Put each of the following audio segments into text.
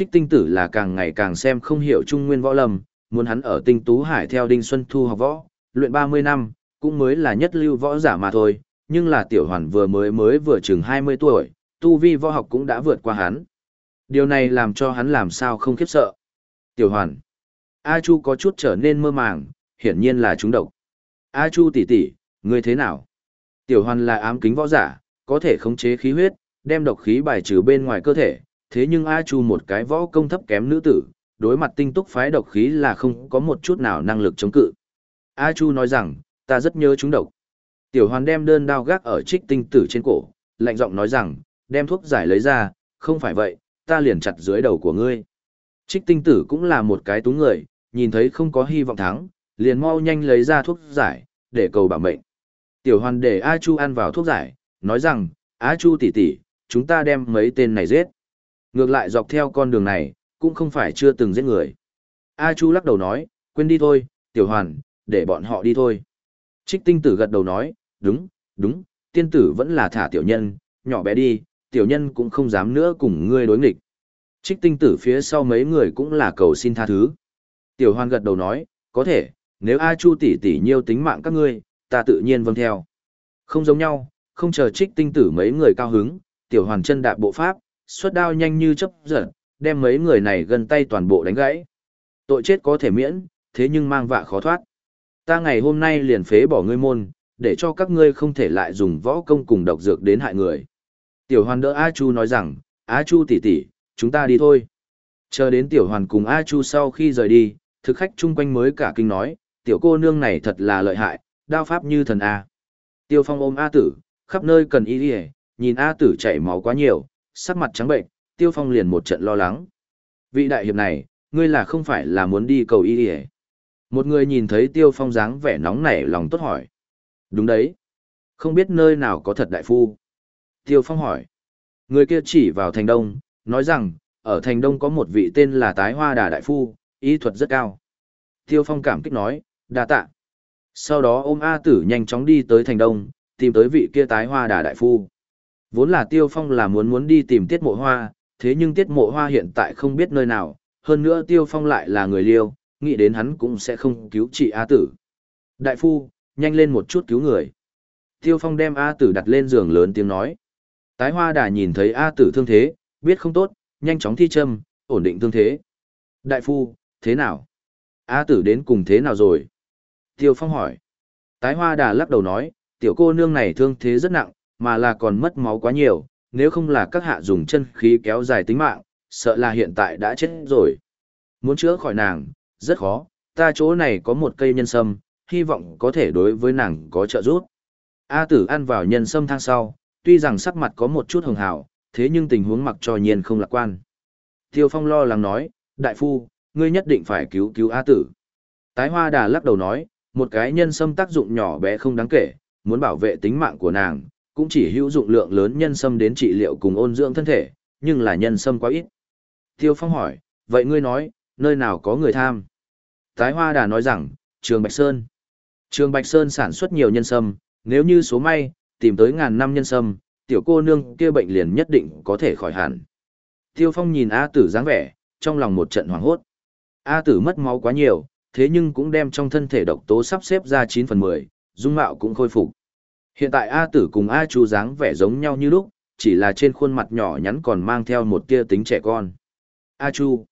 Trích tinh tử là càng ngày càng xem không hiểu trung nguyên võ lâm, muốn hắn ở tinh tú hải theo Đinh Xuân Thu học võ, luyện 30 năm, cũng mới là nhất lưu võ giả mà thôi, nhưng là tiểu hoàn vừa mới mới vừa chừng 20 tuổi, tu vi võ học cũng đã vượt qua hắn. Điều này làm cho hắn làm sao không khiếp sợ. Tiểu hoàn. A Chu có chút trở nên mơ màng, hiển nhiên là trúng độc. A Chu tỷ tỷ, ngươi thế nào? Tiểu hoàn là ám kính võ giả, có thể khống chế khí huyết, đem độc khí bài trừ bên ngoài cơ thể. Thế nhưng A Chu một cái võ công thấp kém nữ tử, đối mặt tinh túc phái độc khí là không có một chút nào năng lực chống cự. A Chu nói rằng, ta rất nhớ chúng độc. Tiểu hoàn đem đơn đao gác ở trích tinh tử trên cổ, lạnh giọng nói rằng, đem thuốc giải lấy ra, không phải vậy, ta liền chặt dưới đầu của ngươi. Trích tinh tử cũng là một cái tú người, nhìn thấy không có hy vọng thắng, liền mau nhanh lấy ra thuốc giải, để cầu bảo mệnh. Tiểu hoàn để A Chu ăn vào thuốc giải, nói rằng, A Chu tỷ tỷ, chúng ta đem mấy tên này giết. Ngược lại dọc theo con đường này, cũng không phải chưa từng giết người. A Chu lắc đầu nói, quên đi thôi, tiểu hoàn, để bọn họ đi thôi. Trích tinh tử gật đầu nói, đúng, đúng, tiên tử vẫn là thả tiểu nhân, nhỏ bé đi, tiểu nhân cũng không dám nữa cùng ngươi đối nghịch. Trích tinh tử phía sau mấy người cũng là cầu xin tha thứ. Tiểu hoàn gật đầu nói, có thể, nếu A Chu tỷ tỷ nhiêu tính mạng các ngươi, ta tự nhiên vâng theo. Không giống nhau, không chờ trích tinh tử mấy người cao hứng, tiểu hoàn chân đạp bộ pháp, xuất đao nhanh như chấp giật, đem mấy người này gần tay toàn bộ đánh gãy. Tội chết có thể miễn, thế nhưng mang vạ khó thoát. Ta ngày hôm nay liền phế bỏ ngươi môn, để cho các ngươi không thể lại dùng võ công cùng độc dược đến hại người. Tiểu hoàn đỡ A Chu nói rằng, A Chu tỷ tỷ, chúng ta đi thôi. Chờ đến tiểu hoàn cùng A Chu sau khi rời đi, thực khách chung quanh mới cả kinh nói, tiểu cô nương này thật là lợi hại, đao pháp như thần A. Tiêu phong ôm A tử, khắp nơi cần y đi nhìn A tử chảy máu quá nhiều, sắc mặt trắng bệnh, tiêu phong liền một trận lo lắng. Vị đại hiệp này, ngươi là không phải là muốn đi cầu y đi Một người nhìn thấy tiêu phong dáng vẻ nóng nảy lòng tốt hỏi. Đúng đấy. Không biết nơi nào có thật đại phu. Tiêu phong hỏi. Người kia chỉ vào thành đông, nói rằng, ở thành đông có một vị tên là tái hoa đà đại phu, y thuật rất cao. Tiêu phong cảm kích nói, đa tạ. Sau đó ôm A tử nhanh chóng đi tới thành đông, tìm tới vị kia tái hoa đà đại phu. Vốn là Tiêu Phong là muốn muốn đi tìm Tiết Mộ Hoa, thế nhưng Tiết Mộ Hoa hiện tại không biết nơi nào, hơn nữa Tiêu Phong lại là người liêu, nghĩ đến hắn cũng sẽ không cứu trị A tử. Đại phu, nhanh lên một chút cứu người. Tiêu Phong đem A tử đặt lên giường lớn tiếng nói. Tái hoa đã nhìn thấy A tử thương thế, biết không tốt, nhanh chóng thi châm, ổn định thương thế. Đại phu, thế nào? A tử đến cùng thế nào rồi? Tiêu Phong hỏi. Tái hoa đà lắc đầu nói, tiểu cô nương này thương thế rất nặng, mà là còn mất máu quá nhiều, nếu không là các hạ dùng chân khí kéo dài tính mạng, sợ là hiện tại đã chết rồi. Muốn chữa khỏi nàng, rất khó, ta chỗ này có một cây nhân sâm, hy vọng có thể đối với nàng có trợ giúp. A tử ăn vào nhân sâm thang sau, tuy rằng sắc mặt có một chút hồng hào, thế nhưng tình huống mặc cho nhiên không lạc quan. Tiêu Phong lo lắng nói, đại phu, ngươi nhất định phải cứu cứu A tử. Tái hoa đà lắc đầu nói, một cái nhân sâm tác dụng nhỏ bé không đáng kể, muốn bảo vệ tính mạng của nàng, cũng chỉ hữu dụng lượng lớn nhân sâm đến trị liệu cùng ôn dưỡng thân thể, nhưng là nhân sâm quá ít. Tiêu Phong hỏi, vậy ngươi nói, nơi nào có người tham? Tái Hoa Đà nói rằng, Trường Bạch Sơn. Trường Bạch Sơn sản xuất nhiều nhân sâm, nếu như số may, tìm tới ngàn năm nhân sâm, tiểu cô nương kia bệnh liền nhất định có thể khỏi hẳn. Tiêu Phong nhìn A Tử dáng vẻ, trong lòng một trận hoảng hốt. A Tử mất máu quá nhiều, thế nhưng cũng đem trong thân thể độc tố sắp xếp ra 9 phần 10, dung mạo cũng khôi phục. Hiện tại A tử cùng A chu dáng vẻ giống nhau như lúc, chỉ là trên khuôn mặt nhỏ nhắn còn mang theo một tia tính trẻ con. A chu.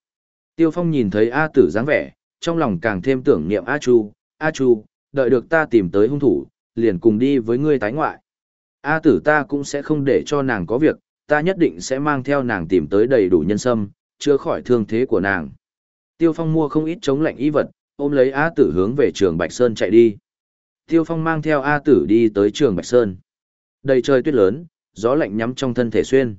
Tiêu Phong nhìn thấy A tử dáng vẻ, trong lòng càng thêm tưởng niệm A chu. A chu, đợi được ta tìm tới hung thủ, liền cùng đi với ngươi tái ngoại. A tử ta cũng sẽ không để cho nàng có việc, ta nhất định sẽ mang theo nàng tìm tới đầy đủ nhân sâm, chữa khỏi thương thế của nàng. Tiêu Phong mua không ít chống lạnh y vật, ôm lấy A tử hướng về trường Bạch Sơn chạy đi. Tiêu Phong mang theo A Tử đi tới trường Bạch Sơn. Đầy trời tuyết lớn, gió lạnh nhắm trong thân thể xuyên.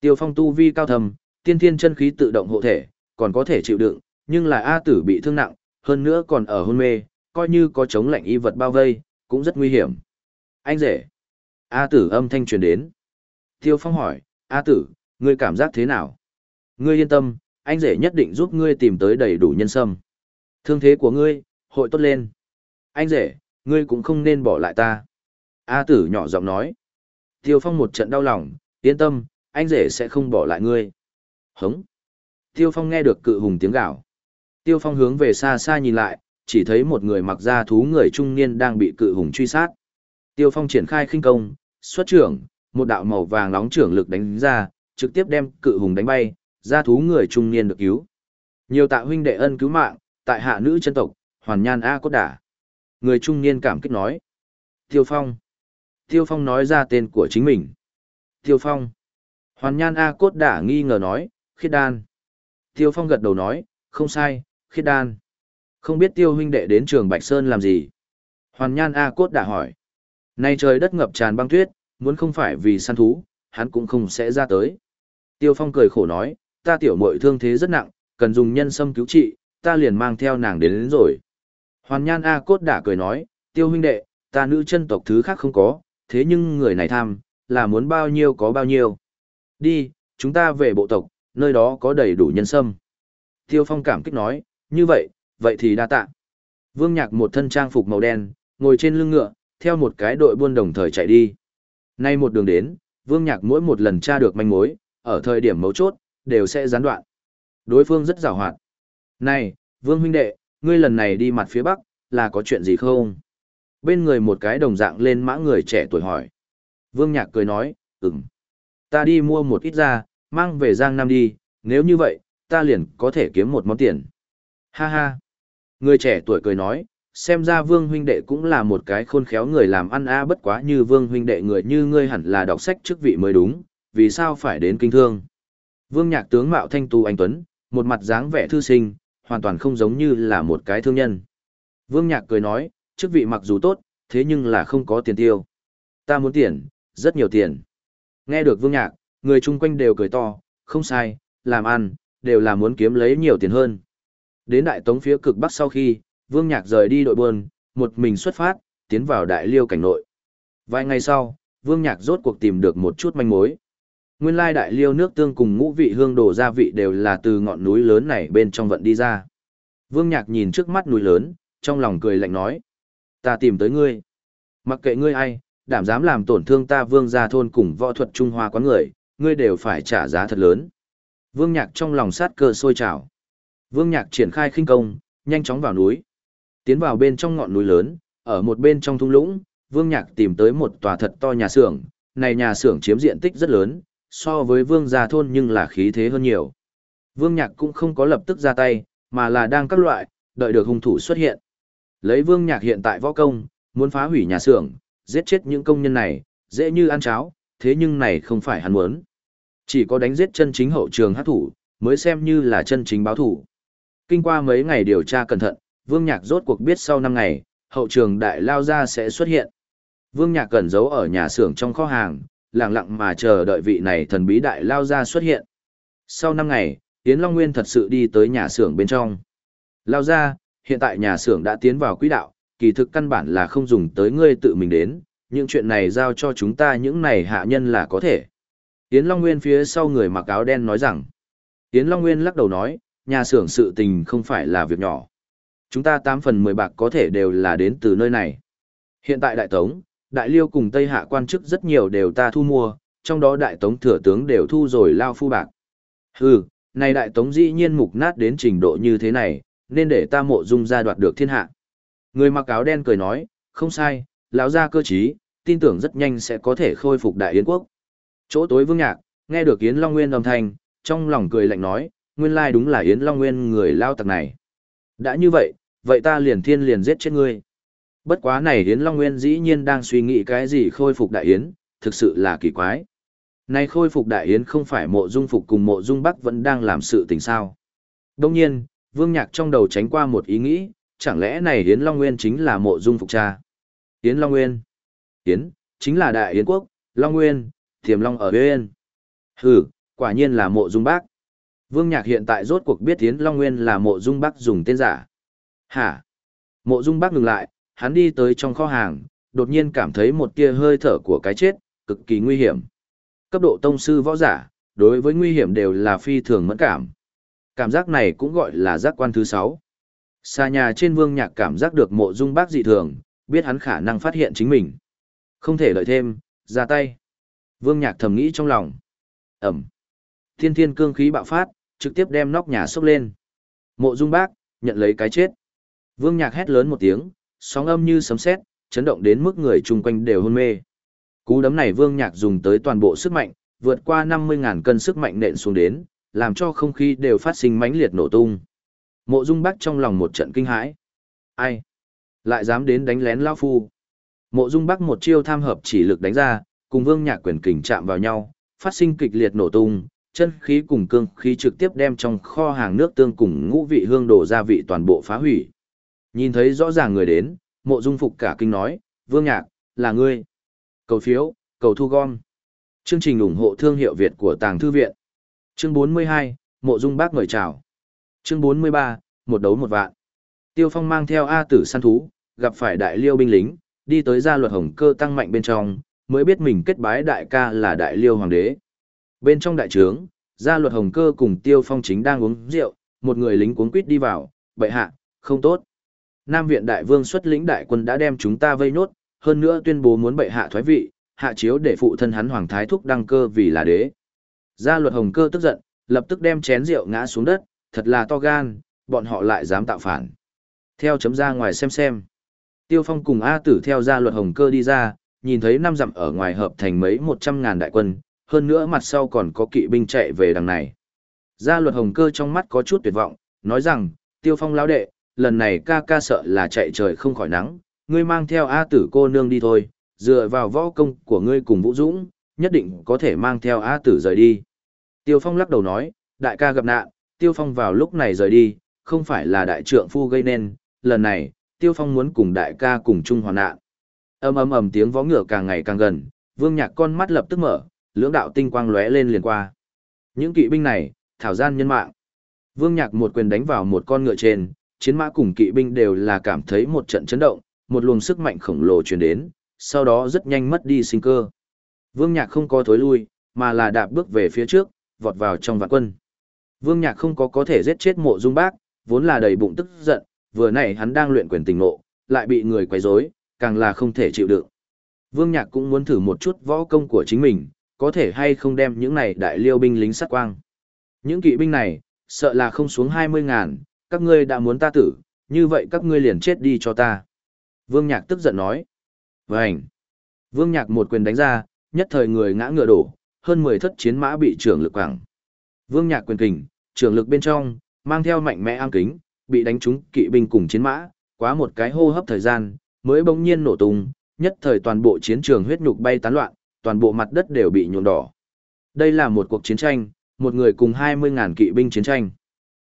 Tiêu Phong tu vi cao thầm, tiên thiên chân khí tự động hộ thể, còn có thể chịu đựng, nhưng là A Tử bị thương nặng, hơn nữa còn ở hôn mê, coi như có chống lạnh y vật bao vây, cũng rất nguy hiểm. Anh rể. A Tử âm thanh truyền đến. Tiêu Phong hỏi, A Tử, ngươi cảm giác thế nào? Ngươi yên tâm, anh rể nhất định giúp ngươi tìm tới đầy đủ nhân sâm. Thương thế của ngươi, hội tốt lên. Anh rể, ngươi cũng không nên bỏ lại ta. A tử nhỏ giọng nói. Tiêu Phong một trận đau lòng, yên tâm, anh rể sẽ không bỏ lại ngươi. Hống. Tiêu Phong nghe được cự hùng tiếng gào. Tiêu Phong hướng về xa xa nhìn lại, chỉ thấy một người mặc da thú người trung niên đang bị cự hùng truy sát. Tiêu Phong triển khai khinh công, xuất trưởng, một đạo màu vàng nóng trưởng lực đánh ra, trực tiếp đem cự hùng đánh bay, da thú người trung niên được cứu. Nhiều tạ huynh đệ ân cứu mạng, tại hạ nữ chân tộc, hoàn nhan A cốt đả. Người trung niên cảm kích nói. Tiêu Phong. Tiêu Phong nói ra tên của chính mình. Tiêu Phong. Hoàn nhan A cốt đã nghi ngờ nói, khiết đan. Tiêu Phong gật đầu nói, không sai, khiết đan. Không biết tiêu huynh đệ đến trường Bạch Sơn làm gì? Hoàn nhan A cốt đã hỏi. Nay trời đất ngập tràn băng tuyết, muốn không phải vì săn thú, hắn cũng không sẽ ra tới. Tiêu Phong cười khổ nói, ta tiểu muội thương thế rất nặng, cần dùng nhân sâm cứu trị, ta liền mang theo nàng đến, đến rồi. Hoàn Nhan A Cốt đã cười nói, tiêu huynh đệ, ta nữ chân tộc thứ khác không có, thế nhưng người này tham, là muốn bao nhiêu có bao nhiêu. Đi, chúng ta về bộ tộc, nơi đó có đầy đủ nhân sâm. Tiêu Phong cảm kích nói, như vậy, vậy thì đa tạ. Vương Nhạc một thân trang phục màu đen, ngồi trên lưng ngựa, theo một cái đội buôn đồng thời chạy đi. Nay một đường đến, Vương Nhạc mỗi một lần tra được manh mối, ở thời điểm mấu chốt, đều sẽ gián đoạn. Đối phương rất giàu hoạt. Này, Vương huynh đệ, ngươi lần này đi mặt phía Bắc, là có chuyện gì không? Bên người một cái đồng dạng lên mã người trẻ tuổi hỏi. Vương Nhạc cười nói, ừm. Ta đi mua một ít ra, mang về Giang Nam đi, nếu như vậy, ta liền có thể kiếm một món tiền. Ha ha. Người trẻ tuổi cười nói, xem ra vương huynh đệ cũng là một cái khôn khéo người làm ăn a bất quá như vương huynh đệ người như ngươi hẳn là đọc sách chức vị mới đúng, vì sao phải đến kinh thương. Vương nhạc tướng mạo thanh tu anh Tuấn, một mặt dáng vẻ thư sinh, hoàn toàn không giống như là một cái thương nhân. Vương nhạc cười nói, chức vị mặc dù tốt, thế nhưng là không có tiền tiêu. Ta muốn tiền, rất nhiều tiền. Nghe được vương nhạc, người chung quanh đều cười to, không sai, làm ăn, đều là muốn kiếm lấy nhiều tiền hơn. Đến đại tống phía cực bắc sau khi, Vương Nhạc rời đi đội buôn, một mình xuất phát, tiến vào đại liêu cảnh nội. Vài ngày sau, Vương Nhạc rốt cuộc tìm được một chút manh mối. Nguyên lai đại liêu nước tương cùng ngũ vị hương đồ gia vị đều là từ ngọn núi lớn này bên trong vận đi ra. Vương Nhạc nhìn trước mắt núi lớn, trong lòng cười lạnh nói. Ta tìm tới ngươi. Mặc kệ ngươi ai, đảm dám làm tổn thương ta vương gia thôn cùng võ thuật Trung Hoa quán người, ngươi đều phải trả giá thật lớn. Vương Nhạc trong lòng sát cơ sôi trào. Vương Nhạc triển khai khinh công, nhanh chóng vào núi. Tiến vào bên trong ngọn núi lớn, ở một bên trong thung lũng, Vương Nhạc tìm tới một tòa thật to nhà xưởng, này nhà xưởng chiếm diện tích rất lớn, so với Vương gia thôn nhưng là khí thế hơn nhiều. Vương Nhạc cũng không có lập tức ra tay, mà là đang các loại, đợi được hung thủ xuất hiện. Lấy Vương Nhạc hiện tại võ công, muốn phá hủy nhà xưởng, giết chết những công nhân này, dễ như ăn cháo, thế nhưng này không phải hắn muốn. Chỉ có đánh giết chân chính hậu trường hát thủ, mới xem như là chân chính báo thủ. Kinh qua mấy ngày điều tra cẩn thận, Vương Nhạc rốt cuộc biết sau 5 ngày, hậu trường đại lao ra sẽ xuất hiện. Vương Nhạc cẩn giấu ở nhà xưởng trong kho hàng, lặng lặng mà chờ đợi vị này thần bí đại lao ra xuất hiện. Sau 5 ngày, Yến Long Nguyên thật sự đi tới nhà xưởng bên trong. Lao ra, hiện tại nhà xưởng đã tiến vào quỹ đạo, kỳ thực căn bản là không dùng tới ngươi tự mình đến, những chuyện này giao cho chúng ta những này hạ nhân là có thể. Yến Long Nguyên phía sau người mặc áo đen nói rằng, Yến Long Nguyên lắc đầu nói, nhà xưởng sự tình không phải là việc nhỏ. Chúng ta 8 phần 10 bạc có thể đều là đến từ nơi này. Hiện tại Đại Tống, Đại Liêu cùng Tây Hạ quan chức rất nhiều đều ta thu mua, trong đó Đại Tống thừa tướng đều thu rồi lao phu bạc. Hừ, này Đại Tống dĩ nhiên mục nát đến trình độ như thế này, nên để ta mộ dung ra đoạt được thiên hạ. Người mặc áo đen cười nói, không sai, lão gia cơ trí, tin tưởng rất nhanh sẽ có thể khôi phục Đại Yến quốc. Chỗ tối vương nhạc, nghe được Yến Long Nguyên âm thanh, trong lòng cười lạnh nói, nguyên lai đúng là Yến Long Nguyên người lao tặc này. Đã như vậy, vậy ta liền thiên liền giết chết ngươi. Bất quá này Yến Long Nguyên dĩ nhiên đang suy nghĩ cái gì khôi phục đại yến, thực sự là kỳ quái. Này khôi phục đại yến không phải mộ dung phục cùng mộ dung bắc vẫn đang làm sự tình sao. Đông nhiên, vương nhạc trong đầu tránh qua một ý nghĩ, chẳng lẽ này Yến Long Nguyên chính là mộ dung phục cha. Yến Long Nguyên. Yến, chính là đại yến quốc, Long Nguyên, thiềm Long ở bên. Hừ, quả nhiên là mộ dung bác. Vương Nhạc hiện tại rốt cuộc biết Yến Long Nguyên là mộ dung bác dùng tên giả. Hả? Mộ dung bác ngừng lại, hắn đi tới trong kho hàng, đột nhiên cảm thấy một tia hơi thở của cái chết, cực kỳ nguy hiểm. Cấp độ tông sư võ giả, đối với nguy hiểm đều là phi thường mẫn cảm. Cảm giác này cũng gọi là giác quan thứ sáu. Xa nhà trên vương nhạc cảm giác được mộ dung bác dị thường, biết hắn khả năng phát hiện chính mình. Không thể lợi thêm, ra tay. Vương nhạc thầm nghĩ trong lòng. Ẩm. Thiên thiên cương khí bạo phát, trực tiếp đem nóc nhà sốc lên. Mộ Dung Bác, nhận lấy cái chết. Vương Nhạc hét lớn một tiếng, sóng âm như sấm sét, chấn động đến mức người chung quanh đều hôn mê. Cú đấm này Vương Nhạc dùng tới toàn bộ sức mạnh, vượt qua 50.000 cân sức mạnh nện xuống đến, làm cho không khí đều phát sinh mãnh liệt nổ tung. Mộ Dung Bắc trong lòng một trận kinh hãi. Ai? Lại dám đến đánh lén lão phu? Mộ Dung Bắc một chiêu tham hợp chỉ lực đánh ra, cùng Vương Nhạc quyền kình chạm vào nhau, phát sinh kịch liệt nổ tung, chân khí cùng cương khí trực tiếp đem trong kho hàng nước tương cùng ngũ vị hương đổ gia vị toàn bộ phá hủy. Nhìn thấy rõ ràng người đến, Mộ Dung Phục cả kinh nói, "Vương Nhạc, là ngươi?" Cầu phiếu, cầu thu gom. Chương trình ủng hộ thương hiệu Việt của Tàng thư viện. Chương 42, Mộ Dung Bác mời chào. Chương 43, một đấu một vạn. Tiêu Phong mang theo A Tử săn thú, gặp phải đại liêu binh lính, đi tới gia luật hồng cơ tăng mạnh bên trong, mới biết mình kết bái đại ca là đại liêu hoàng đế. Bên trong đại trướng, gia luật hồng cơ cùng tiêu phong chính đang uống rượu, một người lính cuống quýt đi vào, bệ hạ, không tốt. Nam viện đại vương xuất lĩnh đại quân đã đem chúng ta vây nốt, hơn nữa tuyên bố muốn bệ hạ thoái vị, hạ chiếu để phụ thân hắn hoàng thái thúc đăng cơ vì là đế. Gia luật hồng cơ tức giận, lập tức đem chén rượu ngã xuống đất, thật là to gan, bọn họ lại dám tạo phản. Theo chấm ra ngoài xem xem. Tiêu Phong cùng A Tử theo gia luật hồng cơ đi ra, nhìn thấy năm dặm ở ngoài hợp thành mấy một trăm ngàn đại quân, hơn nữa mặt sau còn có kỵ binh chạy về đằng này. Gia luật hồng cơ trong mắt có chút tuyệt vọng, nói rằng, Tiêu Phong lão đệ, lần này ca ca sợ là chạy trời không khỏi nắng, ngươi mang theo A Tử cô nương đi thôi, dựa vào võ công của ngươi cùng Vũ Dũng, nhất định có thể mang theo A Tử rời đi. Tiêu Phong lắc đầu nói, đại ca gặp nạn, Tiêu Phong vào lúc này rời đi, không phải là đại trượng phu gây nên, lần này, Tiêu Phong muốn cùng đại ca cùng chung hoàn nạn. Ầm ầm ầm tiếng vó ngựa càng ngày càng gần, Vương Nhạc con mắt lập tức mở, lưỡng đạo tinh quang lóe lên liền qua. Những kỵ binh này, thảo gian nhân mạng. Vương Nhạc một quyền đánh vào một con ngựa trên, chiến mã cùng kỵ binh đều là cảm thấy một trận chấn động, một luồng sức mạnh khổng lồ truyền đến, sau đó rất nhanh mất đi sinh cơ. Vương Nhạc không có thối lui, mà là đạp bước về phía trước, vọt vào trong vạn quân. Vương Nhạc không có có thể giết chết mộ dung bác, vốn là đầy bụng tức giận, vừa nãy hắn đang luyện quyền tình nộ, lại bị người quấy rối, càng là không thể chịu đựng. Vương Nhạc cũng muốn thử một chút võ công của chính mình, có thể hay không đem những này đại liêu binh lính sát quang. Những kỵ binh này, sợ là không xuống 20 ngàn, các ngươi đã muốn ta tử, như vậy các ngươi liền chết đi cho ta. Vương Nhạc tức giận nói. Vânh! Vương Nhạc một quyền đánh ra, nhất thời người ngã ngựa đổ, hơn 10 thất chiến mã bị trưởng lực quảng. Vương Nhạc quyền kình, trưởng lực bên trong, mang theo mạnh mẽ am kính, bị đánh trúng kỵ binh cùng chiến mã, quá một cái hô hấp thời gian, mới bỗng nhiên nổ tung, nhất thời toàn bộ chiến trường huyết nhục bay tán loạn, toàn bộ mặt đất đều bị nhuộm đỏ. Đây là một cuộc chiến tranh, một người cùng 20.000 kỵ binh chiến tranh.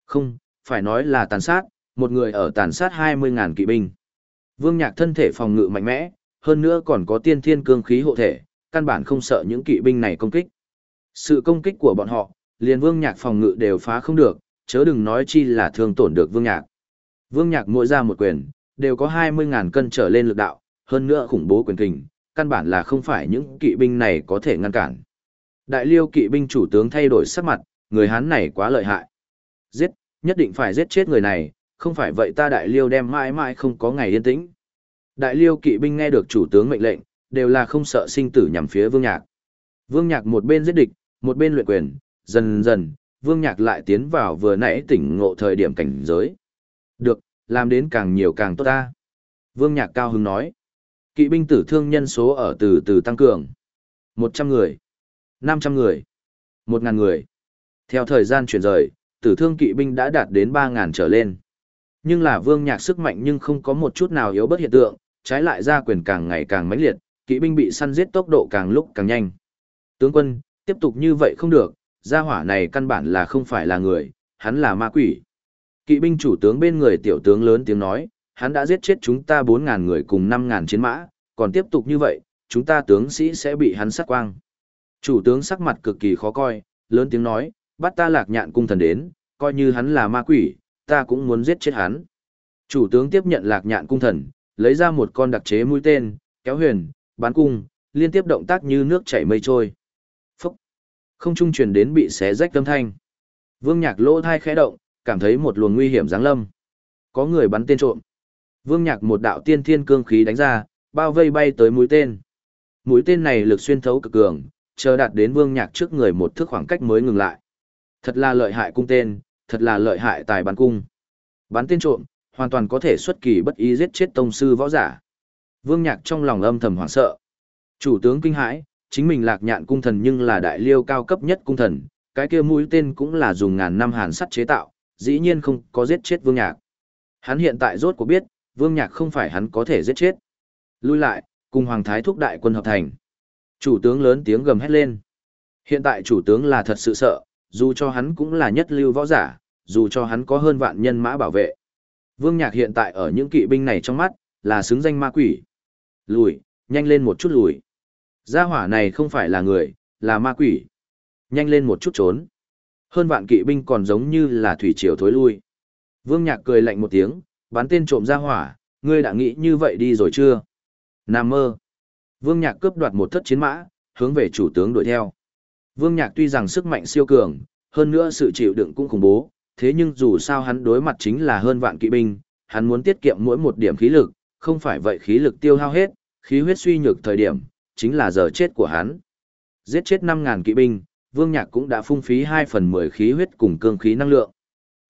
Không, phải nói là tàn sát, một người ở tàn sát 20.000 kỵ binh. Vương Nhạc thân thể phòng ngự mạnh mẽ, hơn nữa còn có tiên thiên cương khí hộ thể, căn bản không sợ những kỵ binh này công kích. Sự công kích của bọn họ, liền Vương Nhạc phòng ngự đều phá không được, chớ đừng nói chi là thương tổn được Vương Nhạc. Vương Nhạc mỗi ra một quyền, đều có 20.000 cân trở lên lực đạo, hơn nữa khủng bố quyền kình, căn bản là không phải những kỵ binh này có thể ngăn cản. Đại liêu kỵ binh chủ tướng thay đổi sắc mặt, người Hán này quá lợi hại. Giết, nhất định phải giết chết người này, không phải vậy ta đại liêu đem mãi mãi không có ngày yên tĩnh. Đại liêu kỵ binh nghe được chủ tướng mệnh lệnh, đều là không sợ sinh tử nhằm phía Vương Nhạc. Vương Nhạc một bên giết địch, một bên luyện quyền, dần dần, Vương Nhạc lại tiến vào vừa nãy tỉnh ngộ thời điểm cảnh giới. Được, làm đến càng nhiều càng tốt ta. Vương Nhạc cao hứng nói. Kỵ binh tử thương nhân số ở từ từ tăng cường. 100 người, 500 người, 1.000 người. Theo thời gian chuyển rời, tử thương kỵ binh đã đạt đến 3.000 trở lên. Nhưng là Vương Nhạc sức mạnh nhưng không có một chút nào yếu bất hiện tượng, trái lại ra quyền càng ngày càng mãnh liệt, kỵ binh bị săn giết tốc độ càng lúc càng nhanh. Tướng quân, tiếp tục như vậy không được, gia hỏa này căn bản là không phải là người, hắn là ma quỷ. Kỵ binh chủ tướng bên người tiểu tướng lớn tiếng nói, hắn đã giết chết chúng ta 4.000 người cùng 5.000 chiến mã, còn tiếp tục như vậy, chúng ta tướng sĩ sẽ bị hắn sát quang. Chủ tướng sắc mặt cực kỳ khó coi, lớn tiếng nói, bắt ta lạc nhạn cung thần đến, coi như hắn là ma quỷ, ta cũng muốn giết chết hắn. Chủ tướng tiếp nhận lạc nhạn cung thần, lấy ra một con đặc chế mũi tên, kéo huyền, bán cung, liên tiếp động tác như nước chảy mây trôi. Không trung truyền đến bị xé rách âm thanh. Vương Nhạc lỗ thai khẽ động, cảm thấy một luồng nguy hiểm giáng lâm. Có người bắn tên trộm. Vương Nhạc một đạo tiên thiên cương khí đánh ra, bao vây bay tới mũi tên. Mũi tên này lực xuyên thấu cực cường, chờ đạt đến Vương Nhạc trước người một thước khoảng cách mới ngừng lại. Thật là lợi hại cung tên, thật là lợi hại tài bắn cung. Bắn tên trộm, hoàn toàn có thể xuất kỳ bất ý giết chết tông sư võ giả. Vương Nhạc trong lòng âm thầm hoảng sợ. Chủ tướng kinh hãi, chính mình lạc nhạn cung thần nhưng là đại liêu cao cấp nhất cung thần, cái kia mũi tên cũng là dùng ngàn năm hàn sắt chế tạo, dĩ nhiên không có giết chết Vương Nhạc. Hắn hiện tại rốt cuộc biết, Vương Nhạc không phải hắn có thể giết chết. Lui lại, cùng Hoàng Thái thúc đại quân hợp thành. Chủ tướng lớn tiếng gầm hét lên. Hiện tại chủ tướng là thật sự sợ, dù cho hắn cũng là nhất lưu võ giả, dù cho hắn có hơn vạn nhân mã bảo vệ. Vương Nhạc hiện tại ở những kỵ binh này trong mắt, là xứng danh ma quỷ. Lùi, nhanh lên một chút lùi. Gia hỏa này không phải là người, là ma quỷ. Nhanh lên một chút trốn. Hơn vạn kỵ binh còn giống như là thủy triều thối lui. Vương Nhạc cười lạnh một tiếng, bắn tên trộm gia hỏa, ngươi đã nghĩ như vậy đi rồi chưa? Nam mơ. Vương Nhạc cướp đoạt một thất chiến mã, hướng về chủ tướng đuổi theo. Vương Nhạc tuy rằng sức mạnh siêu cường, hơn nữa sự chịu đựng cũng khủng bố, thế nhưng dù sao hắn đối mặt chính là hơn vạn kỵ binh, hắn muốn tiết kiệm mỗi một điểm khí lực, không phải vậy khí lực tiêu hao hết, khí huyết suy nhược thời điểm, chính là giờ chết của hắn. Giết chết 5.000 kỵ binh, Vương Nhạc cũng đã phung phí 2 phần 10 khí huyết cùng cương khí năng lượng.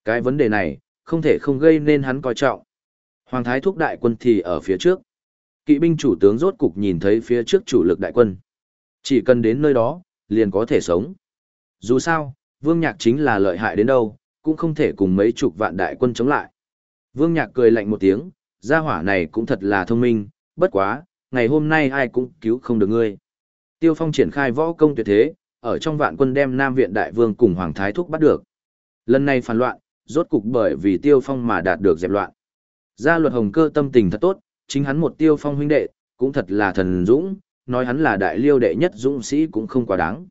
Cái vấn đề này, không thể không gây nên hắn coi trọng. Hoàng Thái thúc đại quân thì ở phía trước. Kỵ binh chủ tướng rốt cục nhìn thấy phía trước chủ lực đại quân. Chỉ cần đến nơi đó, liền có thể sống. Dù sao, Vương Nhạc chính là lợi hại đến đâu, cũng không thể cùng mấy chục vạn đại quân chống lại. Vương Nhạc cười lạnh một tiếng, gia hỏa này cũng thật là thông minh, bất quá, ngày hôm nay ai cũng cứu không được ngươi. Tiêu Phong triển khai võ công tuyệt thế, ở trong vạn quân đem Nam Viện Đại Vương cùng Hoàng Thái Thúc bắt được. Lần này phản loạn, rốt cục bởi vì Tiêu Phong mà đạt được dẹp loạn. Gia luật hồng cơ tâm tình thật tốt, chính hắn một Tiêu Phong huynh đệ, cũng thật là thần dũng, nói hắn là đại liêu đệ nhất dũng sĩ cũng không quá đáng.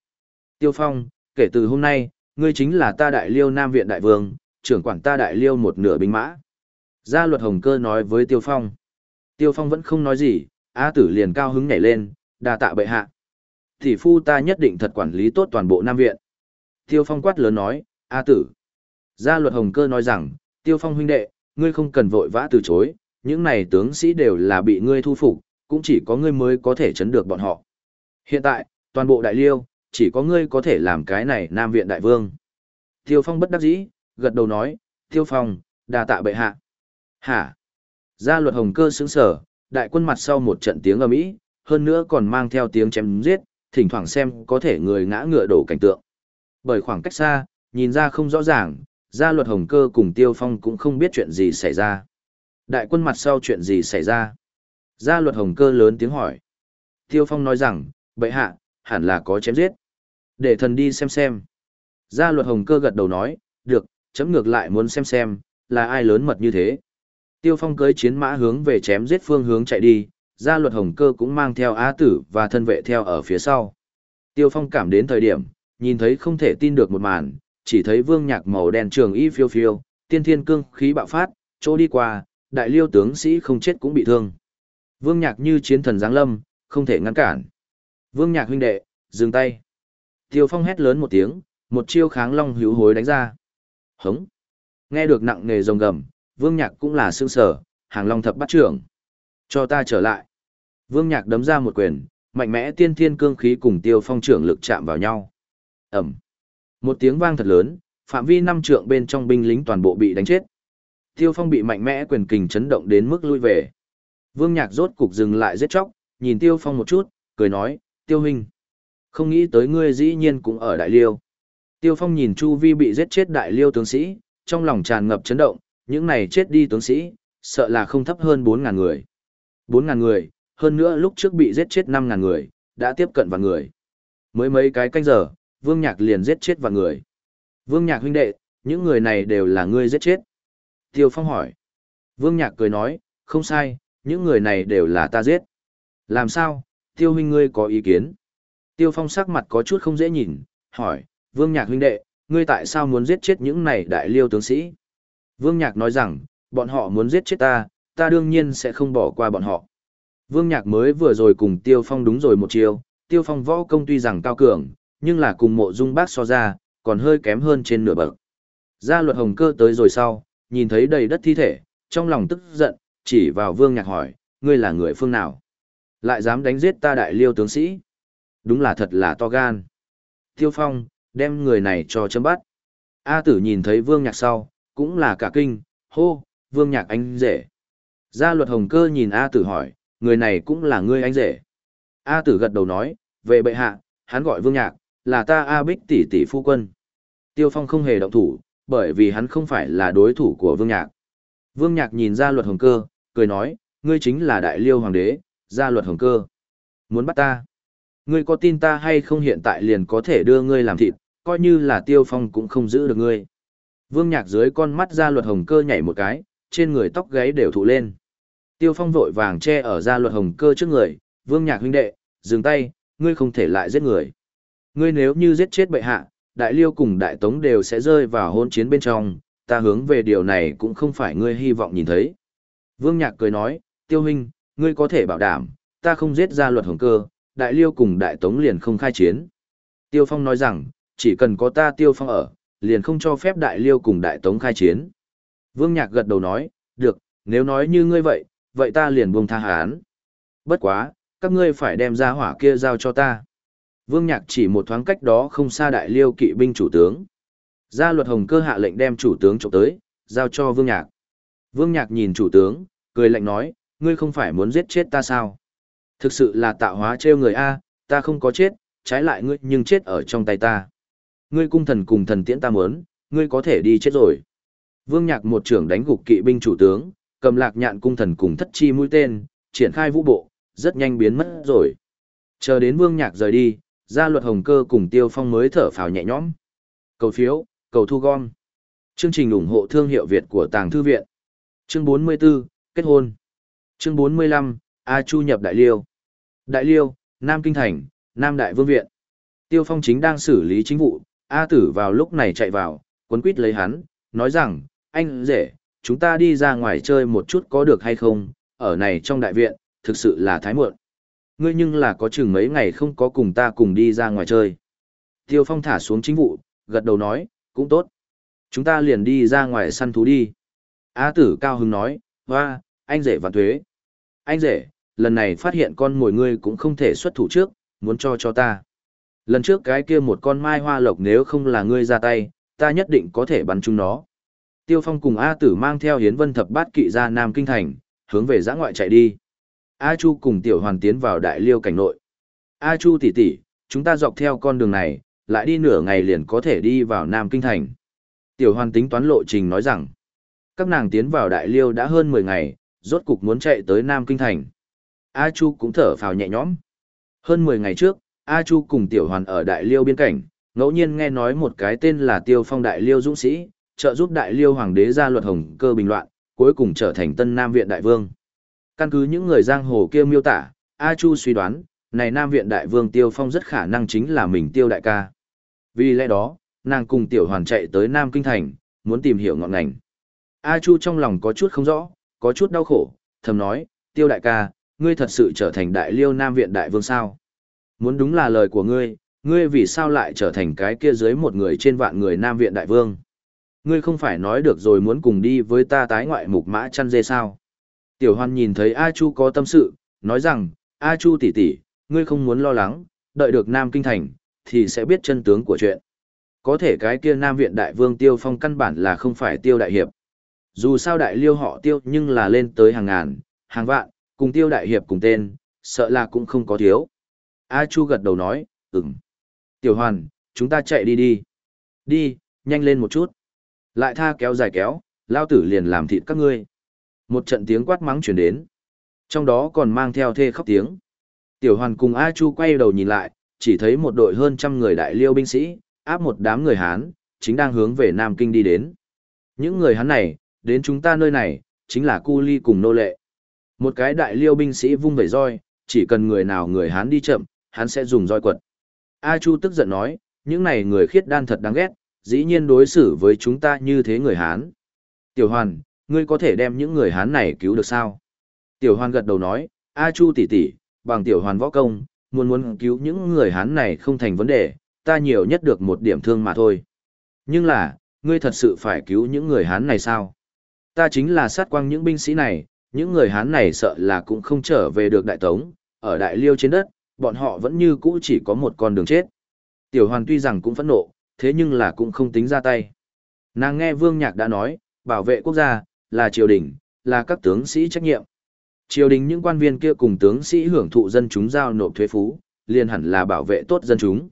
Tiêu Phong, kể từ hôm nay, ngươi chính là ta đại liêu Nam Viện Đại Vương, trưởng quản ta đại liêu một nửa binh mã. Gia luật hồng cơ nói với Tiêu Phong. Tiêu Phong vẫn không nói gì, A tử liền cao hứng nhảy lên, đa tạ bệ hạ. Thì phu ta nhất định thật quản lý tốt toàn bộ Nam Viện. Tiêu Phong quát lớn nói, A tử. Gia luật hồng cơ nói rằng, Tiêu Phong huynh đệ, ngươi không cần vội vã từ chối, những này tướng sĩ đều là bị ngươi thu phục, cũng chỉ có ngươi mới có thể chấn được bọn họ. Hiện tại, toàn bộ đại liêu, chỉ có ngươi có thể làm cái này Nam Viện Đại Vương. Tiêu Phong bất đắc dĩ, gật đầu nói, Tiêu Phong, đa tạ bệ hạ. Hả? Gia luật hồng cơ sững sở, đại quân mặt sau một trận tiếng ầm ĩ, hơn nữa còn mang theo tiếng chém giết, thỉnh thoảng xem có thể người ngã ngựa đổ cảnh tượng. Bởi khoảng cách xa, nhìn ra không rõ ràng, gia luật hồng cơ cùng Tiêu Phong cũng không biết chuyện gì xảy ra. Đại quân mặt sau chuyện gì xảy ra? Gia luật hồng cơ lớn tiếng hỏi. Tiêu Phong nói rằng, bệ hạ, hẳn là có chém giết. Để thần đi xem xem. Gia luật hồng cơ gật đầu nói, được, chấm ngược lại muốn xem xem, là ai lớn mật như thế. Tiêu Phong cưới chiến mã hướng về chém giết phương hướng chạy đi, gia luật hồng cơ cũng mang theo á tử và thân vệ theo ở phía sau. Tiêu Phong cảm đến thời điểm, nhìn thấy không thể tin được một màn, chỉ thấy vương nhạc màu đen trường y phiêu phiêu, tiên thiên cương khí bạo phát, chỗ đi qua, đại liêu tướng sĩ không chết cũng bị thương. Vương nhạc như chiến thần giáng lâm, không thể ngăn cản. Vương nhạc huynh đệ, dừng tay. Tiêu Phong hét lớn một tiếng, một chiêu kháng long hữu hối đánh ra. Hống. Nghe được nặng nề rồng gầm, Vương Nhạc cũng là sương sở, hàng long thập bắt trưởng. Cho ta trở lại. Vương Nhạc đấm ra một quyền, mạnh mẽ tiên thiên cương khí cùng Tiêu Phong trưởng lực chạm vào nhau. Ẩm. Một tiếng vang thật lớn, phạm vi năm trượng bên trong binh lính toàn bộ bị đánh chết. Tiêu Phong bị mạnh mẽ quyền kình chấn động đến mức lui về. Vương Nhạc rốt cục dừng lại giết chóc, nhìn Tiêu Phong một chút, cười nói, Tiêu Huynh. Không nghĩ tới ngươi dĩ nhiên cũng ở Đại Liêu. Tiêu Phong nhìn Chu Vi bị giết chết Đại Liêu tướng sĩ, trong lòng tràn ngập chấn động, những này chết đi tướng sĩ, sợ là không thấp hơn 4.000 người. 4.000 người, hơn nữa lúc trước bị giết chết 5.000 người, đã tiếp cận vào người. Mới mấy cái canh giờ, Vương Nhạc liền giết chết vào người. Vương Nhạc huynh đệ, những người này đều là ngươi giết chết. Tiêu Phong hỏi. Vương Nhạc cười nói, không sai, những người này đều là ta giết. Làm sao, Tiêu huynh ngươi có ý kiến? Tiêu Phong sắc mặt có chút không dễ nhìn, hỏi, Vương Nhạc huynh đệ, ngươi tại sao muốn giết chết những này đại liêu tướng sĩ? Vương Nhạc nói rằng, bọn họ muốn giết chết ta, ta đương nhiên sẽ không bỏ qua bọn họ. Vương Nhạc mới vừa rồi cùng Tiêu Phong đúng rồi một chiều, Tiêu Phong võ công tuy rằng cao cường, nhưng là cùng mộ dung bác so ra, còn hơi kém hơn trên nửa bậc. Gia luật hồng cơ tới rồi sau, nhìn thấy đầy đất thi thể, trong lòng tức giận, chỉ vào Vương Nhạc hỏi, ngươi là người phương nào? Lại dám đánh giết ta đại liêu tướng sĩ? Đúng là thật là to gan. Tiêu Phong, đem người này cho chấm bắt. A tử nhìn thấy vương nhạc sau, cũng là cả kinh, hô, vương nhạc anh rể. Gia luật hồng cơ nhìn A tử hỏi, người này cũng là ngươi anh rể. A tử gật đầu nói, về bệ hạ, hắn gọi vương nhạc, là ta A bích tỷ tỷ phu quân. Tiêu phong không hề động thủ, bởi vì hắn không phải là đối thủ của vương nhạc. Vương nhạc nhìn ra luật hồng cơ, cười nói, ngươi chính là đại liêu hoàng đế, gia luật hồng cơ. Muốn bắt ta? Ngươi có tin ta hay không hiện tại liền có thể đưa ngươi làm thịt, coi như là tiêu phong cũng không giữ được ngươi. Vương nhạc dưới con mắt gia luật hồng cơ nhảy một cái, trên người tóc gáy đều thụ lên. Tiêu phong vội vàng che ở gia luật hồng cơ trước người, vương nhạc huynh đệ, dừng tay, ngươi không thể lại giết người. Ngươi nếu như giết chết bệ hạ, đại liêu cùng đại tống đều sẽ rơi vào hôn chiến bên trong, ta hướng về điều này cũng không phải ngươi hy vọng nhìn thấy. Vương nhạc cười nói, tiêu huynh, ngươi có thể bảo đảm, ta không giết ra luật hồng cơ, đại liêu cùng đại tống liền không khai chiến. Tiêu phong nói rằng, chỉ cần có ta tiêu phong ở, liền không cho phép đại liêu cùng đại tống khai chiến. Vương nhạc gật đầu nói, được, nếu nói như ngươi vậy, vậy ta liền buông tha hán. Bất quá, các ngươi phải đem ra hỏa kia giao cho ta. Vương nhạc chỉ một thoáng cách đó không xa đại liêu kỵ binh chủ tướng. Gia luật hồng cơ hạ lệnh đem chủ tướng trộm tới, giao cho vương nhạc. Vương nhạc nhìn chủ tướng, cười lạnh nói, ngươi không phải muốn giết chết ta sao? Thực sự là tạo hóa trêu người A, ta không có chết, trái lại ngươi nhưng chết ở trong tay ta. Ngươi cung thần cùng thần tiễn ta muốn, ngươi có thể đi chết rồi. Vương Nhạc một trưởng đánh gục kỵ binh chủ tướng, cầm lạc nhạn cung thần cùng thất chi mũi tên, triển khai vũ bộ, rất nhanh biến mất rồi. Chờ đến Vương Nhạc rời đi, gia luật hồng cơ cùng Tiêu Phong mới thở phào nhẹ nhõm. Cầu phiếu, cầu thu gom. Chương trình ủng hộ thương hiệu Việt của Tàng Thư Viện. Chương 44, kết hôn. Chương 45, A Chu nhập Đại Liêu. Đại Liêu, Nam Kinh Thành, Nam Đại Vương Viện. Tiêu Phong chính đang xử lý chính vụ, A Tử vào lúc này chạy vào, quấn quýt lấy hắn, nói rằng, anh rể, chúng ta đi ra ngoài chơi một chút có được hay không, ở này trong đại viện, thực sự là thái muộn. Ngươi nhưng là có chừng mấy ngày không có cùng ta cùng đi ra ngoài chơi. Tiêu Phong thả xuống chính vụ, gật đầu nói, cũng tốt. Chúng ta liền đi ra ngoài săn thú đi. A tử cao hứng nói, hoa, anh rể và thuế. Anh rể, lần này phát hiện con mồi ngươi cũng không thể xuất thủ trước, muốn cho cho ta. Lần trước cái kia một con mai hoa lộc nếu không là ngươi ra tay, ta nhất định có thể bắn chúng nó. Tiêu Phong cùng A Tử mang theo Hiến Vân Thập Bát Kỵ ra Nam Kinh Thành, hướng về giã ngoại chạy đi. A Chu cùng Tiểu Hoàn tiến vào Đại Liêu cảnh nội. A Chu tỷ tỷ, chúng ta dọc theo con đường này, lại đi nửa ngày liền có thể đi vào Nam Kinh Thành. Tiểu Hoàn tính toán lộ trình nói rằng, các nàng tiến vào Đại Liêu đã hơn 10 ngày, rốt cục muốn chạy tới Nam Kinh Thành. A Chu cũng thở phào nhẹ nhõm. Hơn 10 ngày trước, A Chu cùng Tiểu Hoàn ở Đại Liêu biên cảnh, ngẫu nhiên nghe nói một cái tên là Tiêu Phong Đại Liêu Dũng Sĩ, trợ giúp Đại Liêu Hoàng đế ra luật hồng cơ bình loạn, cuối cùng trở thành Tân Nam Viện Đại Vương. Căn cứ những người giang hồ kia miêu tả, A Chu suy đoán, này Nam Viện Đại Vương Tiêu Phong rất khả năng chính là mình Tiêu Đại ca. Vì lẽ đó, nàng cùng Tiểu Hoàn chạy tới Nam Kinh Thành, muốn tìm hiểu ngọn ngành. A Chu trong lòng có chút không rõ, có chút đau khổ, thầm nói, Tiêu Đại ca, ngươi thật sự trở thành Đại Liêu Nam Viện Đại Vương sao? Muốn đúng là lời của ngươi, ngươi vì sao lại trở thành cái kia dưới một người trên vạn người Nam Viện Đại Vương? Ngươi không phải nói được rồi muốn cùng đi với ta tái ngoại mục mã chăn dê sao? Tiểu Hoan nhìn thấy A Chu có tâm sự, nói rằng, A Chu tỷ tỷ, ngươi không muốn lo lắng, đợi được Nam Kinh Thành, thì sẽ biết chân tướng của chuyện. Có thể cái kia Nam Viện Đại Vương Tiêu Phong căn bản là không phải Tiêu Đại Hiệp. Dù sao Đại Liêu họ Tiêu nhưng là lên tới hàng ngàn, hàng vạn, cùng Tiêu Đại Hiệp cùng tên, sợ là cũng không có thiếu. A Chu gật đầu nói, ừm. Tiểu Hoàn, chúng ta chạy đi đi. Đi, nhanh lên một chút. Lại tha kéo dài kéo, lao tử liền làm thịt các ngươi. Một trận tiếng quát mắng chuyển đến. Trong đó còn mang theo thê khóc tiếng. Tiểu Hoàn cùng A Chu quay đầu nhìn lại, chỉ thấy một đội hơn trăm người đại liêu binh sĩ, áp một đám người Hán, chính đang hướng về Nam Kinh đi đến. Những người Hán này, đến chúng ta nơi này, chính là cu ly cùng nô lệ. Một cái đại liêu binh sĩ vung vẩy roi, chỉ cần người nào người Hán đi chậm, hắn sẽ dùng roi quật. A Chu tức giận nói, những này người khiết đan thật đáng ghét, dĩ nhiên đối xử với chúng ta như thế người Hán. Tiểu Hoàn, ngươi có thể đem những người Hán này cứu được sao? Tiểu Hoàn gật đầu nói, A Chu tỷ tỷ, bằng Tiểu Hoàn võ công, muốn muốn cứu những người Hán này không thành vấn đề, ta nhiều nhất được một điểm thương mà thôi. Nhưng là, ngươi thật sự phải cứu những người Hán này sao? Ta chính là sát quang những binh sĩ này, những người Hán này sợ là cũng không trở về được Đại Tống, ở Đại Liêu trên đất, bọn họ vẫn như cũ chỉ có một con đường chết. Tiểu Hoàn tuy rằng cũng phẫn nộ, thế nhưng là cũng không tính ra tay. Nàng nghe Vương Nhạc đã nói, bảo vệ quốc gia, là triều đình, là các tướng sĩ trách nhiệm. Triều đình những quan viên kia cùng tướng sĩ hưởng thụ dân chúng giao nộp thuế phú, liền hẳn là bảo vệ tốt dân chúng.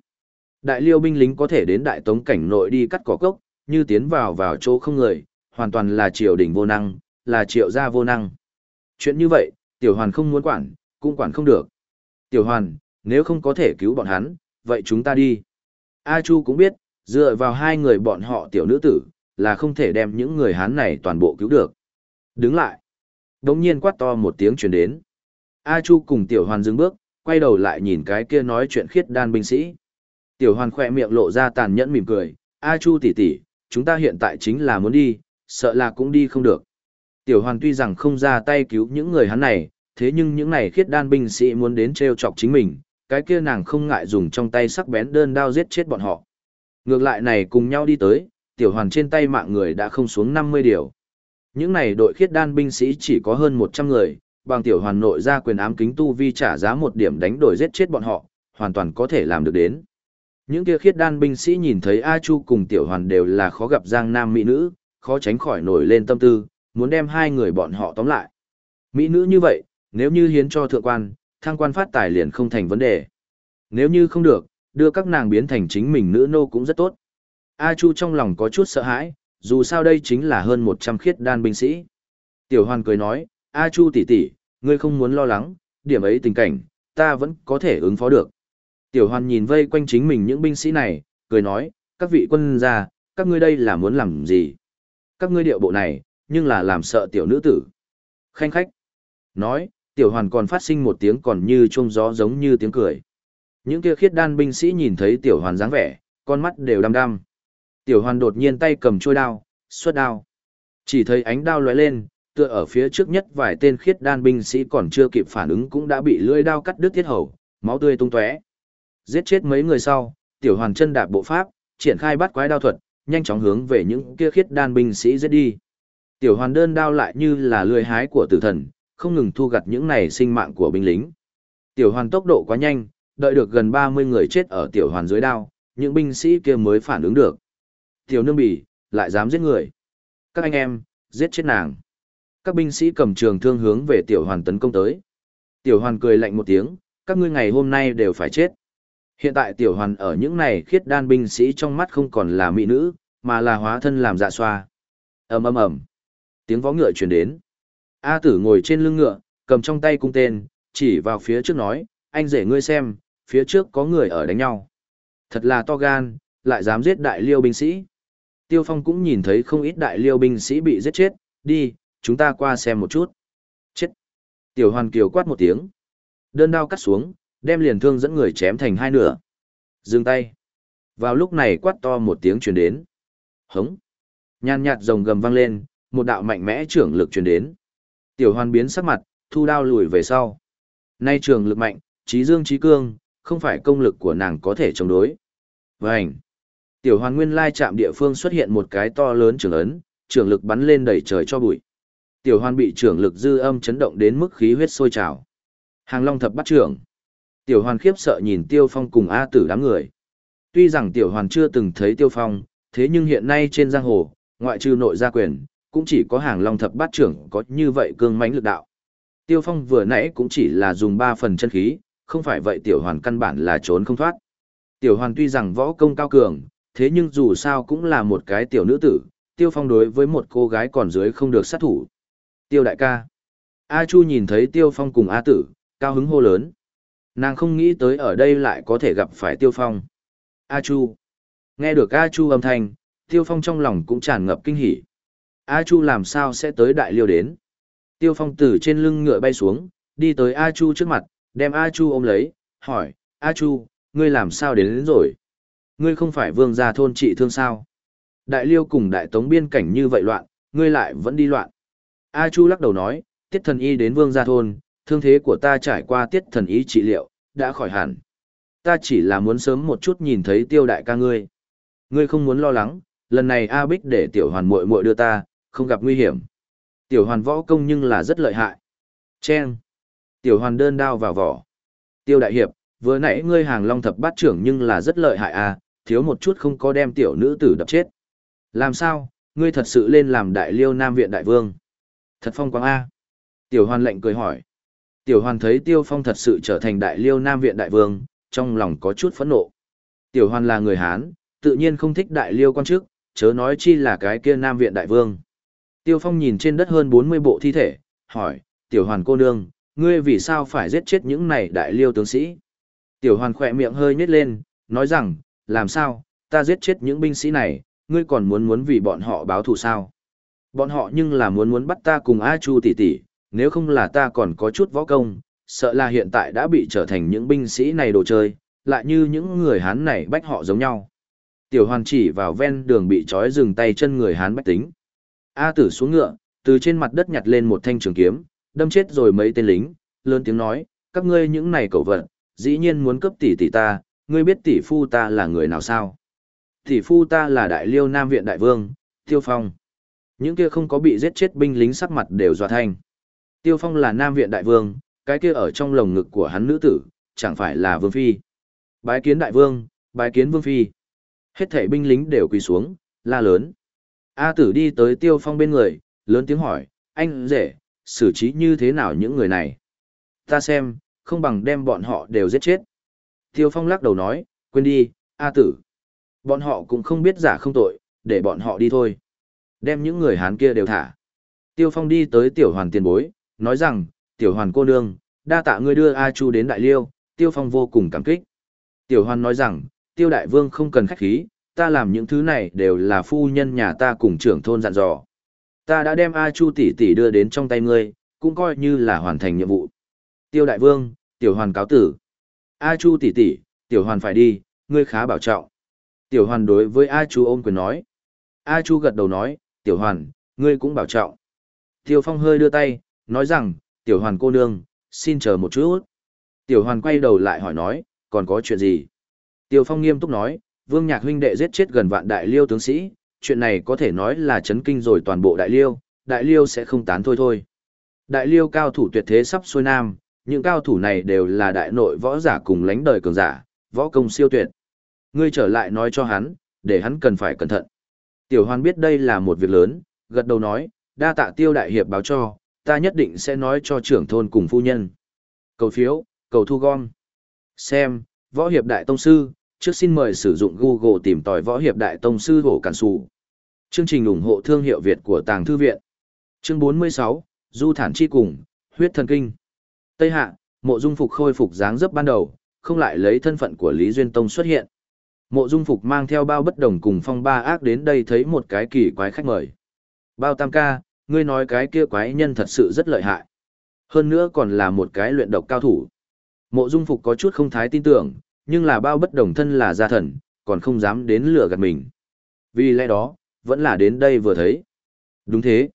Đại liêu binh lính có thể đến đại tống cảnh nội đi cắt cỏ cốc, như tiến vào vào chỗ không người, hoàn toàn là triều đình vô năng, là triệu gia vô năng. Chuyện như vậy, tiểu hoàn không muốn quản, cũng quản không được. Tiểu hoàn, nếu không có thể cứu bọn hắn, vậy chúng ta đi. A Chu cũng biết, dựa vào hai người bọn họ tiểu nữ tử, là không thể đem những người Hán này toàn bộ cứu được. Đứng lại. Đống nhiên quát to một tiếng truyền đến. A Chu cùng tiểu hoàn dừng bước, quay đầu lại nhìn cái kia nói chuyện khiết đan binh sĩ. Tiểu hoàn khỏe miệng lộ ra tàn nhẫn mỉm cười. A Chu tỷ tỷ, chúng ta hiện tại chính là muốn đi, sợ là cũng đi không được. Tiểu hoàn tuy rằng không ra tay cứu những người hắn này, thế nhưng những này khiết đan binh sĩ muốn đến treo chọc chính mình, cái kia nàng không ngại dùng trong tay sắc bén đơn đao giết chết bọn họ. Ngược lại này cùng nhau đi tới, tiểu hoàn trên tay mạng người đã không xuống 50 điều. Những này đội khiết đan binh sĩ chỉ có hơn 100 người, bằng tiểu hoàn nội ra quyền ám kính tu vi trả giá một điểm đánh đổi giết chết bọn họ, hoàn toàn có thể làm được đến. Những kia khiết đan binh sĩ nhìn thấy A Chu cùng tiểu hoàn đều là khó gặp giang nam mỹ nữ, khó tránh khỏi nổi lên tâm tư, muốn đem hai người bọn họ tóm lại. Mỹ nữ như vậy, nếu như hiến cho thượng quan, thăng quan phát tài liền không thành vấn đề. Nếu như không được, đưa các nàng biến thành chính mình nữ nô cũng rất tốt. A Chu trong lòng có chút sợ hãi, dù sao đây chính là hơn 100 khiết đan binh sĩ. Tiểu Hoan cười nói, A Chu tỷ tỷ, ngươi không muốn lo lắng, điểm ấy tình cảnh, ta vẫn có thể ứng phó được. Tiểu Hoan nhìn vây quanh chính mình những binh sĩ này, cười nói, các vị quân gia, các ngươi đây là muốn làm gì? Các ngươi điệu bộ này, nhưng là làm sợ tiểu nữ tử. Khanh khách. Nói, tiểu hoàn còn phát sinh một tiếng còn như trông gió giống như tiếng cười. Những kia khiết đan binh sĩ nhìn thấy tiểu hoàn dáng vẻ, con mắt đều đăm đăm. Tiểu hoàn đột nhiên tay cầm trôi đao, xuất đao. Chỉ thấy ánh đao lóe lên, tựa ở phía trước nhất vài tên khiết đan binh sĩ còn chưa kịp phản ứng cũng đã bị lưỡi đao cắt đứt tiết hầu, máu tươi tung tóe. Giết chết mấy người sau, tiểu hoàn chân đạp bộ pháp, triển khai bắt quái đao thuật, nhanh chóng hướng về những kia khiết đan binh sĩ giết đi. Tiểu hoàn đơn đao lại như là lưỡi hái của tử thần, không ngừng thu gặt những này sinh mạng của binh lính. Tiểu hoàn tốc độ quá nhanh, đợi được gần 30 người chết ở tiểu hoàn dưới đao, những binh sĩ kia mới phản ứng được. Tiểu nương bỉ, lại dám giết người. Các anh em, giết chết nàng. Các binh sĩ cầm trường thương hướng về tiểu hoàn tấn công tới. Tiểu hoàn cười lạnh một tiếng, các ngươi ngày hôm nay đều phải chết. Hiện tại tiểu hoàn ở những này khiết đan binh sĩ trong mắt không còn là mỹ nữ, mà là hóa thân làm dạ xoa. ầm ầm ầm, tiếng vó ngựa truyền đến. A tử ngồi trên lưng ngựa, cầm trong tay cung tên, chỉ vào phía trước nói, anh rể ngươi xem, phía trước có người ở đánh nhau. Thật là to gan, lại dám giết đại liêu binh sĩ. Tiêu Phong cũng nhìn thấy không ít đại liêu binh sĩ bị giết chết, đi, chúng ta qua xem một chút. Chết. Tiểu Hoàn Kiều quát một tiếng. Đơn đao cắt xuống, đem liền thương dẫn người chém thành hai nửa. Dừng tay. Vào lúc này quát to một tiếng truyền đến. Hống. Nhan nhạt rồng gầm vang lên, một đạo mạnh mẽ trưởng lực truyền đến. Tiểu Hoàn biến sắc mặt, thu đao lùi về sau. Nay trường lực mạnh, trí dương trí cương, không phải công lực của nàng có thể chống đối. Vành. Tiểu Hoàn nguyên lai chạm địa phương xuất hiện một cái to lớn trường ấn, trường lực bắn lên đầy trời cho bụi. Tiểu Hoàn bị trường lực dư âm chấn động đến mức khí huyết sôi trào. Hàng Long thập bắt trưởng. Tiểu Hoàn khiếp sợ nhìn Tiêu Phong cùng A Tử đám người. Tuy rằng Tiểu Hoàn chưa từng thấy Tiêu Phong, thế nhưng hiện nay trên giang hồ, ngoại trừ nội gia quyền, cũng chỉ có Hàng Long thập bát trưởng có như vậy cương mãnh lực đạo. Tiêu Phong vừa nãy cũng chỉ là dùng 3 phần chân khí, không phải vậy Tiểu Hoàn căn bản là trốn không thoát. Tiểu Hoàn tuy rằng võ công cao cường, thế nhưng dù sao cũng là một cái tiểu nữ tử, Tiêu Phong đối với một cô gái còn dưới không được sát thủ. Tiêu đại ca. A Chu nhìn thấy Tiêu Phong cùng A tử, cao hứng hô lớn. Nàng không nghĩ tới ở đây lại có thể gặp phải Tiêu Phong. A Chu. Nghe được A Chu âm thanh, Tiêu Phong trong lòng cũng tràn ngập kinh hỉ. A Chu làm sao sẽ tới đại liêu đến? Tiêu Phong từ trên lưng ngựa bay xuống, đi tới A Chu trước mặt, đem A Chu ôm lấy, hỏi, A Chu, ngươi làm sao đến, đến rồi? Ngươi không phải vương gia thôn trị thương sao? Đại liêu cùng đại tống biên cảnh như vậy loạn, ngươi lại vẫn đi loạn. A Chu lắc đầu nói, tiết thần y đến vương gia thôn, thương thế của ta trải qua tiết thần ý trị liệu, đã khỏi hẳn. Ta chỉ là muốn sớm một chút nhìn thấy tiêu đại ca ngươi. Ngươi không muốn lo lắng, lần này A Bích để tiểu hoàn muội muội đưa ta, không gặp nguy hiểm. Tiểu hoàn võ công nhưng là rất lợi hại. Chen. Tiểu hoàn đơn đao vào vỏ. Tiêu đại hiệp, vừa nãy ngươi hàng long thập bát trưởng nhưng là rất lợi hại à, thiếu một chút không có đem tiểu nữ tử đập chết. Làm sao, ngươi thật sự lên làm đại liêu Nam Viện Đại Vương? Thật phong quang A. Tiểu hoàn lệnh cười hỏi. Tiểu hoàn thấy Tiêu Phong thật sự trở thành đại liêu Nam Viện Đại Vương, trong lòng có chút phẫn nộ. Tiểu hoàn là người Hán, tự nhiên không thích đại liêu quan chức, chớ nói chi là cái kia Nam Viện Đại Vương. Tiêu Phong nhìn trên đất hơn 40 bộ thi thể, hỏi, Tiểu hoàn cô nương, ngươi vì sao phải giết chết những này đại liêu tướng sĩ? Tiểu hoàn khỏe miệng hơi nhếch lên, nói rằng, làm sao, ta giết chết những binh sĩ này, ngươi còn muốn muốn vì bọn họ báo thù sao? Bọn họ nhưng là muốn muốn bắt ta cùng A Chu tỷ tỷ, nếu không là ta còn có chút võ công, sợ là hiện tại đã bị trở thành những binh sĩ này đồ chơi, lại như những người Hán này bách họ giống nhau. Tiểu hoàn chỉ vào ven đường bị trói dừng tay chân người Hán bách tính. A tử xuống ngựa, từ trên mặt đất nhặt lên một thanh trường kiếm, đâm chết rồi mấy tên lính, lớn tiếng nói, các ngươi những này cẩu vật, dĩ nhiên muốn cướp tỷ tỷ ta, ngươi biết tỷ phu ta là người nào sao? Tỷ phu ta là đại liêu nam viện đại vương, Tiêu Phong. Những kia không có bị giết chết binh lính sắc mặt đều dọa thanh. Tiêu Phong là nam viện đại vương, cái kia ở trong lồng ngực của hắn nữ tử, chẳng phải là vương phi. Bái kiến đại vương, bái kiến vương phi. Hết thảy binh lính đều quỳ xuống, la lớn. A tử đi tới Tiêu Phong bên người, lớn tiếng hỏi, anh rể, xử trí như thế nào những người này? Ta xem, không bằng đem bọn họ đều giết chết. Tiêu Phong lắc đầu nói, quên đi, A tử. Bọn họ cũng không biết giả không tội, để bọn họ đi thôi. Đem những người Hán kia đều thả. Tiêu Phong đi tới tiểu hoàn tiền bối, nói rằng, tiểu hoàn cô nương, đa tạ ngươi đưa A Chu đến Đại Liêu, Tiêu Phong vô cùng cảm kích. Tiểu hoàn nói rằng, Tiêu Đại Vương không cần khách khí, ta làm những thứ này đều là phu nhân nhà ta cùng trưởng thôn dặn dò. Ta đã đem A Chu tỷ tỷ đưa đến trong tay ngươi, cũng coi như là hoàn thành nhiệm vụ. Tiêu Đại Vương, Tiểu Hoàn cáo tử. A Chu tỷ tỷ, Tiểu Hoàn phải đi, ngươi khá bảo trọng. Tiểu Hoàn đối với A Chu ôm quyền nói. A Chu gật đầu nói, Tiểu Hoàn, ngươi cũng bảo trọng. Tiêu Phong hơi đưa tay, nói rằng, Tiểu Hoàn cô nương, xin chờ một chút. Tiểu Hoàn quay đầu lại hỏi nói, còn có chuyện gì? Tiêu Phong nghiêm túc nói, Vương Nhạc huynh đệ giết chết gần vạn đại liêu tướng sĩ, chuyện này có thể nói là chấn kinh rồi toàn bộ đại liêu, đại liêu sẽ không tán thôi thôi. Đại liêu cao thủ tuyệt thế sắp xuôi nam, những cao thủ này đều là đại nội võ giả cùng lãnh đời cường giả, võ công siêu tuyệt. Ngươi trở lại nói cho hắn, để hắn cần phải cẩn thận. Tiểu Hoan biết đây là một việc lớn, gật đầu nói, đa tạ tiêu đại hiệp báo cho, ta nhất định sẽ nói cho trưởng thôn cùng phu nhân. Cầu phiếu, cầu thu gom. Xem, võ hiệp đại tông sư, trước xin mời sử dụng Google tìm tòi võ hiệp đại tông sư hổ cản sụ. Chương trình ủng hộ thương hiệu Việt của Tàng Thư Viện. Chương 46, Du Thản Chi Cùng, Huyết Thần Kinh. Tây Hạ, mộ dung phục khôi phục dáng dấp ban đầu, không lại lấy thân phận của Lý Duyên Tông xuất hiện. Mộ dung phục mang theo bao bất đồng cùng phong ba ác đến đây thấy một cái kỳ quái khách mời. Bao tam ca, ngươi nói cái kia quái nhân thật sự rất lợi hại. Hơn nữa còn là một cái luyện độc cao thủ. Mộ dung phục có chút không thái tin tưởng, nhưng là bao bất đồng thân là gia thần, còn không dám đến lừa gạt mình. Vì lẽ đó, vẫn là đến đây vừa thấy. Đúng thế.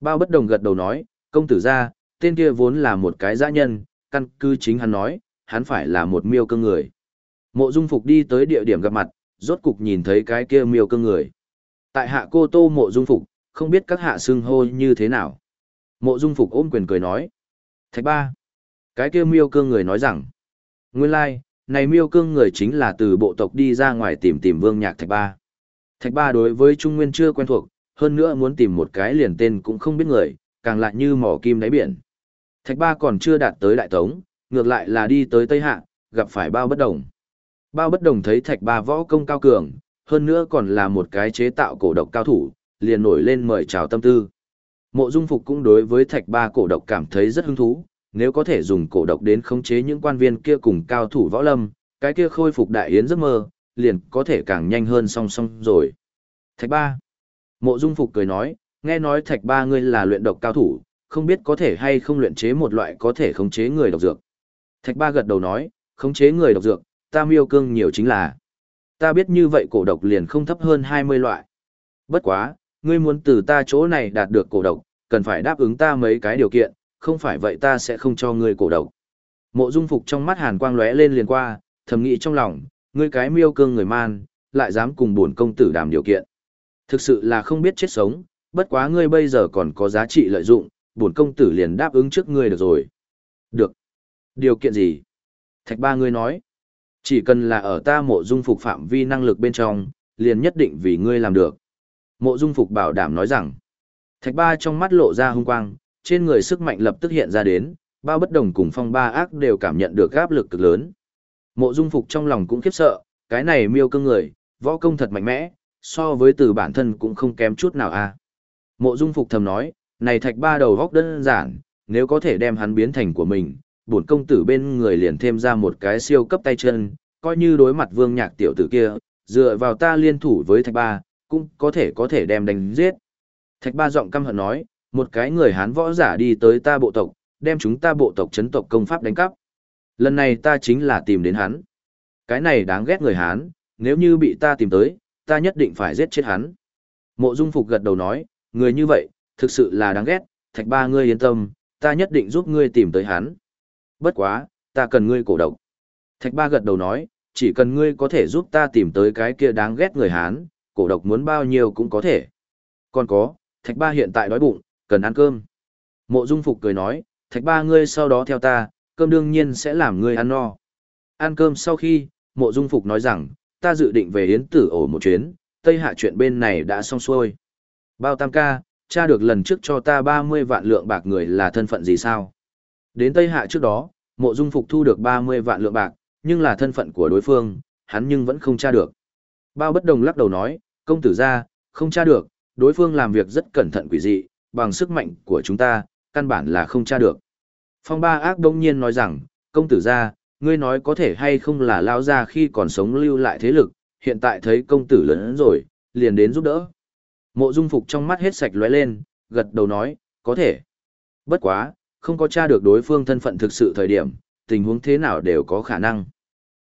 Bao bất đồng gật đầu nói, công tử gia, tên kia vốn là một cái dã nhân, căn cứ chính hắn nói, hắn phải là một miêu cương người. Mộ Dung Phục đi tới địa điểm gặp mặt, rốt cục nhìn thấy cái kia miêu cương người. Tại hạ cô tô mộ Dung Phục, không biết các hạ xưng hô như thế nào. Mộ Dung Phục ôm quyền cười nói. Thạch ba. Cái kia miêu cương người nói rằng. Nguyên lai, này miêu cương người chính là từ bộ tộc đi ra ngoài tìm tìm vương nhạc thạch ba. Thạch ba đối với Trung Nguyên chưa quen thuộc, hơn nữa muốn tìm một cái liền tên cũng không biết người, càng lại như mỏ kim đáy biển. Thạch ba còn chưa đạt tới đại tống, ngược lại là đi tới Tây Hạ, gặp phải bao bất đồng. Bao bất đồng thấy thạch ba võ công cao cường, hơn nữa còn là một cái chế tạo cổ độc cao thủ, liền nổi lên mời chào tâm tư. Mộ Dung Phục cũng đối với thạch ba cổ độc cảm thấy rất hứng thú, nếu có thể dùng cổ độc đến khống chế những quan viên kia cùng cao thủ võ lâm, cái kia khôi phục đại yến giấc mơ, liền có thể càng nhanh hơn song song rồi. Thạch ba. Mộ Dung Phục cười nói, nghe nói thạch ba ngươi là luyện độc cao thủ, không biết có thể hay không luyện chế một loại có thể khống chế người độc dược. Thạch ba gật đầu nói, khống chế người độc dược, ta miêu cương nhiều chính là. Ta biết như vậy cổ độc liền không thấp hơn 20 loại. Bất quá, ngươi muốn từ ta chỗ này đạt được cổ độc, cần phải đáp ứng ta mấy cái điều kiện, không phải vậy ta sẽ không cho ngươi cổ độc. Mộ Dung Phục trong mắt hàn quang lóe lên liền qua, thầm nghĩ trong lòng, ngươi cái miêu cương người man, lại dám cùng bổn công tử đàm điều kiện. Thực sự là không biết chết sống, bất quá ngươi bây giờ còn có giá trị lợi dụng, bổn công tử liền đáp ứng trước ngươi được rồi. Được. Điều kiện gì? Thạch ba ngươi nói. Chỉ cần là ở ta mộ dung phục phạm vi năng lực bên trong, liền nhất định vì ngươi làm được. Mộ Dung Phục bảo đảm nói rằng, Thạch Ba trong mắt lộ ra hung quang, trên người sức mạnh lập tức hiện ra đến, bao bất đồng cùng phong ba ác đều cảm nhận được áp lực cực lớn. Mộ Dung Phục trong lòng cũng khiếp sợ, cái này miêu cương người, võ công thật mạnh mẽ, so với từ bản thân cũng không kém chút nào a. À. Mộ Dung Phục thầm nói, này Thạch Ba đầu góc đơn giản, nếu có thể đem hắn biến thành của mình, bổn công tử bên người liền thêm ra một cái siêu cấp tay chân, coi như đối mặt Vương Nhạc tiểu tử kia, dựa vào ta liên thủ với Thạch Ba, cũng có thể có thể đem đánh giết. Thạch Ba giọng căm hận nói, một cái người Hán võ giả đi tới ta bộ tộc, đem chúng ta bộ tộc chấn tộc công pháp đánh cắp. Lần này ta chính là tìm đến hắn. Cái này đáng ghét người Hán, nếu như bị ta tìm tới, ta nhất định phải giết chết hắn. Mộ Dung Phục gật đầu nói, người như vậy, thực sự là đáng ghét, thạch ba ngươi yên tâm, ta nhất định giúp ngươi tìm tới hắn. Bất quá, ta cần ngươi cổ độc. Thạch ba gật đầu nói, chỉ cần ngươi có thể giúp ta tìm tới cái kia đáng ghét người Hán, cổ độc muốn bao nhiêu cũng có thể. Còn có, thạch ba hiện tại đói bụng, cần ăn cơm. Mộ Dung Phục cười nói, thạch ba ngươi sau đó theo ta, cơm đương nhiên sẽ làm ngươi ăn no. Ăn cơm sau khi, mộ Dung Phục nói rằng, ta dự định về Yến Tử ổ một chuyến, Tây Hạ chuyện bên này đã xong xuôi. Bao tam ca, cha được lần trước cho ta 30 vạn lượng bạc người là thân phận gì sao? Đến Tây Hạ trước đó, mộ dung phục thu được 30 vạn lượng bạc, nhưng là thân phận của đối phương, hắn nhưng vẫn không tra được. Bao bất đồng lắc đầu nói, công tử ra, không tra được, đối phương làm việc rất cẩn thận quỷ dị, bằng sức mạnh của chúng ta, căn bản là không tra được. Phong ba ác đông nhiên nói rằng, công tử ra, ngươi nói có thể hay không là lao ra khi còn sống lưu lại thế lực, hiện tại thấy công tử lớn rồi, liền đến giúp đỡ. Mộ dung phục trong mắt hết sạch lóe lên, gật đầu nói, có thể. Bất quá, không có tra được đối phương thân phận thực sự thời điểm, tình huống thế nào đều có khả năng.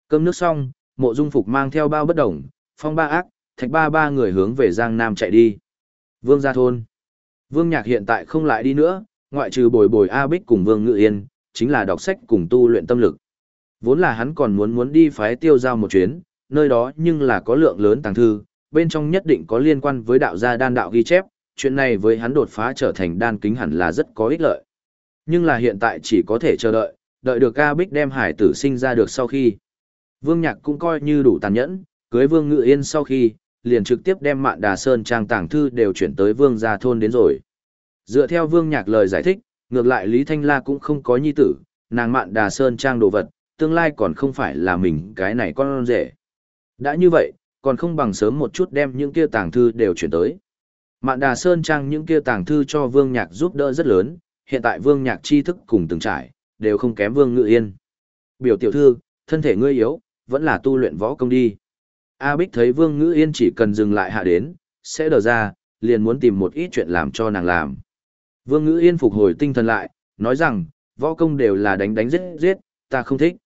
Cơm nước xong, mộ dung phục mang theo bao bất đồng, phong ba ác, thạch ba ba người hướng về Giang Nam chạy đi. Vương gia thôn. Vương Nhạc hiện tại không lại đi nữa, ngoại trừ bồi bồi A Bích cùng Vương Ngự Yên, chính là đọc sách cùng tu luyện tâm lực. Vốn là hắn còn muốn muốn đi phái tiêu giao một chuyến, nơi đó nhưng là có lượng lớn tàng thư, bên trong nhất định có liên quan với đạo gia đan đạo ghi chép, chuyện này với hắn đột phá trở thành đan kính hẳn là rất có ích lợi. Nhưng là hiện tại chỉ có thể chờ đợi, đợi được A Bích đem hải tử sinh ra được sau khi. Vương Nhạc cũng coi như đủ tàn nhẫn, cưới Vương Ngự Yên sau khi, liền trực tiếp đem Mạn Đà Sơn trang tàng thư đều chuyển tới Vương gia thôn đến rồi. Dựa theo Vương Nhạc lời giải thích, ngược lại Lý Thanh La cũng không có nhi tử, nàng Mạn Đà Sơn trang đồ vật, tương lai còn không phải là mình cái này con rể. Đã như vậy, còn không bằng sớm một chút đem những kia tàng thư đều chuyển tới. Mạn Đà Sơn trang những kia tàng thư cho Vương Nhạc giúp đỡ rất lớn, hiện tại Vương Nhạc tri thức cùng từng trải, đều không kém Vương Ngự Yên. Biểu tiểu thư, thân thể ngươi yếu, vẫn là tu luyện võ công đi. A Bích thấy Vương Ngữ Yên chỉ cần dừng lại hạ đến, sẽ đờ ra, liền muốn tìm một ít chuyện làm cho nàng làm. Vương Ngữ Yên phục hồi tinh thần lại, nói rằng, võ công đều là đánh đánh giết giết, ta không thích.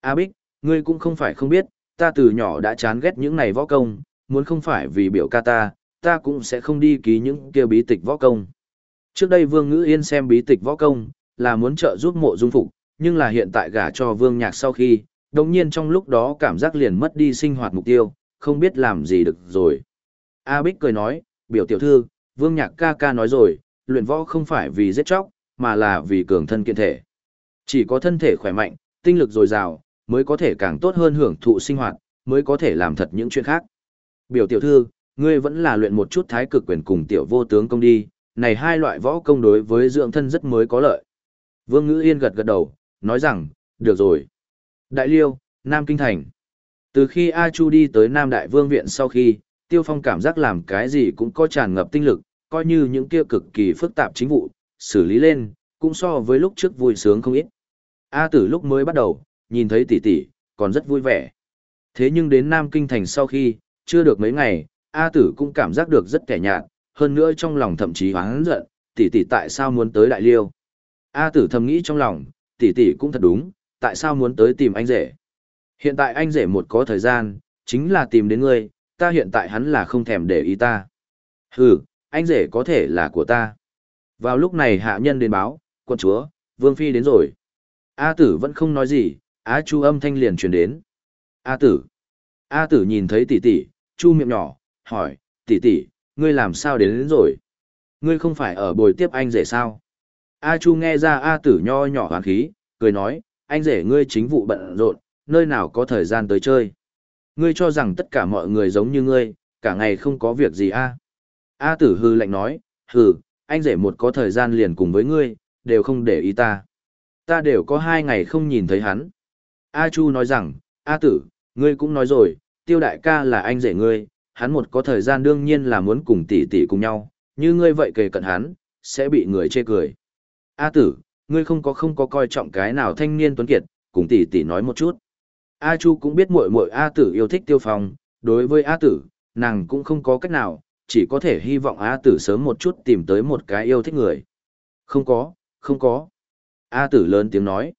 A Bích, ngươi cũng không phải không biết, ta từ nhỏ đã chán ghét những này võ công, muốn không phải vì biểu ca ta, ta cũng sẽ không đi ký những kia bí tịch võ công. Trước đây Vương Ngữ Yên xem bí tịch võ công, là muốn trợ giúp mộ dung phục, nhưng là hiện tại gả cho Vương Nhạc sau khi, đồng nhiên trong lúc đó cảm giác liền mất đi sinh hoạt mục tiêu, không biết làm gì được rồi. A Bích cười nói, biểu tiểu thư, Vương Nhạc ca ca nói rồi, luyện võ không phải vì giết chóc, mà là vì cường thân kiện thể. Chỉ có thân thể khỏe mạnh, tinh lực dồi dào, mới có thể càng tốt hơn hưởng thụ sinh hoạt, mới có thể làm thật những chuyện khác. Biểu tiểu thư, ngươi vẫn là luyện một chút thái cực quyền cùng tiểu vô tướng công đi, này hai loại võ công đối với dưỡng thân rất mới có lợi. Vương Ngữ Yên gật gật đầu, nói rằng, được rồi. Đại Liêu, Nam Kinh Thành. Từ khi A Chu đi tới Nam Đại Vương Viện sau khi, Tiêu Phong cảm giác làm cái gì cũng có tràn ngập tinh lực, coi như những kia cực kỳ phức tạp chính vụ, xử lý lên, cũng so với lúc trước vui sướng không ít. A Tử lúc mới bắt đầu, nhìn thấy tỷ tỷ, còn rất vui vẻ. Thế nhưng đến Nam Kinh Thành sau khi, chưa được mấy ngày, A Tử cũng cảm giác được rất kẻ nhạt, hơn nữa trong lòng thậm chí hoáng giận, tỷ tỷ tại sao muốn tới Đại Liêu. A Tử thầm nghĩ trong lòng, tỷ tỷ cũng thật đúng, tại sao muốn tới tìm anh rể. Hiện tại anh rể một có thời gian, chính là tìm đến ngươi, ta hiện tại hắn là không thèm để ý ta. Hừ, anh rể có thể là của ta. Vào lúc này hạ nhân đến báo, quân chúa, Vương Phi đến rồi. A tử vẫn không nói gì, Á Chu âm thanh liền truyền đến. A tử. A tử nhìn thấy tỷ tỷ, Chu miệng nhỏ, hỏi, tỷ tỷ, ngươi làm sao đến, đến rồi? Ngươi không phải ở bồi tiếp anh rể sao? A Chu nghe ra A tử nho nhỏ hoàn khí, cười nói, anh rể ngươi chính vụ bận rộn, nơi nào có thời gian tới chơi. Ngươi cho rằng tất cả mọi người giống như ngươi, cả ngày không có việc gì a? A tử hư lạnh nói, hừ, anh rể một có thời gian liền cùng với ngươi, đều không để ý ta. Ta đều có hai ngày không nhìn thấy hắn. A Chu nói rằng, A tử, ngươi cũng nói rồi, tiêu đại ca là anh rể ngươi, hắn một có thời gian đương nhiên là muốn cùng tỷ tỷ cùng nhau, như ngươi vậy kề cận hắn, sẽ bị người chê cười. A tử, ngươi không có không có coi trọng cái nào thanh niên tuấn kiệt, cùng tỷ tỷ nói một chút. A Chu cũng biết muội muội A tử yêu thích tiêu phong, đối với A tử, nàng cũng không có cách nào, chỉ có thể hy vọng A tử sớm một chút tìm tới một cái yêu thích người. Không có, không có. A tử lớn tiếng nói.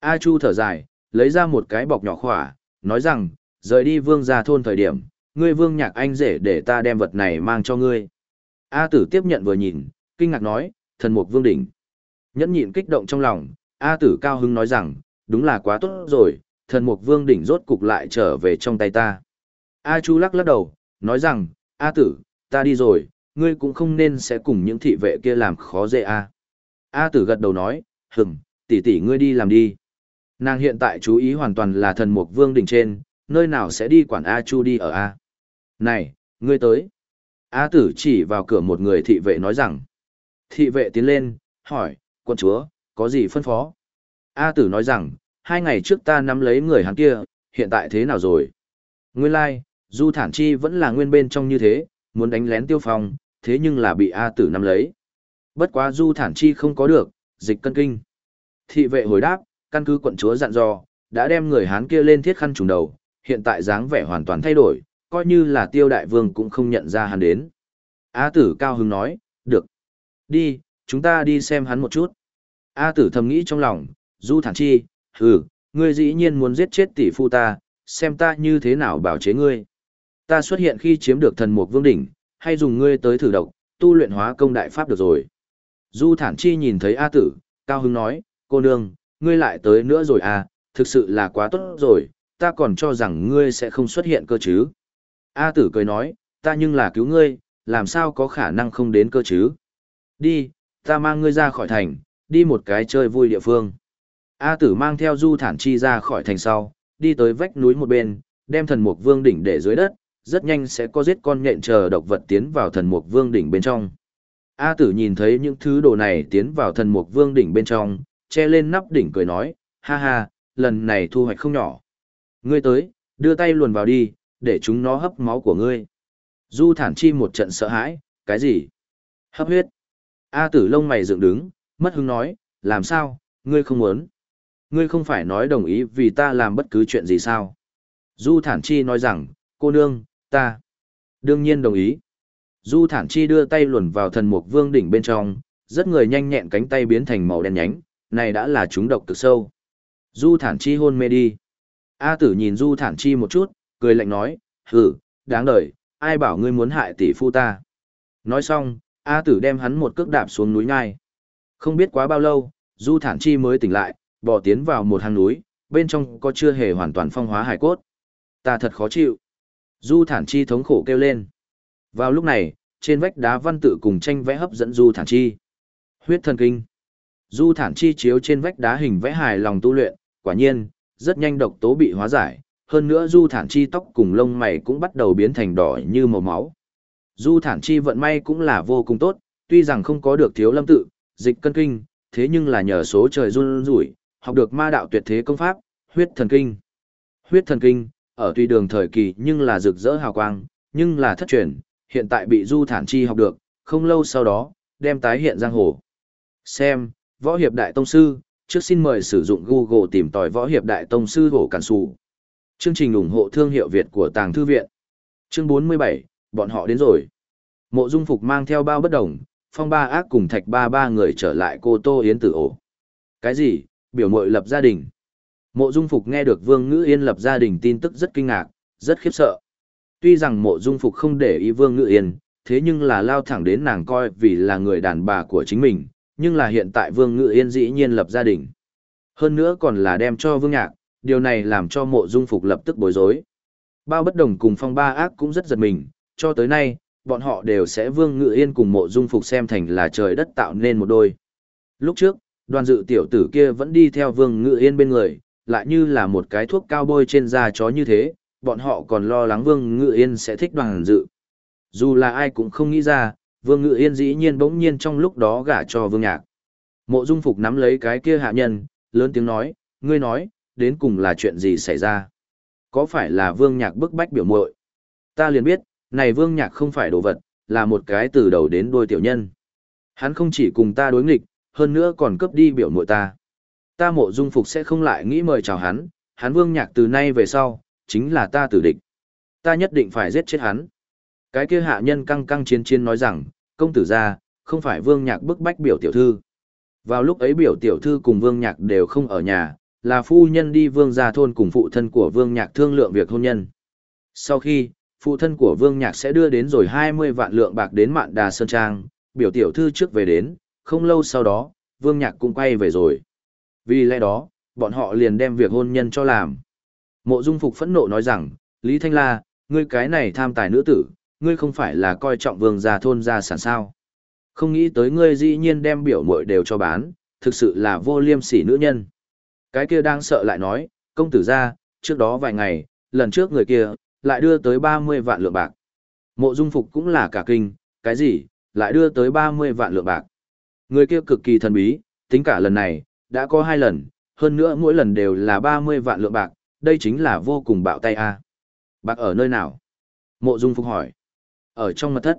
A Chu thở dài, lấy ra một cái bọc nhỏ khỏa, nói rằng, rời đi vương gia thôn thời điểm, ngươi vương nhạc anh rể để ta đem vật này mang cho ngươi. A tử tiếp nhận vừa nhìn, kinh ngạc nói, thần mục vương đỉnh. Nhẫn nhịn kích động trong lòng, A tử cao hứng nói rằng, đúng là quá tốt rồi, thần mục vương đỉnh rốt cục lại trở về trong tay ta. A Chu lắc lắc đầu, nói rằng, A tử, ta đi rồi, ngươi cũng không nên sẽ cùng những thị vệ kia làm khó dễ A. A tử gật đầu nói, hừm, tỷ tỷ ngươi đi làm đi. Nàng hiện tại chú ý hoàn toàn là thần mục vương đỉnh trên, nơi nào sẽ đi quản A Chu đi ở A. Này, ngươi tới. A tử chỉ vào cửa một người thị vệ nói rằng. Thị vệ tiến lên, hỏi, quân chúa, có gì phân phó? A tử nói rằng, hai ngày trước ta nắm lấy người hắn kia, hiện tại thế nào rồi? Nguyên lai, like, du thản chi vẫn là nguyên bên trong như thế, muốn đánh lén tiêu phong, thế nhưng là bị A tử nắm lấy. Bất quá du thản chi không có được, dịch cân kinh. Thị vệ hồi đáp, căn cứ quận chúa dặn dò, đã đem người Hán kia lên thiết khăn trùng đầu, hiện tại dáng vẻ hoàn toàn thay đổi, coi như là tiêu đại vương cũng không nhận ra hắn đến. A tử cao hứng nói, được. Đi, chúng ta đi xem hắn một chút. A tử thầm nghĩ trong lòng, du thản chi, hừ, ngươi dĩ nhiên muốn giết chết tỷ phu ta, xem ta như thế nào bảo chế ngươi. Ta xuất hiện khi chiếm được thần mục vương đỉnh, hay dùng ngươi tới thử độc, tu luyện hóa công đại pháp được rồi. Du thản chi nhìn thấy A tử, cao hứng nói, cô nương, ngươi lại tới nữa rồi à, thực sự là quá tốt rồi, ta còn cho rằng ngươi sẽ không xuất hiện cơ chứ. A tử cười nói, ta nhưng là cứu ngươi, làm sao có khả năng không đến cơ chứ. Đi, ta mang ngươi ra khỏi thành, đi một cái chơi vui địa phương. A tử mang theo du thản chi ra khỏi thành sau, đi tới vách núi một bên, đem thần mục vương đỉnh để dưới đất, rất nhanh sẽ có giết con nhện chờ độc vật tiến vào thần mục vương đỉnh bên trong. A tử nhìn thấy những thứ đồ này tiến vào thần mục vương đỉnh bên trong, che lên nắp đỉnh cười nói, ha ha, lần này thu hoạch không nhỏ. Ngươi tới, đưa tay luồn vào đi, để chúng nó hấp máu của ngươi. Du thản chi một trận sợ hãi, cái gì? Hấp huyết. A tử lông mày dựng đứng, mất hứng nói, làm sao, ngươi không muốn. Ngươi không phải nói đồng ý vì ta làm bất cứ chuyện gì sao. Du thản chi nói rằng, cô nương, ta. Đương nhiên đồng ý. Du thản chi đưa tay luồn vào thần mục vương đỉnh bên trong, rất người nhanh nhẹn cánh tay biến thành màu đen nhánh, này đã là chúng độc cực sâu. Du thản chi hôn mê đi. A tử nhìn du thản chi một chút, cười lạnh nói, hừ, đáng đời, ai bảo ngươi muốn hại tỷ phu ta. Nói xong, A tử đem hắn một cước đạp xuống núi ngay. Không biết quá bao lâu, du thản chi mới tỉnh lại, bỏ tiến vào một hang núi, bên trong có chưa hề hoàn toàn phong hóa hải cốt. Ta thật khó chịu. Du thản chi thống khổ kêu lên. Vào lúc này, trên vách đá văn tự cùng tranh vẽ hấp dẫn du thản chi. Huyết thần kinh. Du thản chi chiếu trên vách đá hình vẽ hài lòng tu luyện, quả nhiên, rất nhanh độc tố bị hóa giải, hơn nữa du thản chi tóc cùng lông mày cũng bắt đầu biến thành đỏ như màu máu. Du thản chi vận may cũng là vô cùng tốt, tuy rằng không có được thiếu lâm tự, dịch cân kinh, thế nhưng là nhờ số trời run rủi, học được ma đạo tuyệt thế công pháp, huyết thần kinh. Huyết thần kinh, ở tuy đường thời kỳ nhưng là rực rỡ hào quang, nhưng là thất truyền, hiện tại bị du thản chi học được, không lâu sau đó, đem tái hiện giang hồ. Xem, Võ Hiệp Đại Tông Sư, trước xin mời sử dụng Google tìm tòi Võ Hiệp Đại Tông Sư Hổ Cản Sù. Chương trình ủng hộ thương hiệu Việt của Tàng Thư Viện. Chương 47, bọn họ đến rồi. Mộ Dung Phục mang theo bao bất đồng, phong ba ác cùng thạch ba ba người trở lại cô Tô Yến tử ổ. Cái gì? Biểu mội lập gia đình. Mộ Dung Phục nghe được Vương Ngữ Yên lập gia đình tin tức rất kinh ngạc, rất khiếp sợ. Tuy rằng Mộ Dung Phục không để ý Vương Ngữ Yên, thế nhưng là lao thẳng đến nàng coi vì là người đàn bà của chính mình, nhưng là hiện tại Vương Ngự Yên dĩ nhiên lập gia đình. Hơn nữa còn là đem cho Vương Nhạc, điều này làm cho mộ dung phục lập tức bối rối. Bao bất đồng cùng phong ba ác cũng rất giật mình, cho tới nay, bọn họ đều sẽ Vương Ngự Yên cùng mộ dung phục xem thành là trời đất tạo nên một đôi. Lúc trước, đoàn dự tiểu tử kia vẫn đi theo Vương Ngự Yên bên người, lại như là một cái thuốc cao bôi trên da chó như thế, bọn họ còn lo lắng Vương Ngự Yên sẽ thích đoàn dự. Dù là ai cũng không nghĩ ra, Vương Ngự Yên dĩ nhiên bỗng nhiên trong lúc đó gả cho Vương Nhạc. Mộ Dung Phục nắm lấy cái kia hạ nhân, lớn tiếng nói, ngươi nói, đến cùng là chuyện gì xảy ra? Có phải là Vương Nhạc bức bách biểu muội? Ta liền biết, này Vương Nhạc không phải đồ vật, là một cái từ đầu đến đuôi tiểu nhân. Hắn không chỉ cùng ta đối nghịch, hơn nữa còn cướp đi biểu muội ta. Ta Mộ Dung Phục sẽ không lại nghĩ mời chào hắn, hắn Vương Nhạc từ nay về sau, chính là ta tử địch. Ta nhất định phải giết chết hắn. Cái kia hạ nhân căng căng chiến chiến nói rằng, công tử gia, không phải Vương Nhạc bức bách biểu tiểu thư. Vào lúc ấy biểu tiểu thư cùng Vương Nhạc đều không ở nhà, là phu nhân đi Vương gia thôn cùng phụ thân của Vương Nhạc thương lượng việc hôn nhân. Sau khi, phụ thân của Vương Nhạc sẽ đưa đến rồi 20 vạn lượng bạc đến Mạn Đà Sơn Trang, biểu tiểu thư trước về đến, không lâu sau đó, Vương Nhạc cũng quay về rồi. Vì lẽ đó, bọn họ liền đem việc hôn nhân cho làm. Mộ Dung Phục phẫn nộ nói rằng, Lý Thanh La, ngươi cái này tham tài nữ tử, ngươi không phải là coi trọng vương gia thôn gia sản sao. Không nghĩ tới ngươi dĩ nhiên đem biểu muội đều cho bán, thực sự là vô liêm sỉ nữ nhân. Cái kia đang sợ lại nói, công tử gia, trước đó vài ngày, lần trước người kia, lại đưa tới 30 vạn lượng bạc. Mộ dung phục cũng là cả kinh, cái gì, lại đưa tới 30 vạn lượng bạc. Người kia cực kỳ thần bí, tính cả lần này, đã có hai lần, hơn nữa mỗi lần đều là 30 vạn lượng bạc, đây chính là vô cùng bạo tay a. Bạc ở nơi nào? Mộ Dung Phục hỏi. Ở trong mật thất.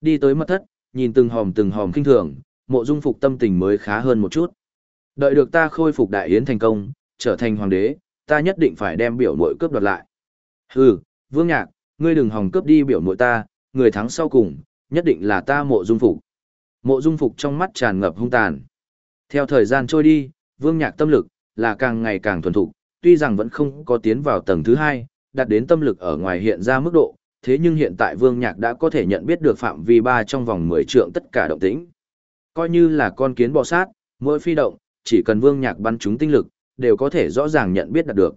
Đi tới mật thất, nhìn từng hòm từng hòm kinh thường, Mộ Dung Phục tâm tình mới khá hơn một chút. Đợi được ta khôi phục đại yến thành công, trở thành hoàng đế, ta nhất định phải đem biểu muội cướp đoạt lại. Hừ, Vương Nhạc, ngươi đừng hòng cướp đi biểu mội ta, người thắng sau cùng, nhất định là ta Mộ Dung Phục. Mộ Dung Phục trong mắt tràn ngập hung tàn. Theo thời gian trôi đi, Vương Nhạc tâm lực là càng ngày càng thuần thục, tuy rằng vẫn không có tiến vào tầng thứ hai, đạt đến tâm lực ở ngoài hiện ra mức độ, thế nhưng hiện tại Vương Nhạc đã có thể nhận biết được phạm vi ba trong vòng 10 trượng tất cả động tĩnh. Coi như là con kiến bò sát, mỗi phi động, chỉ cần Vương Nhạc bắn chúng tinh lực, đều có thể rõ ràng nhận biết đạt được.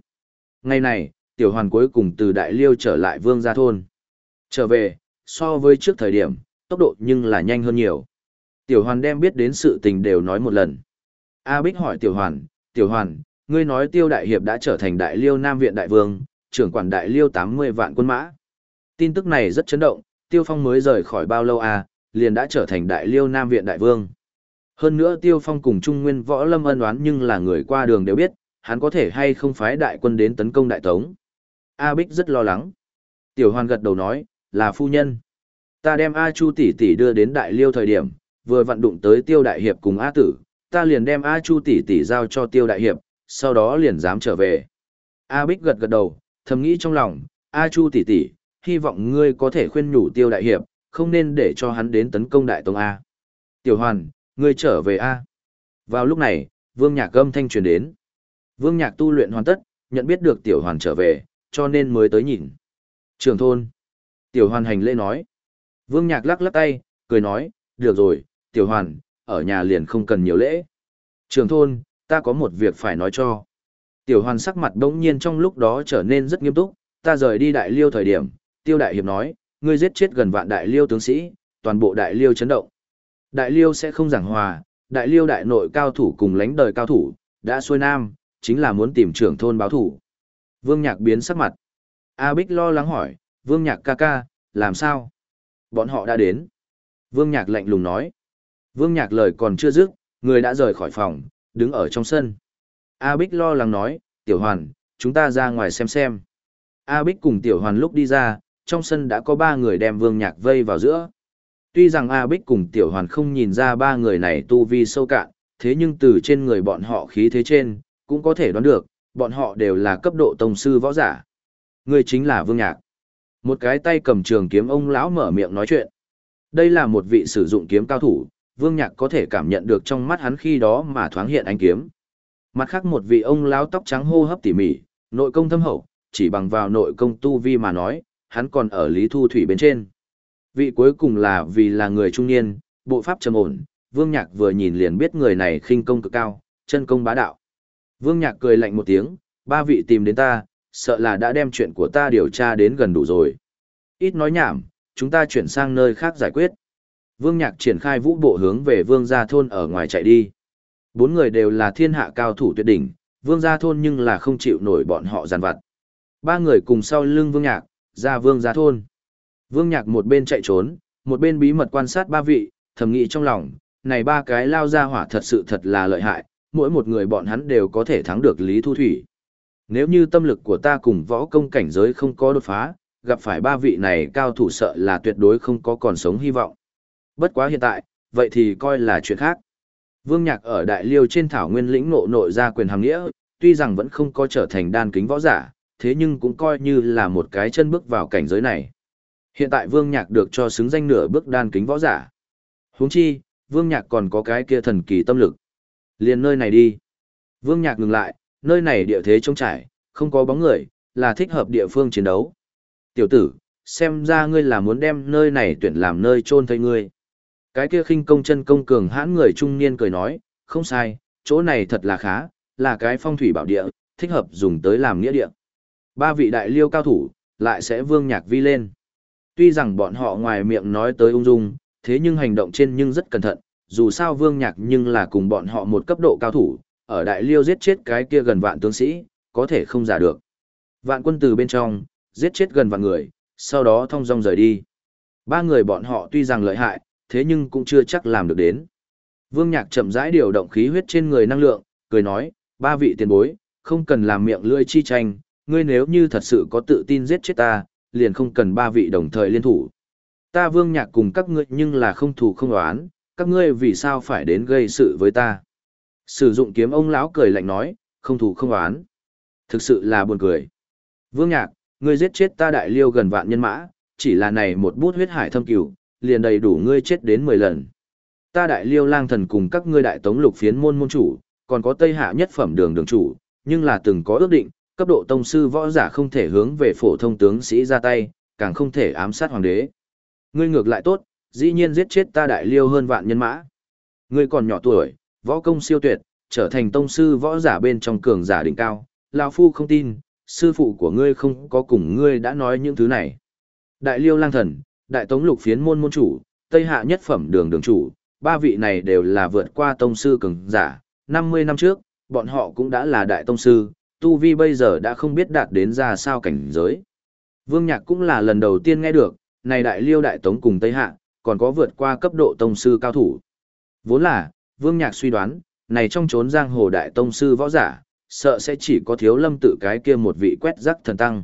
Ngày này, tiểu hoàn cuối cùng từ Đại Liêu trở lại Vương gia thôn. Trở về, so với trước thời điểm, tốc độ nhưng là nhanh hơn nhiều. Tiểu hoàn đem biết đến sự tình đều nói một lần. A Bích hỏi tiểu hoàn, tiểu hoàn, ngươi nói tiêu đại hiệp đã trở thành đại liêu nam viện đại vương, trưởng quản đại liêu 80 vạn quân mã. Tin tức này rất chấn động, tiêu phong mới rời khỏi bao lâu à, liền đã trở thành đại liêu nam viện đại vương. Hơn nữa tiêu phong cùng trung nguyên võ lâm ân oán nhưng là người qua đường đều biết, hắn có thể hay không phái đại quân đến tấn công đại tống. A Bích rất lo lắng. Tiểu hoàn gật đầu nói, là phu nhân. Ta đem A Chu tỷ tỷ đưa đến đại liêu thời điểm, vừa vận đụng tới tiêu đại hiệp cùng A tử, ta liền đem A Chu tỷ tỷ giao cho tiêu đại hiệp, sau đó liền dám trở về. A Bích gật gật đầu, thầm nghĩ trong lòng, A Chu tỷ tỷ, hy vọng ngươi có thể khuyên nhủ tiêu đại hiệp, không nên để cho hắn đến tấn công đại tông A. Tiểu hoàn, ngươi trở về A. Vào lúc này, vương nhạc âm thanh truyền đến. Vương nhạc tu luyện hoàn tất, nhận biết được tiểu hoàn trở về, cho nên mới tới nhìn. Trường thôn. Tiểu hoàn hành lễ nói. Vương nhạc lắc lắc tay, cười nói, được rồi, tiểu hoàn, ở nhà liền không cần nhiều lễ. Trường thôn, ta có một việc phải nói cho. Tiểu hoàn sắc mặt đống nhiên trong lúc đó trở nên rất nghiêm túc, ta rời đi đại liêu thời điểm, tiêu đại hiệp nói, ngươi giết chết gần vạn đại liêu tướng sĩ, toàn bộ đại liêu chấn động. Đại liêu sẽ không giảng hòa, đại liêu đại nội cao thủ cùng lãnh đời cao thủ, đã xuôi nam, chính là muốn tìm trưởng thôn báo thủ. Vương Nhạc biến sắc mặt. A Bích lo lắng hỏi, Vương Nhạc ca ca, làm sao? Bọn họ đã đến. Vương Nhạc lạnh lùng nói. Vương Nhạc lời còn chưa dứt, người đã rời khỏi phòng, đứng ở trong sân. A Bích lo lắng nói, Tiểu Hoàn, chúng ta ra ngoài xem xem. A Bích cùng Tiểu Hoàn lúc đi ra, trong sân đã có ba người đem Vương Nhạc vây vào giữa. Tuy rằng A Bích cùng Tiểu Hoàn không nhìn ra ba người này tu vi sâu cạn, thế nhưng từ trên người bọn họ khí thế trên, cũng có thể đoán được, bọn họ đều là cấp độ tông sư võ giả. Người chính là Vương Nhạc. Một cái tay cầm trường kiếm ông lão mở miệng nói chuyện. Đây là một vị sử dụng kiếm cao thủ, Vương Nhạc có thể cảm nhận được trong mắt hắn khi đó mà thoáng hiện ánh kiếm. Mặt khác một vị ông lão tóc trắng hô hấp tỉ mỉ, nội công thâm hậu, chỉ bằng vào nội công tu vi mà nói, hắn còn ở Lý Thu Thủy bên trên. Vị cuối cùng là vì là người trung niên, bộ pháp trầm ổn, Vương Nhạc vừa nhìn liền biết người này khinh công cực cao, chân công bá đạo. Vương Nhạc cười lạnh một tiếng, ba vị tìm đến ta, sợ là đã đem chuyện của ta điều tra đến gần đủ rồi. Ít nói nhảm, chúng ta chuyển sang nơi khác giải quyết. Vương Nhạc triển khai vũ bộ hướng về Vương Gia Thôn ở ngoài chạy đi. Bốn người đều là thiên hạ cao thủ tuyệt đỉnh, Vương Gia Thôn nhưng là không chịu nổi bọn họ giàn vặt. Ba người cùng sau lưng Vương Nhạc, ra Vương Gia Thôn. Vương Nhạc một bên chạy trốn, một bên bí mật quan sát ba vị, thầm nghĩ trong lòng, này ba cái lao ra hỏa thật sự thật là lợi hại, mỗi một người bọn hắn đều có thể thắng được Lý Thu Thủy. Nếu như tâm lực của ta cùng võ công cảnh giới không có đột phá, gặp phải ba vị này cao thủ sợ là tuyệt đối không có còn sống hy vọng. Bất quá hiện tại, vậy thì coi là chuyện khác. Vương Nhạc ở Đại Liêu trên thảo nguyên lĩnh ngộ nội ra quyền hàm nghĩa, tuy rằng vẫn không có trở thành đan kính võ giả, thế nhưng cũng coi như là một cái chân bước vào cảnh giới này. Hiện tại Vương Nhạc được cho xứng danh nửa bước đan kính võ giả. Huống chi, Vương Nhạc còn có cái kia thần kỳ tâm lực. Liền nơi này đi. Vương Nhạc ngừng lại, nơi này địa thế trống trải, không có bóng người, là thích hợp địa phương chiến đấu. Tiểu tử, xem ra ngươi là muốn đem nơi này tuyển làm nơi chôn thây ngươi. Cái kia khinh công chân công cường hãn người trung niên cười nói, không sai, chỗ này thật là khá, là cái phong thủy bảo địa, thích hợp dùng tới làm nghĩa địa. Ba vị đại liêu cao thủ, lại sẽ vương nhạc vi lên. Tuy rằng bọn họ ngoài miệng nói tới ung dung, thế nhưng hành động trên nhưng rất cẩn thận, dù sao vương nhạc nhưng là cùng bọn họ một cấp độ cao thủ, ở đại liêu giết chết cái kia gần vạn tướng sĩ, có thể không giả được. Vạn quân từ bên trong, giết chết gần vạn người, sau đó thông dong rời đi. Ba người bọn họ tuy rằng lợi hại, thế nhưng cũng chưa chắc làm được đến. Vương Nhạc chậm rãi điều động khí huyết trên người năng lượng, cười nói, ba vị tiền bối, không cần làm miệng lưỡi chi tranh, ngươi nếu như thật sự có tự tin giết chết ta, liền không cần ba vị đồng thời liên thủ. Ta Vương Nhạc cùng các ngươi nhưng là không thù không oán, các ngươi vì sao phải đến gây sự với ta? Sử dụng kiếm ông lão cười lạnh nói, không thù không oán. Thực sự là buồn cười. Vương Nhạc, ngươi giết chết ta đại liêu gần vạn nhân mã, chỉ là này một bút huyết hải thâm cửu, liền đầy đủ ngươi chết đến 10 lần. Ta đại liêu lang thần cùng các ngươi đại tống lục phiến môn môn chủ, còn có tây hạ nhất phẩm đường đường chủ, nhưng là từng có ước định, cấp độ tông sư võ giả không thể hướng về phổ thông tướng sĩ ra tay, càng không thể ám sát hoàng đế. Ngươi ngược lại tốt, dĩ nhiên giết chết ta đại liêu hơn vạn nhân mã. Ngươi còn nhỏ tuổi, võ công siêu tuyệt, trở thành tông sư võ giả bên trong cường giả đỉnh cao, lão phu không tin, sư phụ của ngươi không có cùng ngươi đã nói những thứ này. Đại liêu lang thần, đại tống lục phiến môn môn chủ, tây hạ nhất phẩm đường đường chủ, ba vị này đều là vượt qua tông sư cường giả, 50 năm trước, bọn họ cũng đã là đại tông sư, tu vi bây giờ đã không biết đạt đến ra sao cảnh giới. Vương Nhạc cũng là lần đầu tiên nghe được, này đại liêu đại tống cùng tây hạ, còn có vượt qua cấp độ tông sư cao thủ. Vốn là, Vương Nhạc suy đoán, này trong chốn giang hồ đại tông sư võ giả, sợ sẽ chỉ có thiếu lâm tự cái kia một vị quét rắc thần tăng.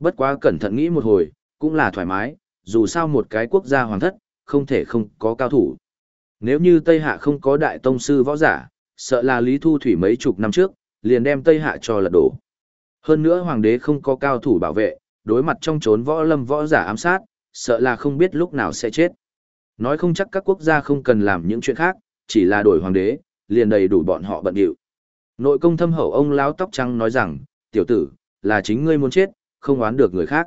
Bất quá cẩn thận nghĩ một hồi, cũng là thoải mái, dù sao một cái quốc gia hoàng thất, không thể không có cao thủ. Nếu như Tây Hạ không có đại tông sư võ giả, sợ là Lý Thu Thủy mấy chục năm trước, liền đem Tây Hạ cho lật đổ. Hơn nữa hoàng đế không có cao thủ bảo vệ, đối mặt trong chốn võ lâm võ giả ám sát, sợ là không biết lúc nào sẽ chết. Nói không chắc các quốc gia không cần làm những chuyện khác, chỉ là đổi hoàng đế, liền đầy đủ bọn họ bận điệu. Nội công thâm hậu ông lão tóc trắng nói rằng, tiểu tử, là chính ngươi muốn chết, không oán được người khác.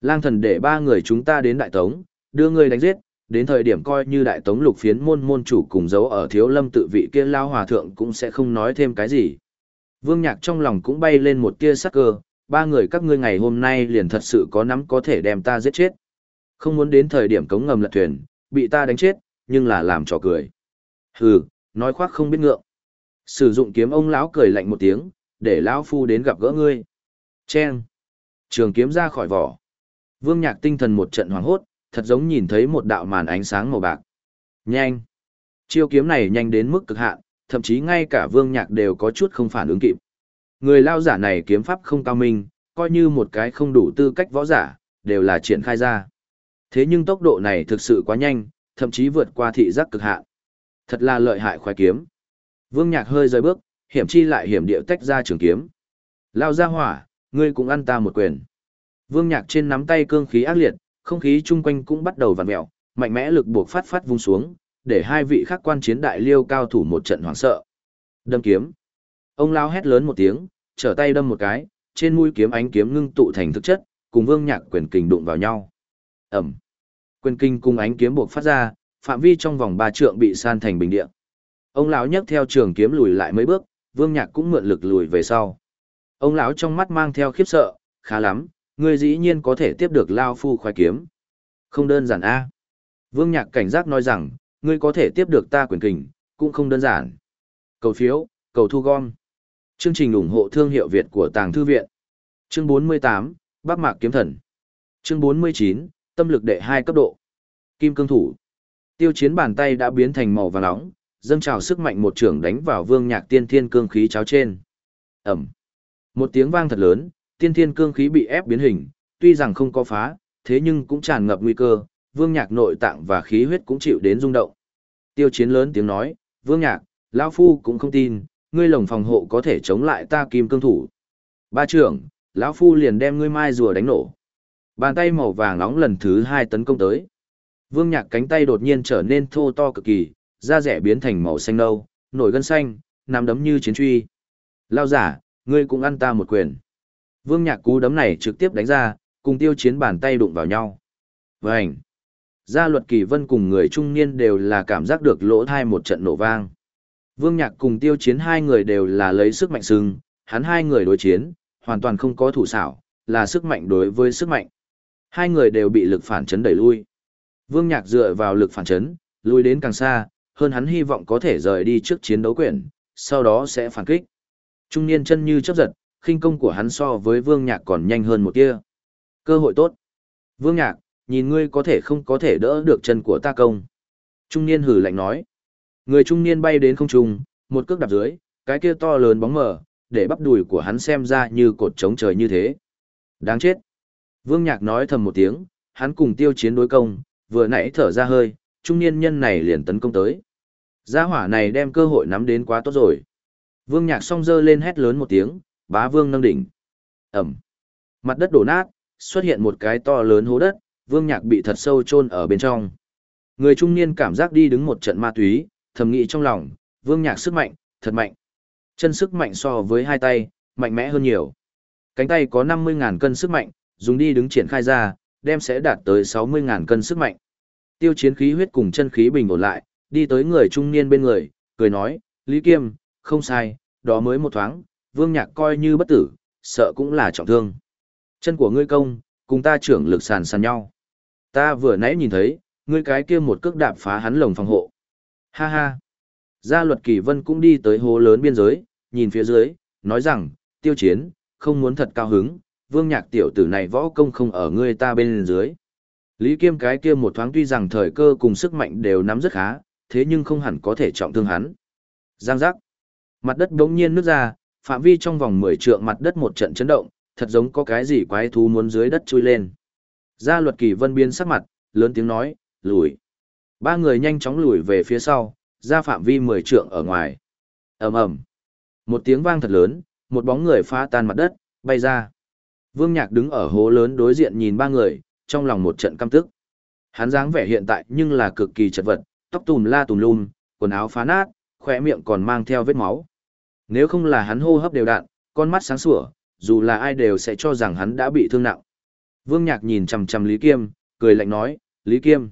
Lang thần để ba người chúng ta đến đại tống, đưa ngươi đánh giết, đến thời điểm coi như đại tống lục phiến môn môn chủ cùng giấu ở thiếu lâm tự vị kia lao hòa thượng cũng sẽ không nói thêm cái gì. Vương Nhạc trong lòng cũng bay lên một tia sắc cơ, ba người các ngươi ngày hôm nay liền thật sự có nắm có thể đem ta giết chết. Không muốn đến thời điểm cống ngầm lật thuyền, bị ta đánh chết, nhưng là làm trò cười. Hừ, nói khoác không biết ngượng. Sử dụng kiếm ông lão cười lạnh một tiếng, để lão phu đến gặp gỡ ngươi. Chen. Trường kiếm ra khỏi vỏ. Vương Nhạc tinh thần một trận hoảng hốt, thật giống nhìn thấy một đạo màn ánh sáng màu bạc. Nhanh! Chiêu kiếm này nhanh đến mức cực hạn, thậm chí ngay cả Vương Nhạc đều có chút không phản ứng kịp. Người lao giả này kiếm pháp không cao minh, coi như một cái không đủ tư cách võ giả, đều là triển khai ra. Thế nhưng tốc độ này thực sự quá nhanh, thậm chí vượt qua thị giác cực hạn. Thật là lợi hại khoái kiếm. Vương Nhạc hơi rời bước, hiểm chi lại hiểm điệu tách ra trường kiếm. Lao ra hỏa, ngươi cũng ăn ta một quyền. Vương Nhạc trên nắm tay cương khí ác liệt, không khí chung quanh cũng bắt đầu vặn mèo, mạnh mẽ lực buộc phát phát vung xuống, để hai vị khác quan chiến đại liêu cao thủ một trận hoảng sợ. Đâm kiếm. Ông lao hét lớn một tiếng, trở tay đâm một cái, trên mũi kiếm ánh kiếm ngưng tụ thành thực chất, cùng Vương Nhạc quyền kình đụng vào nhau. Ẩm, Quyền kinh cùng ánh kiếm buộc phát ra, phạm vi trong vòng ba trượng bị san thành bình địa. Ông lão nhấc theo trường kiếm lùi lại mấy bước, Vương Nhạc cũng mượn lực lùi về sau. Ông lão trong mắt mang theo khiếp sợ, khá lắm, ngươi dĩ nhiên có thể tiếp được lao phu khoái kiếm. Không đơn giản a. Vương Nhạc cảnh giác nói rằng, ngươi có thể tiếp được ta quyền kình, cũng không đơn giản. Cầu phiếu, cầu thu gom. Chương trình ủng hộ thương hiệu Việt của Tàng Thư Viện. Chương 48, Bắc Mạc Kiếm Thần. Chương 49, Tâm lực đệ hai cấp độ. Kim cương thủ. Tiêu chiến bàn tay đã biến thành màu vàng nóng, dâng trào sức mạnh một trưởng đánh vào vương nhạc tiên thiên cương khí cháo trên. Ẩm. Một tiếng vang thật lớn, tiên thiên cương khí bị ép biến hình, tuy rằng không có phá, thế nhưng cũng tràn ngập nguy cơ, vương nhạc nội tạng và khí huyết cũng chịu đến rung động. Tiêu chiến lớn tiếng nói, vương nhạc, lão Phu cũng không tin, ngươi lồng phòng hộ có thể chống lại ta kim cương thủ. Ba trưởng, lão Phu liền đem ngươi mai rùa đánh nổ. Bàn tay màu vàng nóng lần thứ hai tấn công tới. Vương nhạc cánh tay đột nhiên trở nên thô to cực kỳ, da rẻ biến thành màu xanh nâu, nổi gân xanh, nằm đấm như chiến truy. Lao giả, ngươi cũng ăn ta một quyền. Vương nhạc cú đấm này trực tiếp đánh ra, cùng tiêu chiến bàn tay đụng vào nhau. Vành, Gia luật kỳ vân cùng người trung niên đều là cảm giác được lỗ thai một trận nổ vang. Vương nhạc cùng tiêu chiến hai người đều là lấy sức mạnh sưng, hắn hai người đối chiến, hoàn toàn không có thủ xảo, là sức mạnh đối với sức mạnh. Hai người đều bị lực phản chấn đẩy lui. Vương nhạc dựa vào lực phản chấn, lui đến càng xa, hơn hắn hy vọng có thể rời đi trước chiến đấu quyển, sau đó sẽ phản kích. Trung niên chân như chấp giật, khinh công của hắn so với Vương Nhạc còn nhanh hơn một tia. Cơ hội tốt. Vương Nhạc, nhìn ngươi có thể không có thể đỡ được chân của ta công. Trung niên hử lạnh nói. Người trung niên bay đến không trung, một cước đạp dưới, cái kia to lớn bóng mờ, để bắp đùi của hắn xem ra như cột trống trời như thế. Đáng chết. Vương Nhạc nói thầm một tiếng, hắn cùng tiêu chiến đối công, vừa nãy thở ra hơi, trung niên nhân này liền tấn công tới. Gia hỏa này đem cơ hội nắm đến quá tốt rồi. Vương Nhạc song dơ lên hét lớn một tiếng, bá vương nâng đỉnh. Ẩm. Mặt đất đổ nát, xuất hiện một cái to lớn hố đất, Vương Nhạc bị thật sâu chôn ở bên trong. Người trung niên cảm giác đi đứng một trận ma túy, thầm nghĩ trong lòng, Vương Nhạc sức mạnh, thật mạnh. Chân sức mạnh so với hai tay, mạnh mẽ hơn nhiều. Cánh tay có 50.000 cân sức mạnh, dùng đi đứng triển khai ra, đem sẽ đạt tới 60.000 cân sức mạnh. Tiêu chiến khí huyết cùng chân khí bình ổn lại, đi tới người trung niên bên người, cười nói, Lý Kiêm, không sai, đó mới một thoáng, vương nhạc coi như bất tử, sợ cũng là trọng thương. Chân của ngươi công, cùng ta trưởng lực sàn sàn nhau. Ta vừa nãy nhìn thấy, ngươi cái kia một cước đạp phá hắn lồng phòng hộ. Ha ha. Gia luật kỳ vân cũng đi tới hố lớn biên giới, nhìn phía dưới, nói rằng, tiêu chiến, không muốn thật cao hứng, vương nhạc tiểu tử này võ công không ở ngươi ta bên dưới. Lý Kiêm cái kia một thoáng tuy rằng thời cơ cùng sức mạnh đều nắm rất khá, thế nhưng không hẳn có thể trọng thương hắn. Giang giác. Mặt đất đống nhiên nứt ra, phạm vi trong vòng 10 trượng mặt đất một trận chấn động, thật giống có cái gì quái thú muốn dưới đất chui lên. Gia luật kỳ vân biên sắc mặt, lớn tiếng nói, lùi. Ba người nhanh chóng lùi về phía sau, ra phạm vi 10 trượng ở ngoài. ầm ầm, Một tiếng vang thật lớn, một bóng người phá tan mặt đất, bay ra. Vương Nhạc đứng ở hố lớn đối diện nhìn ba người, trong lòng một trận căm tức. Hắn dáng vẻ hiện tại nhưng là cực kỳ chật vật, tóc tùm la tùm lum, quần áo phá nát, khỏe miệng còn mang theo vết máu. Nếu không là hắn hô hấp đều đặn, con mắt sáng sủa, dù là ai đều sẽ cho rằng hắn đã bị thương nặng. Vương Nhạc nhìn chằm chằm Lý Kiêm, cười lạnh nói, Lý Kiêm.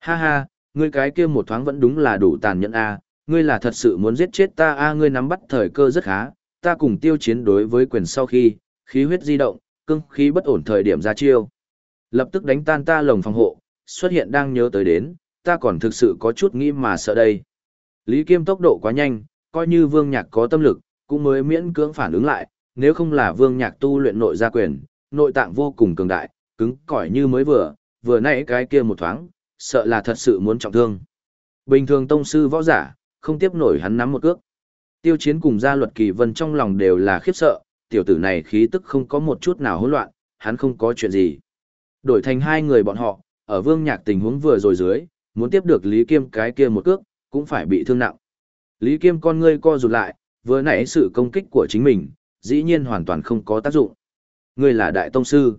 Ha ha, ngươi cái kia một thoáng vẫn đúng là đủ tàn nhẫn a, ngươi là thật sự muốn giết chết ta a, ngươi nắm bắt thời cơ rất khá, ta cùng tiêu chiến đối với quyền sau khi, khí huyết di động, cưng khí bất ổn thời điểm ra chiêu. Lập tức đánh tan ta lồng phòng hộ, xuất hiện đang nhớ tới đến, ta còn thực sự có chút nghĩ mà sợ đây. Lý Kiêm tốc độ quá nhanh, coi như Vương Nhạc có tâm lực, cũng mới miễn cưỡng phản ứng lại, nếu không là Vương Nhạc tu luyện nội gia quyền, nội tạng vô cùng cường đại, cứng cỏi như mới vừa, vừa nãy cái kia một thoáng, sợ là thật sự muốn trọng thương. Bình thường tông sư võ giả, không tiếp nổi hắn nắm một cước. Tiêu chiến cùng gia luật kỳ vân trong lòng đều là khiếp sợ, tiểu tử này khí tức không có một chút nào hỗn loạn, hắn không có chuyện gì. Đổi thành hai người bọn họ, ở vương nhạc tình huống vừa rồi dưới, muốn tiếp được Lý Kiêm cái kia một cước, cũng phải bị thương nặng. Lý Kiêm con ngươi co rụt lại, vừa nãy sự công kích của chính mình, dĩ nhiên hoàn toàn không có tác dụng. Ngươi là đại tông sư.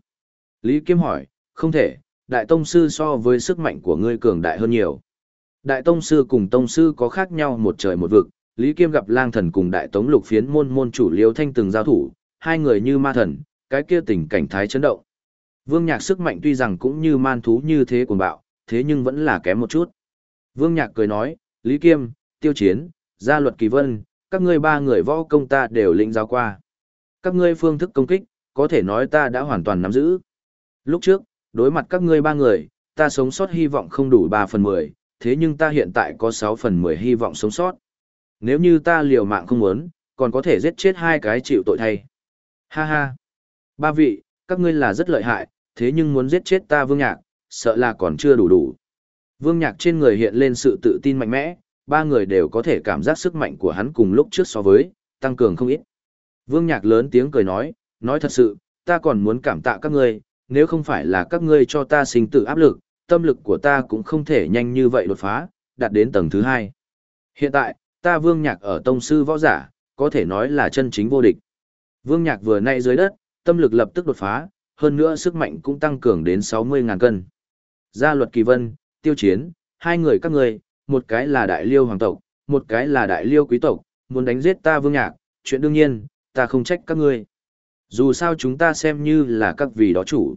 Lý Kiêm hỏi, không thể, đại tông sư so với sức mạnh của ngươi cường đại hơn nhiều. Đại tông sư cùng tông sư có khác nhau một trời một vực, Lý Kiêm gặp lang thần cùng đại tống lục phiến môn môn chủ liêu thanh từng giao thủ, hai người như ma thần, cái kia tình cảnh thái chấn động. Vương Nhạc sức mạnh tuy rằng cũng như man thú như thế cuồng bạo, thế nhưng vẫn là kém một chút. Vương Nhạc cười nói, Lý Kiêm, Tiêu Chiến, Gia Luật Kỳ Vân, các ngươi ba người võ công ta đều lĩnh giáo qua. Các ngươi phương thức công kích, có thể nói ta đã hoàn toàn nắm giữ. Lúc trước, đối mặt các ngươi ba người, ta sống sót hy vọng không đủ 3 phần 10, thế nhưng ta hiện tại có 6 phần 10 hy vọng sống sót. Nếu như ta liều mạng không muốn, còn có thể giết chết hai cái chịu tội thay. Ha ha. Ba vị, các ngươi là rất lợi hại, thế nhưng muốn giết chết ta vương nhạc, sợ là còn chưa đủ đủ. Vương Nhạc trên người hiện lên sự tự tin mạnh mẽ, ba người đều có thể cảm giác sức mạnh của hắn cùng lúc trước so với, tăng cường không ít. Vương Nhạc lớn tiếng cười nói, nói thật sự, ta còn muốn cảm tạ các ngươi, nếu không phải là các ngươi cho ta sinh tự áp lực, tâm lực của ta cũng không thể nhanh như vậy đột phá, đạt đến tầng thứ hai. Hiện tại, ta Vương Nhạc ở tông sư võ giả, có thể nói là chân chính vô địch. Vương Nhạc vừa nay dưới đất, tâm lực lập tức đột phá, hơn nữa sức mạnh cũng tăng cường đến 60.000 cân. Gia luật kỳ vân, tiêu chiến, hai người các ngươi, một cái là đại liêu hoàng tộc, một cái là đại liêu quý tộc, muốn đánh giết ta vương nhạc, chuyện đương nhiên, ta không trách các ngươi. Dù sao chúng ta xem như là các vị đó chủ.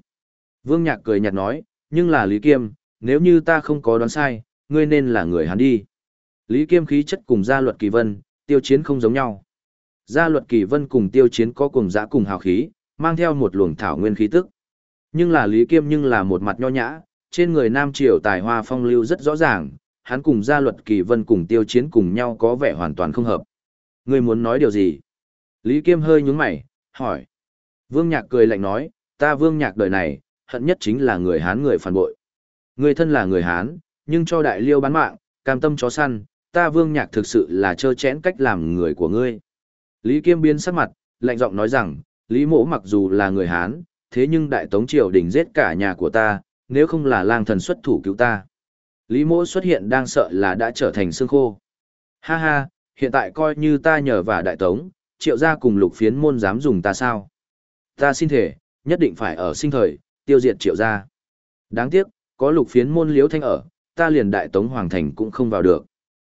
Vương nhạc cười nhạt nói, nhưng là Lý Kiêm, nếu như ta không có đoán sai, ngươi nên là người hắn đi. Lý Kiêm khí chất cùng gia luật kỳ vân, tiêu chiến không giống nhau. Gia luật kỳ vân cùng tiêu chiến có cùng dã cùng hào khí, mang theo một luồng thảo nguyên khí tức. Nhưng là Lý Kiêm nhưng là một mặt nho nhã, trên người Nam Triều tài hoa phong lưu rất rõ ràng, hắn cùng gia luật kỳ vân cùng tiêu chiến cùng nhau có vẻ hoàn toàn không hợp. Ngươi muốn nói điều gì? Lý Kiêm hơi nhúng mày, hỏi. Vương Nhạc cười lạnh nói, ta Vương Nhạc đời này, hận nhất chính là người Hán người phản bội. Người thân là người Hán, nhưng cho đại liêu bán mạng, cam tâm chó săn, ta Vương Nhạc thực sự là trơ chẽn cách làm người của ngươi. Lý Kiêm biến sắc mặt, lạnh giọng nói rằng, Lý Mỗ mặc dù là người Hán, thế nhưng Đại Tống Triều đình giết cả nhà của ta, nếu không là lang thần xuất thủ cứu ta. Lý Mỗ xuất hiện đang sợ là đã trở thành xương khô. Ha ha, hiện tại coi như ta nhờ và Đại Tống, triệu gia cùng lục phiến môn dám dùng ta sao. Ta xin thể, nhất định phải ở sinh thời, tiêu diệt triệu gia. Đáng tiếc, có lục phiến môn liếu thanh ở, ta liền Đại Tống Hoàng Thành cũng không vào được.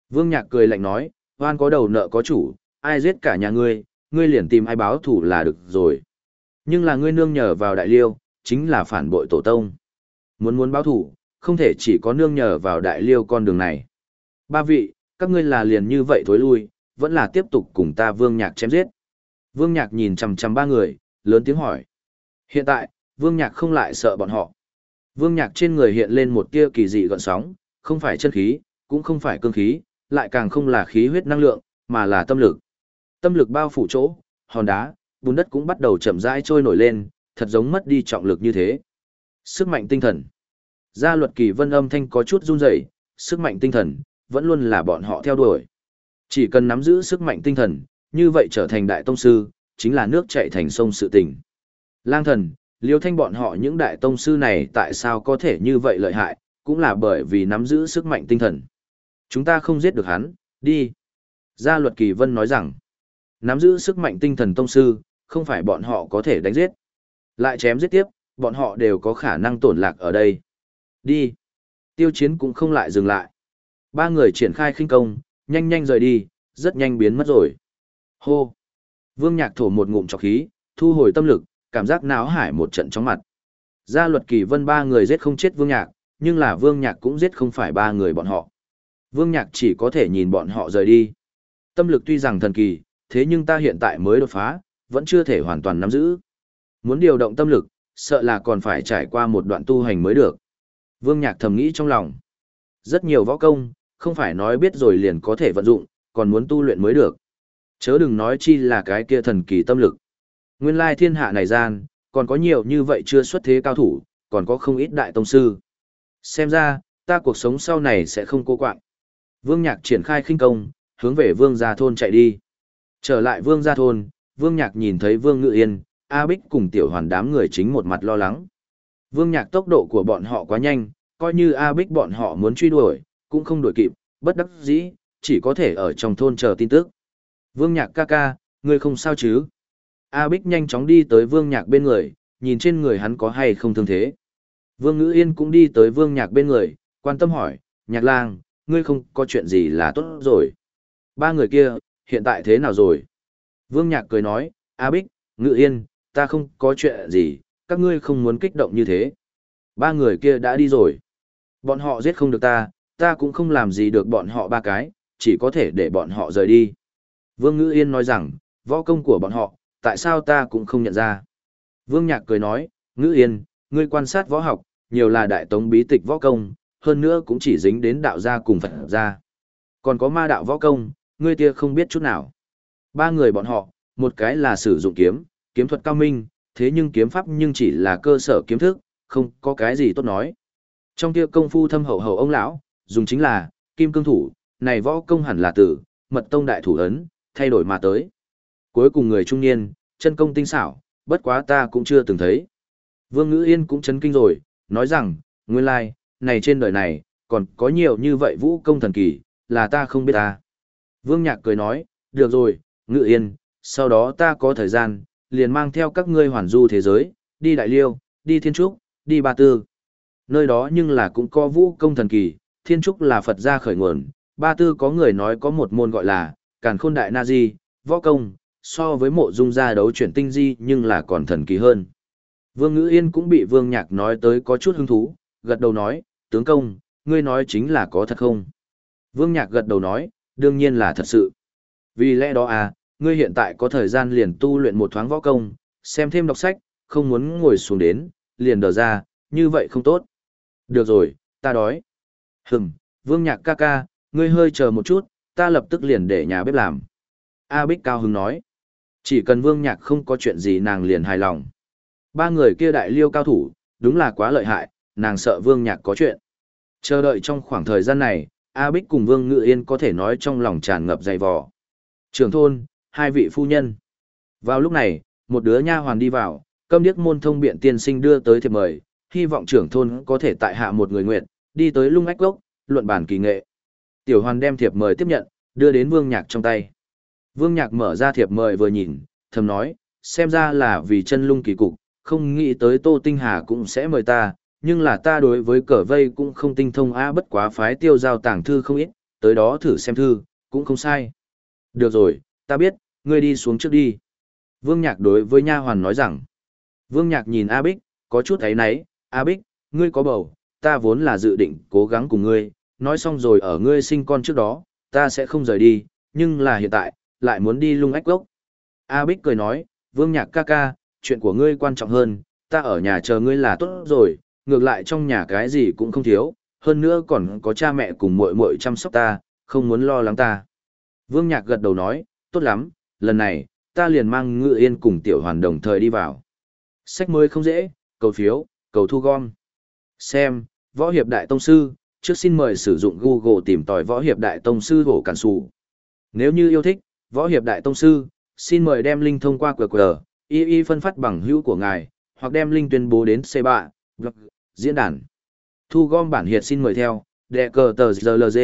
Vương Nhạc cười lạnh nói, oan có đầu nợ có chủ, ai giết cả nhà ngươi, ngươi liền tìm ai báo thủ là được rồi. Nhưng là ngươi nương nhờ vào đại liêu, chính là phản bội tổ tông. Muốn muốn báo thủ, không thể chỉ có nương nhờ vào đại liêu con đường này. Ba vị, các ngươi là liền như vậy thối lui, vẫn là tiếp tục cùng ta vương nhạc chém giết. Vương nhạc nhìn chằm chằm ba người, lớn tiếng hỏi. Hiện tại, vương nhạc không lại sợ bọn họ. Vương nhạc trên người hiện lên một tia kỳ dị gọn sóng, không phải chân khí, cũng không phải cương khí, lại càng không là khí huyết năng lượng, mà là tâm lực. Tâm lực bao phủ chỗ, hòn đá, bùn đất cũng bắt đầu chậm rãi trôi nổi lên, thật giống mất đi trọng lực như thế. Sức mạnh tinh thần. Gia luật kỳ vân âm thanh có chút run rẩy, sức mạnh tinh thần, vẫn luôn là bọn họ theo đuổi. Chỉ cần nắm giữ sức mạnh tinh thần, như vậy trở thành đại tông sư, chính là nước chảy thành sông sự tình. Lang thần, liêu thanh bọn họ những đại tông sư này tại sao có thể như vậy lợi hại, cũng là bởi vì nắm giữ sức mạnh tinh thần. Chúng ta không giết được hắn, đi. Gia luật kỳ vân nói rằng, nắm giữ sức mạnh tinh thần tông sư, không phải bọn họ có thể đánh giết. Lại chém giết tiếp, bọn họ đều có khả năng tổn lạc ở đây. Đi. Tiêu chiến cũng không lại dừng lại. Ba người triển khai khinh công, nhanh nhanh rời đi, rất nhanh biến mất rồi. Hô. Vương Nhạc thổ một ngụm trọc khí, thu hồi tâm lực, cảm giác náo hải một trận chóng mặt. Gia luật kỳ vân ba người giết không chết Vương Nhạc, nhưng là Vương Nhạc cũng giết không phải ba người bọn họ. Vương Nhạc chỉ có thể nhìn bọn họ rời đi. Tâm lực tuy rằng thần kỳ, thế nhưng ta hiện tại mới đột phá, vẫn chưa thể hoàn toàn nắm giữ. Muốn điều động tâm lực, sợ là còn phải trải qua một đoạn tu hành mới được. Vương Nhạc thầm nghĩ trong lòng. Rất nhiều võ công, không phải nói biết rồi liền có thể vận dụng, còn muốn tu luyện mới được. Chớ đừng nói chi là cái kia thần kỳ tâm lực. Nguyên lai thiên hạ này gian, còn có nhiều như vậy chưa xuất thế cao thủ, còn có không ít đại tông sư. Xem ra, ta cuộc sống sau này sẽ không cô quạng. Vương Nhạc triển khai khinh công, hướng về Vương Gia Thôn chạy đi. Trở lại Vương Gia Thôn, Vương Nhạc nhìn thấy Vương Ngự Yên, A Bích cùng tiểu hoàn đám người chính một mặt lo lắng. Vương Nhạc tốc độ của bọn họ quá nhanh, coi như A Bích bọn họ muốn truy đuổi, cũng không đuổi kịp, bất đắc dĩ, chỉ có thể ở trong thôn chờ tin tức. Vương Nhạc ca ca, ngươi không sao chứ? A Bích nhanh chóng đi tới Vương Nhạc bên người, nhìn trên người hắn có hay không thương thế. Vương Ngữ Yên cũng đi tới Vương Nhạc bên người, quan tâm hỏi, Nhạc lang, ngươi không có chuyện gì là tốt rồi. Ba người kia, hiện tại thế nào rồi? Vương Nhạc cười nói, A Bích, Ngự Yên, ta không có chuyện gì, các ngươi không muốn kích động như thế. Ba người kia đã đi rồi. Bọn họ giết không được ta, ta cũng không làm gì được bọn họ ba cái, chỉ có thể để bọn họ rời đi. Vương Ngữ Yên nói rằng, võ công của bọn họ, tại sao ta cũng không nhận ra. Vương Nhạc cười nói, Ngữ Yên, ngươi quan sát võ học, nhiều là đại tống bí tịch võ công, hơn nữa cũng chỉ dính đến đạo gia cùng Phật gia. Còn có ma đạo võ công, ngươi tia không biết chút nào. Ba người bọn họ, một cái là sử dụng kiếm, kiếm thuật cao minh, thế nhưng kiếm pháp nhưng chỉ là cơ sở kiếm thức, không có cái gì tốt nói. Trong kia công phu thâm hậu hậu ông lão, dùng chính là kim cương thủ, này võ công hẳn là tử, mật tông đại thủ ấn, thay đổi mà tới. Cuối cùng người trung niên, chân công tinh xảo, bất quá ta cũng chưa từng thấy. Vương Ngữ Yên cũng chấn kinh rồi, nói rằng, nguyên lai, này trên đời này, còn có nhiều như vậy vũ công thần kỳ, là ta không biết ta. Vương Nhạc cười nói, được rồi, Ngự Yên, sau đó ta có thời gian, liền mang theo các ngươi hoàn du thế giới, đi Đại Liêu, đi Thiên Trúc, đi Ba Tư. Nơi đó nhưng là cũng có vũ công thần kỳ, Thiên Trúc là Phật gia khởi nguồn, Ba Tư có người nói có một môn gọi là, Càn Khôn Đại Na Di, võ công, so với mộ dung gia đấu chuyển tinh di nhưng là còn thần kỳ hơn. Vương Ngữ Yên cũng bị Vương Nhạc nói tới có chút hứng thú, gật đầu nói, tướng công, ngươi nói chính là có thật không? Vương Nhạc gật đầu nói, đương nhiên là thật sự. Vì lẽ đó à, ngươi hiện tại có thời gian liền tu luyện một thoáng võ công, xem thêm đọc sách, không muốn ngồi xuống đến, liền đờ ra, như vậy không tốt. Được rồi, ta đói. Hừm, Vương Nhạc ca ca, ngươi hơi chờ một chút, ta lập tức liền để nhà bếp làm. A Bích cao Hưng nói. Chỉ cần Vương Nhạc không có chuyện gì nàng liền hài lòng. Ba người kia đại liêu cao thủ, đúng là quá lợi hại, nàng sợ Vương Nhạc có chuyện. Chờ đợi trong khoảng thời gian này, A Bích cùng Vương Ngự Yên có thể nói trong lòng tràn ngập dày vò. Trưởng thôn, hai vị phu nhân. Vào lúc này, một đứa nha hoàn đi vào, câm điếc môn thông biện tiên sinh đưa tới thiệp mời, hy vọng trưởng thôn có thể tại hạ một người nguyện, đi tới lung ách gốc, luận bản kỳ nghệ. Tiểu hoàn đem thiệp mời tiếp nhận, đưa đến Vương Nhạc trong tay. Vương Nhạc mở ra thiệp mời vừa nhìn, thầm nói, xem ra là vì chân lung kỳ cục, không nghĩ tới Tô Tinh Hà cũng sẽ mời ta, nhưng là ta đối với cờ vây cũng không tinh thông a bất quá phái tiêu giao tàng thư không ít, tới đó thử xem thư, cũng không sai. Được rồi, ta biết, ngươi đi xuống trước đi. Vương Nhạc đối với Nha Hoàn nói rằng, Vương Nhạc nhìn A Bích, có chút thấy náy, A Bích, ngươi có bầu, ta vốn là dự định cố gắng cùng ngươi, nói xong rồi ở ngươi sinh con trước đó, ta sẽ không rời đi, nhưng là hiện tại, lại muốn đi lung ách gốc. A Bích cười nói, Vương Nhạc ca ca, chuyện của ngươi quan trọng hơn, ta ở nhà chờ ngươi là tốt rồi, ngược lại trong nhà cái gì cũng không thiếu, hơn nữa còn có cha mẹ cùng muội muội chăm sóc ta, không muốn lo lắng ta. Vương Nhạc gật đầu nói, tốt lắm, lần này, ta liền mang ngựa yên cùng tiểu hoàn đồng thời đi vào. Sách mới không dễ, cầu phiếu, cầu thu gom. Xem, Võ Hiệp Đại Tông Sư, trước xin mời sử dụng Google tìm tòi Võ Hiệp Đại Tông Sư hổ cản sụ. Nếu như yêu thích, Võ Hiệp Đại Tông Sư, xin mời đem link thông qua QR, y y phân phát bằng hữu của ngài, hoặc đem link tuyên bố đến C3, diễn đàn. Thu gom bản hiệt xin mời theo, đệ cờ tờ GLG,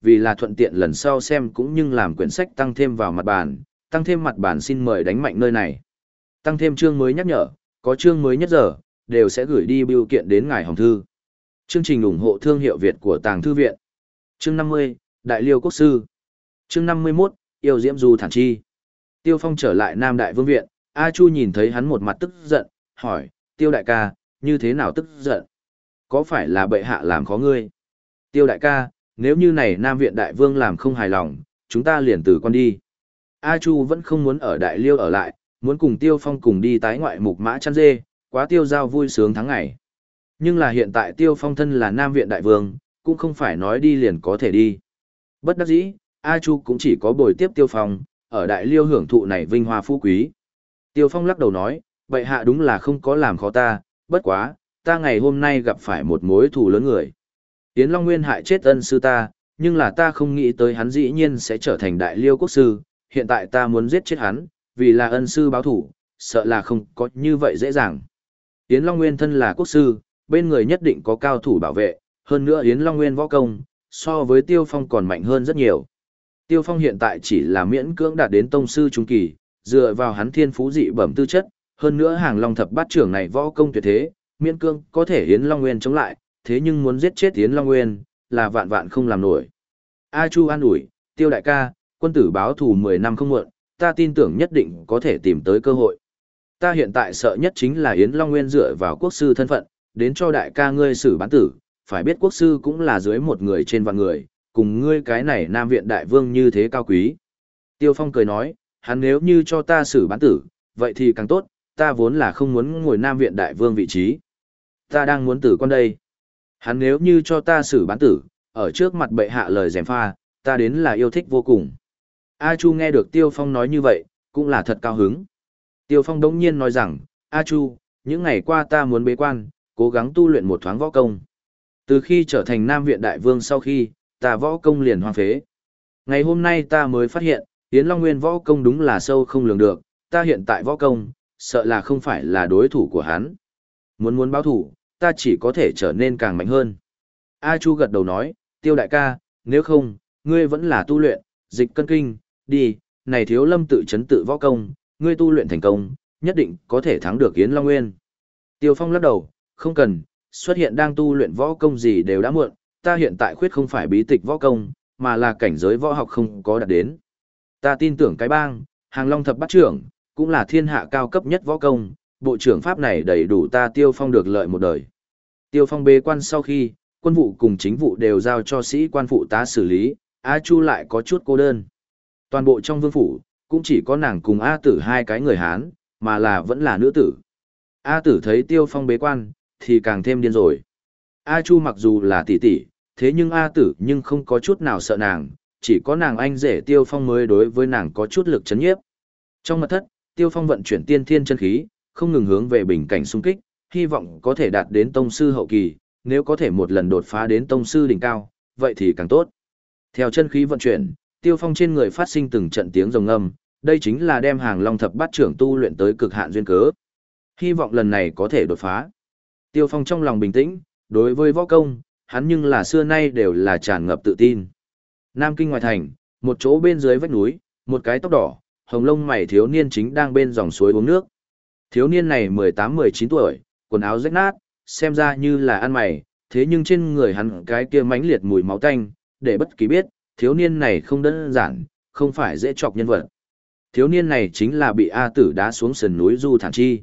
vì là thuận tiện lần sau xem cũng như làm quyển sách tăng thêm vào mặt bản, tăng thêm mặt bản xin mời đánh mạnh nơi này. Tăng thêm chương mới nhắc nhở, có chương mới nhất giờ, đều sẽ gửi đi biểu kiện đến ngài hồng thư. Chương trình ủng hộ thương hiệu Việt của Tàng Thư Viện. Chương 50, Đại Liêu Quốc Sư. Chương 51, Yêu Diễm Du Thản Chi. Tiêu Phong trở lại Nam Đại Vương Viện, A Chu nhìn thấy hắn một mặt tức giận, hỏi, Tiêu Đại ca, như thế nào tức giận? Có phải là bệ hạ làm khó ngươi? Tiêu Đại ca, nếu như này Nam Viện Đại Vương làm không hài lòng, chúng ta liền từ con đi. A Chu vẫn không muốn ở Đại Liêu ở lại, muốn cùng Tiêu Phong cùng đi tái ngoại mục mã chăn dê, quá tiêu giao vui sướng tháng ngày. Nhưng là hiện tại Tiêu Phong thân là Nam Viện Đại Vương, cũng không phải nói đi liền có thể đi. Bất đắc dĩ, A Chu cũng chỉ có bồi tiếp Tiêu Phong, ở Đại Liêu hưởng thụ này vinh hoa phú quý. Tiêu Phong lắc đầu nói, vậy hạ đúng là không có làm khó ta, bất quá, ta ngày hôm nay gặp phải một mối thù lớn người. Yến Long Nguyên hại chết ân sư ta, nhưng là ta không nghĩ tới hắn dĩ nhiên sẽ trở thành đại liêu quốc sư, hiện tại ta muốn giết chết hắn, vì là ân sư báo thủ, sợ là không có như vậy dễ dàng. Yến Long Nguyên thân là quốc sư, bên người nhất định có cao thủ bảo vệ, hơn nữa Yến Long Nguyên võ công, so với Tiêu Phong còn mạnh hơn rất nhiều. Tiêu Phong hiện tại chỉ là miễn cưỡng đạt đến tông sư trung kỳ, dựa vào hắn thiên phú dị bẩm tư chất, hơn nữa hàng long thập bát trưởng này võ công tuyệt thế, miễn cương có thể Yến Long Nguyên chống lại, thế nhưng muốn giết chết Yến Long Nguyên, là vạn vạn không làm nổi. A Chu an ủi, tiêu đại ca, quân tử báo thù 10 năm không muộn, ta tin tưởng nhất định có thể tìm tới cơ hội. Ta hiện tại sợ nhất chính là Yến Long Nguyên dựa vào quốc sư thân phận, đến cho đại ca ngươi xử bán tử, phải biết quốc sư cũng là dưới một người trên vạn người, cùng ngươi cái này nam viện đại vương như thế cao quý. Tiêu Phong cười nói, hắn nếu như cho ta xử bán tử, vậy thì càng tốt, ta vốn là không muốn ngồi Nam Viện Đại Vương vị trí. Ta đang muốn tử con đây. Hắn nếu như cho ta xử bán tử, ở trước mặt bệ hạ lời dèm pha, ta đến là yêu thích vô cùng. A Chu nghe được Tiêu Phong nói như vậy, cũng là thật cao hứng. Tiêu Phong đống nhiên nói rằng, A Chu, những ngày qua ta muốn bế quan, cố gắng tu luyện một thoáng võ công. Từ khi trở thành Nam Viện Đại Vương sau khi, ta võ công liền hoang phế. Ngày hôm nay ta mới phát hiện, Yến Long Nguyên võ công đúng là sâu không lường được, ta hiện tại võ công, sợ là không phải là đối thủ của hắn. Muốn muốn báo thủ, ta chỉ có thể trở nên càng mạnh hơn. A Chu gật đầu nói, tiêu đại ca, nếu không, ngươi vẫn là tu luyện, dịch cân kinh, đi, này thiếu lâm tự chấn tự võ công, ngươi tu luyện thành công, nhất định có thể thắng được Yến Long Nguyên. Tiêu Phong lắc đầu, không cần, xuất hiện đang tu luyện võ công gì đều đã muộn, ta hiện tại khuyết không phải bí tịch võ công, mà là cảnh giới võ học không có đạt đến. Ta tin tưởng cái bang, hàng long thập bát trưởng, cũng là thiên hạ cao cấp nhất võ công, bộ trưởng pháp này đầy đủ ta tiêu phong được lợi một đời. Tiêu phong bế quan sau khi, quân vụ cùng chính vụ đều giao cho sĩ quan phụ tá xử lý, A Chu lại có chút cô đơn. Toàn bộ trong vương phủ, cũng chỉ có nàng cùng A tử hai cái người Hán, mà là vẫn là nữ tử. A tử thấy tiêu phong bế quan, thì càng thêm điên rồi. A Chu mặc dù là tỷ tỷ, thế nhưng A tử nhưng không có chút nào sợ nàng, chỉ có nàng anh rể tiêu phong mới đối với nàng có chút lực chấn nhiếp. Trong mật thất, tiêu phong vận chuyển tiên thiên chân khí, không ngừng hướng về bình cảnh xung kích, hy vọng có thể đạt đến tông sư hậu kỳ, nếu có thể một lần đột phá đến tông sư đỉnh cao, vậy thì càng tốt. Theo chân khí vận chuyển, tiêu phong trên người phát sinh từng trận tiếng rồng âm, đây chính là đem hàng long thập bát trưởng tu luyện tới cực hạn duyên cớ. Hy vọng lần này có thể đột phá. Tiêu phong trong lòng bình tĩnh, đối với võ công, hắn nhưng là xưa nay đều là tràn ngập tự tin. Nam Kinh ngoài thành, một chỗ bên dưới vách núi, một cái tóc đỏ, hồng lông mày thiếu niên chính đang bên dòng suối uống nước. Thiếu niên này 18-19 tuổi, quần áo rách nát, xem ra như là ăn mày, thế nhưng trên người hắn cái kia mãnh liệt mùi máu tanh, để bất kỳ biết, thiếu niên này không đơn giản, không phải dễ chọc nhân vật. Thiếu niên này chính là bị A tử đá xuống sườn núi Du Thản Chi.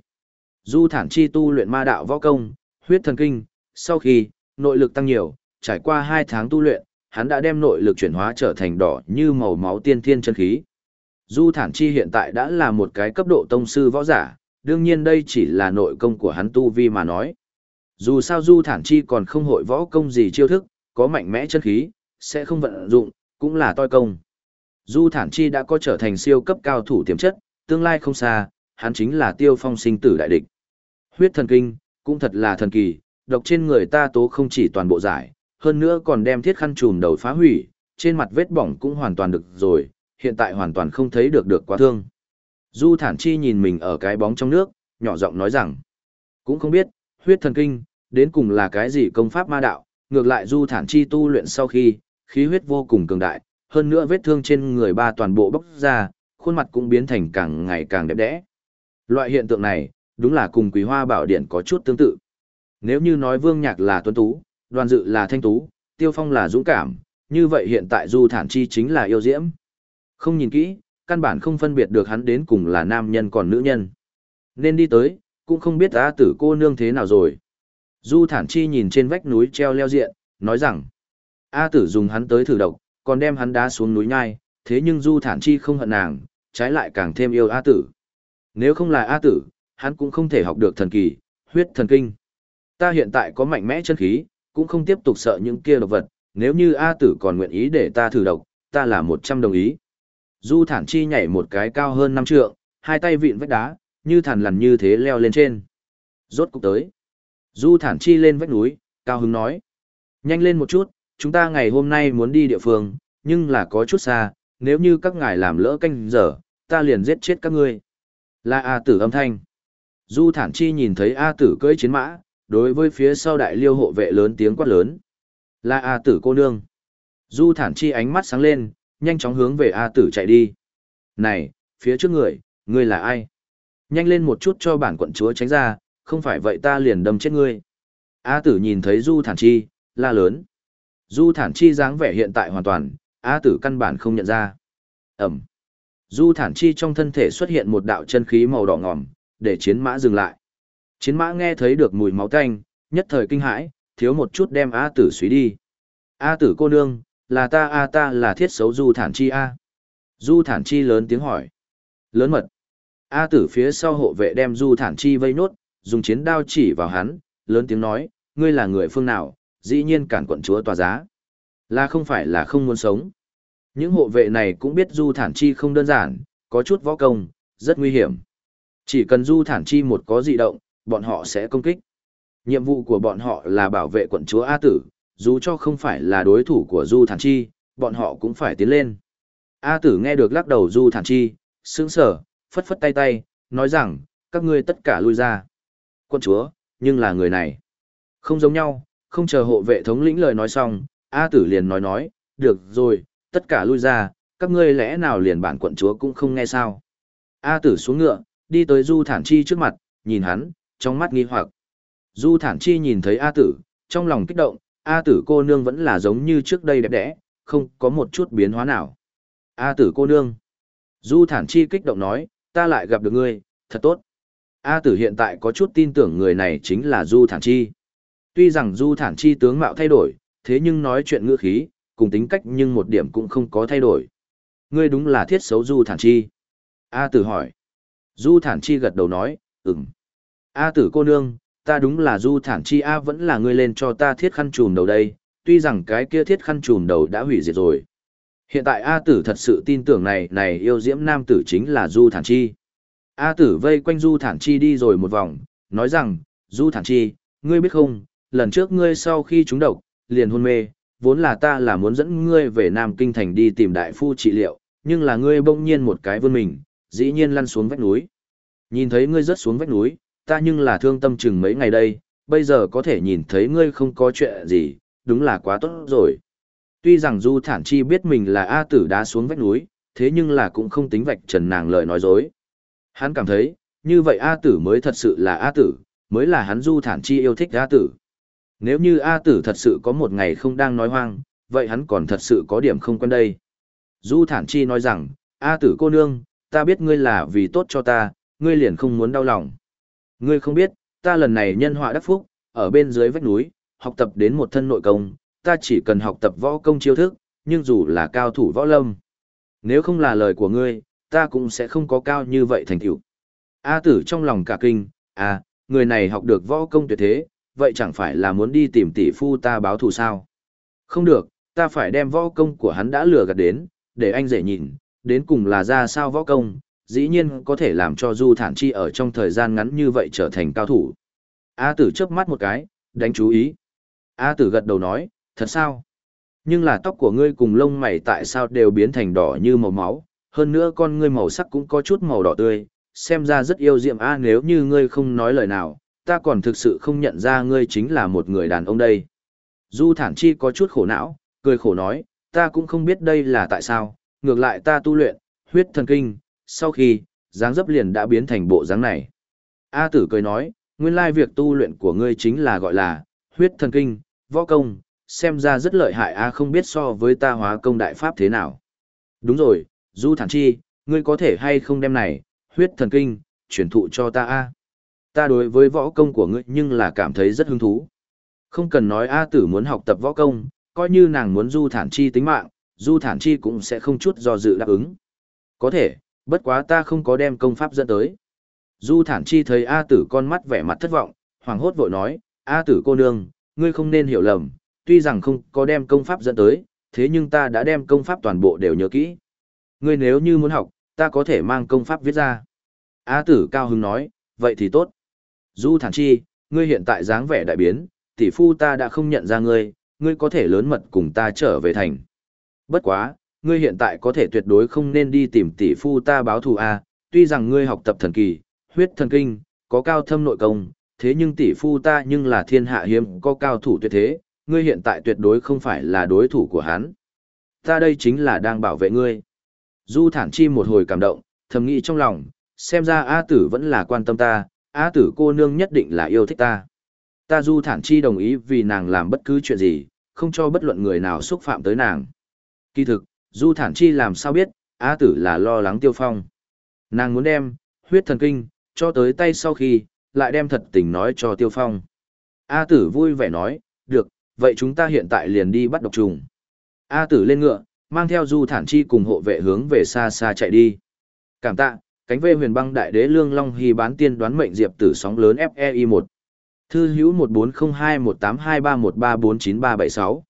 Du Thản Chi tu luyện ma đạo võ công, huyết thần kinh, sau khi, nội lực tăng nhiều, trải qua 2 tháng tu luyện, hắn đã đem nội lực chuyển hóa trở thành đỏ như màu máu tiên thiên chân khí. Du Thản Chi hiện tại đã là một cái cấp độ tông sư võ giả, đương nhiên đây chỉ là nội công của hắn tu vi mà nói. Dù sao Du Thản Chi còn không hội võ công gì chiêu thức, có mạnh mẽ chân khí, sẽ không vận dụng, cũng là toi công. Du Thản Chi đã có trở thành siêu cấp cao thủ tiềm chất, tương lai không xa, hắn chính là tiêu phong sinh tử đại địch. Huyết thần kinh, cũng thật là thần kỳ, độc trên người ta tố không chỉ toàn bộ giải, hơn nữa còn đem thiết khăn trùm đầu phá hủy, trên mặt vết bỏng cũng hoàn toàn được rồi, hiện tại hoàn toàn không thấy được được quá thương. Du Thản Chi nhìn mình ở cái bóng trong nước, nhỏ giọng nói rằng, cũng không biết, huyết thần kinh, đến cùng là cái gì công pháp ma đạo, ngược lại Du Thản Chi tu luyện sau khi, khí huyết vô cùng cường đại, hơn nữa vết thương trên người ba toàn bộ bốc ra, khuôn mặt cũng biến thành càng ngày càng đẹp đẽ. Loại hiện tượng này, đúng là cùng Quý Hoa Bảo Điện có chút tương tự. Nếu như nói Vương Nhạc là tuấn tú, Đoàn Dự là thanh tú, Tiêu Phong là dũng cảm, như vậy hiện tại Du Thản Chi chính là yêu diễm. Không nhìn kỹ, căn bản không phân biệt được hắn đến cùng là nam nhân còn nữ nhân. Nên đi tới, cũng không biết A tử cô nương thế nào rồi. Du Thản Chi nhìn trên vách núi treo leo diện, nói rằng, A tử dùng hắn tới thử độc, còn đem hắn đá xuống núi nhai, thế nhưng Du Thản Chi không hận nàng, trái lại càng thêm yêu A tử. Nếu không là A tử, hắn cũng không thể học được thần kỳ, huyết thần kinh. Ta hiện tại có mạnh mẽ chân khí, cũng không tiếp tục sợ những kia độc vật, nếu như A tử còn nguyện ý để ta thử độc, ta là 100 đồng ý. Du thản chi nhảy một cái cao hơn năm trượng, hai tay vịn vách đá, như thản lằn như thế leo lên trên. Rốt cục tới. Du thản chi lên vách núi, cao hứng nói. Nhanh lên một chút, chúng ta ngày hôm nay muốn đi địa phương, nhưng là có chút xa, nếu như các ngài làm lỡ canh giờ, ta liền giết chết các ngươi. Là A tử âm thanh. Du thản chi nhìn thấy A tử cưỡi chiến mã, đối với phía sau đại liêu hộ vệ lớn tiếng quát lớn. Là A tử cô nương. Du thản chi ánh mắt sáng lên, nhanh chóng hướng về A tử chạy đi. Này, phía trước người, ngươi là ai? Nhanh lên một chút cho bản quận chúa tránh ra, không phải vậy ta liền đâm chết ngươi. A tử nhìn thấy Du thản chi, la lớn. Du thản chi dáng vẻ hiện tại hoàn toàn, A tử căn bản không nhận ra. Ẩm. Du thản chi trong thân thể xuất hiện một đạo chân khí màu đỏ ngòm, để chiến mã dừng lại. Chiến mã nghe thấy được mùi máu tanh, nhất thời kinh hãi, thiếu một chút đem A tử suý đi. A tử cô nương, là ta A ta là thiết xấu du thản chi A. Du thản chi lớn tiếng hỏi. Lớn mật. A tử phía sau hộ vệ đem du thản chi vây nốt, dùng chiến đao chỉ vào hắn, lớn tiếng nói, ngươi là người phương nào, dĩ nhiên cản quận chúa tòa giá. Là không phải là không muốn sống. Những hộ vệ này cũng biết du thản chi không đơn giản, có chút võ công, rất nguy hiểm. Chỉ cần du thản chi một có dị động, bọn họ sẽ công kích. Nhiệm vụ của bọn họ là bảo vệ quận chúa A Tử, dù cho không phải là đối thủ của Du Thản Chi, bọn họ cũng phải tiến lên. A tử nghe được lắc đầu Du Thản Chi, sững sờ, phất phất tay tay, nói rằng, các ngươi tất cả lui ra. Quân chúa, nhưng là người này. Không giống nhau, không chờ hộ vệ thống lĩnh lời nói xong, A tử liền nói nói, được rồi, tất cả lui ra, các ngươi lẽ nào liền bản quận chúa cũng không nghe sao. A tử xuống ngựa, đi tới Du Thản Chi trước mặt, nhìn hắn, trong mắt nghi hoặc. Du Thản Chi nhìn thấy A tử, trong lòng kích động, A tử cô nương vẫn là giống như trước đây đẹp đẽ, không có một chút biến hóa nào. A tử cô nương. Du Thản Chi kích động nói, ta lại gặp được ngươi, thật tốt. A tử hiện tại có chút tin tưởng người này chính là Du Thản Chi. Tuy rằng Du Thản Chi tướng mạo thay đổi, thế nhưng nói chuyện ngữ khí, cùng tính cách nhưng một điểm cũng không có thay đổi. Ngươi đúng là thiết xấu Du Thản Chi. A tử hỏi. Du Thản Chi gật đầu nói, ừm. A tử cô nương, ta đúng là Du Thản Chi A vẫn là ngươi lên cho ta thiết khăn trùm đầu đây, tuy rằng cái kia thiết khăn trùm đầu đã hủy diệt rồi. Hiện tại A tử thật sự tin tưởng này này yêu diễm nam tử chính là Du Thản Chi. A tử vây quanh Du Thản Chi đi rồi một vòng, nói rằng, Du Thản Chi, ngươi biết không, lần trước ngươi sau khi trúng độc, liền hôn mê, vốn là ta là muốn dẫn ngươi về Nam Kinh Thành đi tìm đại phu trị liệu, nhưng là ngươi bỗng nhiên một cái vươn mình, dĩ nhiên lăn xuống vách núi. Nhìn thấy ngươi rớt xuống vách núi, ta nhưng là thương tâm chừng mấy ngày đây, bây giờ có thể nhìn thấy ngươi không có chuyện gì, đúng là quá tốt rồi. Tuy rằng Du Thản Chi biết mình là A tử đá xuống vách núi, thế nhưng là cũng không tính vạch trần nàng lời nói dối. Hắn cảm thấy, như vậy A tử mới thật sự là A tử, mới là hắn Du Thản Chi yêu thích A tử. Nếu như A tử thật sự có một ngày không đang nói hoang, vậy hắn còn thật sự có điểm không quen đây. Du Thản Chi nói rằng, A tử cô nương, ta biết ngươi là vì tốt cho ta, ngươi liền không muốn đau lòng. Ngươi không biết, ta lần này nhân họa đắc phúc, ở bên dưới vách núi, học tập đến một thân nội công, ta chỉ cần học tập võ công chiêu thức, nhưng dù là cao thủ võ lâm. Nếu không là lời của ngươi, ta cũng sẽ không có cao như vậy thành tựu. A tử trong lòng cả kinh, à, người này học được võ công tuyệt thế, vậy chẳng phải là muốn đi tìm tỷ phu ta báo thù sao? Không được, ta phải đem võ công của hắn đã lừa gạt đến, để anh dễ nhìn, đến cùng là ra sao võ công, dĩ nhiên có thể làm cho Du Thản Chi ở trong thời gian ngắn như vậy trở thành cao thủ. A tử chớp mắt một cái, đánh chú ý. A tử gật đầu nói, thật sao? Nhưng là tóc của ngươi cùng lông mày tại sao đều biến thành đỏ như màu máu, hơn nữa con ngươi màu sắc cũng có chút màu đỏ tươi, xem ra rất yêu diệm a nếu như ngươi không nói lời nào, ta còn thực sự không nhận ra ngươi chính là một người đàn ông đây. Du Thản Chi có chút khổ não, cười khổ nói, ta cũng không biết đây là tại sao, ngược lại ta tu luyện, huyết thần kinh, sau khi, dáng dấp liền đã biến thành bộ dáng này. A tử cười nói, nguyên lai việc tu luyện của ngươi chính là gọi là, huyết thần kinh, võ công, xem ra rất lợi hại A không biết so với ta hóa công đại pháp thế nào. Đúng rồi, Du Thản Chi, ngươi có thể hay không đem này, huyết thần kinh, truyền thụ cho ta A. Ta đối với võ công của ngươi nhưng là cảm thấy rất hứng thú. Không cần nói A tử muốn học tập võ công, coi như nàng muốn Du Thản Chi tính mạng, Du Thản Chi cũng sẽ không chút do dự đáp ứng. Có thể, bất quá ta không có đem công pháp dẫn tới. Du Thản Chi thấy A tử con mắt vẻ mặt thất vọng, hoàng hốt vội nói, A tử cô nương, ngươi không nên hiểu lầm, tuy rằng không có đem công pháp dẫn tới, thế nhưng ta đã đem công pháp toàn bộ đều nhớ kỹ. Ngươi nếu như muốn học, ta có thể mang công pháp viết ra. A tử cao hứng nói, vậy thì tốt. Du Thản Chi, ngươi hiện tại dáng vẻ đại biến, tỷ phu ta đã không nhận ra ngươi, ngươi có thể lớn mật cùng ta trở về thành. Bất quá, ngươi hiện tại có thể tuyệt đối không nên đi tìm tỷ phu ta báo thù a, tuy rằng ngươi học tập thần kỳ, huyết thần kinh, có cao thâm nội công, thế nhưng tỷ phu ta nhưng là thiên hạ hiếm có cao thủ tuyệt thế, ngươi hiện tại tuyệt đối không phải là đối thủ của hắn. Ta đây chính là đang bảo vệ ngươi. Du thản chi một hồi cảm động, thầm nghĩ trong lòng, xem ra A tử vẫn là quan tâm ta, A tử cô nương nhất định là yêu thích ta. Ta du thản chi đồng ý vì nàng làm bất cứ chuyện gì, không cho bất luận người nào xúc phạm tới nàng. Kỳ thực, du thản chi làm sao biết, A tử là lo lắng tiêu phong. Nàng muốn đem, huyết thần kinh, cho tới tay sau khi, lại đem thật tình nói cho tiêu phong. A tử vui vẻ nói, được, vậy chúng ta hiện tại liền đi bắt độc trùng. A tử lên ngựa, mang theo du thản chi cùng hộ vệ hướng về xa xa chạy đi. Cảm tạ, cánh vê huyền băng đại đế lương long hy bán tiên đoán mệnh diệp tử sóng lớn FEI 1. Thư hữu 14021823134936.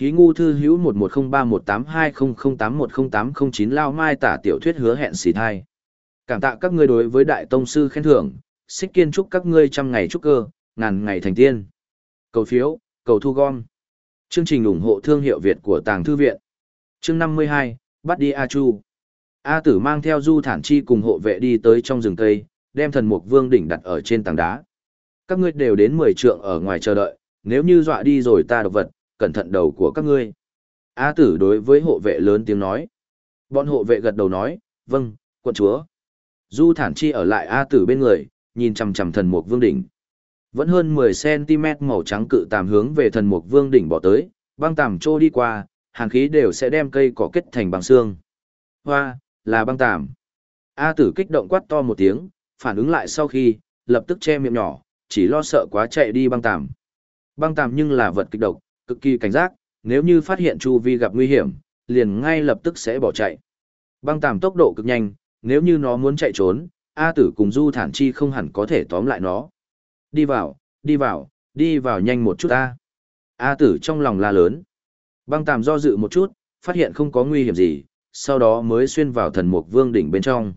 Hí ngu thư hữu 110318200810809 lao mai tả tiểu thuyết hứa hẹn xì thai. Cảm tạ các ngươi đối với đại tông sư khen thưởng, xích kiên chúc các ngươi trăm ngày chúc cơ, ngàn ngày thành tiên. Cầu phiếu, cầu thu gom. Chương trình ủng hộ thương hiệu Việt của Tàng Thư Viện. Chương 52, bắt đi A Chu. A tử mang theo du thản chi cùng hộ vệ đi tới trong rừng cây, đem thần mục vương đỉnh đặt ở trên tảng đá. Các ngươi đều đến 10 trượng ở ngoài chờ đợi, nếu như dọa đi rồi ta độc vật, cẩn thận đầu của các ngươi. A tử đối với hộ vệ lớn tiếng nói. Bọn hộ vệ gật đầu nói, vâng, quận chúa. Du thản chi ở lại A tử bên người, nhìn chằm chằm thần mục vương đỉnh. Vẫn hơn 10cm màu trắng cự tàm hướng về thần mục vương đỉnh bỏ tới, băng tàm trô đi qua, hàn khí đều sẽ đem cây cỏ kết thành bằng xương. Hoa, là băng tàm. A tử kích động quát to một tiếng, phản ứng lại sau khi, lập tức che miệng nhỏ, chỉ lo sợ quá chạy đi băng tàm. Băng tàm nhưng là vật kịch độc, cực kỳ cảnh giác, nếu như phát hiện chu vi gặp nguy hiểm, liền ngay lập tức sẽ bỏ chạy. Băng tàm tốc độ cực nhanh, nếu như nó muốn chạy trốn, A tử cùng Du Thản Chi không hẳn có thể tóm lại nó. Đi vào, đi vào, đi vào nhanh một chút A. A tử trong lòng la lớn. Băng tàm do dự một chút, phát hiện không có nguy hiểm gì, sau đó mới xuyên vào thần mục vương đỉnh bên trong.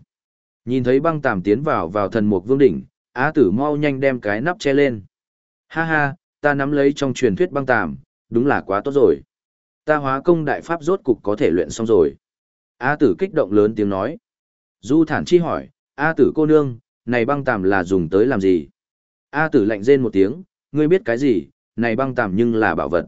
Nhìn thấy băng tàm tiến vào vào thần mục vương đỉnh, A tử mau nhanh đem cái nắp che lên. Ha ha, ta nắm lấy trong truyền thuyết băng tàm, đúng là quá tốt rồi. Ta hóa công đại pháp rốt cục có thể luyện xong rồi. A tử kích động lớn tiếng nói. Du thản chi hỏi, A tử cô nương, này băng tàm là dùng tới làm gì? A tử lạnh rên một tiếng, ngươi biết cái gì, này băng tàm nhưng là bảo vật.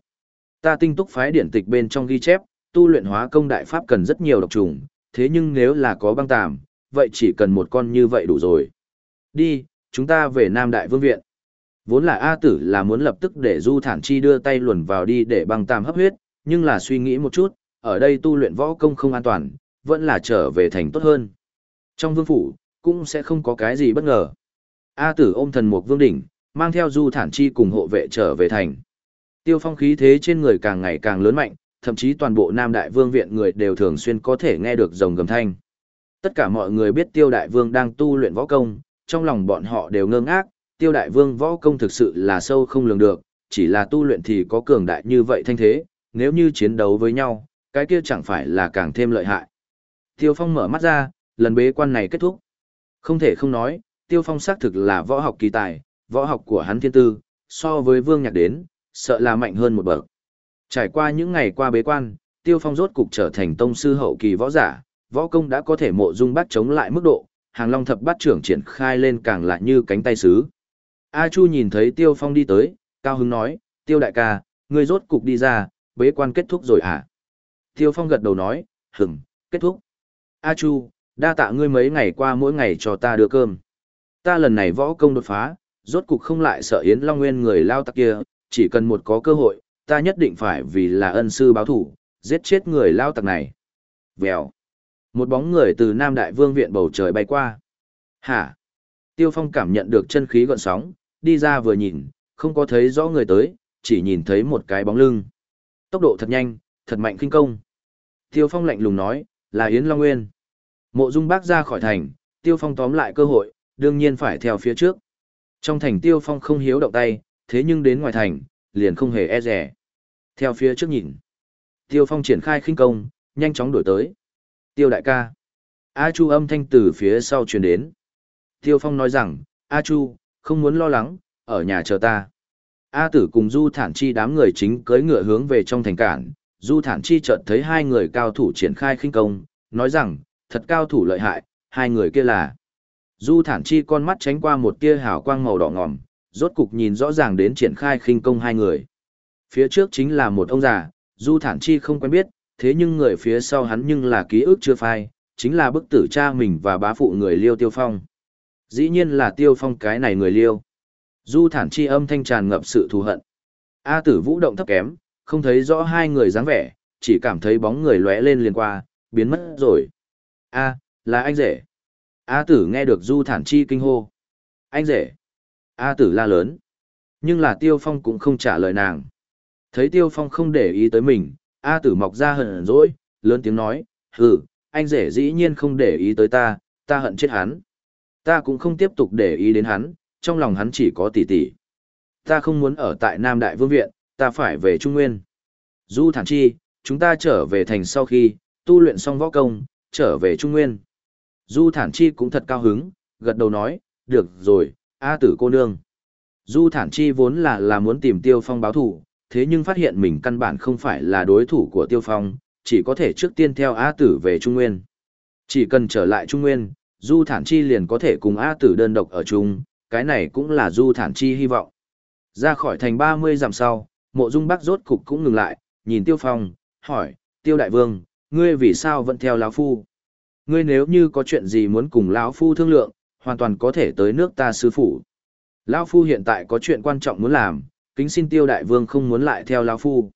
Ta tinh túc phái điển tịch bên trong ghi chép, tu luyện hóa công đại pháp cần rất nhiều độc trùng, thế nhưng nếu là có băng tàm, vậy chỉ cần một con như vậy đủ rồi. Đi, chúng ta về Nam Đại Vương Viện. Vốn là A tử là muốn lập tức để Du Thản Chi đưa tay luồn vào đi để băng tam hấp huyết, nhưng là suy nghĩ một chút, ở đây tu luyện võ công không an toàn, vẫn là trở về thành tốt hơn. Trong vương phủ, cũng sẽ không có cái gì bất ngờ. A tử ôm thần một vương đỉnh, mang theo Du Thản Chi cùng hộ vệ trở về thành. Tiêu phong khí thế trên người càng ngày càng lớn mạnh, thậm chí toàn bộ Nam Đại Vương viện người đều thường xuyên có thể nghe được rồng gầm thanh. Tất cả mọi người biết Tiêu Đại Vương đang tu luyện võ công, trong lòng bọn họ đều ngơ ngác, Tiêu Đại Vương võ công thực sự là sâu không lường được, chỉ là tu luyện thì có cường đại như vậy thanh thế, nếu như chiến đấu với nhau, cái kia chẳng phải là càng thêm lợi hại. Tiêu Phong mở mắt ra, lần bế quan này kết thúc. Không thể không nói, Tiêu Phong xác thực là võ học kỳ tài, võ học của hắn thiên tư, so với Vương Nhạc đến, sợ là mạnh hơn một bậc. Trải qua những ngày qua bế quan, Tiêu Phong rốt cục trở thành tông sư hậu kỳ võ giả, võ công đã có thể mộ dung bắt chống lại mức độ, hàng long thập bát trưởng triển khai lên càng lại như cánh tay sứ. A Chu nhìn thấy Tiêu Phong đi tới, cao hứng nói, Tiêu đại ca, ngươi rốt cục đi ra, bế quan kết thúc rồi à? Tiêu Phong gật đầu nói, hửng, kết thúc. A Chu, đa tạ ngươi mấy ngày qua mỗi ngày cho ta đưa cơm. Ta lần này võ công đột phá, rốt cục không lại sợ Yến Long Nguyên người lao tặc kia, chỉ cần một có cơ hội, ta nhất định phải vì là ân sư báo thủ, giết chết người lao tặc này. Vèo. Một bóng người từ Nam Đại Vương viện bầu trời bay qua. Hả? Tiêu Phong cảm nhận được chân khí gọn sóng, đi ra vừa nhìn, không có thấy rõ người tới, chỉ nhìn thấy một cái bóng lưng. Tốc độ thật nhanh, thật mạnh kinh công. Tiêu Phong lạnh lùng nói, là Yến Long Nguyên. Mộ Dung Bác ra khỏi thành, Tiêu Phong tóm lại cơ hội, đương nhiên phải theo phía trước. Trong thành Tiêu Phong không hiếu động tay, thế nhưng đến ngoài thành, liền không hề e rẻ. Theo phía trước nhìn, Tiêu Phong triển khai khinh công, nhanh chóng đổi tới. Tiêu đại ca. A Chu âm thanh từ phía sau truyền đến. Tiêu Phong nói rằng, A Chu, không muốn lo lắng, ở nhà chờ ta. A tử cùng Du Thản Chi đám người chính cưỡi ngựa hướng về trong thành cản. Du Thản Chi chợt thấy hai người cao thủ triển khai khinh công, nói rằng, thật cao thủ lợi hại, hai người kia là. Du Thản Chi con mắt tránh qua một tia hào quang màu đỏ ngòm, rốt cục nhìn rõ ràng đến triển khai khinh công hai người. Phía trước chính là một ông già, Du Thản Chi không quen biết, thế nhưng người phía sau hắn nhưng là ký ức chưa phai, chính là bức tử cha mình và bá phụ người Liêu Tiêu Phong. Dĩ nhiên là Tiêu Phong cái này người Liêu. Du Thản Chi âm thanh tràn ngập sự thù hận. A Tử Vũ động thấp kém, không thấy rõ hai người dáng vẻ, chỉ cảm thấy bóng người lóe lên liền qua, biến mất rồi. A, là anh rể. A Tử nghe được Du Thản Chi kinh hô. Anh rể. A tử la lớn. Nhưng là Tiêu Phong cũng không trả lời nàng. Thấy Tiêu Phong không để ý tới mình, A tử mọc ra hận dỗi, lớn tiếng nói, hừ, anh rể dĩ nhiên không để ý tới ta, ta hận chết hắn. Ta cũng không tiếp tục để ý đến hắn, trong lòng hắn chỉ có tỷ tỷ. Ta không muốn ở tại Nam Đại Vương Viện, ta phải về Trung Nguyên. Du thản chi, chúng ta trở về thành sau khi, tu luyện xong võ công, trở về Trung Nguyên. Du thản chi cũng thật cao hứng, gật đầu nói, được rồi, A tử cô nương. Du thản chi vốn là là muốn tìm tiêu phong báo thủ, thế nhưng phát hiện mình căn bản không phải là đối thủ của Tiêu Phong, chỉ có thể trước tiên theo A Tử về Trung Nguyên. Chỉ cần trở lại Trung Nguyên, Du Thản Chi liền có thể cùng A Tử đơn độc ở chung, cái này cũng là Du Thản Chi hy vọng. Ra khỏi thành 30 dặm sau, mộ dung bắc rốt cục cũng ngừng lại, nhìn Tiêu Phong, hỏi, Tiêu Đại Vương, ngươi vì sao vẫn theo lão Phu? Ngươi nếu như có chuyện gì muốn cùng lão Phu thương lượng, hoàn toàn có thể tới nước ta sư phủ. Lão Phu hiện tại có chuyện quan trọng muốn làm, kính xin Tiêu Đại Vương không muốn lại theo lão Phu.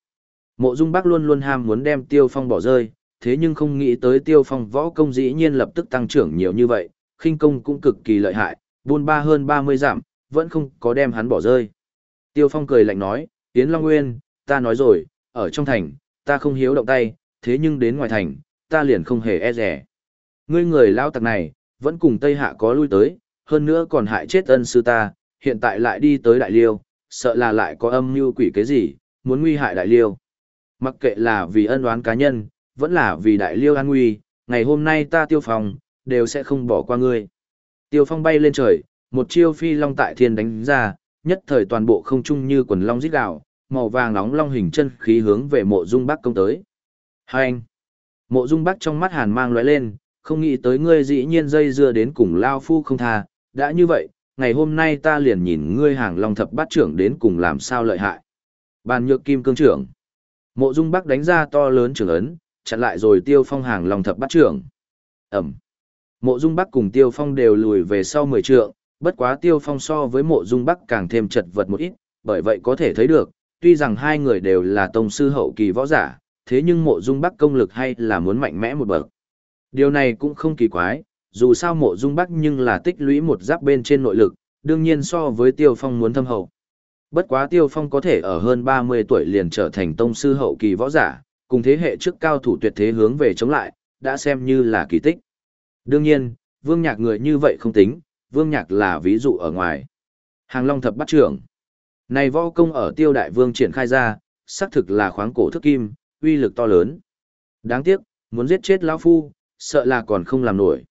Mộ Dung Bắc luôn luôn ham muốn đem Tiêu Phong bỏ rơi, thế nhưng không nghĩ tới Tiêu Phong võ công dĩ nhiên lập tức tăng trưởng nhiều như vậy, khinh công cũng cực kỳ lợi hại, buôn ba hơn 30 giảm, vẫn không có đem hắn bỏ rơi. Tiêu Phong cười lạnh nói, Yến Long Nguyên, ta nói rồi, ở trong thành, ta không hiếu động tay, thế nhưng đến ngoài thành, ta liền không hề e rẻ. Ngươi người lao tặc này, vẫn cùng Tây Hạ có lui tới, hơn nữa còn hại chết ân sư ta, hiện tại lại đi tới Đại Liêu, sợ là lại có âm mưu quỷ cái gì, muốn nguy hại Đại Liêu. Mặc kệ là vì ân oán cá nhân, vẫn là vì Đại Liêu an nguy, ngày hôm nay ta tiêu phong, đều sẽ không bỏ qua ngươi. Tiêu phong bay lên trời, một chiêu phi long tại thiên đánh ra, nhất thời toàn bộ không trung như quần long rít gạo, màu vàng nóng long hình chân khí hướng về mộ dung bắc công tới. Hai anh! Mộ dung bắc trong mắt hàn mang lóe lên, không nghĩ tới ngươi dĩ nhiên dây dưa đến cùng lao phu không tha, đã như vậy, ngày hôm nay ta liền nhìn ngươi hàng long thập bát trưởng đến cùng làm sao lợi hại. Bàn nhược kim cương trưởng. Mộ dung bắc đánh ra to lớn trưởng ấn, chặn lại rồi tiêu phong hàng lòng thập bắt trưởng. Ẩm. Mộ dung bắc cùng tiêu phong đều lùi về sau mười trượng, bất quá tiêu phong so với mộ dung bắc càng thêm chật vật một ít, bởi vậy có thể thấy được, tuy rằng hai người đều là tông sư hậu kỳ võ giả, thế nhưng mộ dung bắc công lực hay là muốn mạnh mẽ một bậc. Điều này cũng không kỳ quái, dù sao mộ dung bắc nhưng là tích lũy một giáp bên trên nội lực, đương nhiên so với tiêu phong muốn thâm hậu. Bất quá tiêu phong có thể ở hơn 30 tuổi liền trở thành tông sư hậu kỳ võ giả, cùng thế hệ trước cao thủ tuyệt thế hướng về chống lại, đã xem như là kỳ tích. Đương nhiên, vương nhạc người như vậy không tính, vương nhạc là ví dụ ở ngoài. Hàng Long thập bắt trưởng. Này võ công ở tiêu đại vương triển khai ra, xác thực là khoáng cổ thức kim, uy lực to lớn. Đáng tiếc, muốn giết chết lão phu, sợ là còn không làm nổi.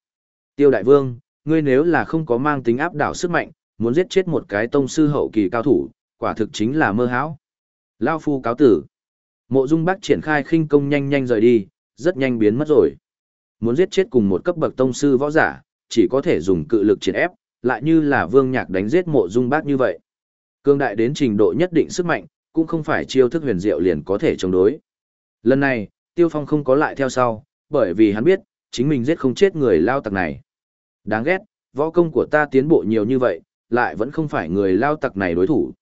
Tiêu đại vương, ngươi nếu là không có mang tính áp đảo sức mạnh, muốn giết chết một cái tông sư hậu kỳ cao thủ, quả thực chính là mơ hão. Lão phu cáo tử. Mộ Dung Bắc triển khai khinh công nhanh nhanh rời đi, rất nhanh biến mất rồi. Muốn giết chết cùng một cấp bậc tông sư võ giả, chỉ có thể dùng cự lực triển ép, lại như là Vương Nhạc đánh giết Mộ Dung Bắc như vậy. Cương đại đến trình độ nhất định sức mạnh, cũng không phải chiêu thức huyền diệu liền có thể chống đối. Lần này, Tiêu Phong không có lại theo sau, bởi vì hắn biết, chính mình giết không chết người lao tặc này. Đáng ghét, võ công của ta tiến bộ nhiều như vậy, lại vẫn không phải người lao tặc này đối thủ.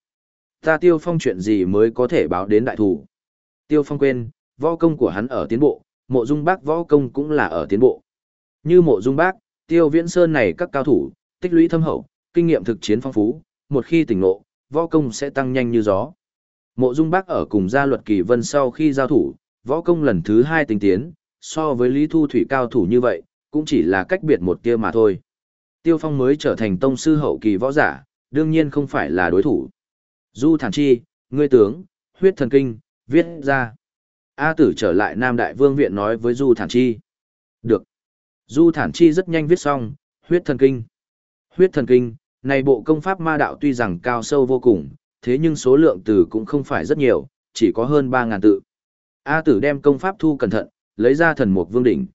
Ta Tiêu Phong chuyện gì mới có thể báo đến đại thủ. Tiêu Phong quên, võ công của hắn ở tiến bộ, mộ dung bác võ công cũng là ở tiến bộ. Như mộ dung bác, Tiêu Viễn Sơn này các cao thủ, tích lũy thâm hậu, kinh nghiệm thực chiến phong phú, một khi tỉnh ngộ, võ công sẽ tăng nhanh như gió. Mộ Dung Bác ở cùng gia luật kỳ vân sau khi giao thủ, võ công lần thứ hai tinh tiến, so với Lý Thu Thủy cao thủ như vậy, cũng chỉ là cách biệt một tia mà thôi. Tiêu Phong mới trở thành tông sư hậu kỳ võ giả, đương nhiên không phải là đối thủ. Du Thản Chi, ngươi tướng, huyết thần kinh, viết ra. A tử trở lại Nam Đại Vương Viện nói với Du Thản Chi. Được. Du Thản Chi rất nhanh viết xong, huyết thần kinh. Huyết thần kinh, này bộ công pháp ma đạo tuy rằng cao sâu vô cùng, thế nhưng số lượng từ cũng không phải rất nhiều, chỉ có hơn 3.000 tự. A tử đem công pháp thu cẩn thận, lấy ra thần mục vương đỉnh.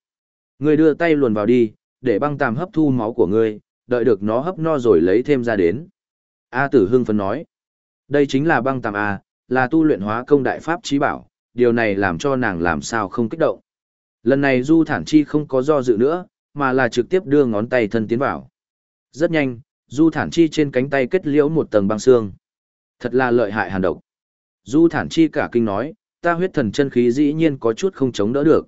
Ngươi đưa tay luồn vào đi, để băng tàm hấp thu máu của ngươi, đợi được nó hấp no rồi lấy thêm ra đến. A tử hưng phấn nói. Đây chính là băng tàm A, là tu luyện hóa công đại pháp trí bảo, điều này làm cho nàng làm sao không kích động. Lần này Du Thản Chi không có do dự nữa, mà là trực tiếp đưa ngón tay thân tiến vào. Rất nhanh, Du Thản Chi trên cánh tay kết liễu một tầng băng xương. Thật là lợi hại hàn độc. Du Thản Chi cả kinh nói, ta huyết thần chân khí dĩ nhiên có chút không chống đỡ được.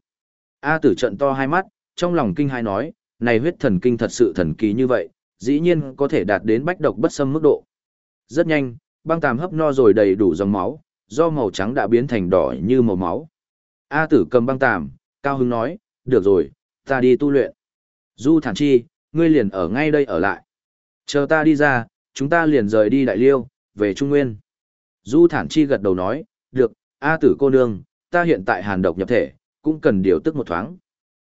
A tử trận to hai mắt, trong lòng kinh hai nói, này huyết thần kinh thật sự thần kỳ như vậy, dĩ nhiên có thể đạt đến bách độc bất xâm mức độ. Rất nhanh, băng tàm hấp no rồi đầy đủ dòng máu, do màu trắng đã biến thành đỏ như màu máu. A tử cầm băng tàm, cao Hưng nói, được rồi, ta đi tu luyện. Du thản chi, ngươi liền ở ngay đây ở lại. Chờ ta đi ra, chúng ta liền rời đi đại liêu, về Trung Nguyên. Du thản chi gật đầu nói, được, A tử cô nương, ta hiện tại hàn độc nhập thể, cũng cần điều tức một thoáng.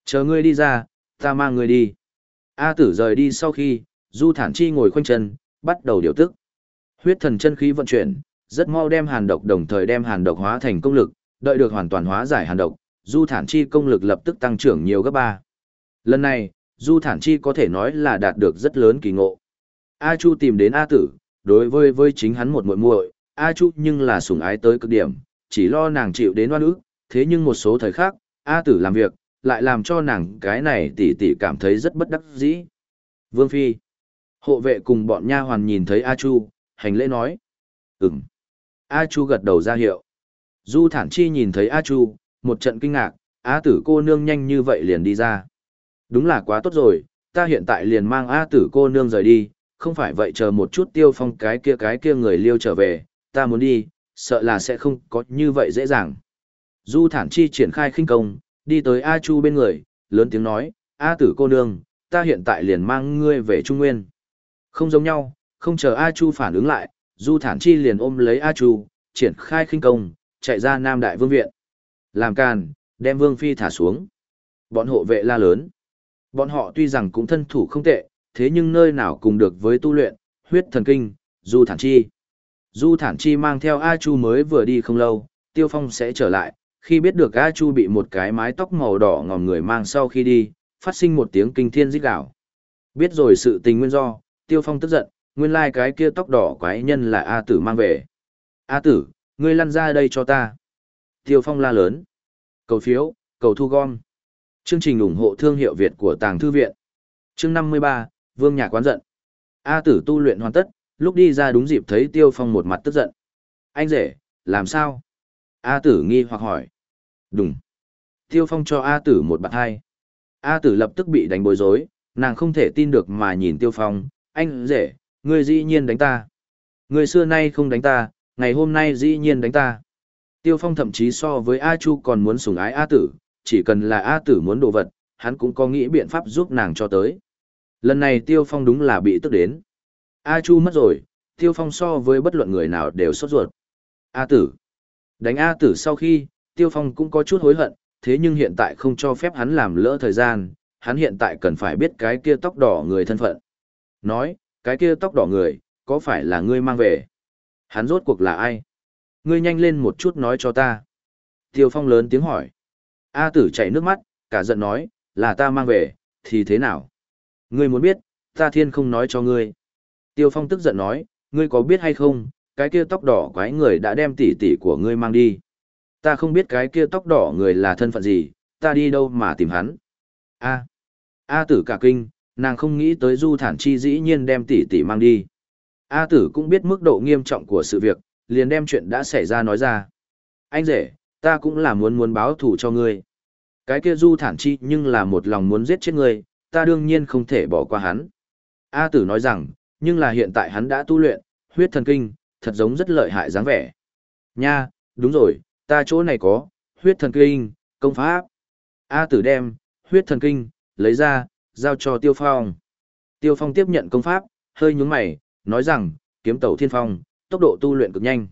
Chờ ngươi đi ra, ta mang ngươi đi. A tử rời đi sau khi, Du thản chi ngồi khoanh chân, bắt đầu điều tức. Huyết thần chân khí vận chuyển, rất mau đem hàn độc đồng thời đem hàn độc hóa thành công lực, đợi được hoàn toàn hóa giải hàn độc, du thản chi công lực lập tức tăng trưởng nhiều gấp ba. Lần này, du thản chi có thể nói là đạt được rất lớn kỳ ngộ. A Chu tìm đến A Tử, đối với với chính hắn một muội muội, A Chu nhưng là sủng ái tới cực điểm, chỉ lo nàng chịu đến oan ức, thế nhưng một số thời khác, A Tử làm việc, lại làm cho nàng cái này tỷ tỷ cảm thấy rất bất đắc dĩ. Vương Phi, hộ vệ cùng bọn nha hoàn nhìn thấy A Chu, hành lễ nói. Ừm. A Chu gật đầu ra hiệu. Du Thản Chi nhìn thấy A Chu, một trận kinh ngạc, A tử cô nương nhanh như vậy liền đi ra. Đúng là quá tốt rồi, ta hiện tại liền mang A tử cô nương rời đi, không phải vậy chờ một chút tiêu phong cái kia cái kia người liêu trở về, ta muốn đi, sợ là sẽ không có như vậy dễ dàng. Du Thản Chi triển khai khinh công, đi tới A Chu bên người, lớn tiếng nói, A tử cô nương, ta hiện tại liền mang ngươi về Trung Nguyên. Không giống nhau, không chờ A Chu phản ứng lại, Du Thản Chi liền ôm lấy A Chu, triển khai khinh công, chạy ra Nam Đại Vương Viện. Làm càn, đem Vương Phi thả xuống. Bọn hộ vệ la lớn. Bọn họ tuy rằng cũng thân thủ không tệ, thế nhưng nơi nào cùng được với tu luyện, huyết thần kinh, Du Thản Chi. Du Thản Chi mang theo A Chu mới vừa đi không lâu, Tiêu Phong sẽ trở lại, khi biết được A Chu bị một cái mái tóc màu đỏ ngòm người mang sau khi đi, phát sinh một tiếng kinh thiên rít gào. Biết rồi sự tình nguyên do, Tiêu Phong tức giận, nguyên lai cái kia tóc đỏ quái nhân là A Tử mang về. A Tử, ngươi lăn ra đây cho ta. Tiêu Phong la lớn. Cầu phiếu, cầu thu gom. Chương trình ủng hộ thương hiệu Việt của Tàng Thư Viện. Chương 53, Vương nhà quán giận. A Tử tu luyện hoàn tất, lúc đi ra đúng dịp thấy Tiêu Phong một mặt tức giận. Anh rể, làm sao? A Tử nghi hoặc hỏi. Đúng. Tiêu Phong cho A Tử một bạc hai. A Tử lập tức bị đánh bối rối, nàng không thể tin được mà nhìn Tiêu Phong. Anh rể, ngươi dĩ nhiên đánh ta. Ngươi xưa nay không đánh ta, ngày hôm nay dĩ nhiên đánh ta. Tiêu Phong thậm chí so với A Chu còn muốn sủng ái A Tử, chỉ cần là A Tử muốn đồ vật, hắn cũng có nghĩ biện pháp giúp nàng cho tới. Lần này Tiêu Phong đúng là bị tức đến. A Chu mất rồi, Tiêu Phong so với bất luận người nào đều sốt ruột. A Tử. Đánh A Tử sau khi, Tiêu Phong cũng có chút hối hận, thế nhưng hiện tại không cho phép hắn làm lỡ thời gian, hắn hiện tại cần phải biết cái kia tóc đỏ người thân phận. Nói, cái kia tóc đỏ người, có phải là ngươi mang về? Hắn rốt cuộc là ai? Ngươi nhanh lên một chút nói cho ta. Tiêu Phong lớn tiếng hỏi. A tử chảy nước mắt, cả giận nói, là ta mang về, thì thế nào? Ngươi muốn biết, ta thiên không nói cho ngươi. Tiêu Phong tức giận nói, ngươi có biết hay không, cái kia tóc đỏ quái người đã đem tỷ tỷ của ngươi mang đi. Ta không biết cái kia tóc đỏ người là thân phận gì, ta đi đâu mà tìm hắn. A. A tử cả kinh, nàng không nghĩ tới du thản chi dĩ nhiên đem tỷ tỷ mang đi. A tử cũng biết mức độ nghiêm trọng của sự việc, liền đem chuyện đã xảy ra nói ra. Anh rể, ta cũng là muốn muốn báo thù cho ngươi. Cái kia du thản chi nhưng là một lòng muốn giết chết ngươi, ta đương nhiên không thể bỏ qua hắn. A tử nói rằng, nhưng là hiện tại hắn đã tu luyện, huyết thần kinh, thật giống rất lợi hại dáng vẻ. Nha, đúng rồi, ta chỗ này có, huyết thần kinh, công pháp. A tử đem, huyết thần kinh, lấy ra, giao cho Tiêu Phong. Tiêu Phong tiếp nhận công pháp, hơi nhúng mày, nói rằng, kiếm tẩu thiên phong, tốc độ tu luyện cực nhanh.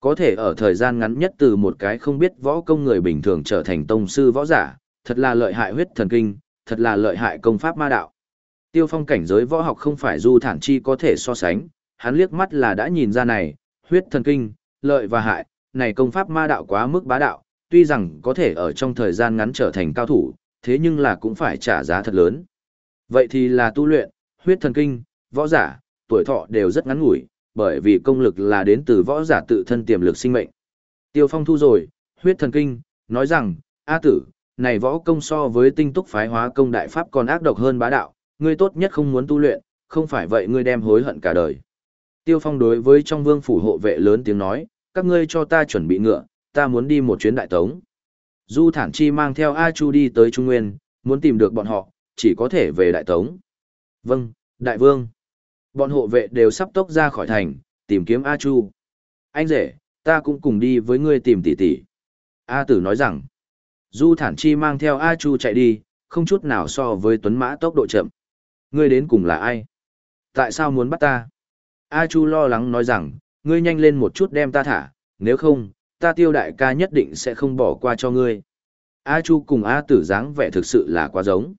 Có thể ở thời gian ngắn nhất từ một cái không biết võ công người bình thường trở thành tông sư võ giả, thật là lợi hại huyết thần kinh, thật là lợi hại công pháp ma đạo. Tiêu Phong cảnh giới võ học không phải du thản chi có thể so sánh, hắn liếc mắt là đã nhìn ra này, huyết thần kinh, lợi và hại, này công pháp ma đạo quá mức bá đạo, tuy rằng có thể ở trong thời gian ngắn trở thành cao thủ, thế nhưng là cũng phải trả giá thật lớn. Vậy thì là tu luyện, huyết thần kinh, võ giả, tuổi thọ đều rất ngắn ngủi, bởi vì công lực là đến từ võ giả tự thân tiềm lực sinh mệnh. Tiêu Phong thu rồi, huyết thần kinh, nói rằng, A tử, này võ công so với tinh túc phái hóa công đại pháp còn ác độc hơn bá đạo, ngươi tốt nhất không muốn tu luyện, không phải vậy ngươi đem hối hận cả đời. Tiêu Phong đối với trong vương phủ hộ vệ lớn tiếng nói, các ngươi cho ta chuẩn bị ngựa, ta muốn đi một chuyến đại tống. Du Thản Chi mang theo A Chu đi tới Trung Nguyên, muốn tìm được bọn họ, chỉ có thể về đại tống. Vâng, đại vương. Bọn hộ vệ đều sắp tốc ra khỏi thành, tìm kiếm A Chu. Anh rể, ta cũng cùng đi với ngươi tìm tỷ tỷ. A Tử nói rằng, Du Thản Chi mang theo A Chu chạy đi, không chút nào so với tuấn mã tốc độ chậm. Ngươi đến cùng là ai? Tại sao muốn bắt ta? A Chu lo lắng nói rằng, ngươi nhanh lên một chút đem ta thả, nếu không, ta tiêu đại ca nhất định sẽ không bỏ qua cho ngươi. A Chu cùng A Tử dáng vẻ thực sự là quá giống.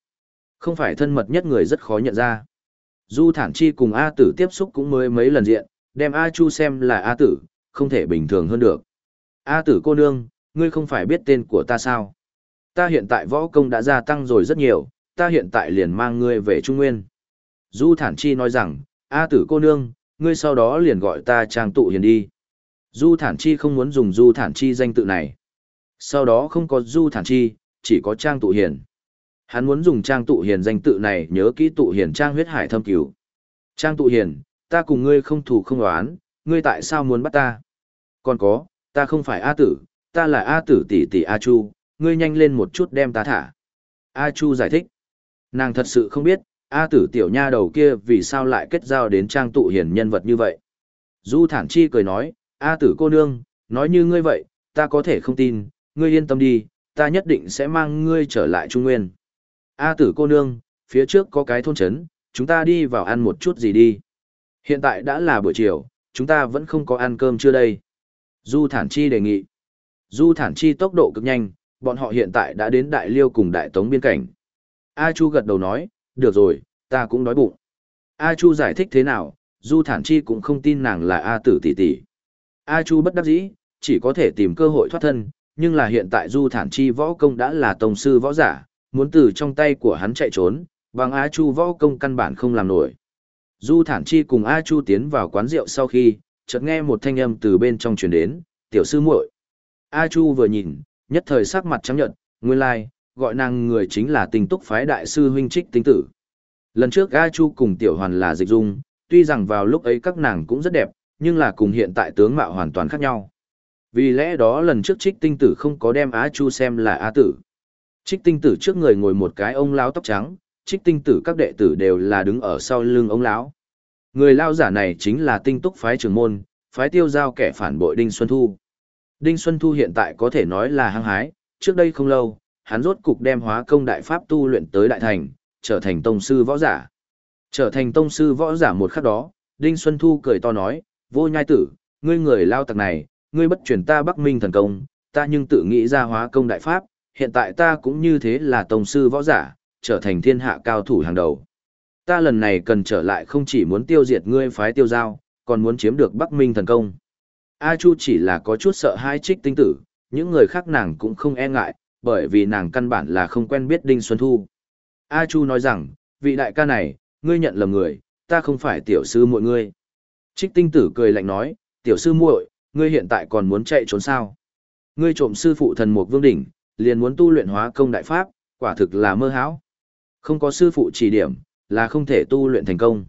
Không phải thân mật nhất người rất khó nhận ra. Du Thản Chi cùng A Tử tiếp xúc cũng mới mấy lần diện, đem A Chu xem là A Tử, không thể bình thường hơn được. A tử cô nương, ngươi không phải biết tên của ta sao? Ta hiện tại võ công đã gia tăng rồi rất nhiều, ta hiện tại liền mang ngươi về Trung Nguyên. Du Thản Chi nói rằng, A tử cô nương, ngươi sau đó liền gọi ta Trang Tụ Hiền đi. Du Thản Chi không muốn dùng Du Thản Chi danh tự này. Sau đó không có Du Thản Chi, chỉ có Trang Tụ Hiền. Hắn muốn dùng Trang Tụ Hiền danh tự này nhớ kỹ Tụ Hiền Trang huyết hải thâm cứu. Trang Tụ Hiền, ta cùng ngươi không thù không oán, ngươi tại sao muốn bắt ta? Còn có, ta không phải A tử, ta là A tử tỷ tỷ A Chu, ngươi nhanh lên một chút đem ta thả. A Chu giải thích. Nàng thật sự không biết, A tử tiểu nha đầu kia vì sao lại kết giao đến trang tụ hiền nhân vật như vậy. Du thản chi cười nói, A tử cô nương, nói như ngươi vậy, ta có thể không tin, ngươi yên tâm đi, ta nhất định sẽ mang ngươi trở lại Trung Nguyên. A tử cô nương, phía trước có cái thôn trấn, chúng ta đi vào ăn một chút gì đi. Hiện tại đã là buổi chiều, chúng ta vẫn không có ăn cơm chưa đây. Du thản chi đề nghị. Du thản chi tốc độ cực nhanh, bọn họ hiện tại đã đến đại liêu cùng đại tống biên cảnh. A Chu gật đầu nói, được rồi, ta cũng đói bụng. A Chu giải thích thế nào, Du Thản Chi cũng không tin nàng là A tử tỷ tỷ. A Chu bất đắc dĩ, chỉ có thể tìm cơ hội thoát thân, nhưng là hiện tại Du Thản Chi võ công đã là tông sư võ giả, muốn từ trong tay của hắn chạy trốn, bằng A Chu võ công căn bản không làm nổi. Du Thản Chi cùng A Chu tiến vào quán rượu sau khi, chợt nghe một thanh âm từ bên trong truyền đến, "Tiểu sư muội." A Chu vừa nhìn, nhất thời sắc mặt trắng nhợt, nguyên lai, like, gọi nàng người chính là Tinh Túc phái đại sư huynh Trích Tinh tử. Lần trước A Chu cùng Tiểu Hoàn là dịch dung, tuy rằng vào lúc ấy các nàng cũng rất đẹp, nhưng là cùng hiện tại tướng mạo hoàn toàn khác nhau. Vì lẽ đó lần trước Trích Tinh tử không có đem A Chu xem là A tử. Trích Tinh tử trước người ngồi một cái ông lão tóc trắng, Trích Tinh tử các đệ tử đều là đứng ở sau lưng ông lão. Người lao giả này chính là Tinh Túc phái trưởng môn, phái tiêu giao kẻ phản bội Đinh Xuân Thu. Đinh Xuân Thu hiện tại có thể nói là hăng hái, trước đây không lâu, hắn rốt cục đem hóa công đại pháp tu luyện tới đại thành, trở thành tông sư võ giả. Trở thành tông sư võ giả một khắc đó, Đinh Xuân Thu cười to nói, vô nhai tử, ngươi người lao tặc này, ngươi bất chuyển ta Bắc Minh thần công, ta nhưng tự nghĩ ra hóa công đại pháp, hiện tại ta cũng như thế là tông sư võ giả, trở thành thiên hạ cao thủ hàng đầu. Ta lần này cần trở lại không chỉ muốn tiêu diệt ngươi phái tiêu giao, còn muốn chiếm được Bắc Minh thần công. A Chu chỉ là có chút sợ hai trích tinh tử, những người khác nàng cũng không e ngại, bởi vì nàng căn bản là không quen biết Đinh Xuân Thu. A Chu nói rằng, vị đại ca này, ngươi nhận lầm người, ta không phải tiểu sư muội ngươi. Trích tinh tử cười lạnh nói, tiểu sư muội, ngươi hiện tại còn muốn chạy trốn sao? Ngươi trộm sư phụ thần mục vương đỉnh, liền muốn tu luyện hóa công đại pháp, quả thực là mơ hão. Không có sư phụ chỉ điểm, là không thể tu luyện thành công.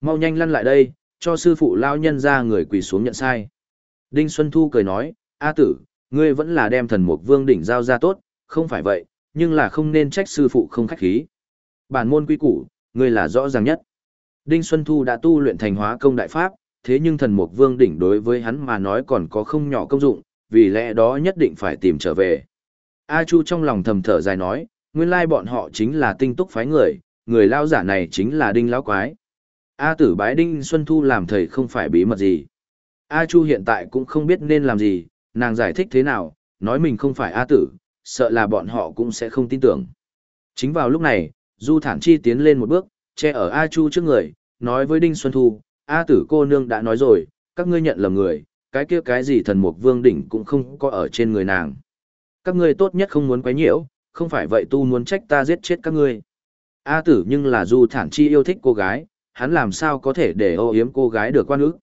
Mau nhanh lăn lại đây, cho sư phụ lao nhân ra người quỳ xuống nhận sai. Đinh Xuân Thu cười nói, A tử, ngươi vẫn là đem thần mục vương đỉnh giao ra tốt, không phải vậy, nhưng là không nên trách sư phụ không khách khí. Bản môn quy củ, ngươi là rõ ràng nhất. Đinh Xuân Thu đã tu luyện thành hóa công đại pháp, thế nhưng thần mục vương đỉnh đối với hắn mà nói còn có không nhỏ công dụng, vì lẽ đó nhất định phải tìm trở về. A Chu trong lòng thầm thở dài nói, nguyên lai bọn họ chính là tinh túc phái người, người lao giả này chính là đinh lão quái. A tử bái đinh Xuân Thu làm thầy không phải bí mật gì. A Chu hiện tại cũng không biết nên làm gì, nàng giải thích thế nào, nói mình không phải A tử, sợ là bọn họ cũng sẽ không tin tưởng. Chính vào lúc này, Du Thản Chi tiến lên một bước, che ở A Chu trước người, nói với Đinh Xuân Thu, A tử cô nương đã nói rồi, các ngươi nhận lầm người, cái kia cái gì thần mục vương đỉnh cũng không có ở trên người nàng. Các ngươi tốt nhất không muốn quấy nhiễu, không phải vậy tu muốn trách ta giết chết các ngươi. A tử nhưng là Du Thản Chi yêu thích cô gái, hắn làm sao có thể để ô yếm cô gái được quan ức.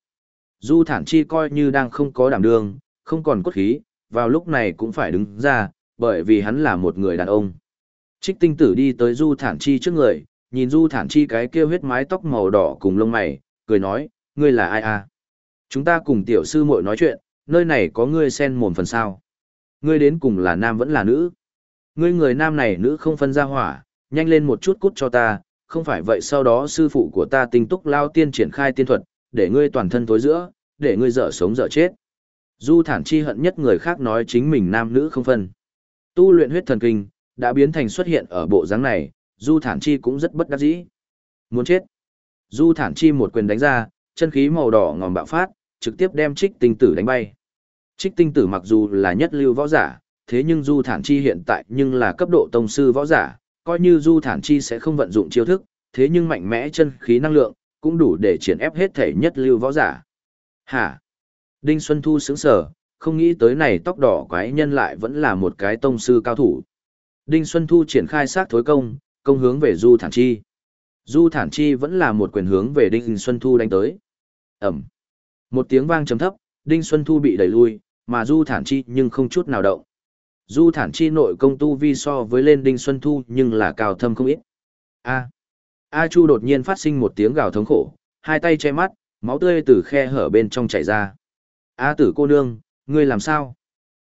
Du Thản Chi coi như đang không có đảm đương, không còn cốt khí, vào lúc này cũng phải đứng ra, bởi vì hắn là một người đàn ông. Trích tinh tử đi tới Du Thản Chi trước người, nhìn Du Thản Chi cái kia huyết mái tóc màu đỏ cùng lông mày, cười nói, ngươi là ai à? Chúng ta cùng tiểu sư muội nói chuyện, nơi này có ngươi sen mồm phần sao. Ngươi đến cùng là nam vẫn là nữ. Ngươi người nam này nữ không phân ra hỏa, nhanh lên một chút cút cho ta, không phải vậy sau đó sư phụ của ta tinh túc lao tiên triển khai tiên thuật, để ngươi toàn thân tối giữa, để ngươi dở sống dở chết. Du thản chi hận nhất người khác nói chính mình nam nữ không phân. Tu luyện huyết thần kinh, đã biến thành xuất hiện ở bộ dáng này, Du thản chi cũng rất bất đắc dĩ. Muốn chết. Du thản chi một quyền đánh ra, chân khí màu đỏ ngòm bạo phát, trực tiếp đem trích tinh tử đánh bay. Trích tinh tử mặc dù là nhất lưu võ giả, thế nhưng Du thản chi hiện tại nhưng là cấp độ tông sư võ giả, coi như Du thản chi sẽ không vận dụng chiêu thức, thế nhưng mạnh mẽ chân khí năng lượng, cũng đủ để triển ép hết thể nhất lưu võ giả. Hả? Đinh Xuân Thu sững sờ, không nghĩ tới này tóc đỏ quái nhân lại vẫn là một cái tông sư cao thủ. Đinh Xuân Thu triển khai sát thối công, công hướng về Du Thản Chi. Du Thản Chi vẫn là một quyền hướng về Đinh Xuân Thu đánh tới. Ẩm. Một tiếng vang trầm thấp, Đinh Xuân Thu bị đẩy lui, mà Du Thản Chi nhưng không chút nào động. Du Thản Chi nội công tu vi so với lên Đinh Xuân Thu nhưng là cao thâm không ít. A. A Chu đột nhiên phát sinh một tiếng gào thống khổ, hai tay che mắt, máu tươi từ khe hở bên trong chảy ra. A tử cô nương, ngươi làm sao?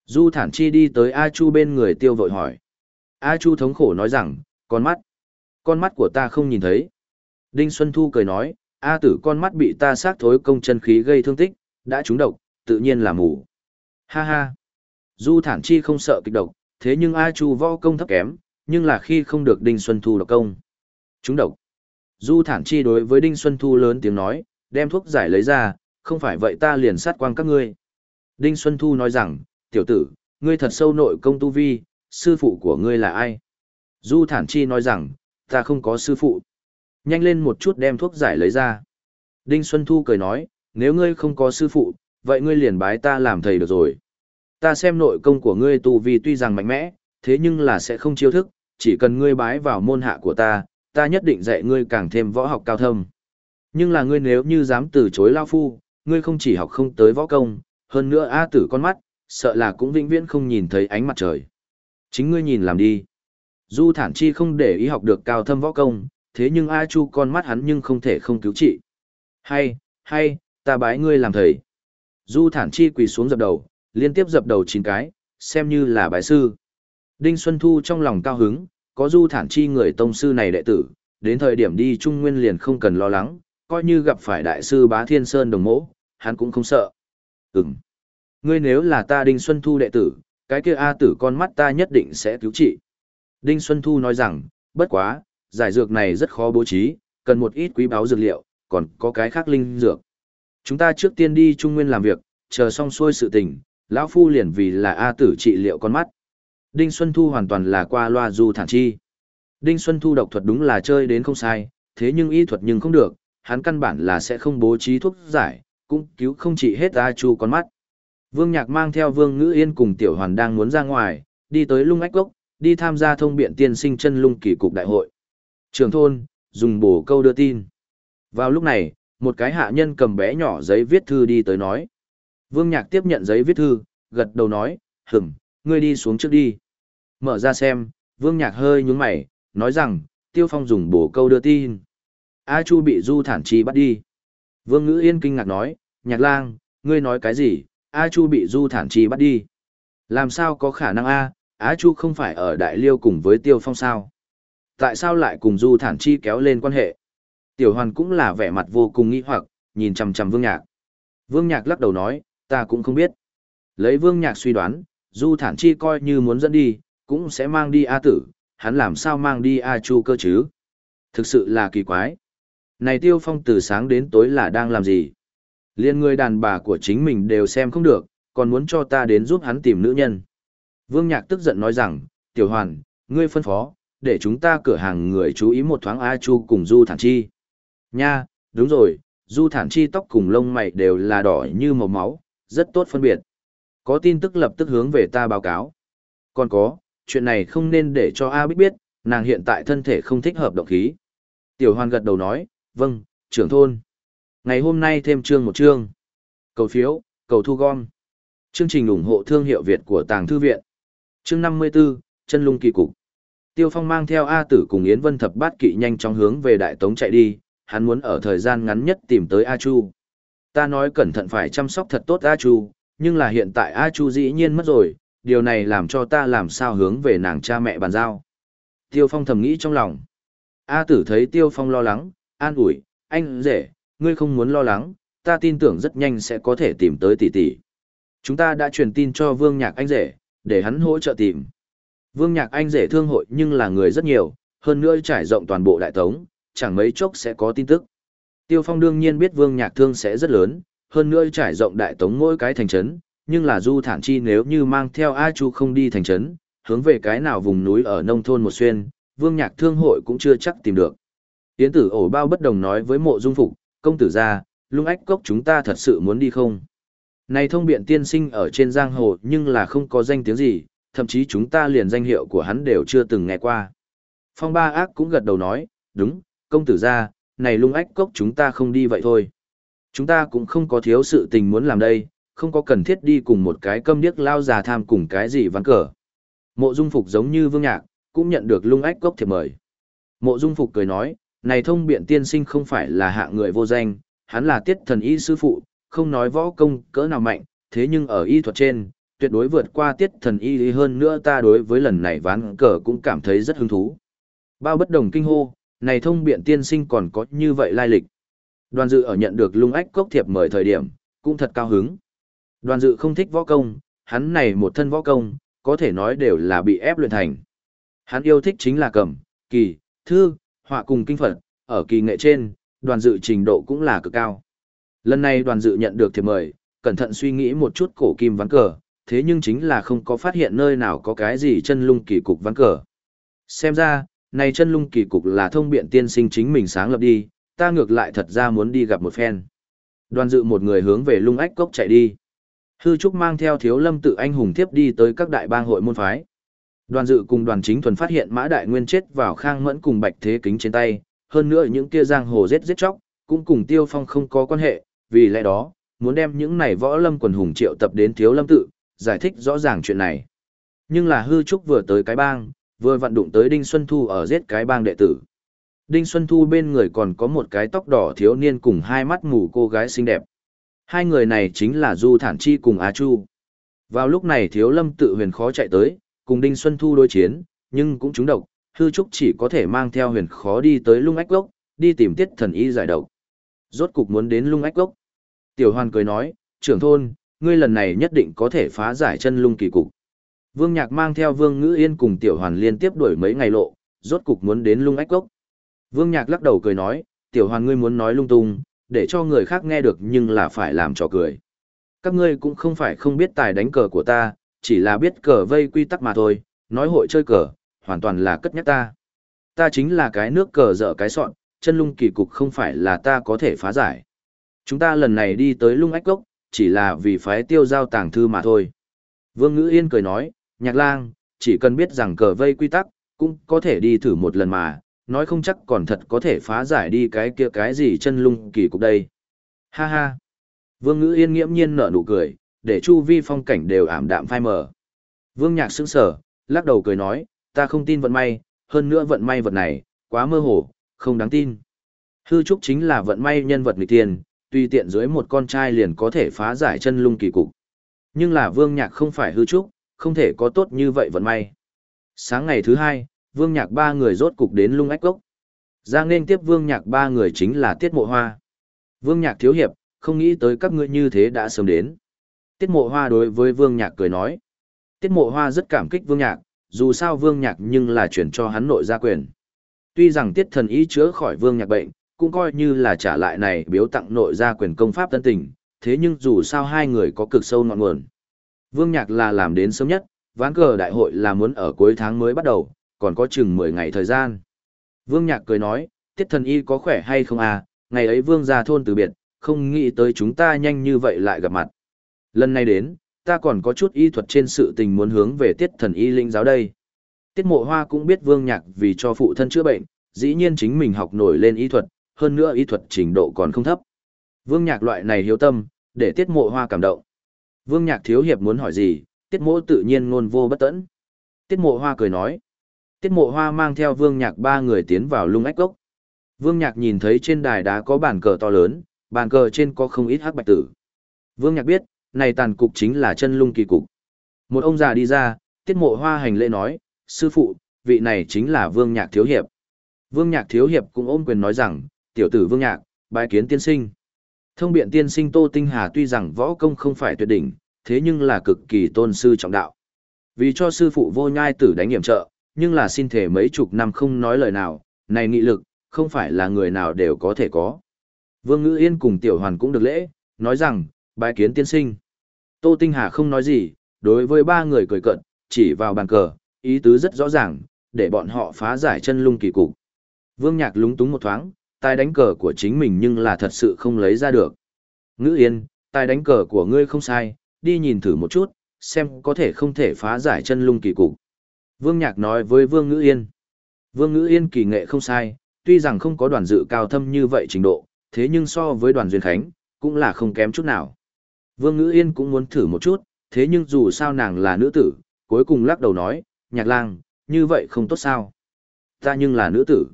Du Thản Chi đi tới A Chu bên người tiêu vội hỏi. A Chu thống khổ nói rằng, con mắt. Con mắt của ta không nhìn thấy. Đinh Xuân Thu cười nói, A tử con mắt bị ta sát thối công chân khí gây thương tích, đã trúng độc, tự nhiên là mù. Ha ha. Du Thản Chi không sợ kịch độc, thế nhưng A Chu võ công thấp kém, nhưng là khi không được Đinh Xuân Thu độc công. chúng độc. Du Thản Chi đối với Đinh Xuân Thu lớn tiếng nói, đem thuốc giải lấy ra, không phải vậy ta liền sát quang các ngươi. Đinh Xuân Thu nói rằng, tiểu tử, ngươi thật sâu nội công tu vi, sư phụ của ngươi là ai? Du Thản Chi nói rằng, ta không có sư phụ. Nhanh lên một chút đem thuốc giải lấy ra. Đinh Xuân Thu cười nói, nếu ngươi không có sư phụ, vậy ngươi liền bái ta làm thầy được rồi. Ta xem nội công của ngươi tu vi tuy rằng mạnh mẽ, thế nhưng là sẽ không chiêu thức, chỉ cần ngươi bái vào môn hạ của ta, ta nhất định dạy ngươi càng thêm võ học cao thâm. Nhưng là ngươi nếu như dám từ chối lao phu, ngươi không chỉ học không tới võ công, hơn nữa A tử con mắt, sợ là cũng vĩnh viễn không nhìn thấy ánh mặt trời. Chính ngươi nhìn làm đi. Du thản chi không để ý học được cao thâm võ công, thế nhưng A chu con mắt hắn nhưng không thể không cứu trị. Hay, hay, ta bái ngươi làm thầy. Du thản chi quỳ xuống dập đầu, liên tiếp dập đầu chín cái, xem như là bái sư. Đinh Xuân Thu trong lòng cao hứng, có du thản chi người tông sư này đệ tử, đến thời điểm đi Trung Nguyên liền không cần lo lắng, coi như gặp phải đại sư bá thiên sơn đồng mỗ, hắn cũng không sợ. Ừm. Ngươi nếu là ta Đinh Xuân Thu đệ tử, cái kia A tử con mắt ta nhất định sẽ cứu trị. Đinh Xuân Thu nói rằng, bất quá, giải dược này rất khó bố trí, cần một ít quý báu dược liệu, còn có cái khác linh dược. Chúng ta trước tiên đi Trung Nguyên làm việc, chờ xong xuôi sự tình, lão phu liền vì là A tử trị liệu con mắt. Đinh Xuân Thu hoàn toàn là qua loa du thản chi. Đinh Xuân Thu độc thuật đúng là chơi đến không sai, thế nhưng y thuật nhưng không được, hắn căn bản là sẽ không bố trí thuốc giải, cũng cứu không trị hết A Chu con mắt. Vương Nhạc mang theo Vương Ngữ Yên cùng Tiểu Hoàn đang muốn ra ngoài, đi tới lung ách gốc, đi tham gia thông biện tiên sinh chân lung kỳ cục đại hội. Trường thôn, dùng bổ câu đưa tin. Vào lúc này, một cái hạ nhân cầm bé nhỏ giấy viết thư đi tới nói. Vương Nhạc tiếp nhận giấy viết thư, gật đầu nói, hửm, ngươi đi xuống trước đi. Mở ra xem, Vương Nhạc hơi nhướng mày, nói rằng, Tiêu Phong dùng bổ câu đưa tin. A Chu bị Du Thản Chi bắt đi. Vương Ngữ Yên kinh ngạc nói, Nhạc lang, ngươi nói cái gì, A Chu bị Du Thản Chi bắt đi. Làm sao có khả năng A, A Chu không phải ở Đại Liêu cùng với Tiêu Phong sao? Tại sao lại cùng Du Thản Chi kéo lên quan hệ? Tiểu Hoàn cũng là vẻ mặt vô cùng nghi hoặc, nhìn chằm chằm Vương Nhạc. Vương Nhạc lắc đầu nói, ta cũng không biết. Lấy Vương Nhạc suy đoán, Du Thản Chi coi như muốn dẫn đi, cũng sẽ mang đi A Tử, hắn làm sao mang đi A Chu cơ chứ? Thực sự là kỳ quái. Này Tiêu Phong từ sáng đến tối là đang làm gì? Liên người đàn bà của chính mình đều xem không được, còn muốn cho ta đến giúp hắn tìm nữ nhân. Vương Nhạc tức giận nói rằng, Tiểu Hoàn, ngươi phân phó, để chúng ta cửa hàng người chú ý một thoáng A Chu cùng Du Thản Chi. Nha, đúng rồi, Du Thản Chi tóc cùng lông mày đều là đỏ như màu máu, rất tốt phân biệt. Có tin tức lập tức hướng về ta báo cáo. Còn có, chuyện này không nên để cho A Bích biết, nàng hiện tại thân thể không thích hợp động khí. Tiểu Hoan gật đầu nói, vâng, trưởng thôn. Ngày hôm nay thêm chương một chương. Cầu phiếu, cầu thu gom. Chương trình ủng hộ thương hiệu Việt của Tàng Thư Viện. Chương 54, chân lung kỳ cục. Tiêu Phong mang theo A Tử cùng Yến Vân Thập Bát Kỵ nhanh chóng hướng về Đại Tống chạy đi, hắn muốn ở thời gian ngắn nhất tìm tới A Chu. Ta nói cẩn thận phải chăm sóc thật tốt A Chu, nhưng là hiện tại A Chu dĩ nhiên mất rồi, điều này làm cho ta làm sao hướng về nàng cha mẹ bàn giao. Tiêu Phong thầm nghĩ trong lòng. A Tử thấy Tiêu Phong lo lắng, an ủi, anh rể, ngươi không muốn lo lắng, ta tin tưởng rất nhanh sẽ có thể tìm tới tỷ tỷ. Chúng ta đã truyền tin cho Vương Nhạc anh rể, để hắn hỗ trợ tìm. Vương Nhạc anh rể thương hội nhưng là người rất nhiều, hơn nữa trải rộng toàn bộ đại tống, chẳng mấy chốc sẽ có tin tức. Tiêu Phong đương nhiên biết Vương Nhạc thương sẽ rất lớn, hơn nữa trải rộng đại tống mỗi cái thành trấn, nhưng là Du Thản Chi nếu như mang theo A Chu không đi thành trấn, hướng về cái nào vùng núi ở nông thôn một xuyên, Vương Nhạc thương hội cũng chưa chắc tìm được. Tiến tử ổ bao bất đồng nói với mộ dung phục, công tử ra, lung ách cốc chúng ta thật sự muốn đi không? Này thông biện tiên sinh ở trên giang hồ nhưng là không có danh tiếng gì, thậm chí chúng ta liền danh hiệu của hắn đều chưa từng nghe qua. Phong ba ác cũng gật đầu nói, đúng, công tử ra, này lung ách cốc chúng ta không đi vậy thôi. Chúng ta cũng không có thiếu sự tình muốn làm đây, không có cần thiết đi cùng một cái câm điếc lao già tham cùng cái gì ván cờ. Mộ dung phục giống như vương nhạc, cũng nhận được lung ách cốc thiệp mời. Mộ dung phục cười nói, này thông biện tiên sinh không phải là hạ người vô danh, hắn là tiết thần y sư phụ, không nói võ công cỡ nào mạnh, thế nhưng ở y thuật trên, tuyệt đối vượt qua tiết thần y hơn nữa ta đối với lần này ván cờ cũng cảm thấy rất hứng thú. Bao bất đồng kinh hô, này thông biện tiên sinh còn có như vậy lai lịch. Đoàn dự ở nhận được lung ách cốc thiệp mời thời điểm, cũng thật cao hứng. Đoàn dự không thích võ công, hắn này một thân võ công, có thể nói đều là bị ép luyện thành. Hắn yêu thích chính là cầm, kỳ, thư, họa cùng kinh phật, ở kỳ nghệ trên, đoàn dự trình độ cũng là cực cao. Lần này đoàn dự nhận được thiệp mời, cẩn thận suy nghĩ một chút cổ kim ván cờ, thế nhưng chính là không có phát hiện nơi nào có cái gì chân lung kỳ cục ván cờ. Xem ra, này chân lung kỳ cục là thông biện tiên sinh chính mình sáng lập đi, ta ngược lại thật ra muốn đi gặp một phen. Đoàn dự một người hướng về lung ách cốc chạy đi. Hư Trúc mang theo thiếu lâm tự anh hùng tiếp đi tới các đại bang hội môn phái. Đoàn dự cùng đoàn chính thuần phát hiện mã đại nguyên chết vào khang mẫn cùng bạch thế kính trên tay, hơn nữa những kia giang hồ giết giết chóc, cũng cùng tiêu phong không có quan hệ, vì lẽ đó, muốn đem những này võ lâm quần hùng triệu tập đến thiếu lâm tự, giải thích rõ ràng chuyện này. Nhưng là hư trúc vừa tới cái bang, vừa vận đụng tới Đinh Xuân Thu ở giết cái bang đệ tử. Đinh Xuân Thu bên người còn có một cái tóc đỏ thiếu niên cùng hai mắt mù cô gái xinh đẹp. Hai người này chính là Du Thản Chi cùng Á Chu. Vào lúc này thiếu lâm tự huyền khó chạy tới, cùng Đinh Xuân Thu đối chiến, nhưng cũng trúng độc, hư trúc chỉ có thể mang theo huyền khó đi tới lung ách gốc, đi tìm tiết thần y giải độc. Rốt cục muốn đến lung ách gốc. Tiểu hoàn cười nói, trưởng thôn, ngươi lần này nhất định có thể phá giải chân lung kỳ cục. Vương Nhạc mang theo Vương Ngữ Yên cùng Tiểu Hoàn liên tiếp đuổi mấy ngày lộ, rốt cục muốn đến lung ách Cốc. Vương Nhạc lắc đầu cười nói, Tiểu Hoàn ngươi muốn nói lung tung, để cho người khác nghe được nhưng là phải làm trò cười. Các ngươi cũng không phải không biết tài đánh cờ của ta, chỉ là biết cờ vây quy tắc mà thôi, nói hội chơi cờ, hoàn toàn là cất nhắc ta. Ta chính là cái nước cờ dở cái sọn, chân lung kỳ cục không phải là ta có thể phá giải. Chúng ta lần này đi tới lung ách gốc, chỉ là vì phái tiêu giao tàng thư mà thôi. Vương Ngữ Yên cười nói, nhạc lang, chỉ cần biết rằng cờ vây quy tắc, cũng có thể đi thử một lần mà, nói không chắc còn thật có thể phá giải đi cái kia cái gì chân lung kỳ cục đây. Ha ha. Vương Ngữ Yên nghiễm nhiên nở nụ cười, để chu vi phong cảnh đều ảm đạm phai mờ. Vương Nhạc sững sờ, lắc đầu cười nói, ta không tin vận may, hơn nữa vận may vật này, quá mơ hồ, không đáng tin. Hư trúc chính là vận may nhân vật nghịch tiền, tùy tiện dưới một con trai liền có thể phá giải chân lung kỳ cục. Nhưng là Vương Nhạc không phải hư trúc, không thể có tốt như vậy vận may. Sáng ngày thứ hai, Vương Nhạc ba người rốt cục đến lung ách gốc Giang nên tiếp Vương Nhạc ba người chính là Tiết Mộ Hoa. Vương Nhạc thiếu hiệp, không nghĩ tới các ngươi như thế đã sớm đến. Tiết Mộ Hoa đối với Vương Nhạc cười nói. Tiết Mộ Hoa rất cảm kích Vương Nhạc, dù sao Vương Nhạc nhưng là chuyển cho hắn nội gia quyền. Tuy rằng Tiết Thần ý chữa khỏi Vương Nhạc bệnh, cũng coi như là trả lại này biếu tặng nội gia quyền công pháp tân tình, thế nhưng dù sao hai người có cực sâu ngọn nguồn. Vương Nhạc là làm đến sớm nhất, ván cờ đại hội là muốn ở cuối tháng mới bắt đầu, còn có chừng 10 ngày thời gian. Vương Nhạc cười nói, tiết thần y có khỏe hay không à, ngày ấy vương ra thôn từ biệt, không nghĩ tới chúng ta nhanh như vậy lại gặp mặt. Lần này đến, ta còn có chút y thuật trên sự tình muốn hướng về tiết thần y linh giáo đây. Tiết mộ hoa cũng biết vương nhạc vì cho phụ thân chữa bệnh, dĩ nhiên chính mình học nổi lên y thuật, hơn nữa y thuật trình độ còn không thấp. Vương nhạc loại này hiếu tâm, để tiết mộ hoa cảm động. Vương nhạc thiếu hiệp muốn hỏi gì, tiết mộ tự nhiên ngôn vô bất tẫn. Tiết mộ hoa cười nói. Tiết mộ hoa mang theo vương nhạc ba người tiến vào lung ách gốc. Vương nhạc nhìn thấy trên đài đá có bàn cờ to lớn, bàn cờ trên có không ít hắc bạch tử. Vương nhạc biết, này tàn cục chính là chân lung kỳ cục. Một ông già đi ra, tiết mộ hoa hành lễ nói, sư phụ, vị này chính là vương nhạc thiếu hiệp. Vương nhạc thiếu hiệp cũng ôm quyền nói rằng, tiểu tử vương nhạc, bái kiến tiên sinh. Thông biện tiên sinh Tô Tinh Hà tuy rằng võ công không phải tuyệt đỉnh, thế nhưng là cực kỳ tôn sư trọng đạo. Vì cho sư phụ vô nhai tử đánh nghiệm trợ, nhưng là xin thể mấy chục năm không nói lời nào, này nghị lực, không phải là người nào đều có thể có. Vương Ngữ Yên cùng Tiểu Hoàn cũng được lễ, nói rằng, bái kiến tiên sinh. Tô Tinh Hà không nói gì, đối với ba người cười cận, chỉ vào bàn cờ, ý tứ rất rõ ràng, để bọn họ phá giải chân lung kỳ cục. Vương Nhạc lúng túng một thoáng, tài đánh cờ của chính mình nhưng là thật sự không lấy ra được. Ngữ Yên, tài đánh cờ của ngươi không sai, đi nhìn thử một chút, xem có thể không thể phá giải chân lung kỳ cục. Vương Nhạc nói với Vương Ngữ Yên. Vương Ngữ Yên kỳ nghệ không sai, tuy rằng không có đoàn dự cao thâm như vậy trình độ, thế nhưng so với đoàn Duyên Khánh, cũng là không kém chút nào. Vương Ngữ Yên cũng muốn thử một chút, thế nhưng dù sao nàng là nữ tử, cuối cùng lắc đầu nói, nhạc lang, như vậy không tốt sao. Ta nhưng là nữ tử.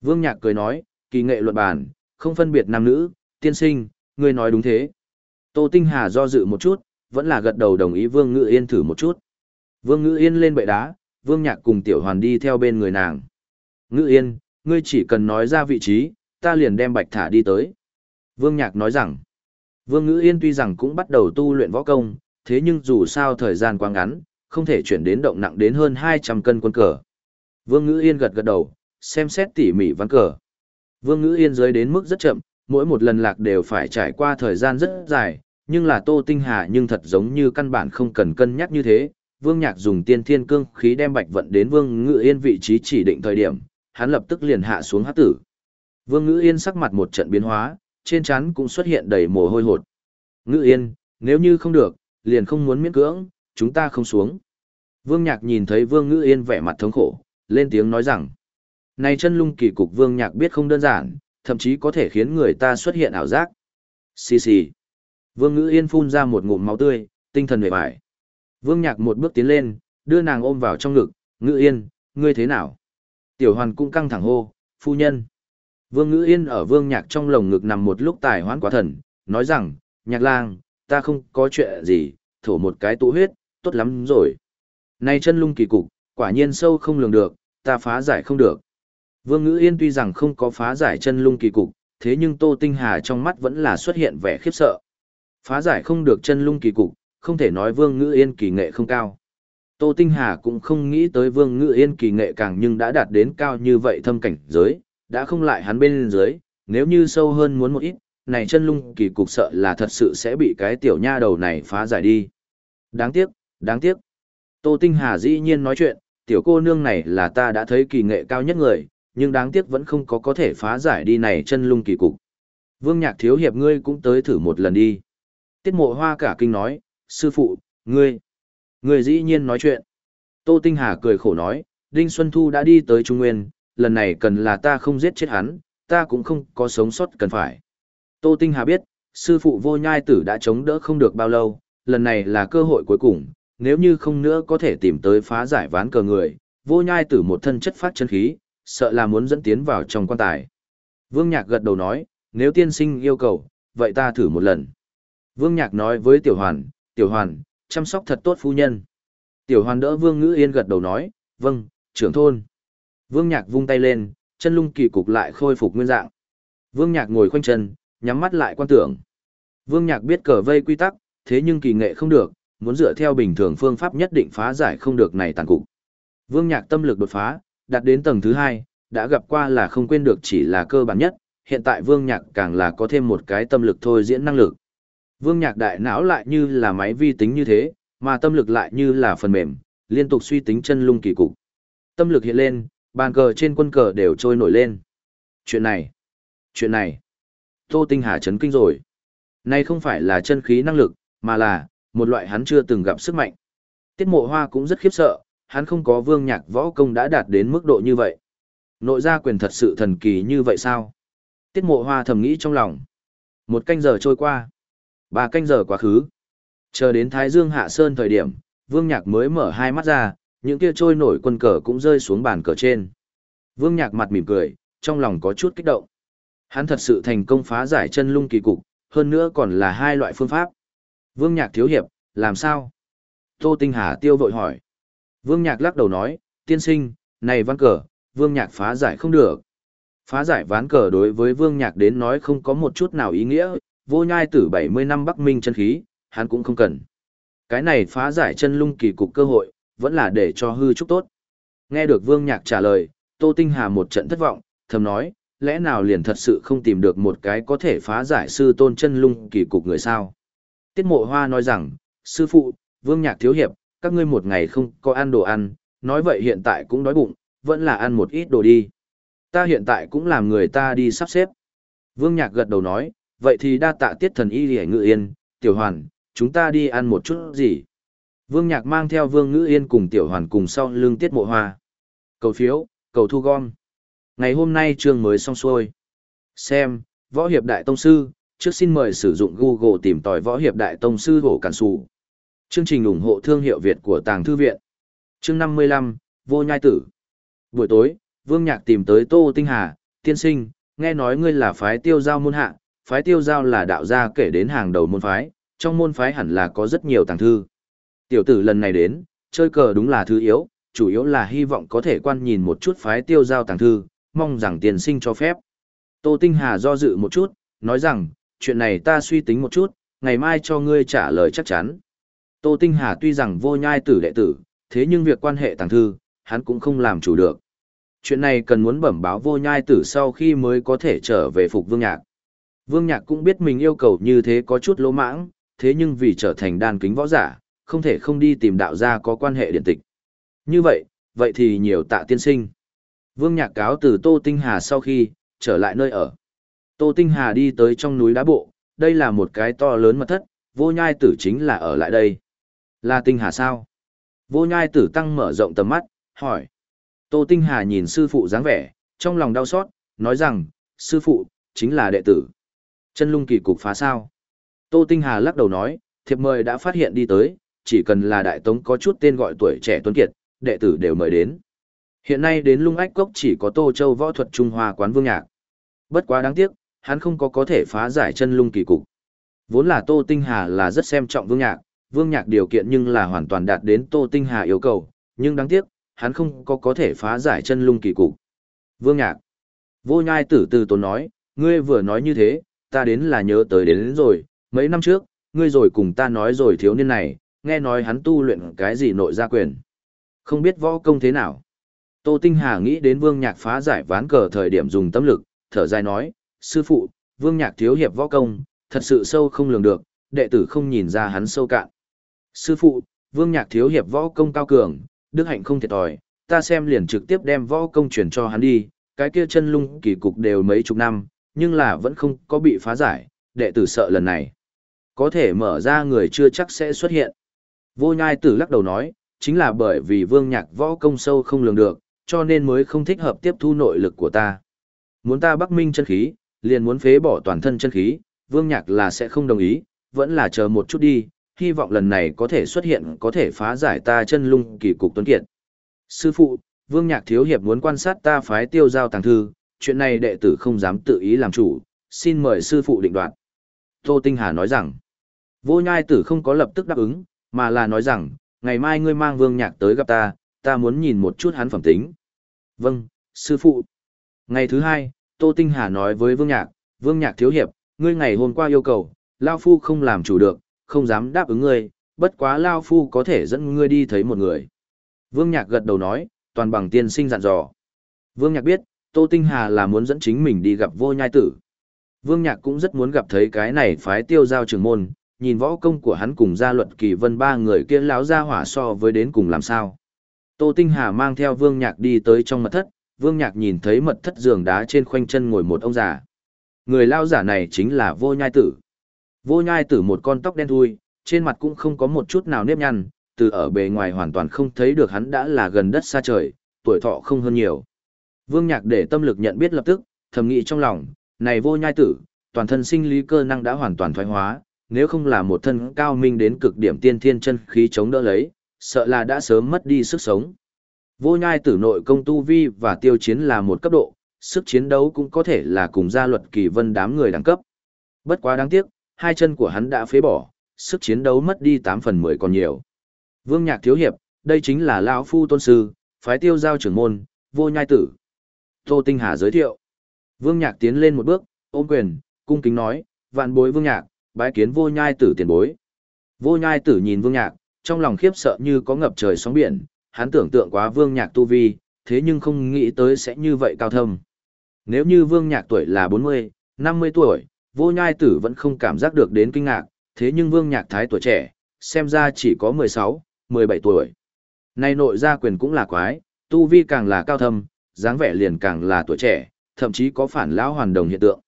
Vương Nhạc cười nói, kỳ nghệ luận bản, không phân biệt nam nữ, tiên sinh, ngươi nói đúng thế. Tô Tinh Hà do dự một chút, vẫn là gật đầu đồng ý Vương Ngữ Yên thử một chút. Vương Ngữ Yên lên bệ đá, Vương Nhạc cùng Tiểu Hoàn đi theo bên người nàng. Ngữ Yên, ngươi chỉ cần nói ra vị trí, ta liền đem bạch thả đi tới. Vương Nhạc nói rằng, Vương Ngữ Yên tuy rằng cũng bắt đầu tu luyện võ công, thế nhưng dù sao thời gian quá ngắn, không thể chuyển đến động nặng đến hơn 200 cân quân cờ. Vương Ngữ Yên gật gật đầu, xem xét tỉ mỉ ván cờ. Vương Ngữ Yên dưới đến mức rất chậm, mỗi một lần lạc đều phải trải qua thời gian rất dài, nhưng là Tô Tinh Hà nhưng thật giống như căn bản không cần cân nhắc như thế. Vương Nhạc dùng tiên thiên cương khí đem bạch vận đến Vương Ngữ Yên vị trí chỉ định thời điểm, hắn lập tức liền hạ xuống hát tử. Vương Ngữ Yên sắc mặt một trận biến hóa, trên trán cũng xuất hiện đầy mồ hôi hột. Ngữ Yên, nếu như không được, liền không muốn miễn cưỡng, chúng ta không xuống. Vương Nhạc nhìn thấy Vương Ngữ Yên vẻ mặt thống khổ, lên tiếng nói rằng, này chân lung kỳ cục Vương Nhạc biết không đơn giản, thậm chí có thể khiến người ta xuất hiện ảo giác. Xì xì. Vương Ngữ Yên phun ra một ngụm máu tươi, tinh thần hề bại. Vương Nhạc một bước tiến lên, đưa nàng ôm vào trong ngực, Ngữ Yên, ngươi thế nào? Tiểu hoàn cũng căng thẳng hô, phu nhân. Vương Ngữ Yên ở Vương Nhạc trong lồng ngực nằm một lúc tài hoãn quá thần, nói rằng, Nhạc lang, ta không có chuyện gì, thổ một cái tụ huyết, tốt lắm rồi. Này chân lung kỳ cục, quả nhiên sâu không lường được, ta phá giải không được. Vương Ngữ Yên tuy rằng không có phá giải chân lung kỳ cục, thế nhưng Tô Tinh Hà trong mắt vẫn là xuất hiện vẻ khiếp sợ. Phá giải không được chân lung kỳ cục, không thể nói Vương Ngữ Yên kỳ nghệ không cao. Tô Tinh Hà cũng không nghĩ tới Vương Ngữ Yên kỳ nghệ càng nhưng đã đạt đến cao như vậy thâm cảnh giới, đã không lại hắn bên dưới, nếu như sâu hơn muốn một ít, này chân lung kỳ cục sợ là thật sự sẽ bị cái tiểu nha đầu này phá giải đi. Đáng tiếc, đáng tiếc. Tô Tinh Hà dĩ nhiên nói chuyện, tiểu cô nương này là ta đã thấy kỳ nghệ cao nhất người, nhưng đáng tiếc vẫn không có có thể phá giải đi này chân lung kỳ cục. Vương Nhạc thiếu hiệp ngươi cũng tới thử một lần đi. Tiết mộ hoa cả kinh nói, sư phụ, ngươi, ngươi dĩ nhiên nói chuyện. Tô Tinh Hà cười khổ nói, Đinh Xuân Thu đã đi tới Trung Nguyên, lần này cần là ta không giết chết hắn, ta cũng không có sống sót cần phải. Tô Tinh Hà biết, sư phụ vô nhai tử đã chống đỡ không được bao lâu, lần này là cơ hội cuối cùng, nếu như không nữa có thể tìm tới phá giải ván cờ người, vô nhai tử một thân chất phát chân khí, sợ là muốn dẫn tiến vào trong quan tài. Vương Nhạc gật đầu nói, nếu tiên sinh yêu cầu, vậy ta thử một lần. Vương Nhạc nói với Tiểu Hoàn, Tiểu Hoàn, chăm sóc thật tốt phu nhân. Tiểu Hoàn đỡ Vương Ngữ Yên gật đầu nói, vâng, trưởng thôn. Vương Nhạc vung tay lên, chân lung kỳ cục lại khôi phục nguyên dạng. Vương Nhạc ngồi khoanh chân, nhắm mắt lại quan tưởng. Vương Nhạc biết cờ vây quy tắc, thế nhưng kỳ nghệ không được, muốn dựa theo bình thường phương pháp nhất định phá giải không được này tàn cục. Vương Nhạc tâm lực đột phá, đạt đến tầng thứ hai, đã gặp qua là không quên được chỉ là cơ bản nhất, hiện tại Vương Nhạc càng là có thêm một cái tâm lực thôi diễn năng lực. Vương Nhạc đại não lại như là máy vi tính như thế, mà tâm lực lại như là phần mềm, liên tục suy tính chân lung kỳ cục. Tâm lực hiện lên, bàn cờ trên quân cờ đều trôi nổi lên. Chuyện này, chuyện này, Tô Tinh Hà chấn kinh rồi. nay không phải là chân khí năng lực, mà là một loại hắn chưa từng gặp sức mạnh. Tiết Mộ Hoa cũng rất khiếp sợ, hắn không có Vương Nhạc võ công đã đạt đến mức độ như vậy. Nội gia quyền thật sự thần kỳ như vậy sao? Tiết Mộ Hoa thầm nghĩ trong lòng. Một canh giờ trôi qua, ba canh giờ quá khứ. Chờ đến Thái Dương hạ sơn thời điểm, Vương Nhạc mới mở hai mắt ra, những kia trôi nổi quân cờ cũng rơi xuống bàn cờ trên. Vương Nhạc mặt mỉm cười, trong lòng có chút kích động. Hắn thật sự thành công phá giải chân lung kỳ cục, hơn nữa còn là hai loại phương pháp. Vương Nhạc thiếu hiệp, làm sao? Tô Tinh Hà tiêu vội hỏi. Vương Nhạc lắc đầu nói, tiên sinh, này ván cờ, Vương Nhạc phá giải không được. Phá giải ván cờ đối với Vương Nhạc đến nói không có một chút nào ý nghĩa, vô nhai tử 70 năm Bắc Minh chân khí, hắn cũng không cần. Cái này phá giải chân lung kỳ cục cơ hội, vẫn là để cho hư chúc tốt. Nghe được Vương Nhạc trả lời, Tô Tinh Hà một trận thất vọng, thầm nói, lẽ nào liền thật sự không tìm được một cái có thể phá giải sư tôn chân lung kỳ cục người sao? Tiết mộ hoa nói rằng, sư phụ, Vương Nhạc thiếu hiệp, các ngươi một ngày không có ăn đồ ăn, nói vậy hiện tại cũng đói bụng, vẫn là ăn một ít đồ đi. Ta hiện tại cũng làm người ta đi sắp xếp. Vương Nhạc gật đầu nói, vậy thì đa tạ tiết thần y hề ngự yên, tiểu hoàn, chúng ta đi ăn một chút gì. Vương Nhạc mang theo Vương Ngữ Yên cùng tiểu hoàn cùng sau lưng tiết mộ hoa. Cầu phiếu, cầu thu gom. Ngày hôm nay chương mới xong xuôi. Xem, Võ Hiệp Đại Tông Sư, trước xin mời sử dụng Google tìm tòi Võ Hiệp Đại Tông Sư hổ cản sụ. Chương trình ủng hộ thương hiệu Việt của Tàng Thư Viện. Chương 55, Vô Nhai Tử. Buổi tối, Vương Nhạc tìm tới Tô Tinh Hà, tiên sinh, nghe nói ngươi là phái tiêu giao môn hạ, phái tiêu giao là đạo gia kể đến hàng đầu môn phái, trong môn phái hẳn là có rất nhiều tàng thư. Tiểu tử lần này đến, chơi cờ đúng là thứ yếu, chủ yếu là hy vọng có thể quan nhìn một chút phái tiêu giao tàng thư, mong rằng tiền sinh cho phép. Tô Tinh Hà do dự một chút, nói rằng, chuyện này ta suy tính một chút, ngày mai cho ngươi trả lời chắc chắn. Tô Tinh Hà tuy rằng vô nhai tử đệ tử, thế nhưng việc quan hệ tàng thư, hắn cũng không làm chủ được. Chuyện này cần muốn bẩm báo vô nhai tử sau khi mới có thể trở về phục vương nhạc. Vương nhạc cũng biết mình yêu cầu như thế có chút lỗ mãng, thế nhưng vì trở thành đàn kính võ giả, không thể không đi tìm đạo gia có quan hệ điện tịch. Như vậy, vậy thì nhiều tạ tiên sinh. Vương nhạc cáo từ Tô Tinh Hà sau khi, trở lại nơi ở. Tô Tinh Hà đi tới trong núi đá bộ, đây là một cái to lớn mật thất, vô nhai tử chính là ở lại đây. Là Tinh Hà sao? Vô nhai tử tăng mở rộng tầm mắt, hỏi. Tô Tinh Hà nhìn sư phụ dáng vẻ, trong lòng đau xót, nói rằng, sư phụ, chính là đệ tử. Chân lung kỳ cục phá sao. Tô Tinh Hà lắc đầu nói, thiệp mời đã phát hiện đi tới, chỉ cần là đại tống có chút tên gọi tuổi trẻ tuấn kiệt, đệ tử đều mời đến. Hiện nay đến lung ách cốc chỉ có Tô Châu võ thuật Trung Hoa quán vương nhạc. Bất quá đáng tiếc, hắn không có có thể phá giải chân lung kỳ cục. Vốn là Tô Tinh Hà là rất xem trọng vương nhạc, vương nhạc điều kiện nhưng là hoàn toàn đạt đến Tô Tinh Hà yêu cầu, nhưng đáng tiếc, hắn không có có thể phá giải chân lung kỳ cục. Vương nhạc. Vô nhai tử từ tốn nói, ngươi vừa nói như thế, ta đến là nhớ tới đến, đến rồi, mấy năm trước, ngươi rồi cùng ta nói rồi thiếu niên này, nghe nói hắn tu luyện cái gì nội gia quyền. Không biết võ công thế nào. Tô Tinh Hà nghĩ đến vương nhạc phá giải ván cờ thời điểm dùng tâm lực, thở dài nói, sư phụ, vương nhạc thiếu hiệp võ công, thật sự sâu không lường được, đệ tử không nhìn ra hắn sâu cạn. Sư phụ, vương nhạc thiếu hiệp võ công cao cường, đức hạnh không thiệt thòi, ta xem liền trực tiếp đem võ công chuyển cho hắn đi, cái kia chân lung kỳ cục đều mấy chục năm, nhưng là vẫn không có bị phá giải, đệ tử sợ lần này. Có thể mở ra người chưa chắc sẽ xuất hiện. Vô nhai tử lắc đầu nói, chính là bởi vì vương nhạc võ công sâu không lường được, cho nên mới không thích hợp tiếp thu nội lực của ta. Muốn ta bắc minh chân khí, liền muốn phế bỏ toàn thân chân khí, vương nhạc là sẽ không đồng ý, vẫn là chờ một chút đi, hy vọng lần này có thể xuất hiện có thể phá giải ta chân lung kỳ cục tuấn kiệt. Sư phụ, vương nhạc thiếu hiệp muốn quan sát ta phái tiêu giao tàng thư, chuyện này đệ tử không dám tự ý làm chủ, xin mời sư phụ định đoạt. Tô Tinh Hà nói rằng, vô nhai tử không có lập tức đáp ứng, mà là nói rằng, ngày mai ngươi mang vương nhạc tới gặp ta, ta muốn nhìn một chút hắn phẩm tính. Vâng, sư phụ. Ngày thứ hai, Tô Tinh Hà nói với vương nhạc, vương nhạc thiếu hiệp, ngươi ngày hôm qua yêu cầu, Lao Phu không làm chủ được, không dám đáp ứng ngươi, bất quá Lao Phu có thể dẫn ngươi đi thấy một người. Vương Nhạc gật đầu nói, toàn bằng tiên sinh dặn dò. Vương Nhạc biết, Tô Tinh Hà là muốn dẫn chính mình đi gặp vô nhai tử. Vương Nhạc cũng rất muốn gặp thấy cái này phái tiêu giao trưởng môn, nhìn võ công của hắn cùng gia luật kỳ vân ba người kia láo ra hỏa so với đến cùng làm sao. Tô Tinh Hà mang theo Vương Nhạc đi tới trong mật thất, Vương Nhạc nhìn thấy mật thất giường đá trên khoanh chân ngồi một ông già. Người lao giả này chính là vô nhai tử. Vô nhai tử một con tóc đen thui, trên mặt cũng không có một chút nào nếp nhăn, từ ở bề ngoài hoàn toàn không thấy được hắn đã là gần đất xa trời, tuổi thọ không hơn nhiều. Vương Nhạc để tâm lực nhận biết lập tức, thầm nghĩ trong lòng, này vô nhai tử, toàn thân sinh lý cơ năng đã hoàn toàn thoái hóa, nếu không là một thân cao minh đến cực điểm tiên thiên chân khí chống đỡ lấy, sợ là đã sớm mất đi sức sống. Vô nhai tử nội công tu vi và tiêu chiến là một cấp độ, sức chiến đấu cũng có thể là cùng gia luật kỳ vân đám người đẳng cấp. Bất quá đáng tiếc, hai chân của hắn đã phế bỏ, sức chiến đấu mất đi 8 phần 10 còn nhiều. Vương Nhạc thiếu hiệp, đây chính là lão phu tôn sư, phái tiêu giao trưởng môn, vô nhai tử. Tô Tinh Hà giới thiệu. Vương Nhạc tiến lên một bước, ôm quyền, cung kính nói, vạn bối Vương Nhạc, bái kiến vô nhai tử tiền bối. Vô nhai tử nhìn Vương Nhạc, trong lòng khiếp sợ như có ngập trời sóng biển, hắn tưởng tượng quá Vương Nhạc tu vi, thế nhưng không nghĩ tới sẽ như vậy cao thâm. Nếu như Vương Nhạc tuổi là 40, 50 tuổi, vô nhai tử vẫn không cảm giác được đến kinh ngạc, thế nhưng Vương Nhạc thái tuổi trẻ, xem ra chỉ có 16, 17 tuổi. Nay nội gia quyền cũng là quái, tu vi càng là cao thâm, dáng vẻ liền càng là tuổi trẻ, thậm chí có phản lão hoàn đồng hiện tượng.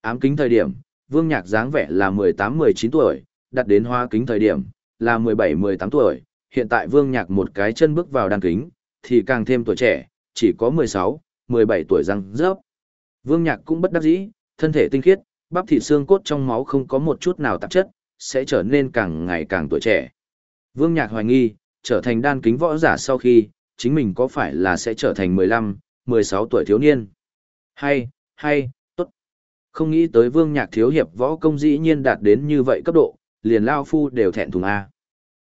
Ám kính thời điểm, Vương Nhạc dáng vẻ là 18-19 tuổi, đặt đến hoa kính thời điểm, là 17-18 tuổi, hiện tại Vương Nhạc một cái chân bước vào đan kính, thì càng thêm tuổi trẻ, chỉ có 16, 17 tuổi răng rớp. Vương Nhạc cũng bất đắc dĩ, thân thể tinh khiết, bắp thịt xương cốt trong máu không có một chút nào tạp chất, sẽ trở nên càng ngày càng tuổi trẻ. Vương Nhạc hoài nghi, trở thành đan kính võ giả sau khi, chính mình có phải là sẽ trở thành 15, 16 tuổi thiếu niên. Hay, hay, tốt. Không nghĩ tới Vương Nhạc thiếu hiệp võ công dĩ nhiên đạt đến như vậy cấp độ, liền lao phu đều thẹn thùng A.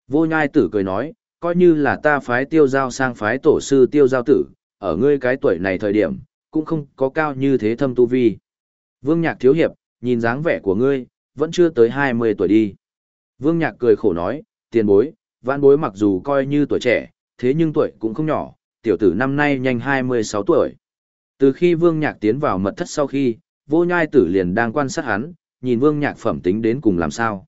Vô nhai tử cười nói, coi như là ta phái tiêu giao sang phái tổ sư tiêu giao tử, ở ngươi cái tuổi này thời điểm, cũng không có cao như thế thâm tu vi. Vương Nhạc thiếu hiệp, nhìn dáng vẻ của ngươi, vẫn chưa tới 20 tuổi đi. Vương Nhạc cười khổ nói, tiền bối, vãn bối mặc dù coi như tuổi trẻ, thế nhưng tuổi cũng không nhỏ, tiểu tử năm nay nhanh 26 tuổi. Từ khi Vương Nhạc tiến vào mật thất sau khi, vô nhai tử liền đang quan sát hắn, nhìn Vương Nhạc phẩm tính đến cùng làm sao.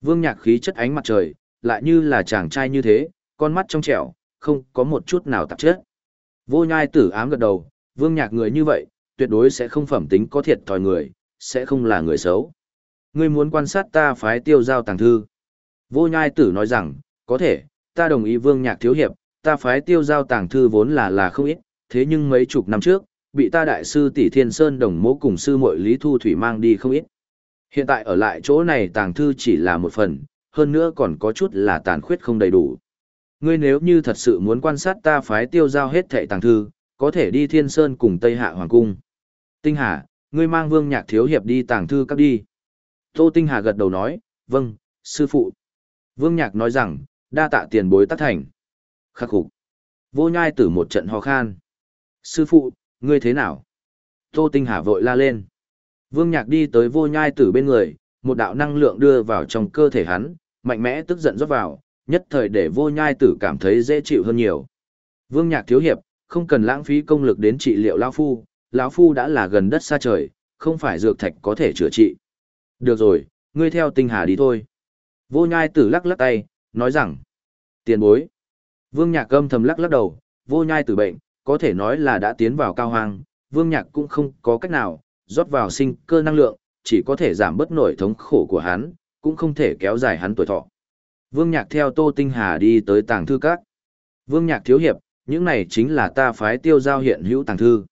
Vương Nhạc khí chất ánh mặt trời, lại như là chàng trai như thế, con mắt trong trẻo, không có một chút nào tạp chất. Vô nhai tử ám gật đầu, Vương Nhạc người như vậy, tuyệt đối sẽ không phẩm tính có thiệt thòi người, sẽ không là người xấu. Ngươi muốn quan sát ta phái tiêu giao tàng thư. Vô nhai tử nói rằng, có thể, ta đồng ý vương nhạc thiếu hiệp, ta phái tiêu giao tàng thư vốn là là không ít, thế nhưng mấy chục năm trước, bị ta đại sư tỷ thiên sơn đồng mố cùng sư muội lý thu thủy mang đi không ít. Hiện tại ở lại chỗ này tàng thư chỉ là một phần, hơn nữa còn có chút là tàn khuyết không đầy đủ. Ngươi nếu như thật sự muốn quan sát ta phái tiêu giao hết thệ tàng thư, có thể đi thiên sơn cùng Tây Hạ Hoàng Cung. Tinh Hà, ngươi mang vương nhạc thiếu hiệp đi tàng thư các đi. Tô Tinh Hà gật đầu nói, vâng, sư phụ. Vương nhạc nói rằng, đa tạ tiền bối tác thành. Khắc phục. Vô nhai tử một trận ho khan. Sư phụ, ngươi thế nào? Tô Tinh Hà vội la lên. Vương nhạc đi tới vô nhai tử bên người, một đạo năng lượng đưa vào trong cơ thể hắn, mạnh mẽ tức giận rót vào, nhất thời để vô nhai tử cảm thấy dễ chịu hơn nhiều. Vương nhạc thiếu hiệp, không cần lãng phí công lực đến trị liệu lao phu, lão phu đã là gần đất xa trời, không phải dược thạch có thể chữa trị. Được rồi, ngươi theo tinh hà đi thôi. Vô nhai tử lắc lắc tay, nói rằng, tiền bối. Vương nhạc âm thầm lắc lắc đầu, vô nhai tử bệnh, có thể nói là đã tiến vào cao hoang, vương nhạc cũng không có cách nào, rót vào sinh cơ năng lượng, chỉ có thể giảm bớt nổi thống khổ của hắn, cũng không thể kéo dài hắn tuổi thọ. Vương nhạc theo Tô Tinh Hà đi tới tàng thư các. Vương nhạc thiếu hiệp, những này chính là ta phái tiêu giao hiện hữu tàng thư.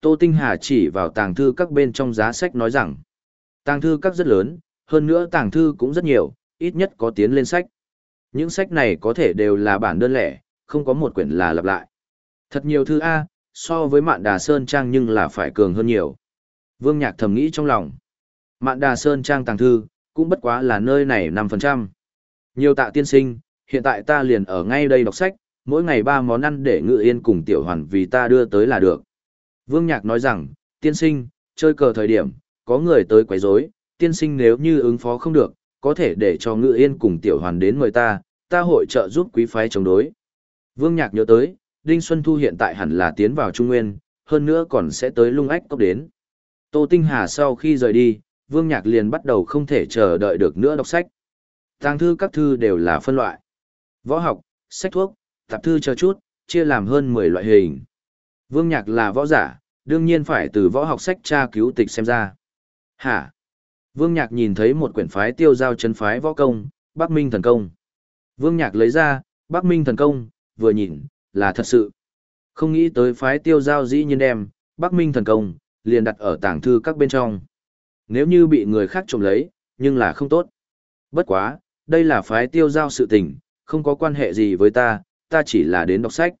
Tô Tinh Hà chỉ vào tàng thư các bên trong giá sách nói rằng, tàng thư các rất lớn, hơn nữa tàng thư cũng rất nhiều, ít nhất có tiến lên sách. Những sách này có thể đều là bản đơn lẻ, không có một quyển là lặp lại. Thật nhiều thư A, so với Mạn Đà Sơn Trang nhưng là phải cường hơn nhiều. Vương Nhạc thầm nghĩ trong lòng. Mạn Đà Sơn Trang tàng thư, cũng bất quá là nơi này 5%. Nhiều tạ tiên sinh, hiện tại ta liền ở ngay đây đọc sách, mỗi ngày ba món ăn để ngự yên cùng tiểu hoàn vì ta đưa tới là được. Vương Nhạc nói rằng, tiên sinh, chơi cờ thời điểm, có người tới quấy rối, tiên sinh nếu như ứng phó không được, có thể để cho ngự yên cùng tiểu hoàn đến mời ta, ta hội trợ giúp quý phái chống đối. Vương Nhạc nhớ tới, Đinh Xuân Thu hiện tại hẳn là tiến vào Trung Nguyên, hơn nữa còn sẽ tới lung ách cốc đến. Tô Tinh Hà sau khi rời đi, Vương Nhạc liền bắt đầu không thể chờ đợi được nữa đọc sách. Tàng thư các thư đều là phân loại. Võ học, sách thuốc, tạp thư chờ chút, chia làm hơn 10 loại hình. Vương Nhạc là võ giả, đương nhiên phải từ võ học sách tra cứu tịch xem ra. Hả? Vương Nhạc nhìn thấy một quyển phái tiêu giao chân phái võ công, Bắc Minh thần công. Vương Nhạc lấy ra, Bắc Minh thần công, vừa nhìn, là thật sự. Không nghĩ tới phái tiêu giao dĩ nhiên đem, Bắc Minh thần công, liền đặt ở tảng thư các bên trong. Nếu như bị người khác trộm lấy, nhưng là không tốt. Bất quá, đây là phái tiêu giao sự tình, không có quan hệ gì với ta, ta chỉ là đến đọc sách.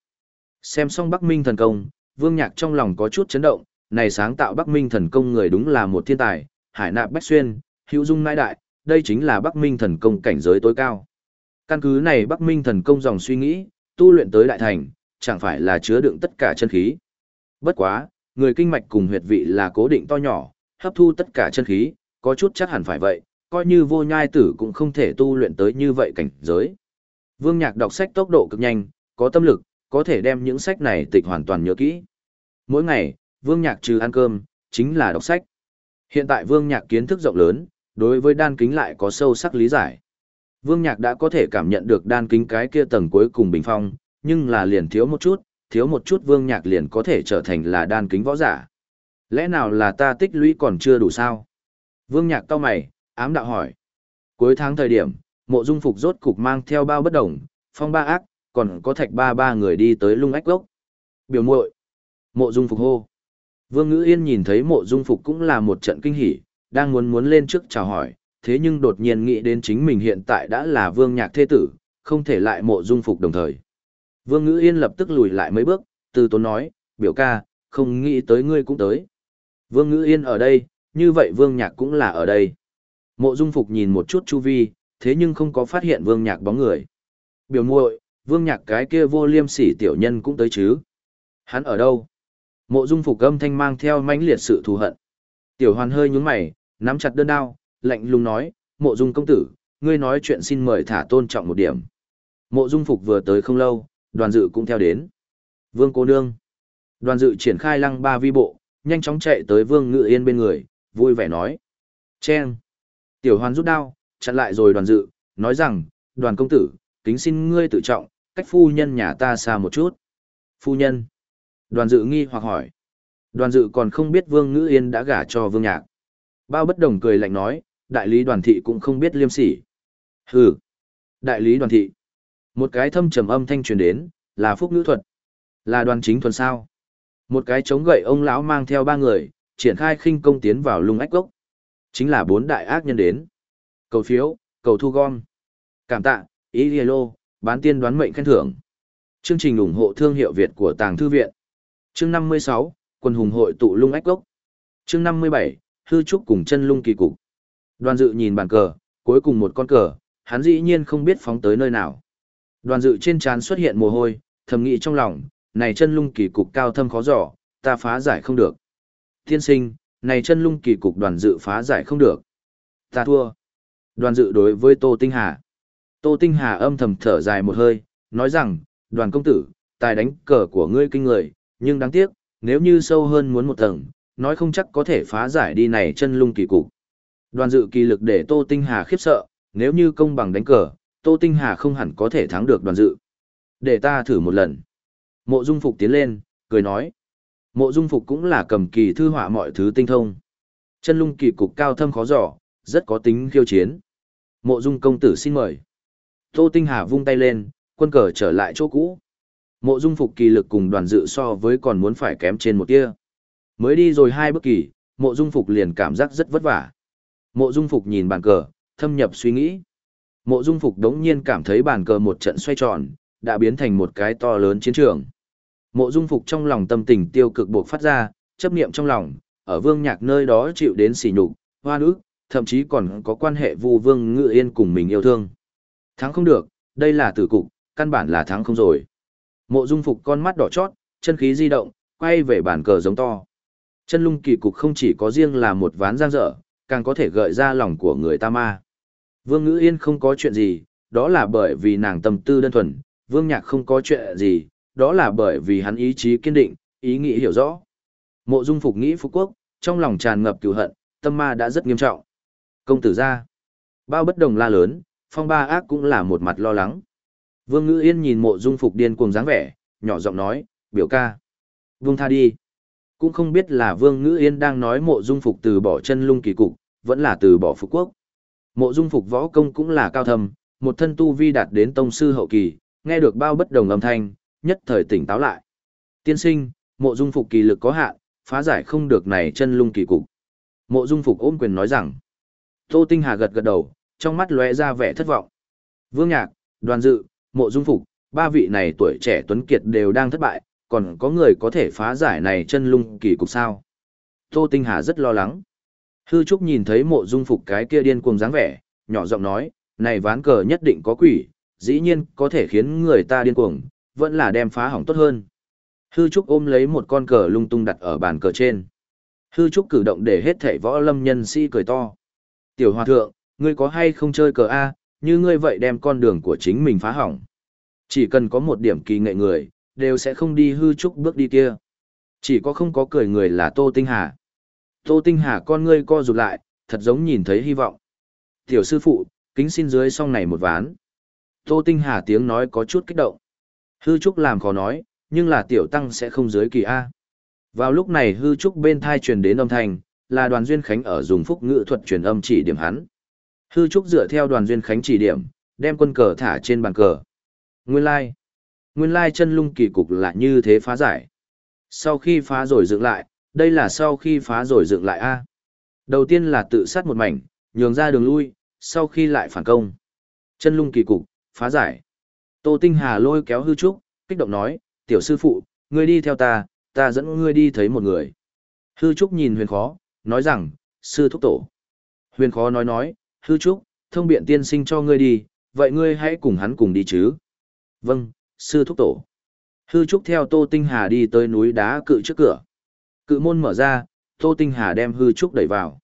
Xem xong Bắc Minh thần công, Vương Nhạc trong lòng có chút chấn động, này sáng tạo Bắc Minh thần công người đúng là một thiên tài, hải nạp bách xuyên, hữu dung nãi đại, đây chính là Bắc Minh thần công cảnh giới tối cao. Căn cứ này Bắc Minh thần công dòng suy nghĩ, tu luyện tới đại thành, chẳng phải là chứa đựng tất cả chân khí. Bất quá, người kinh mạch cùng huyệt vị là cố định to nhỏ, hấp thu tất cả chân khí, có chút chắc hẳn phải vậy, coi như vô nhai tử cũng không thể tu luyện tới như vậy cảnh giới. Vương Nhạc đọc sách tốc độ cực nhanh, có tâm lực, có thể đem những sách này tịch hoàn toàn nhớ kỹ. Mỗi ngày, Vương Nhạc trừ ăn cơm, chính là đọc sách. Hiện tại Vương Nhạc kiến thức rộng lớn, đối với đan kính lại có sâu sắc lý giải. Vương Nhạc đã có thể cảm nhận được đan kính cái kia tầng cuối cùng bình phong, nhưng là liền thiếu một chút, thiếu một chút Vương Nhạc liền có thể trở thành là đan kính võ giả. Lẽ nào là ta tích lũy còn chưa đủ sao? Vương Nhạc cao mày, ám đạo hỏi. Cuối tháng thời điểm, mộ dung phục rốt cục mang theo bao bất đồng, phong ba ác, còn có thạch ba ba người đi tới lung ách gốc. Biểu muội Mộ dung phục hô. Vương Ngữ Yên nhìn thấy mộ dung phục cũng là một trận kinh hỉ, đang muốn muốn lên trước chào hỏi, thế nhưng đột nhiên nghĩ đến chính mình hiện tại đã là vương nhạc thế tử, không thể lại mộ dung phục đồng thời. Vương Ngữ Yên lập tức lùi lại mấy bước, từ tốn nói, biểu ca, không nghĩ tới ngươi cũng tới. Vương Ngữ Yên ở đây, như vậy Vương Nhạc cũng là ở đây. Mộ Dung Phục nhìn một chút chu vi, thế nhưng không có phát hiện Vương Nhạc bóng người. Biểu muội, Vương Nhạc cái kia vô liêm sỉ tiểu nhân cũng tới chứ. Hắn ở đâu? Mộ Dung Phục âm thanh mang theo mãnh liệt sự thù hận. Tiểu Hoàn hơi nhún mày, nắm chặt đơn đao, lạnh lùng nói, Mộ Dung công tử, ngươi nói chuyện xin mời thả tôn trọng một điểm. Mộ Dung Phục vừa tới không lâu, đoàn dự cũng theo đến. Vương cô nương. Đoàn dự triển khai lăng ba vi bộ, nhanh chóng chạy tới Vương Ngự Yên bên người, vui vẻ nói. Chen. Tiểu hoàn rút đao, chặn lại rồi đoàn dự, nói rằng, đoàn công tử, kính xin ngươi tự trọng, cách phu nhân nhà ta xa một chút. Phu nhân. Đoàn dự nghi hoặc hỏi. Đoàn dự còn không biết Vương Ngữ Yên đã gả cho Vương Nhạc. Bao bất đồng cười lạnh nói, đại lý đoàn thị cũng không biết liêm sỉ. Hừ. Đại lý đoàn thị. Một cái thâm trầm âm thanh truyền đến, là phúc ngữ thuật. Là đoàn chính thuần sao. Một cái chống gậy ông lão mang theo ba người, triển khai khinh công tiến vào lung ách gốc. Chính là bốn đại ác nhân đến. Cầu phiếu, cầu thu gom. Cảm tạ, ý lô, bán tiên đoán mệnh khen thưởng. Chương trình ủng hộ thương hiệu Việt của Tàng Thư Viện. Chương 56, quân hùng hội tụ lung ách gốc. Chương 57, hư trúc cùng chân lung kỳ cục. Đoàn dự nhìn bàn cờ, cuối cùng một con cờ, hắn dĩ nhiên không biết phóng tới nơi nào. Đoàn dự trên trán xuất hiện mồ hôi, thầm nghĩ trong lòng, này chân lung kỳ cục cao thâm khó dò, ta phá giải không được. Tiên sinh, này chân lung kỳ cục đoàn dự phá giải không được. Ta thua. Đoàn dự đối với Tô Tinh Hà. Tô Tinh Hà âm thầm thở dài một hơi, nói rằng, đoàn công tử, tài đánh cờ của ngươi kinh người, nhưng đáng tiếc, nếu như sâu hơn muốn một tầng, nói không chắc có thể phá giải đi này chân lung kỳ cục. Đoàn dự kỳ lực để Tô Tinh Hà khiếp sợ, nếu như công bằng đánh cờ, Tô Tinh Hà không hẳn có thể thắng được đoàn dự. Để ta thử một lần. Mộ Dung Phục tiến lên, cười nói. Mộ Dung Phục cũng là cầm kỳ thư họa mọi thứ tinh thông. Chân lung kỳ cục cao thâm khó dò, rất có tính khiêu chiến. Mộ Dung công tử xin mời. Tô Tinh Hà vung tay lên, quân cờ trở lại chỗ cũ. Mộ Dung Phục kỳ lực cùng đoàn dự so với còn muốn phải kém trên một tia. Mới đi rồi hai bước kỳ, Mộ Dung Phục liền cảm giác rất vất vả. Mộ Dung Phục nhìn bàn cờ, thâm nhập suy nghĩ. Mộ Dung Phục đống nhiên cảm thấy bàn cờ một trận xoay tròn, đã biến thành một cái to lớn chiến trường. Mộ Dung Phục trong lòng tâm tình tiêu cực buộc phát ra, chấp niệm trong lòng, ở Vương Nhạc nơi đó chịu đến sỉ nhục, hoa ức, thậm chí còn có quan hệ Vu Vương Ngự Yên cùng mình yêu thương. Thắng không được, đây là tử cục, căn bản là thắng không rồi. Mộ Dung Phục con mắt đỏ chót, chân khí di động, quay về bàn cờ giống to. Chân lung kỳ cục không chỉ có riêng là một ván giang dở, càng có thể gợi ra lòng của người ta ma. Vương Ngữ Yên không có chuyện gì, đó là bởi vì nàng tâm tư đơn thuần, Vương Nhạc không có chuyện gì, đó là bởi vì hắn ý chí kiên định, ý nghĩ hiểu rõ. Mộ Dung Phục nghĩ Phú Quốc, trong lòng tràn ngập cừu hận, tâm ma đã rất nghiêm trọng. Công tử ra. Bao bất đồng la lớn, phong ba ác cũng là một mặt lo lắng. Vương Ngữ Yên nhìn mộ Dung Phục điên cuồng dáng vẻ, nhỏ giọng nói, biểu ca. Vương tha đi. Cũng không biết là Vương Ngữ Yên đang nói mộ Dung Phục từ bỏ chân lung kỳ cục, vẫn là từ bỏ Phục Quốc. Mộ Dung Phục võ công cũng là cao thâm, một thân tu vi đạt đến tông sư hậu kỳ, nghe được bao bất đồng âm thanh, nhất thời tỉnh táo lại. Tiên sinh, mộ dung phục kỳ lực có hạn, phá giải không được này chân lung kỳ cục. Mộ dung phục ôm quyền nói rằng. Tô Tinh Hà gật gật đầu, trong mắt lóe ra vẻ thất vọng. Vương Nhạc, Đoàn Dự, Mộ Dung Phục, ba vị này tuổi trẻ tuấn kiệt đều đang thất bại, còn có người có thể phá giải này chân lung kỳ cục sao? Tô Tinh Hà rất lo lắng. Hư Trúc nhìn thấy Mộ Dung Phục cái kia điên cuồng dáng vẻ, nhỏ giọng nói, này ván cờ nhất định có quỷ, dĩ nhiên có thể khiến người ta điên cuồng, vẫn là đem phá hỏng tốt hơn. Hư Trúc ôm lấy một con cờ lung tung đặt ở bàn cờ trên. Hư Trúc cử động để hết thảy võ lâm nhân sĩ cười to. Tiểu hòa thượng, ngươi có hay không chơi cờ A, như ngươi vậy đem con đường của chính mình phá hỏng. Chỉ cần có một điểm kỳ nghệ người, đều sẽ không đi hư trúc bước đi kia. Chỉ có không có cười người là Tô Tinh Hà. Tô Tinh Hà con ngươi co rụt lại, thật giống nhìn thấy hy vọng. Tiểu sư phụ, kính xin dưới song này một ván. Tô Tinh Hà tiếng nói có chút kích động. Hư Trúc làm khó nói, nhưng là tiểu tăng sẽ không dưới kỳ A. Vào lúc này Hư Trúc bên thai truyền đến âm thanh, là đoàn duyên khánh ở dùng phúc ngữ thuật truyền âm chỉ điểm hắn. Hư Trúc dựa theo đoàn duyên khánh chỉ điểm, đem quân cờ thả trên bàn cờ. Nguyên lai, nguyên lai chân lung kỳ cục là như thế phá giải. Sau khi phá rồi dựng lại, đây là sau khi phá rồi dựng lại a. Đầu tiên là tự sát một mảnh, nhường ra đường lui, sau khi lại phản công. Chân lung kỳ cục, phá giải. Tô Tinh Hà lôi kéo hư trúc, kích động nói, tiểu sư phụ, ngươi đi theo ta, ta dẫn ngươi đi thấy một người. Hư trúc nhìn huyền khó, nói rằng, sư thúc tổ. Huyền khó nói nói, hư trúc, thông biện tiên sinh cho ngươi đi, vậy ngươi hãy cùng hắn cùng đi chứ. Vâng, sư thúc tổ. Hư trúc theo Tô Tinh Hà đi tới núi đá cự trước cửa. Cự môn mở ra, Tô Tinh Hà đem hư trúc đẩy vào.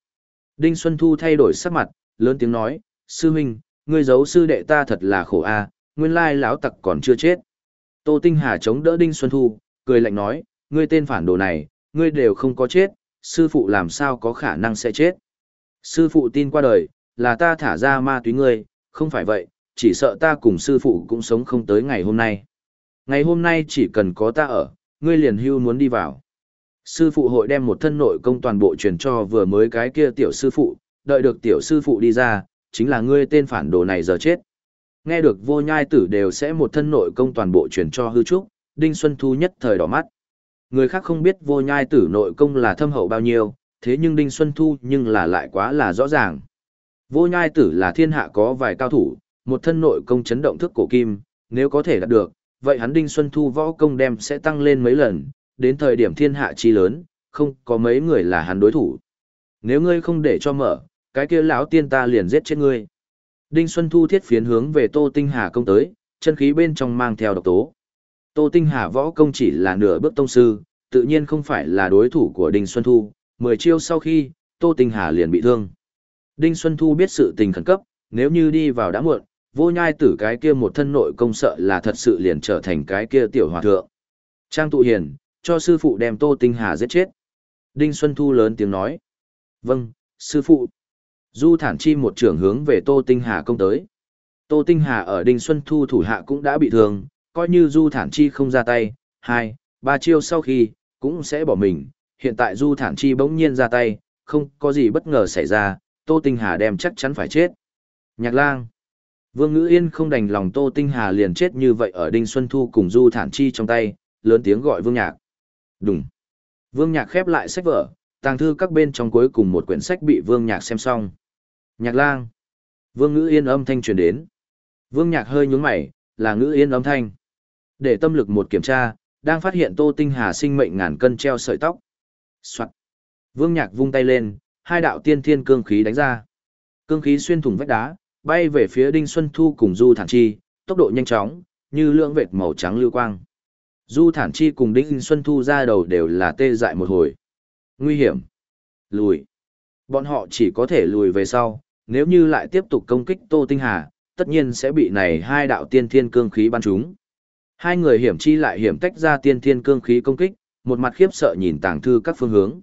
Đinh Xuân Thu thay đổi sắc mặt, lớn tiếng nói, sư huynh, ngươi giấu sư đệ ta thật là khổ a, nguyên lai lão tặc còn chưa chết. Tô Tinh Hà chống đỡ Đinh Xuân Thu, cười lạnh nói, ngươi tên phản đồ này, ngươi đều không có chết, sư phụ làm sao có khả năng sẽ chết. Sư phụ tin qua đời, là ta thả ra ma túy ngươi, không phải vậy, chỉ sợ ta cùng sư phụ cũng sống không tới ngày hôm nay. Ngày hôm nay chỉ cần có ta ở, ngươi liền hưu muốn đi vào. Sư phụ hội đem một thân nội công toàn bộ truyền cho vừa mới cái kia tiểu sư phụ, đợi được tiểu sư phụ đi ra, chính là ngươi tên phản đồ này giờ chết. Nghe được vô nhai tử đều sẽ một thân nội công toàn bộ truyền cho hư trúc, Đinh Xuân Thu nhất thời đỏ mắt. Người khác không biết vô nhai tử nội công là thâm hậu bao nhiêu, thế nhưng Đinh Xuân Thu nhưng là lại quá là rõ ràng. Vô nhai tử là thiên hạ có vài cao thủ, một thân nội công chấn động thức cổ kim, nếu có thể đạt được, vậy hắn Đinh Xuân Thu võ công đem sẽ tăng lên mấy lần, đến thời điểm thiên hạ chi lớn, không có mấy người là hắn đối thủ. Nếu ngươi không để cho mở, cái kia lão tiên ta liền giết chết ngươi. Đinh Xuân Thu thiết phiến hướng về Tô Tinh Hà công tới, chân khí bên trong mang theo độc tố. Tô Tinh Hà võ công chỉ là nửa bước tông sư, tự nhiên không phải là đối thủ của Đinh Xuân Thu, mười chiêu sau khi, Tô Tinh Hà liền bị thương. Đinh Xuân Thu biết sự tình khẩn cấp, nếu như đi vào đã muộn, vô nhai tử cái kia một thân nội công sợ là thật sự liền trở thành cái kia tiểu hòa thượng. Trang tụ hiền, cho sư phụ đem Tô Tinh Hà giết chết. Đinh Xuân Thu lớn tiếng nói. Vâng, sư phụ. Du thản chi một trưởng hướng về Tô Tinh Hà công tới. Tô Tinh Hà ở Đinh Xuân Thu thủ hạ cũng đã bị thương, coi như Du thản chi không ra tay, hai, ba chiêu sau khi, cũng sẽ bỏ mình. Hiện tại Du thản chi bỗng nhiên ra tay, không có gì bất ngờ xảy ra, Tô Tinh Hà đem chắc chắn phải chết. Nhạc lang. Vương Ngữ Yên không đành lòng Tô Tinh Hà liền chết như vậy ở Đinh Xuân Thu cùng Du Thản Chi trong tay, lớn tiếng gọi Vương Nhạc. Đúng. Vương Nhạc khép lại sách vở, tàng thư các bên trong cuối cùng một quyển sách bị Vương Nhạc xem xong. Nhạc lang. Vương Ngữ Yên âm thanh truyền đến. Vương Nhạc hơi nhún mày, là Ngữ Yên âm thanh. Để tâm lực một kiểm tra, đang phát hiện Tô Tinh Hà sinh mệnh ngàn cân treo sợi tóc. Soạn. Vương Nhạc vung tay lên, hai đạo tiên thiên cương khí đánh ra. Cương khí xuyên thủng vách đá, bay về phía Đinh Xuân Thu cùng Du Thản Chi, tốc độ nhanh chóng, như lưỡng vệt màu trắng lưu quang. Du Thản Chi cùng Đinh Xuân Thu ra đầu đều là tê dại một hồi. Nguy hiểm. Lùi. Bọn họ chỉ có thể lùi về sau, nếu như lại tiếp tục công kích Tô Tinh Hà, tất nhiên sẽ bị này hai đạo tiên thiên cương khí bắn trúng. Hai người hiểm chi lại hiểm tách ra tiên thiên cương khí công kích, một mặt khiếp sợ nhìn tàng thư các phương hướng.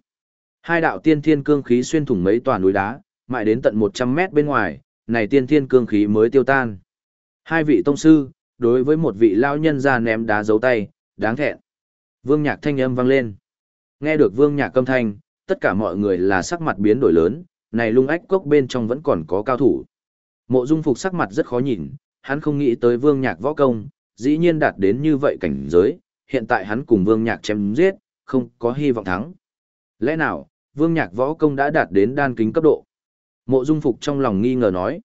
Hai đạo tiên thiên cương khí xuyên thủng mấy tòa núi đá, mãi đến tận 100 mét bên ngoài, này tiên thiên cương khí mới tiêu tan. Hai vị tông sư, đối với một vị lao nhân ra ném đá giấu tay, đáng thẹn. Vương nhạc thanh âm vang lên. Nghe được vương nhạc câm thanh, tất cả mọi người là sắc mặt biến đổi lớn, này lung ách cốc bên trong vẫn còn có cao thủ. Mộ dung phục sắc mặt rất khó nhìn, hắn không nghĩ tới vương nhạc võ công, dĩ nhiên đạt đến như vậy cảnh giới, hiện tại hắn cùng vương nhạc chém giết, không có hy vọng thắng. Lẽ nào, vương nhạc võ công đã đạt đến đan kính cấp độ? Mộ dung phục trong lòng nghi ngờ nói.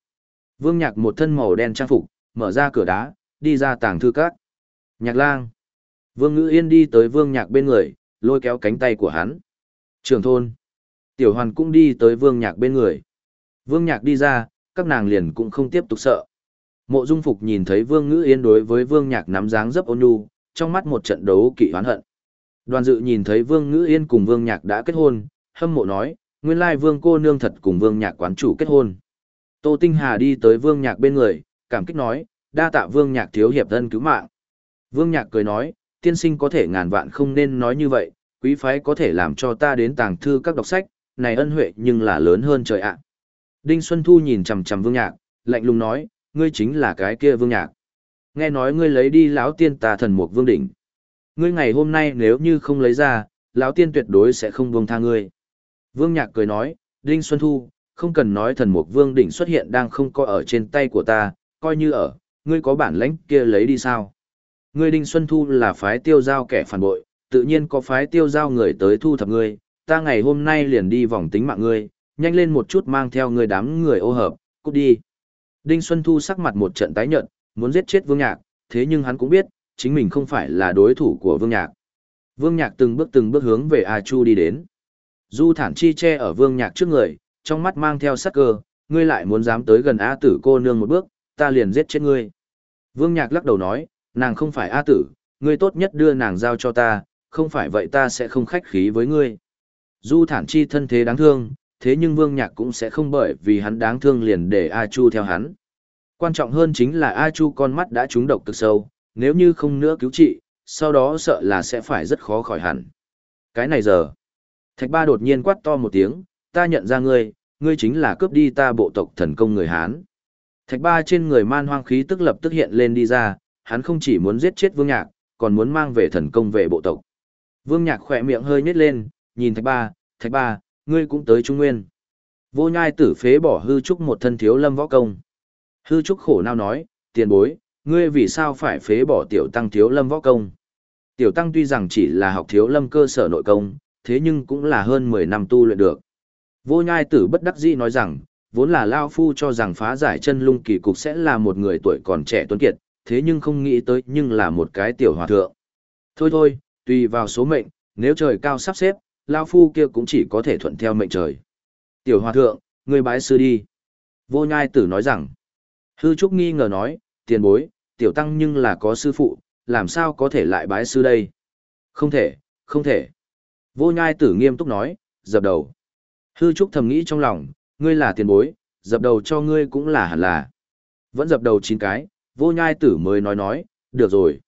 Vương nhạc một thân màu đen trang phục, mở ra cửa đá, đi ra tàng thư các. Nhạc lang. Vương ngữ yên đi tới vương nhạc bên người, lôi kéo cánh tay của hắn. Trường thôn. Tiểu hoàn cũng đi tới vương nhạc bên người. Vương nhạc đi ra, các nàng liền cũng không tiếp tục sợ. Mộ dung phục nhìn thấy vương ngữ yên đối với vương nhạc nắm dáng dấp ôn nhu, trong mắt một trận đấu kỵ oán hận. Đoàn dự nhìn thấy vương ngữ yên cùng vương nhạc đã kết hôn, hâm mộ nói, nguyên lai vương cô nương thật cùng vương nhạc quán chủ kết hôn. Tô Tinh Hà đi tới vương nhạc bên người, cảm kích nói, đa tạ vương nhạc thiếu hiệp thân cứu mạng. Vương nhạc cười nói, tiên sinh có thể ngàn vạn không nên nói như vậy, quý phái có thể làm cho ta đến tàng thư các đọc sách, này ân huệ nhưng là lớn hơn trời ạ. Đinh Xuân Thu nhìn chằm chằm vương nhạc, lạnh lùng nói, ngươi chính là cái kia vương nhạc. Nghe nói ngươi lấy đi lão tiên tà thần mục vương đỉnh. Ngươi ngày hôm nay nếu như không lấy ra, lão tiên tuyệt đối sẽ không buông tha ngươi. Vương nhạc cười nói, Đinh Xuân Thu, không cần nói thần mục vương đỉnh xuất hiện đang không có ở trên tay của ta, coi như ở, ngươi có bản lãnh kia lấy đi sao. Ngươi Đinh Xuân Thu là phái tiêu giao kẻ phản bội, tự nhiên có phái tiêu giao người tới thu thập ngươi, ta ngày hôm nay liền đi vòng tính mạng ngươi, nhanh lên một chút mang theo ngươi đám người ô hợp, cút đi. Đinh Xuân Thu sắc mặt một trận tái nhợt, muốn giết chết Vương Nhạc, thế nhưng hắn cũng biết, chính mình không phải là đối thủ của Vương Nhạc. Vương Nhạc từng bước từng bước hướng về A Chu đi đến. Du thản chi che ở Vương Nhạc trước người, trong mắt mang theo sắc cơ, ngươi lại muốn dám tới gần A tử cô nương một bước, ta liền giết chết ngươi. Vương Nhạc lắc đầu nói, nàng không phải A tử, ngươi tốt nhất đưa nàng giao cho ta, không phải vậy ta sẽ không khách khí với ngươi. Du thản chi thân thế đáng thương, thế nhưng Vương Nhạc cũng sẽ không bởi vì hắn đáng thương liền để A Chu theo hắn. Quan trọng hơn chính là A Chu con mắt đã trúng độc cực sâu, nếu như không nữa cứu trị, sau đó sợ là sẽ phải rất khó khỏi hẳn. Cái này giờ, Thạch Ba đột nhiên quát to một tiếng, ta nhận ra ngươi, ngươi chính là cướp đi ta bộ tộc thần công người Hán. Thạch Ba trên người man hoang khí tức lập tức hiện lên đi ra, hắn không chỉ muốn giết chết Vương Nhạc, còn muốn mang về thần công về bộ tộc. Vương Nhạc khỏe miệng hơi nhếch lên, nhìn Thạch Ba, Thạch Ba, ngươi cũng tới Trung Nguyên. Vô nhai tử phế bỏ hư trúc một thân thiếu lâm võ công. Hư trúc khổ nào nói, tiền bối, ngươi vì sao phải phế bỏ tiểu tăng thiếu lâm võ công? Tiểu tăng tuy rằng chỉ là học thiếu lâm cơ sở nội công, thế nhưng cũng là hơn 10 năm tu luyện được. Vô nhai tử bất đắc dĩ nói rằng, vốn là Lao Phu cho rằng phá giải chân lung kỳ cục sẽ là một người tuổi còn trẻ tuấn kiệt, thế nhưng không nghĩ tới nhưng là một cái tiểu hòa thượng. Thôi thôi, tùy vào số mệnh, nếu trời cao sắp xếp, Lao Phu kia cũng chỉ có thể thuận theo mệnh trời. Tiểu hòa thượng, người bái sư đi. Vô nhai tử nói rằng, hư trúc nghi ngờ nói, tiền bối, tiểu tăng nhưng là có sư phụ, làm sao có thể lại bái sư đây? Không thể, không thể. Vô nhai tử nghiêm túc nói, dập đầu. Hư trúc thầm nghĩ trong lòng, ngươi là tiền bối, dập đầu cho ngươi cũng là hẳn là. Vẫn dập đầu chín cái, vô nhai tử mới nói nói, được rồi.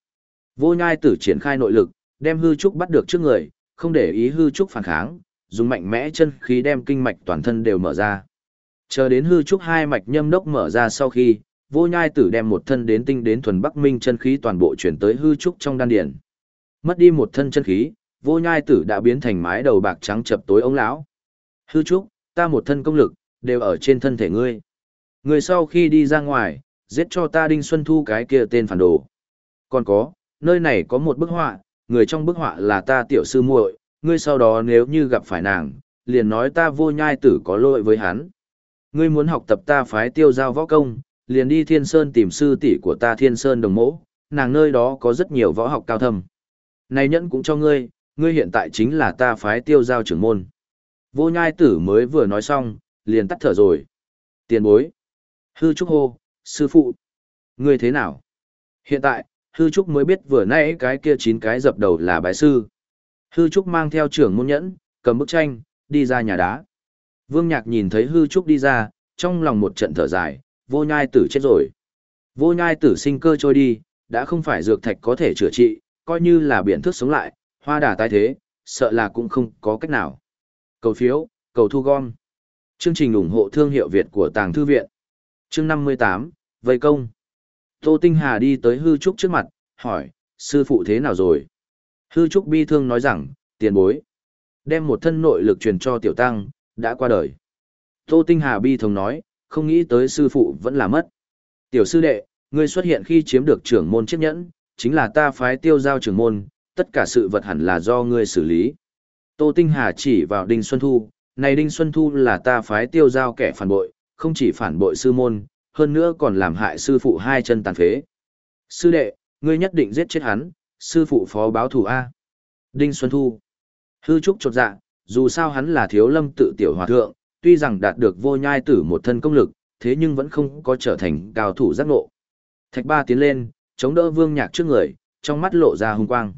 Vô nhai tử triển khai nội lực, đem hư trúc bắt được trước người, không để ý hư trúc phản kháng, dùng mạnh mẽ chân khí đem kinh mạch toàn thân đều mở ra. Chờ đến hư trúc hai mạch nhâm đốc mở ra sau khi, vô nhai tử đem một thân đến tinh đến thuần bắc minh chân khí toàn bộ chuyển tới hư trúc trong đan điển. Mất đi một thân chân khí, vô nhai tử đã biến thành mái đầu bạc trắng chập tối ống lão. Hư trúc, ta một thân công lực, đều ở trên thân thể ngươi. Người sau khi đi ra ngoài, giết cho ta Đinh Xuân Thu cái kia tên phản đồ. Còn có, nơi này có một bức họa, người trong bức họa là ta tiểu sư muội, ngươi sau đó nếu như gặp phải nàng, liền nói ta vô nhai tử có lỗi với hắn. Ngươi muốn học tập ta phái tiêu giao võ công, liền đi Thiên Sơn tìm sư tỷ của ta Thiên Sơn đồng mẫu, nàng nơi đó có rất nhiều võ học cao thâm. Này nhẫn cũng cho ngươi, ngươi hiện tại chính là ta phái tiêu giao trưởng môn. Vô nhai tử mới vừa nói xong, liền tắt thở rồi. Tiền bối. Hư trúc hô, sư phụ. Ngươi thế nào? Hiện tại, hư trúc mới biết vừa nãy cái kia chín cái dập đầu là bái sư. Hư trúc mang theo trưởng môn nhẫn, cầm bức tranh, đi ra nhà đá. Vương nhạc nhìn thấy hư trúc đi ra, trong lòng một trận thở dài, vô nhai tử chết rồi. Vô nhai tử sinh cơ trôi đi, đã không phải dược thạch có thể chữa trị, coi như là biển thức sống lại, hoa đà tái thế, sợ là cũng không có cách nào. Cầu phiếu, cầu thu gom. Chương trình ủng hộ thương hiệu Việt của Tàng Thư Viện. Chương 58, Vây Công. Tô Tinh Hà đi tới Hư Trúc trước mặt, hỏi, sư phụ thế nào rồi? Hư Trúc bi thương nói rằng, tiền bối. Đem một thân nội lực truyền cho tiểu tăng, đã qua đời. Tô Tinh Hà bi thống nói, không nghĩ tới sư phụ vẫn là mất. Tiểu sư đệ, ngươi xuất hiện khi chiếm được trưởng môn chiếc nhẫn, chính là ta phái tiêu giao trưởng môn, tất cả sự vật hẳn là do ngươi xử lý. Tô Tinh Hà chỉ vào Đinh Xuân Thu, này Đinh Xuân Thu là ta phái tiêu giao kẻ phản bội, không chỉ phản bội sư môn, hơn nữa còn làm hại sư phụ hai chân tàn phế. Sư đệ, ngươi nhất định giết chết hắn, sư phụ phó báo thủ A. Đinh Xuân Thu. Hư trúc chột dạ, dù sao hắn là thiếu lâm tự tiểu hòa thượng, tuy rằng đạt được vô nhai tử một thân công lực, thế nhưng vẫn không có trở thành cao thủ giác ngộ. Thạch ba tiến lên, chống đỡ vương nhạc trước người, trong mắt lộ ra hung quang.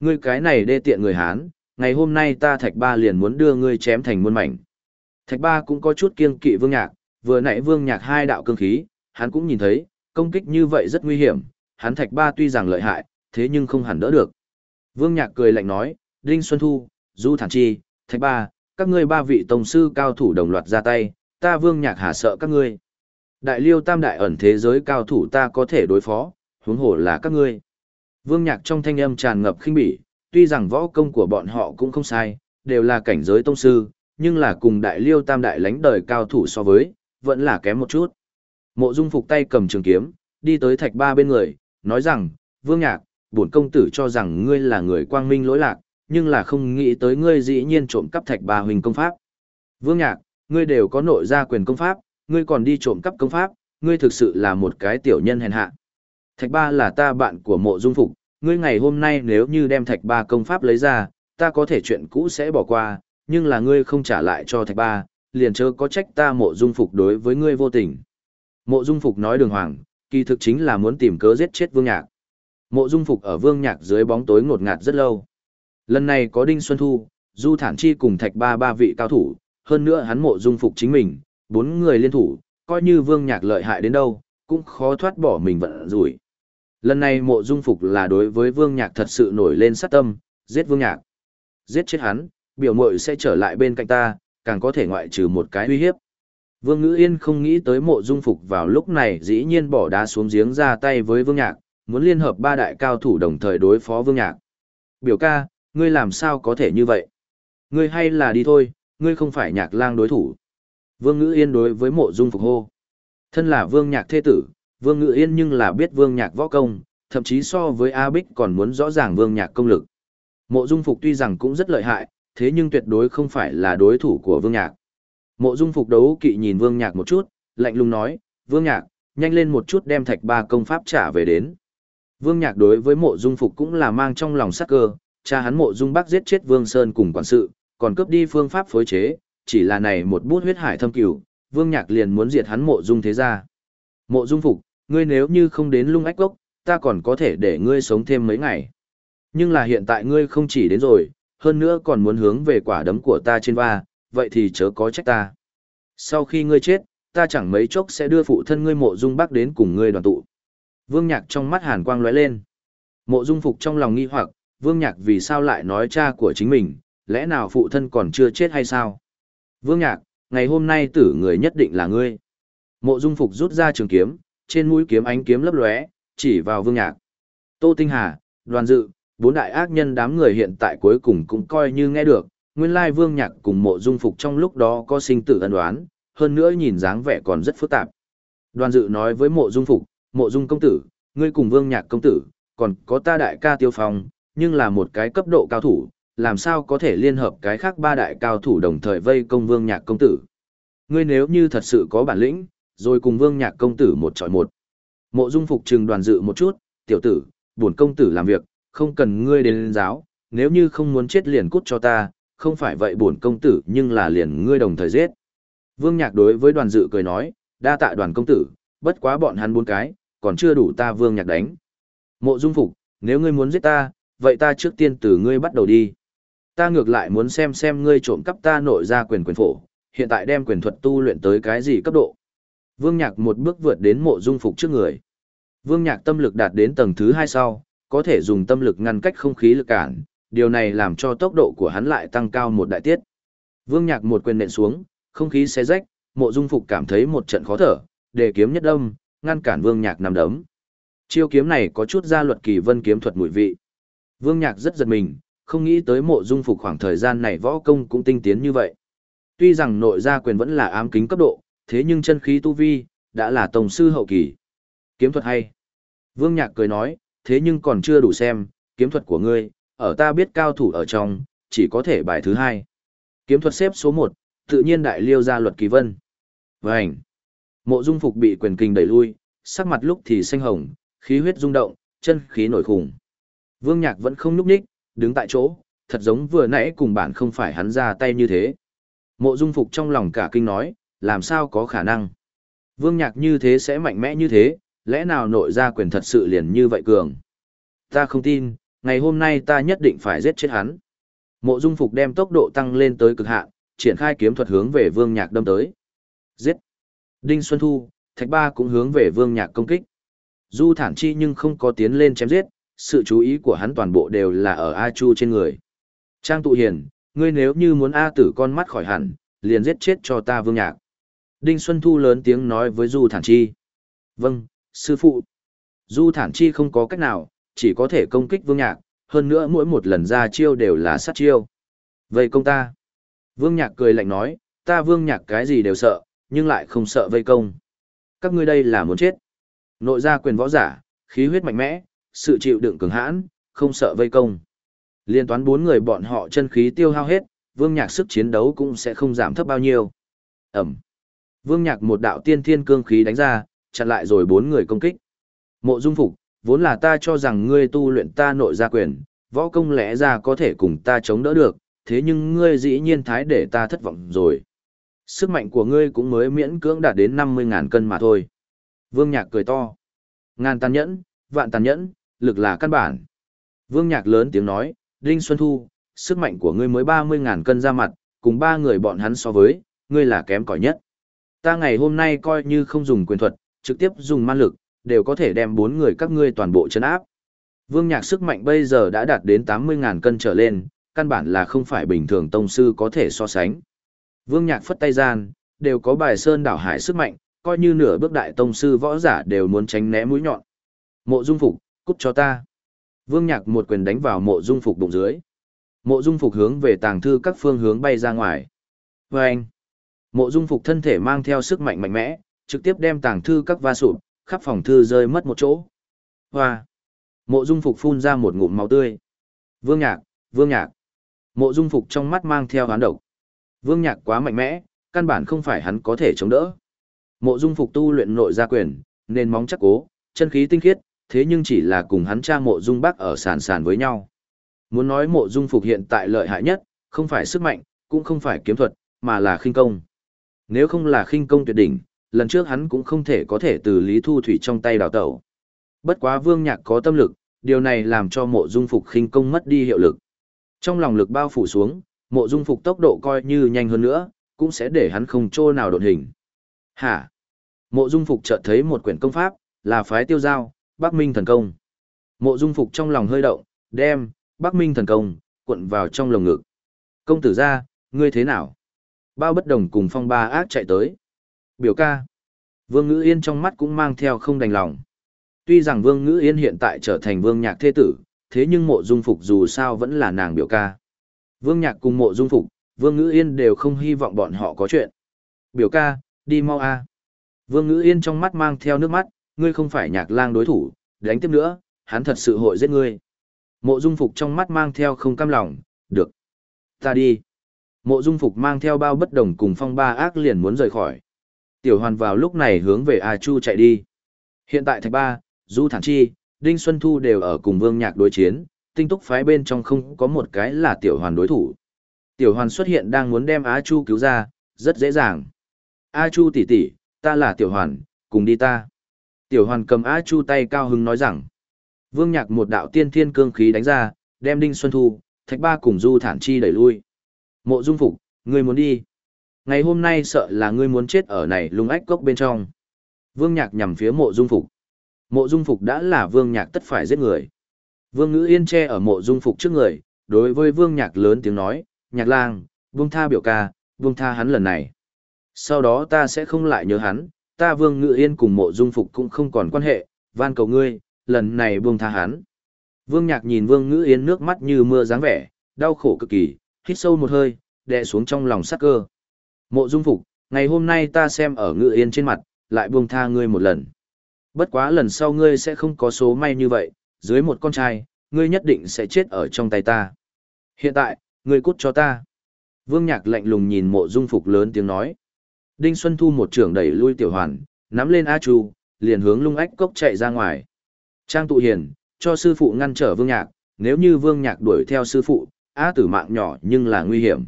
Ngươi cái này đê tiện người Hán, ngày hôm nay ta thạch ba liền muốn đưa ngươi chém thành muôn mảnh. Thạch ba cũng có chút kiêng kỵ vương nhạc, vừa nãy vương nhạc hai đạo cương khí, hắn cũng nhìn thấy, công kích như vậy rất nguy hiểm, hắn thạch ba tuy rằng lợi hại, thế nhưng không hẳn đỡ được. Vương nhạc cười lạnh nói, Đinh Xuân Thu, Du Thản Chi, Thạch ba, các ngươi ba vị tông sư cao thủ đồng loạt ra tay, ta vương nhạc hà sợ các ngươi. Đại liêu tam đại ẩn thế giới cao thủ ta có thể đối phó, huống hồ là các ngươi. Vương nhạc trong thanh âm tràn ngập khinh bỉ, tuy rằng võ công của bọn họ cũng không sai, đều là cảnh giới tông sư, nhưng là cùng đại liêu tam đại lãnh đời cao thủ so với, vẫn là kém một chút. Mộ Dung Phục tay cầm trường kiếm, đi tới thạch ba bên người, nói rằng, Vương Nhạc, bổn công tử cho rằng ngươi là người quang minh lỗi lạc, nhưng là không nghĩ tới ngươi dĩ nhiên trộm cắp thạch ba huynh công pháp. Vương Nhạc, ngươi đều có nội gia quyền công pháp, ngươi còn đi trộm cắp công pháp, ngươi thực sự là một cái tiểu nhân hèn hạ. Thạch ba là ta bạn của mộ dung phục, ngươi ngày hôm nay nếu như đem thạch ba công pháp lấy ra, ta có thể chuyện cũ sẽ bỏ qua, nhưng là ngươi không trả lại cho thạch ba, liền chớ có trách ta mộ dung phục đối với ngươi vô tình. Mộ dung phục nói đường hoàng, kỳ thực chính là muốn tìm cớ giết chết vương nhạc. Mộ dung phục ở vương nhạc dưới bóng tối ngột ngạt rất lâu. Lần này có Đinh Xuân Thu, Du Thản Chi cùng thạch ba ba vị cao thủ, hơn nữa hắn mộ dung phục chính mình, bốn người liên thủ, coi như vương nhạc lợi hại đến đâu, cũng khó thoát bỏ mình vận rủi. Lần này mộ dung phục là đối với vương nhạc thật sự nổi lên sát tâm, giết vương nhạc. Giết chết hắn, biểu mội sẽ trở lại bên cạnh ta, càng có thể ngoại trừ một cái uy hiếp. Vương Ngữ Yên không nghĩ tới mộ dung phục vào lúc này dĩ nhiên bỏ đá xuống giếng ra tay với vương nhạc, muốn liên hợp ba đại cao thủ đồng thời đối phó vương nhạc. Biểu ca, ngươi làm sao có thể như vậy? Ngươi hay là đi thôi, ngươi không phải nhạc lang đối thủ. Vương Ngữ Yên đối với mộ dung phục hô. Thân là vương nhạc thế tử, vương Ngự Yên nhưng là biết vương nhạc võ công, thậm chí so với A Bích còn muốn rõ ràng vương nhạc công lực. Mộ dung phục tuy rằng cũng rất lợi hại, thế nhưng tuyệt đối không phải là đối thủ của vương nhạc. Mộ dung phục đấu kỵ nhìn vương nhạc một chút, lạnh lùng nói, vương nhạc, nhanh lên một chút đem thạch ba công pháp trả về đến. Vương nhạc đối với mộ dung phục cũng là mang trong lòng sắc cơ, cha hắn mộ dung Bắc giết chết vương sơn cùng quản sự, còn cướp đi phương pháp phối chế, chỉ là này một bút huyết hải thâm cửu, Vương Nhạc liền muốn diệt hắn mộ dung thế gia. Mộ dung phục, ngươi nếu như không đến lung ách gốc, ta còn có thể để ngươi sống thêm mấy ngày. Nhưng là hiện tại ngươi không chỉ đến rồi, hơn nữa còn muốn hướng về quả đấm của ta trên va, vậy thì chớ có trách ta. Sau khi ngươi chết, ta chẳng mấy chốc sẽ đưa phụ thân ngươi mộ dung bác đến cùng ngươi đoàn tụ. Vương Nhạc trong mắt hàn quang lóe lên. Mộ dung phục trong lòng nghi hoặc, Vương Nhạc vì sao lại nói cha của chính mình, lẽ nào phụ thân còn chưa chết hay sao? Vương Nhạc, ngày hôm nay tử người nhất định là ngươi. Mộ Dung Phục rút ra trường kiếm, trên mũi kiếm ánh kiếm lấp lóe, chỉ vào Vương Nhạc. Tô Tinh Hà, Đoàn Dự, bốn đại ác nhân đám người hiện tại cuối cùng cũng coi như nghe được, nguyên lai Vương Nhạc cùng Mộ Dung Phục trong lúc đó có sinh tử ân đoán, hơn nữa nhìn dáng vẻ còn rất phức tạp. Đoàn Dự nói với Mộ Dung Phục, Mộ Dung công tử, ngươi cùng Vương Nhạc công tử, còn có ta đại ca Tiêu Phong, nhưng là một cái cấp độ cao thủ, làm sao có thể liên hợp cái khác ba đại cao thủ đồng thời vây công vương nhạc công tử. Ngươi nếu như thật sự có bản lĩnh, rồi cùng vương nhạc công tử một trọi một. Mộ dung phục trừng đoàn dự một chút, tiểu tử, buồn công tử làm việc, không cần ngươi đến lên giáo, nếu như không muốn chết liền cút cho ta, không phải vậy buồn công tử nhưng là liền ngươi đồng thời giết. Vương nhạc đối với đoàn dự cười nói, đa tạ đoàn công tử, bất quá bọn hắn bốn cái, còn chưa đủ ta vương nhạc đánh. Mộ dung phục, nếu ngươi muốn giết ta, vậy ta trước tiên từ ngươi bắt đầu đi ta ngược lại muốn xem xem ngươi trộm cắp ta nội ra quyền quyền phổ, hiện tại đem quyền thuật tu luyện tới cái gì cấp độ. Vương Nhạc một bước vượt đến mộ dung phục trước người. Vương Nhạc tâm lực đạt đến tầng thứ hai sau, có thể dùng tâm lực ngăn cách không khí lực cản, điều này làm cho tốc độ của hắn lại tăng cao một đại tiết. Vương Nhạc một quyền nện xuống, không khí xé rách, mộ dung phục cảm thấy một trận khó thở, để kiếm nhất đâm, ngăn cản Vương Nhạc nằm đấm. Chiêu kiếm này có chút ra luật kỳ vân kiếm thuật mùi vị. Vương Nhạc rất giật mình, không nghĩ tới mộ dung phục khoảng thời gian này võ công cũng tinh tiến như vậy. Tuy rằng nội gia quyền vẫn là ám kính cấp độ, thế nhưng chân khí tu vi, đã là tổng sư hậu kỳ. Kiếm thuật hay. Vương Nhạc cười nói, thế nhưng còn chưa đủ xem, kiếm thuật của ngươi, ở ta biết cao thủ ở trong, chỉ có thể bài thứ hai. Kiếm thuật xếp số một, tự nhiên đại liêu ra luật kỳ vân. Vânh. Mộ dung phục bị quyền kinh đẩy lui, sắc mặt lúc thì xanh hồng, khí huyết rung động, chân khí nổi khủng. Vương Nhạc vẫn không nhúc nhích, đứng tại chỗ, thật giống vừa nãy cùng bạn không phải hắn ra tay như thế. Mộ dung phục trong lòng cả kinh nói, làm sao có khả năng. Vương nhạc như thế sẽ mạnh mẽ như thế, lẽ nào nội gia quyền thật sự liền như vậy cường. Ta không tin, ngày hôm nay ta nhất định phải giết chết hắn. Mộ dung phục đem tốc độ tăng lên tới cực hạn, triển khai kiếm thuật hướng về vương nhạc đâm tới. Giết! Đinh Xuân Thu, Thạch Ba cũng hướng về vương nhạc công kích. Du thản chi nhưng không có tiến lên chém giết, sự chú ý của hắn toàn bộ đều là ở A Chu trên người. Trang tụ hiền, ngươi nếu như muốn A tử con mắt khỏi hẳn, liền giết chết cho ta vương nhạc. Đinh Xuân Thu lớn tiếng nói với Du Thản Chi. Vâng, sư phụ. Du Thản Chi không có cách nào, chỉ có thể công kích vương nhạc, hơn nữa mỗi một lần ra chiêu đều là sát chiêu. Vậy công ta. Vương Nhạc cười lạnh nói, ta Vương Nhạc cái gì đều sợ, nhưng lại không sợ vây công. Các ngươi đây là muốn chết. Nội gia quyền võ giả, khí huyết mạnh mẽ, sự chịu đựng cường hãn, không sợ vây công. Liên toán bốn người bọn họ chân khí tiêu hao hết, Vương Nhạc sức chiến đấu cũng sẽ không giảm thấp bao nhiêu. Ẩm. Vương Nhạc một đạo tiên thiên cương khí đánh ra, chặn lại rồi bốn người công kích. Mộ Dung Phục, vốn là ta cho rằng ngươi tu luyện ta nội gia quyền, võ công lẽ ra có thể cùng ta chống đỡ được, thế nhưng ngươi dĩ nhiên thái để ta thất vọng rồi. Sức mạnh của ngươi cũng mới miễn cưỡng đạt đến 50.000 cân mà thôi. Vương Nhạc cười to. Ngàn tàn nhẫn, vạn tàn nhẫn, lực là căn bản. Vương Nhạc lớn tiếng nói, Đinh Xuân Thu, sức mạnh của ngươi mới 30.000 cân ra mặt, cùng ba người bọn hắn so với, ngươi là kém cỏi nhất. Ta ngày hôm nay coi như không dùng quyền thuật, trực tiếp dùng man lực, đều có thể đem bốn người các ngươi toàn bộ chấn áp. Vương Nhạc sức mạnh bây giờ đã đạt đến 80.000 cân trở lên, căn bản là không phải bình thường tông sư có thể so sánh. Vương Nhạc phất tay gian, đều có bài sơn đảo hải sức mạnh, coi như nửa bước đại tông sư võ giả đều muốn tránh né mũi nhọn. Mộ Dung Phục, cút cho ta. Vương Nhạc một quyền đánh vào Mộ Dung Phục bụng dưới. Mộ Dung Phục hướng về tàng thư các phương hướng bay ra ngoài. Và anh, Mộ Dung Phục thân thể mang theo sức mạnh mạnh mẽ, trực tiếp đem tàng thư các va sụp, khắp phòng thư rơi mất một chỗ. Hoa! Mộ Dung Phục phun ra một ngụm máu tươi. Vương Nhạc, Vương Nhạc. Mộ Dung Phục trong mắt mang theo hán độc. Vương Nhạc quá mạnh mẽ, căn bản không phải hắn có thể chống đỡ. Mộ Dung Phục tu luyện nội gia quyền, nên móng chắc cố, chân khí tinh khiết, thế nhưng chỉ là cùng hắn cha Mộ Dung Bắc ở sàn sàn với nhau. Muốn nói Mộ Dung Phục hiện tại lợi hại nhất, không phải sức mạnh, cũng không phải kiếm thuật, mà là khinh công. Nếu không là khinh công tuyệt đỉnh, lần trước hắn cũng không thể có thể từ Lý Thu Thủy trong tay đào tẩu. Bất quá Vương Nhạc có tâm lực, điều này làm cho Mộ Dung Phục khinh công mất đi hiệu lực. Trong lòng lực bao phủ xuống, Mộ Dung Phục tốc độ coi như nhanh hơn nữa, cũng sẽ để hắn không trô nào đột hình. Hả? Mộ Dung Phục chợt thấy một quyển công pháp, là phái tiêu giao, Bắc Minh thần công. Mộ Dung Phục trong lòng hơi động, đem Bắc Minh thần công cuộn vào trong lồng ngực. Công tử gia, ngươi thế nào? Bao bất đồng cùng phong ba ác chạy tới. Biểu ca. Vương Ngữ Yên trong mắt cũng mang theo không đành lòng. Tuy rằng Vương Ngữ Yên hiện tại trở thành Vương Nhạc thế tử, thế nhưng mộ dung phục dù sao vẫn là nàng biểu ca. Vương Nhạc cùng mộ dung phục, Vương Ngữ Yên đều không hy vọng bọn họ có chuyện. Biểu ca, đi mau a. Vương Ngữ Yên trong mắt mang theo nước mắt, ngươi không phải nhạc lang đối thủ, đánh tiếp nữa, hắn thật sự hội giết ngươi. Mộ dung phục trong mắt mang theo không cam lòng, được. Ta đi. Mộ dung phục mang theo bao bất đồng cùng phong ba ác liền muốn rời khỏi. Tiểu hoàn vào lúc này hướng về A Chu chạy đi. Hiện tại thạch ba, Du Thản Chi, Đinh Xuân Thu đều ở cùng Vương Nhạc đối chiến, tinh túc phái bên trong không có một cái là tiểu hoàn đối thủ. Tiểu hoàn xuất hiện đang muốn đem A Chu cứu ra, rất dễ dàng. A Chu tỷ tỷ, ta là tiểu hoàn, cùng đi ta. Tiểu hoàn cầm A Chu tay cao hứng nói rằng. Vương Nhạc một đạo tiên thiên cương khí đánh ra, đem Đinh Xuân Thu, Thạch Ba cùng Du Thản Chi đẩy lui. Mộ Dung Phục, ngươi muốn đi. Ngày hôm nay sợ là ngươi muốn chết ở này lung ách cốc bên trong. Vương Nhạc nhằm phía Mộ Dung Phục. Mộ Dung Phục đã là Vương Nhạc tất phải giết người. Vương Ngữ Yên che ở Mộ Dung Phục trước người, đối với Vương Nhạc lớn tiếng nói, Nhạc lang, Vương tha biểu ca, Vương tha hắn lần này. Sau đó ta sẽ không lại nhớ hắn, ta Vương Ngữ Yên cùng Mộ Dung Phục cũng không còn quan hệ, van cầu ngươi, lần này Vương tha hắn. Vương Nhạc nhìn Vương Ngữ Yên nước mắt như mưa dáng vẻ, đau khổ cực kỳ, hít sâu một hơi, đè xuống trong lòng sắc cơ. Mộ Dung Phục, ngày hôm nay ta xem ở ngựa Yên trên mặt, lại buông tha ngươi một lần. Bất quá lần sau ngươi sẽ không có số may như vậy, dưới một con trai, ngươi nhất định sẽ chết ở trong tay ta. Hiện tại, ngươi cút cho ta. Vương Nhạc lạnh lùng nhìn mộ dung phục lớn tiếng nói. Đinh Xuân Thu một trưởng đẩy lui tiểu hoàn, nắm lên A Chu, liền hướng lung ách cốc chạy ra ngoài. Trang tụ hiền, cho sư phụ ngăn trở Vương Nhạc, nếu như Vương Nhạc đuổi theo sư phụ, A tử mạng nhỏ nhưng là nguy hiểm.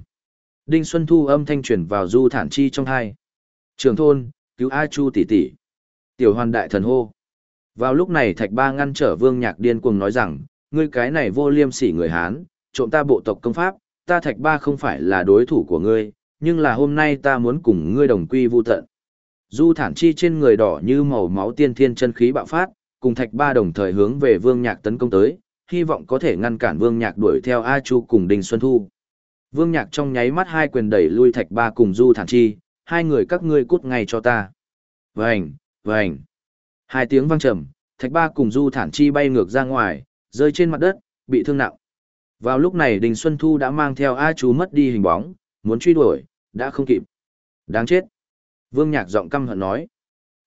Đinh Xuân Thu âm thanh truyền vào du thản chi trong hai. Trường thôn, cứu A Chu tỷ tỷ. Tiểu hoàn đại thần hô. Vào lúc này thạch ba ngăn trở vương nhạc điên cuồng nói rằng, ngươi cái này vô liêm sỉ người Hán, trộm ta bộ tộc công pháp, ta thạch ba không phải là đối thủ của ngươi, nhưng là hôm nay ta muốn cùng ngươi đồng quy vu tận. Du thản chi trên người đỏ như màu máu tiên thiên chân khí bạo phát, cùng thạch ba đồng thời hướng về vương nhạc tấn công tới, hy vọng có thể ngăn cản vương nhạc đuổi theo A Chu cùng Đinh Xuân Thu. Vương nhạc trong nháy mắt hai quyền đẩy lui thạch ba cùng du thản chi, hai người các ngươi cút ngay cho ta. Vành, vành. Hai tiếng vang trầm, thạch ba cùng du thản chi bay ngược ra ngoài, rơi trên mặt đất, bị thương nặng. Vào lúc này Đinh Xuân Thu đã mang theo A Chu mất đi hình bóng, muốn truy đuổi, đã không kịp. Đáng chết. Vương Nhạc giọng căm hận nói.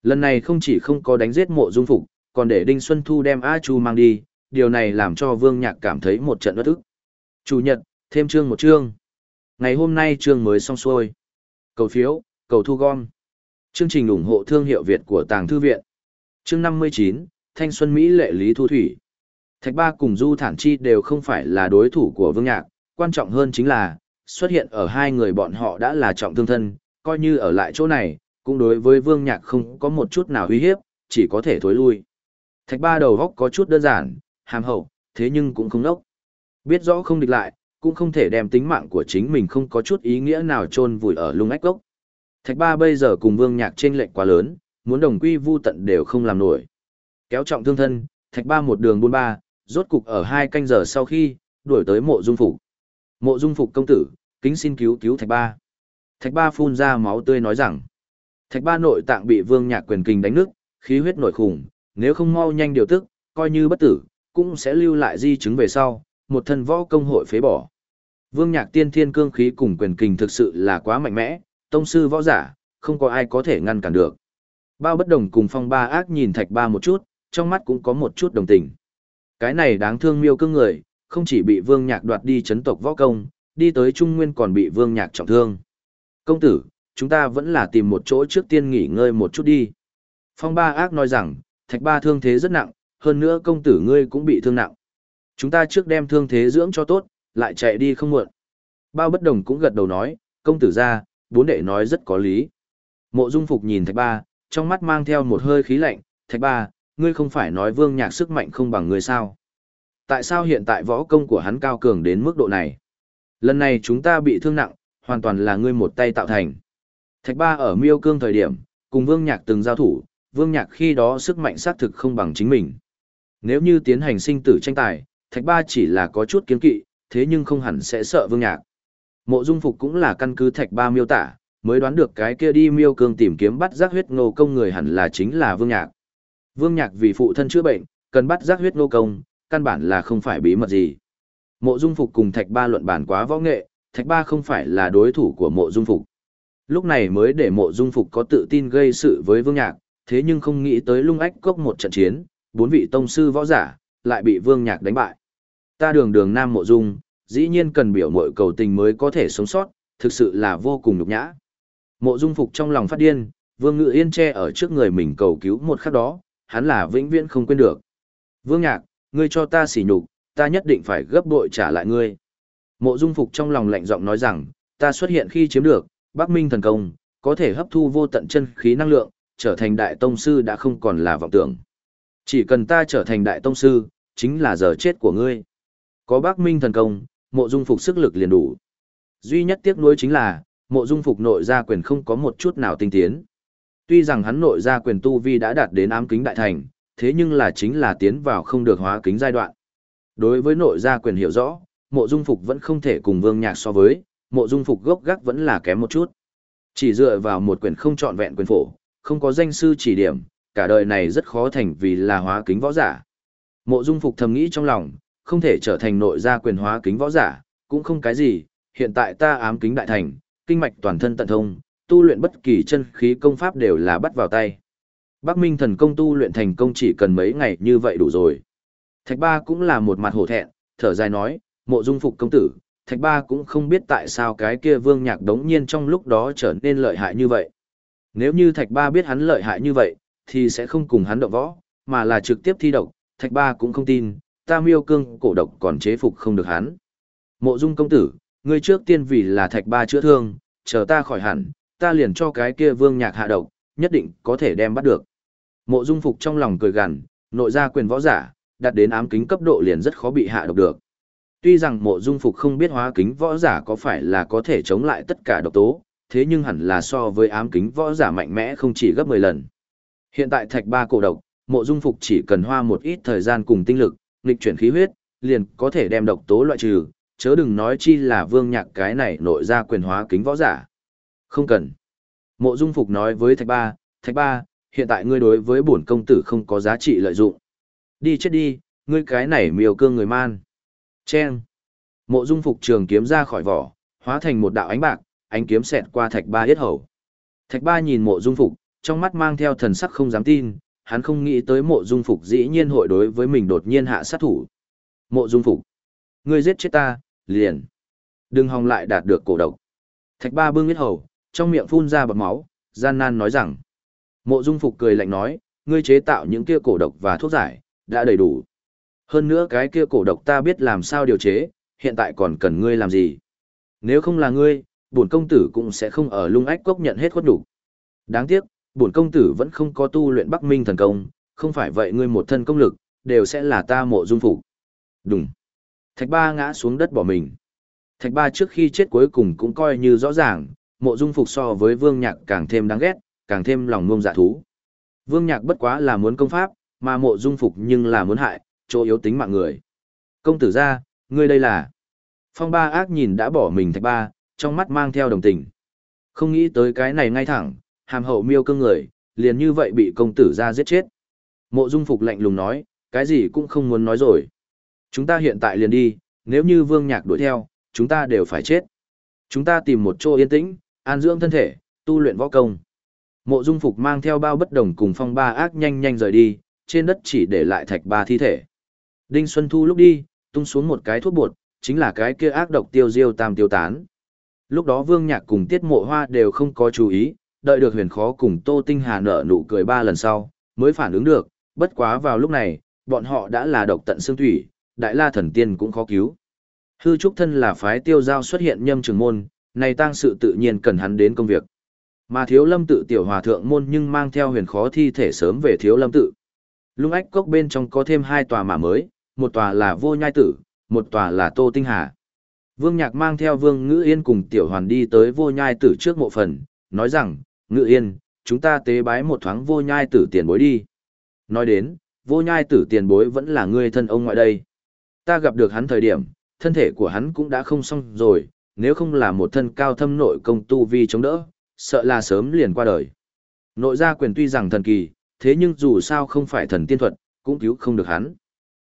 Lần này không chỉ không có đánh giết mộ dung phục, còn để Đinh Xuân Thu đem A Chu mang đi, điều này làm cho Vương Nhạc cảm thấy một trận bất ức. Chủ nhật, thêm chương một chương. Ngày hôm nay chương mới xong xuôi. Cầu phiếu, cầu thu gom. Chương trình ủng hộ thương hiệu Việt của Tàng Thư Viện. Chương 59, Thanh Xuân Mỹ lệ Lý Thu Thủy. Thạch Ba cùng Du Thản Chi đều không phải là đối thủ của Vương Nhạc, quan trọng hơn chính là, xuất hiện ở hai người bọn họ đã là trọng thương thân, coi như ở lại chỗ này, cũng đối với Vương Nhạc không có một chút nào uy hiếp, chỉ có thể thối lui. Thạch Ba đầu góc có chút đơn giản, hàm hậu, thế nhưng cũng không nốc. Biết rõ không địch lại, cũng không thể đem tính mạng của chính mình không có chút ý nghĩa nào chôn vùi ở lung ách gốc. Thạch Ba bây giờ cùng Vương Nhạc trên lệnh quá lớn, muốn đồng quy vu tận đều không làm nổi. Kéo trọng thương thân, Thạch Ba một đường buôn ba, rốt cục ở hai canh giờ sau khi, đuổi tới mộ dung phục. Mộ dung phục công tử, kính xin cứu cứu Thạch Ba. Thạch Ba phun ra máu tươi nói rằng, Thạch Ba nội tạng bị Vương Nhạc quyền kinh đánh nước, khí huyết nổi khủng, nếu không mau nhanh điều tức, coi như bất tử, cũng sẽ lưu lại di chứng về sau, một thân võ công hội phế bỏ. Vương Nhạc tiên thiên cương khí cùng quyền kình thực sự là quá mạnh mẽ, tông sư võ giả, không có ai có thể ngăn cản được. Bao bất đồng cùng phong ba ác nhìn thạch ba một chút, trong mắt cũng có một chút đồng tình. Cái này đáng thương miêu cương người, không chỉ bị vương nhạc đoạt đi chấn tộc võ công, đi tới Trung Nguyên còn bị vương nhạc trọng thương. Công tử, chúng ta vẫn là tìm một chỗ trước tiên nghỉ ngơi một chút đi. Phong ba ác nói rằng, thạch ba thương thế rất nặng, hơn nữa công tử ngươi cũng bị thương nặng. Chúng ta trước đem thương thế dưỡng cho tốt, lại chạy đi không muộn. Bao bất đồng cũng gật đầu nói, công tử ra, bốn đệ nói rất có lý. Mộ dung phục nhìn thạch ba, trong mắt mang theo một hơi khí lạnh, thạch ba, ngươi không phải nói vương nhạc sức mạnh không bằng ngươi sao? Tại sao hiện tại võ công của hắn cao cường đến mức độ này? Lần này chúng ta bị thương nặng, hoàn toàn là ngươi một tay tạo thành. Thạch ba ở miêu cương thời điểm, cùng vương nhạc từng giao thủ, vương nhạc khi đó sức mạnh xác thực không bằng chính mình. Nếu như tiến hành sinh tử tranh tài, thạch ba chỉ là có chút kiến kỵ, thế nhưng không hẳn sẽ sợ vương nhạc. Mộ dung phục cũng là căn cứ thạch ba miêu tả, mới đoán được cái kia đi miêu cương tìm kiếm bắt giác huyết ngô công người hẳn là chính là vương nhạc. Vương nhạc vì phụ thân chữa bệnh, cần bắt giác huyết ngô công, căn bản là không phải bí mật gì. Mộ dung phục cùng thạch ba luận bản quá võ nghệ, thạch ba không phải là đối thủ của mộ dung phục. Lúc này mới để mộ dung phục có tự tin gây sự với vương nhạc, thế nhưng không nghĩ tới lung ách cốc một trận chiến, bốn vị tông sư võ giả, lại bị vương nhạc đánh bại. Ta đường đường nam mộ dung, dĩ nhiên cần biểu mội cầu tình mới có thể sống sót, thực sự là vô cùng nhục nhã. Mộ dung phục trong lòng phát điên, vương ngự yên che ở trước người mình cầu cứu một khắc đó, hắn là vĩnh viễn không quên được. Vương nhạc, ngươi cho ta xỉ nhục, ta nhất định phải gấp bội trả lại ngươi. Mộ dung phục trong lòng lạnh giọng nói rằng, ta xuất hiện khi chiếm được, Bắc Minh thần công, có thể hấp thu vô tận chân khí năng lượng, trở thành đại tông sư đã không còn là vọng tưởng. Chỉ cần ta trở thành đại tông sư, chính là giờ chết của ngươi. Có bác Minh thần công, mộ dung phục sức lực liền đủ. Duy nhất tiếc nuối chính là, mộ dung phục nội gia quyền không có một chút nào tinh tiến. Tuy rằng hắn nội gia quyền tu vi đã đạt đến ám kính đại thành, thế nhưng là chính là tiến vào không được hóa kính giai đoạn. Đối với nội gia quyền hiểu rõ, mộ dung phục vẫn không thể cùng vương nhạc so với, mộ dung phục gốc gác vẫn là kém một chút. Chỉ dựa vào một quyền không trọn vẹn quyền phổ, không có danh sư chỉ điểm, cả đời này rất khó thành vì là hóa kính võ giả. Mộ dung phục thầm nghĩ trong lòng, không thể trở thành nội gia quyền hóa kính võ giả, cũng không cái gì, hiện tại ta ám kính đại thành, kinh mạch toàn thân tận thông, tu luyện bất kỳ chân khí công pháp đều là bắt vào tay. Bắc Minh thần công tu luyện thành công chỉ cần mấy ngày như vậy đủ rồi. Thạch Ba cũng là một mặt hổ thẹn, thở dài nói, mộ dung phục công tử, Thạch Ba cũng không biết tại sao cái kia vương nhạc đống nhiên trong lúc đó trở nên lợi hại như vậy. Nếu như Thạch Ba biết hắn lợi hại như vậy, thì sẽ không cùng hắn động võ, mà là trực tiếp thi độc, Thạch Ba cũng không tin, ta miêu cương cổ độc còn chế phục không được hắn. Mộ dung công tử, ngươi trước tiên vì là Thạch Ba chữa thương, chờ ta khỏi hẳn, ta liền cho cái kia vương nhạc hạ độc, nhất định có thể đem bắt được. Mộ dung phục trong lòng cười gằn, nội gia quyền võ giả, đạt đến ám kính cấp độ liền rất khó bị hạ độc được. Tuy rằng mộ dung phục không biết hóa kính võ giả có phải là có thể chống lại tất cả độc tố, thế nhưng hẳn là so với ám kính võ giả mạnh mẽ không chỉ gấp 10 lần. Hiện tại thạch ba cổ độc, mộ dung phục chỉ cần hoa một ít thời gian cùng tinh lực, nghịch chuyển khí huyết, liền có thể đem độc tố loại trừ, chớ đừng nói chi là vương nhạc cái này nội ra quyền hóa kính võ giả. Không cần. Mộ dung phục nói với thạch ba, thạch ba, hiện tại ngươi đối với bổn công tử không có giá trị lợi dụng. Đi chết đi, ngươi cái này miêu cương người man. Chen. Mộ dung phục trường kiếm ra khỏi vỏ, Hóa thành một đạo ánh bạc, ánh kiếm xẹt qua thạch ba yết hầu. Thạch ba nhìn mộ dung phục, trong mắt mang theo thần sắc không dám tin, hắn không nghĩ tới mộ dung phục dĩ nhiên hội đối với mình đột nhiên hạ sát thủ. Mộ dung phục, ngươi giết chết ta, liền. Đừng hòng lại đạt được cổ độc. Thạch ba bưng huyết hầu, trong miệng phun ra bọt máu, gian nan nói rằng. Mộ dung phục cười lạnh nói, ngươi chế tạo những kia cổ độc và thuốc giải, đã đầy đủ. Hơn nữa cái kia cổ độc ta biết làm sao điều chế, hiện tại còn cần ngươi làm gì. Nếu không là ngươi, bổn công tử cũng sẽ không ở lung ách cốc nhận hết khuất đủ. Đáng tiếc, bổn công tử vẫn không có tu luyện Bắc Minh thần công, không phải vậy ngươi một thân công lực, đều sẽ là ta mộ dung phục. Đúng. Thạch ba ngã xuống đất bỏ mình. Thạch ba trước khi chết cuối cùng cũng coi như rõ ràng, mộ dung phục so với vương nhạc càng thêm đáng ghét, càng thêm lòng ngông dạ thú. Vương nhạc bất quá là muốn công pháp, mà mộ dung phục nhưng là muốn hại, chỗ yếu tính mạng người. Công tử ra, ngươi đây là... Phong ba ác nhìn đã bỏ mình thạch ba, trong mắt mang theo đồng tình. Không nghĩ tới cái này ngay thẳng, hàm hậu miêu cương người, liền như vậy bị công tử ra giết chết. Mộ dung phục lạnh lùng nói, cái gì cũng không muốn nói rồi. Chúng ta hiện tại liền đi, nếu như vương nhạc đuổi theo, chúng ta đều phải chết. Chúng ta tìm một chỗ yên tĩnh, an dưỡng thân thể, tu luyện võ công. Mộ dung phục mang theo bao bất đồng cùng phong ba ác nhanh nhanh rời đi, trên đất chỉ để lại thạch ba thi thể. Đinh Xuân Thu lúc đi, tung xuống một cái thuốc bột, chính là cái kia ác độc tiêu diêu tam tiêu tán. Lúc đó Vương Nhạc cùng Tiết Mộ Hoa đều không có chú ý, đợi được huyền khó cùng Tô Tinh Hà nở nụ cười ba lần sau, mới phản ứng được, bất quá vào lúc này, bọn họ đã là độc tận xương thủy, đại la thần tiên cũng khó cứu. Hư trúc thân là phái tiêu giao xuất hiện nhâm trường môn, này tăng sự tự nhiên cần hắn đến công việc. Mà thiếu lâm tự tiểu hòa thượng môn nhưng mang theo huyền khó thi thể sớm về thiếu lâm tự. Lung ách cốc bên trong có thêm hai tòa mã mới, một tòa là vô nhai tử, một tòa là tô tinh hà. Vương Nhạc mang theo Vương Ngữ Yên cùng Tiểu Hoàn đi tới vô nhai tử trước mộ phần, nói rằng, ngự Yên, chúng ta tế bái một thoáng vô nhai tử tiền bối đi. Nói đến, vô nhai tử tiền bối vẫn là người thân ông ngoại đây. Ta gặp được hắn thời điểm, thân thể của hắn cũng đã không xong rồi, nếu không là một thân cao thâm nội công tu vi chống đỡ, sợ là sớm liền qua đời. Nội gia quyền tuy rằng thần kỳ, thế nhưng dù sao không phải thần tiên thuật, cũng cứu không được hắn.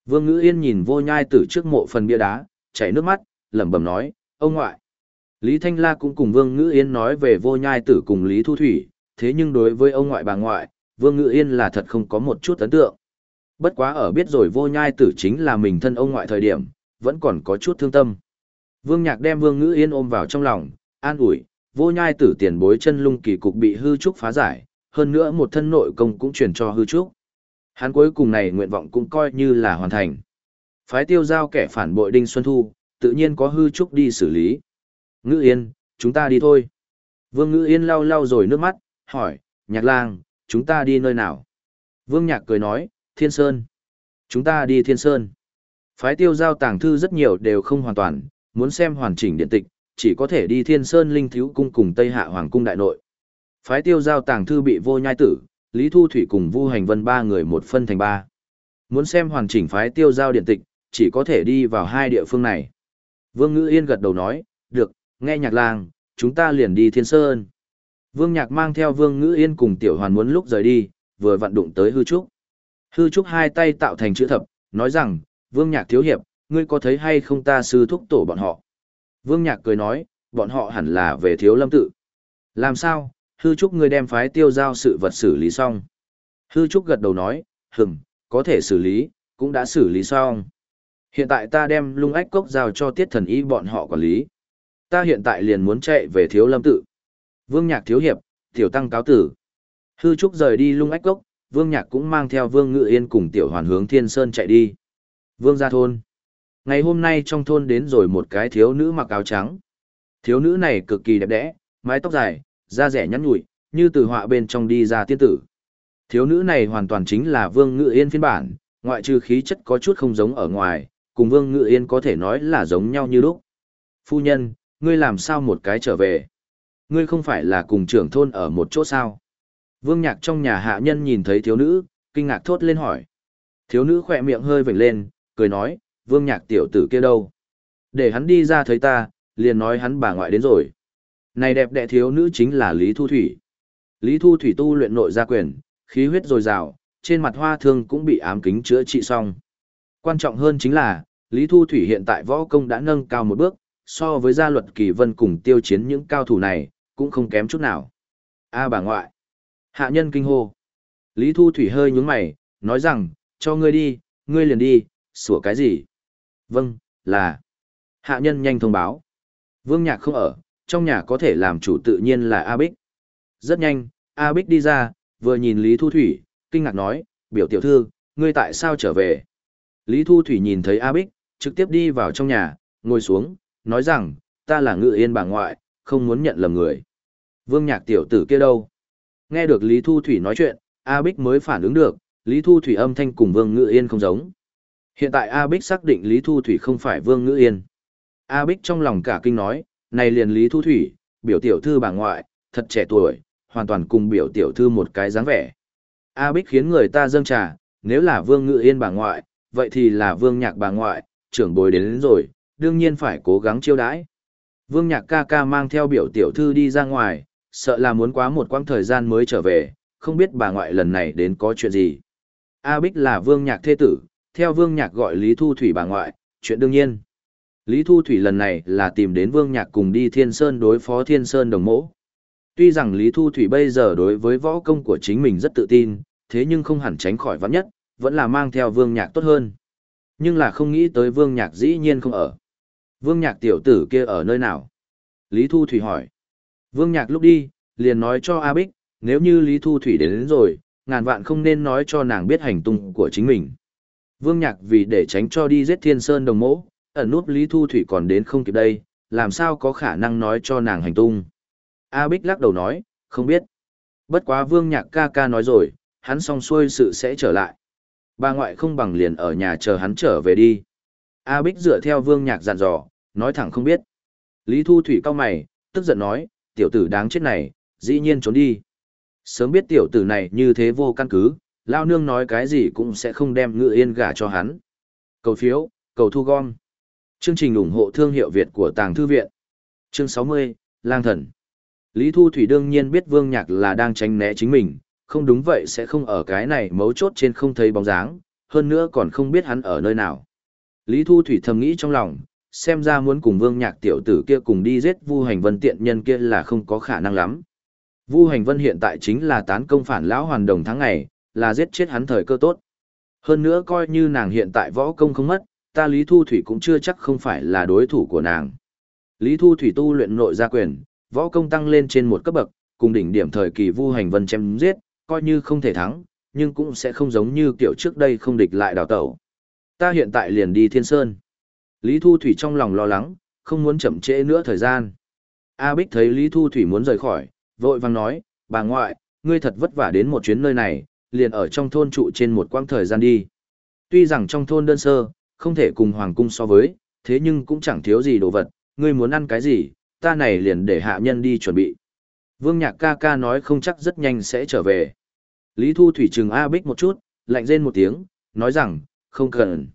Vương Ngữ Yên nhìn vô nhai tử trước mộ phần bia đá, chảy nước mắt, lẩm bẩm nói, ông ngoại. Lý Thanh La cũng cùng Vương Ngữ Yên nói về vô nhai tử cùng Lý Thu Thủy, thế nhưng đối với ông ngoại bà ngoại, Vương Ngữ Yên là thật không có một chút ấn tượng. Bất quá ở biết rồi vô nhai tử chính là mình thân ông ngoại thời điểm, vẫn còn có chút thương tâm. Vương Nhạc đem Vương Ngữ Yên ôm vào trong lòng, an ủi, vô nhai tử tiền bối chân lung kỳ cục bị hư trúc phá giải, hơn nữa một thân nội công cũng truyền cho hư trúc. Hắn cuối cùng này nguyện vọng cũng coi như là hoàn thành. Phái tiêu giao kẻ phản bội Đinh Xuân Thu, tự nhiên có hư trúc đi xử lý. Ngữ Yên, chúng ta đi thôi. Vương Ngữ Yên lau lau rồi nước mắt, hỏi, nhạc lang, chúng ta đi nơi nào? Vương Nhạc cười nói, Thiên Sơn. Chúng ta đi Thiên Sơn. Phái tiêu giao tàng thư rất nhiều đều không hoàn toàn, muốn xem hoàn chỉnh điện tịch, chỉ có thể đi Thiên Sơn Linh Thiếu Cung cùng Tây Hạ Hoàng Cung Đại Nội. Phái tiêu giao tàng thư bị vô nhai tử, Lý Thu Thủy cùng Vu Hành Vân ba người một phân thành ba. Muốn xem hoàn chỉnh phái tiêu giao điện tịch, chỉ có thể đi vào hai địa phương này. Vương Ngữ Yên gật đầu nói, được, nghe nhạc lang, chúng ta liền đi Thiên Sơn. Vương Nhạc mang theo Vương Ngữ Yên cùng Tiểu Hoàn muốn lúc rời đi, vừa vặn đụng tới Hư Trúc. Hư Trúc hai tay tạo thành chữ thập, nói rằng, Vương Nhạc thiếu hiệp, ngươi có thấy hay không ta sư thúc tổ bọn họ? Vương Nhạc cười nói, bọn họ hẳn là về thiếu lâm tự. Làm sao, hư trúc ngươi đem phái tiêu giao sự vật xử lý xong. Hư trúc gật đầu nói, hừng, có thể xử lý, cũng đã xử lý xong. Hiện tại ta đem lung ách cốc giao cho tiết thần y bọn họ quản lý. Ta hiện tại liền muốn chạy về thiếu lâm tự. Vương nhạc thiếu hiệp, tiểu tăng cáo tử. Hư trúc rời đi lung ách gốc, vương nhạc cũng mang theo vương ngự yên cùng tiểu hoàn hướng thiên sơn chạy đi. Vương ra thôn. Ngày hôm nay trong thôn đến rồi một cái thiếu nữ mặc áo trắng. Thiếu nữ này cực kỳ đẹp đẽ, mái tóc dài, da rẻ nhắn nhụi, như từ họa bên trong đi ra tiên tử. Thiếu nữ này hoàn toàn chính là Vương Ngự Yên phiên bản, ngoại trừ khí chất có chút không giống ở ngoài, cùng Vương Ngự Yên có thể nói là giống nhau như lúc. Phu nhân, ngươi làm sao một cái trở về? Ngươi không phải là cùng trưởng thôn ở một chỗ sao? Vương Nhạc trong nhà hạ nhân nhìn thấy thiếu nữ, kinh ngạc thốt lên hỏi. Thiếu nữ khỏe miệng hơi vểnh lên, cười nói, Vương Nhạc tiểu tử kia đâu? Để hắn đi ra thấy ta, liền nói hắn bà ngoại đến rồi. Này đẹp đẽ thiếu nữ chính là Lý Thu Thủy. Lý Thu Thủy tu luyện nội gia quyền, khí huyết dồi dào, trên mặt hoa thương cũng bị ám kính chữa trị xong. Quan trọng hơn chính là, Lý Thu Thủy hiện tại võ công đã nâng cao một bước, so với gia luật kỳ vân cùng tiêu chiến những cao thủ này, cũng không kém chút nào. A bà ngoại. Hạ nhân kinh hô. Lý Thu Thủy hơi nhướng mày, nói rằng, cho ngươi đi, ngươi liền đi, sủa cái gì? Vâng, là. Hạ nhân nhanh thông báo. Vương Nhạc không ở, trong nhà có thể làm chủ tự nhiên là A Bích. Rất nhanh, A Bích đi ra, vừa nhìn Lý Thu Thủy, kinh ngạc nói, biểu tiểu thư, ngươi tại sao trở về? Lý Thu Thủy nhìn thấy A Bích, trực tiếp đi vào trong nhà, ngồi xuống, nói rằng, ta là ngự yên bà ngoại, không muốn nhận lầm người. Vương Nhạc tiểu tử kia đâu? Nghe được Lý Thu Thủy nói chuyện, A Bích mới phản ứng được, Lý Thu Thủy âm thanh cùng Vương Ngự Yên không giống. Hiện tại A Bích xác định Lý Thu Thủy không phải Vương Ngự Yên. A Bích trong lòng cả kinh nói, này liền Lý Thu Thủy, biểu tiểu thư bà ngoại, thật trẻ tuổi, hoàn toàn cùng biểu tiểu thư một cái dáng vẻ. A Bích khiến người ta dâng trà, nếu là Vương Ngự Yên bà ngoại, vậy thì là Vương Nhạc bà ngoại, trưởng bối đến, đến rồi, đương nhiên phải cố gắng chiêu đãi. Vương Nhạc ca ca mang theo biểu tiểu thư đi ra ngoài, sợ là muốn quá một quãng thời gian mới trở về, không biết bà ngoại lần này đến có chuyện gì. A Bích là Vương Nhạc thế tử, theo Vương Nhạc gọi Lý Thu Thủy bà ngoại, chuyện đương nhiên. Lý Thu Thủy lần này là tìm đến Vương Nhạc cùng đi Thiên Sơn đối phó Thiên Sơn đồng mẫu. Tuy rằng Lý Thu Thủy bây giờ đối với võ công của chính mình rất tự tin, thế nhưng không hẳn tránh khỏi vắng nhất, vẫn là mang theo Vương Nhạc tốt hơn. Nhưng là không nghĩ tới Vương Nhạc dĩ nhiên không ở. Vương Nhạc tiểu tử kia ở nơi nào? Lý Thu Thủy hỏi. Vương Nhạc lúc đi, liền nói cho A Bích, nếu như Lý Thu Thủy đến, đến rồi, ngàn vạn không nên nói cho nàng biết hành tung của chính mình. Vương Nhạc vì để tránh cho đi giết Thiên Sơn đồng mẫu, ẩn nút Lý Thu Thủy còn đến không kịp đây, làm sao có khả năng nói cho nàng hành tung. A Bích lắc đầu nói, không biết. Bất quá Vương Nhạc ca ca nói rồi, hắn xong xuôi sự sẽ trở lại. Bà ngoại không bằng liền ở nhà chờ hắn trở về đi. A Bích dựa theo Vương Nhạc dặn dò, nói thẳng không biết. Lý Thu Thủy cao mày, tức giận nói, tiểu tử đáng chết này, dĩ nhiên trốn đi. Sớm biết tiểu tử này như thế vô căn cứ, lao nương nói cái gì cũng sẽ không đem ngựa yên gả cho hắn. Cầu phiếu, cầu thu gom. Chương trình ủng hộ thương hiệu Việt của Tàng Thư Viện. Chương 60, Lang Thần. Lý Thu Thủy đương nhiên biết Vương Nhạc là đang tránh né chính mình, không đúng vậy sẽ không ở cái này mấu chốt trên không thấy bóng dáng, hơn nữa còn không biết hắn ở nơi nào. Lý Thu Thủy thầm nghĩ trong lòng, xem ra muốn cùng Vương Nhạc tiểu tử kia cùng đi giết Vu Hành Vân tiện nhân kia là không có khả năng lắm. Vu Hành Vân hiện tại chính là tán công phản lão hoàn đồng tháng ngày, là giết chết hắn thời cơ tốt. Hơn nữa coi như nàng hiện tại võ công không mất, ta Lý Thu Thủy cũng chưa chắc không phải là đối thủ của nàng. Lý Thu Thủy tu luyện nội gia quyền, võ công tăng lên trên một cấp bậc, cùng đỉnh điểm thời kỳ Vu Hành Vân chém giết, coi như không thể thắng, nhưng cũng sẽ không giống như kiểu trước đây không địch lại đào tẩu. Ta hiện tại liền đi Thiên Sơn. Lý Thu Thủy trong lòng lo lắng, không muốn chậm trễ nữa thời gian. A Bích thấy Lý Thu Thủy muốn rời khỏi, vội vang nói, bà ngoại, ngươi thật vất vả đến một chuyến nơi này, liền ở trong thôn trụ trên một quãng thời gian đi. Tuy rằng trong thôn đơn sơ, không thể cùng hoàng cung so với, thế nhưng cũng chẳng thiếu gì đồ vật, ngươi muốn ăn cái gì, ta này liền để hạ nhân đi chuẩn bị. Vương Nhạc ca ca nói không chắc rất nhanh sẽ trở về. Lý Thu Thủy trừng A Bích một chút, lạnh rên một tiếng, nói rằng, không cần.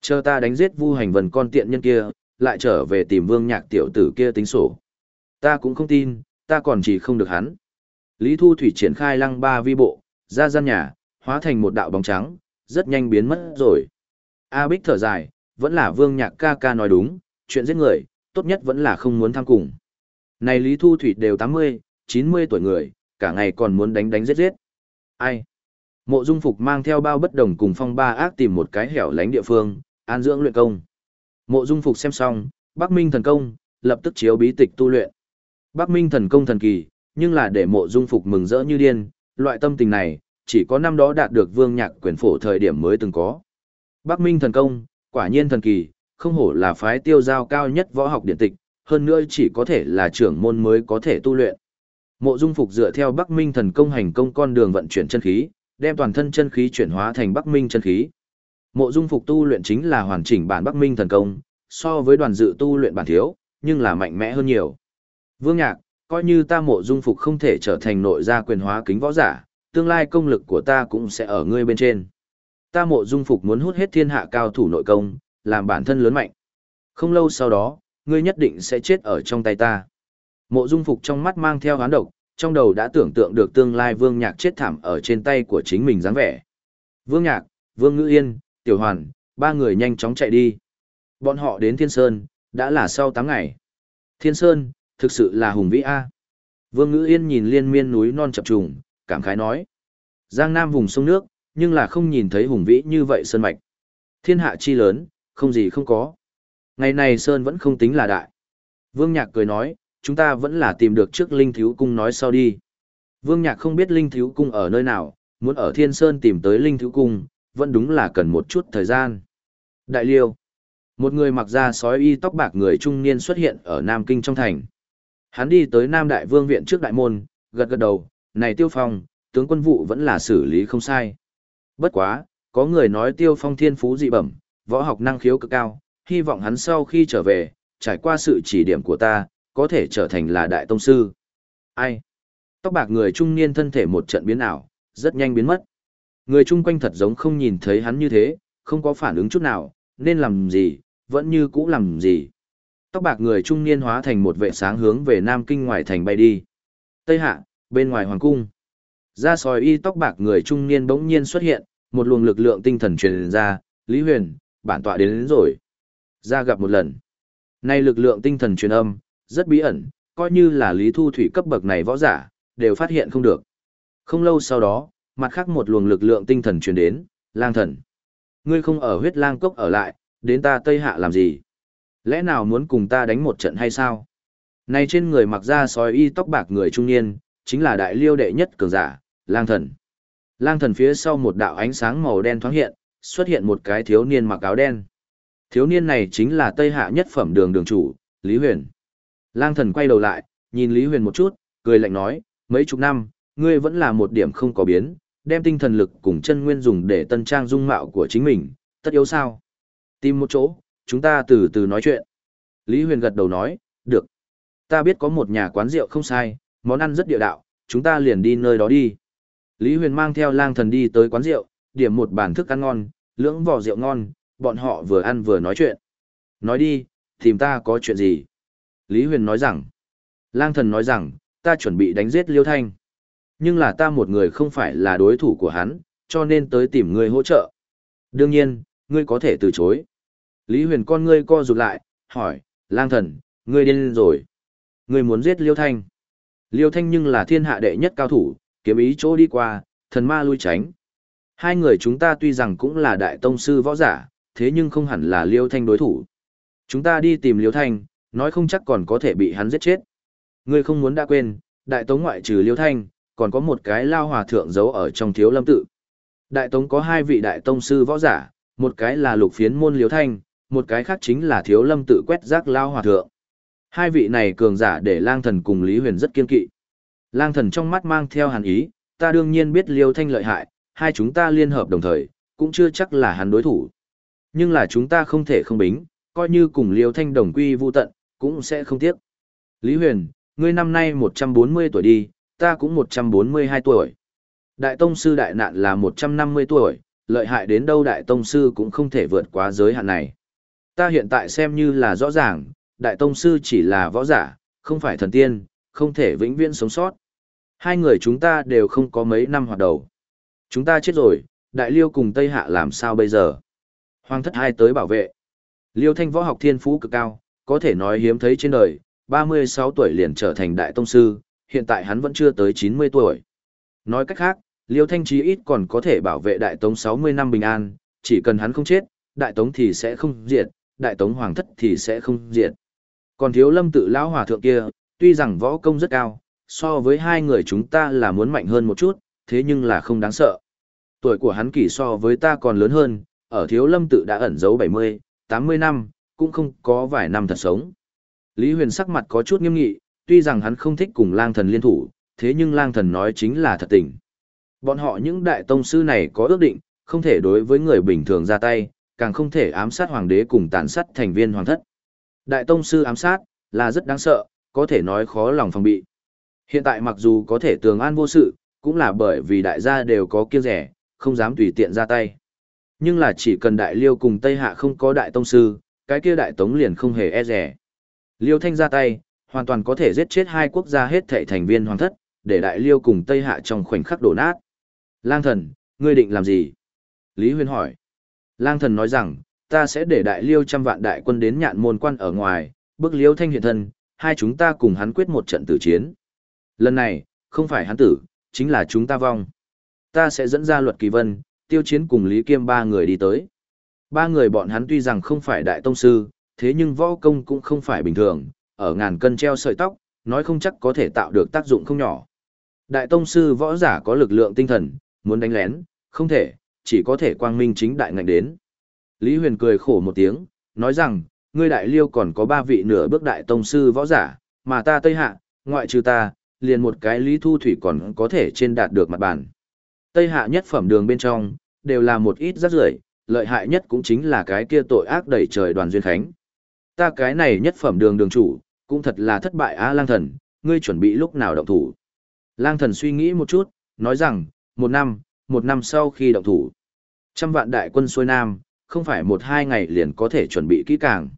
Chờ ta đánh giết Vu Hành Vân con tiện nhân kia, lại trở về tìm Vương Nhạc tiểu tử kia tính sổ. Ta cũng không tin, ta còn chỉ không được hắn. Lý Thu Thủy triển khai lăng ba vi bộ, ra gian nhà, hóa thành một đạo bóng trắng, rất nhanh biến mất rồi. A Bích thở dài, vẫn là Vương Nhạc ca ca nói đúng, chuyện giết người, tốt nhất vẫn là không muốn tham cùng. Này Lý Thu Thủy đều 80, 90 tuổi người, cả ngày còn muốn đánh đánh giết giết. Ai? Mộ Dung Phục mang theo bao bất đồng cùng phong ba ác tìm một cái hẻo lánh địa phương, an dưỡng luyện công. Mộ Dung Phục xem xong, Bắc Minh thần công, lập tức chiếu bí tịch tu luyện. Bắc Minh thần công thần kỳ, nhưng là để Mộ Dung Phục mừng rỡ như điên, loại tâm tình này, chỉ có năm đó đạt được Vương Nhạc quyền phổ thời điểm mới từng có. Bắc Minh thần công, quả nhiên thần kỳ, không hổ là phái tiêu giao cao nhất võ học điện tịch, hơn nữa chỉ có thể là trưởng môn mới có thể tu luyện. Mộ Dung Phục dựa theo Bắc Minh thần công hành công con đường vận chuyển chân khí, đem toàn thân chân khí chuyển hóa thành Bắc Minh chân khí. Mộ Dung Phục tu luyện chính là hoàn chỉnh bản Bắc Minh thần công, so với đoàn dự tu luyện bản thiếu, nhưng là mạnh mẽ hơn nhiều. Vương Nhạc, coi như ta Mộ Dung Phục không thể trở thành nội gia quyền hóa kính võ giả, tương lai công lực của ta cũng sẽ ở ngươi bên trên. Ta Mộ Dung Phục muốn hút hết thiên hạ cao thủ nội công, làm bản thân lớn mạnh. Không lâu sau đó, ngươi nhất định sẽ chết ở trong tay ta. Mộ Dung Phục trong mắt mang theo hán độc, trong đầu đã tưởng tượng được tương lai Vương Nhạc chết thảm ở trên tay của chính mình dáng vẻ. Vương Nhạc, Vương Ngữ Yên, Tiểu Hoàn, ba người nhanh chóng chạy đi. Bọn họ đến Thiên Sơn, Đã là sau 8 ngày. Thiên Sơn, thực sự là hùng vĩ A. Vương Ngữ Yên nhìn liên miên núi non chập trùng, cảm khái nói. Giang Nam vùng sông nước, nhưng là không nhìn thấy hùng vĩ như vậy sơn mạch. Thiên hạ chi lớn, không gì không có. Ngày này sơn vẫn không tính là đại. Vương Nhạc cười nói, chúng ta vẫn là tìm được trước Linh Thiếu Cung nói sau đi. Vương Nhạc không biết Linh Thiếu Cung ở nơi nào, muốn ở Thiên Sơn tìm tới Linh Thiếu Cung, vẫn đúng là cần một chút thời gian. Đại Liêu Một người mặc da sói y tóc bạc người trung niên xuất hiện ở Nam Kinh trong thành. Hắn đi tới Nam Đại Vương Viện trước đại môn, gật gật đầu, này Tiêu Phong, tướng quân vụ vẫn là xử lý không sai. Bất quá, có người nói Tiêu Phong thiên phú dị bẩm, võ học năng khiếu cực cao, hy vọng hắn sau khi trở về, trải qua sự chỉ điểm của ta, có thể trở thành là đại tông sư. Ai? Tóc bạc người trung niên thân thể một trận biến ảo, rất nhanh biến mất. Người chung quanh thật giống không nhìn thấy hắn như thế, không có phản ứng chút nào, nên làm gì, vẫn như cũ làm gì. Tóc bạc người trung niên hóa thành một vệ sáng hướng về Nam Kinh ngoài thành bay đi. Tây Hạ, bên ngoài Hoàng Cung. Ra sòi y tóc bạc người trung niên bỗng nhiên xuất hiện, một luồng lực lượng tinh thần truyền ra, Lý Huyền, bản tọa đến, đến rồi. Ra gặp một lần. Nay lực lượng tinh thần truyền âm, rất bí ẩn, coi như là Lý Thu Thủy cấp bậc này võ giả, đều phát hiện không được. Không lâu sau đó, mặt khác một luồng lực lượng tinh thần truyền đến, lang thần. Ngươi không ở huyết lang cốc ở lại, đến ta Tây Hạ làm gì? Lẽ nào muốn cùng ta đánh một trận hay sao? Này trên người mặc ra sói y tóc bạc người trung niên, chính là đại liêu đệ nhất cường giả, lang thần. Lang thần phía sau một đạo ánh sáng màu đen thoáng hiện, xuất hiện một cái thiếu niên mặc áo đen. Thiếu niên này chính là Tây Hạ nhất phẩm đường đường chủ, Lý Huyền. Lang thần quay đầu lại, nhìn Lý Huyền một chút, cười lạnh nói, mấy chục năm, ngươi vẫn là một điểm không có biến, đem tinh thần lực cùng chân nguyên dùng để tân trang dung mạo của chính mình, tất yếu sao? Tìm một chỗ, chúng ta từ từ nói chuyện. Lý Huyền gật đầu nói, được. Ta biết có một nhà quán rượu không sai, món ăn rất địa đạo, chúng ta liền đi nơi đó đi. Lý Huyền mang theo lang thần đi tới quán rượu, điểm một bàn thức ăn ngon, lưỡng vỏ rượu ngon, bọn họ vừa ăn vừa nói chuyện. Nói đi, tìm ta có chuyện gì? Lý Huyền nói rằng, lang thần nói rằng, ta chuẩn bị đánh giết Liêu Thanh. Nhưng là ta một người không phải là đối thủ của hắn, cho nên tới tìm ngươi hỗ trợ. Đương nhiên, ngươi có thể từ chối. Lý Huyền con ngươi co rụt lại, hỏi, lang thần, ngươi điên rồi. Ngươi muốn giết Liêu Thanh. Liêu Thanh nhưng là thiên hạ đệ nhất cao thủ, kiếm ý chỗ đi qua, thần ma lui tránh. Hai người chúng ta tuy rằng cũng là đại tông sư võ giả, thế nhưng không hẳn là Liêu Thanh đối thủ. Chúng ta đi tìm Liêu Thanh, nói không chắc còn có thể bị hắn giết chết. Ngươi không muốn đã quên, đại tống ngoại trừ Liêu Thanh, còn có một cái lao hòa thượng giấu ở trong thiếu lâm tự. Đại tống có hai vị đại tông sư võ giả, một cái là lục phiến môn Liêu Thanh, một cái khác chính là thiếu lâm tự quét rác lao hòa thượng. Hai vị này cường giả để lang thần cùng Lý Huyền rất kiên kỵ. Lang thần trong mắt mang theo hàn ý, ta đương nhiên biết Liêu Thanh lợi hại, hai chúng ta liên hợp đồng thời, cũng chưa chắc là hắn đối thủ. Nhưng là chúng ta không thể không bính, coi như cùng Liêu Thanh đồng quy vu tận, cũng sẽ không tiếc. Lý Huyền, ngươi năm nay 140 tuổi đi, ta cũng 142 tuổi. Đại Tông Sư Đại Nạn là 150 tuổi, lợi hại đến đâu Đại Tông Sư cũng không thể vượt quá giới hạn này. Ta hiện tại xem như là rõ ràng, Đại Tông Sư chỉ là võ giả, không phải thần tiên, không thể vĩnh viễn sống sót. Hai người chúng ta đều không có mấy năm hoạt đầu. Chúng ta chết rồi, Đại Liêu cùng Tây Hạ làm sao bây giờ? Hoàng thất hai tới bảo vệ. Liêu Thanh võ học thiên phú cực cao, có thể nói hiếm thấy trên đời, 36 tuổi liền trở thành đại tông sư, hiện tại hắn vẫn chưa tới 90 tuổi. Nói cách khác, Liêu Thanh chí ít còn có thể bảo vệ đại tống 60 năm bình an, chỉ cần hắn không chết, đại tống thì sẽ không diệt, đại tống hoàng thất thì sẽ không diệt. Còn thiếu lâm tự lão hòa thượng kia, tuy rằng võ công rất cao, so với hai người chúng ta là muốn mạnh hơn một chút, thế nhưng là không đáng sợ. Tuổi của hắn kỳ so với ta còn lớn hơn, ở thiếu lâm tự đã ẩn giấu 70, 80 năm, cũng không có vài năm thật sống. Lý Huyền sắc mặt có chút nghiêm nghị, tuy rằng hắn không thích cùng lang thần liên thủ, thế nhưng lang thần nói chính là thật tình. Bọn họ những đại tông sư này có ước định, không thể đối với người bình thường ra tay, càng không thể ám sát hoàng đế cùng tàn sát thành viên hoàng thất. Đại tông sư ám sát, là rất đáng sợ, có thể nói khó lòng phòng bị. Hiện tại mặc dù có thể tường an vô sự, cũng là bởi vì đại gia đều có kiêng rẻ, không dám tùy tiện ra tay. Nhưng là chỉ cần đại liêu cùng Tây Hạ không có đại tông sư, cái kia đại tống liền không hề e rẻ. Liêu Thanh ra tay, hoàn toàn có thể giết chết hai quốc gia hết thảy thành viên hoàng thất, để đại liêu cùng Tây Hạ trong khoảnh khắc đổ nát. Lang thần, ngươi định làm gì? Lý Huyên hỏi. Lang thần nói rằng, ta sẽ để đại liêu trăm vạn đại quân đến nhạn môn quan ở ngoài, bức liêu thanh hiện thân, hai chúng ta cùng hắn quyết một trận tử chiến. Lần này, không phải hắn tử, chính là chúng ta vong. Ta sẽ dẫn ra luật kỳ vân, tiêu chiến cùng Lý Kiêm ba người đi tới. Ba người bọn hắn tuy rằng không phải đại tông sư, thế nhưng võ công cũng không phải bình thường, ở ngàn cân treo sợi tóc, nói không chắc có thể tạo được tác dụng không nhỏ. Đại tông sư võ giả có lực lượng tinh thần, muốn đánh lén, không thể, chỉ có thể quang minh chính đại ngạnh đến. Lý Huyền cười khổ một tiếng, nói rằng, ngươi đại liêu còn có ba vị nửa bước đại tông sư võ giả, mà ta Tây Hạ, ngoại trừ ta, liền một cái Lý Thu Thủy còn có thể trên đạt được mặt bàn. Tây Hạ nhất phẩm đường bên trong, đều là một ít rắc rưởi lợi hại nhất cũng chính là cái kia tội ác đẩy trời đoàn duyên khánh. Ta cái này nhất phẩm đường đường chủ, cũng thật là thất bại á lang thần, ngươi chuẩn bị lúc nào động thủ. Lang thần suy nghĩ một chút, nói rằng, một năm, một năm sau khi động thủ. Trăm vạn đại quân xuôi nam, không phải một hai ngày liền có thể chuẩn bị kỹ càng.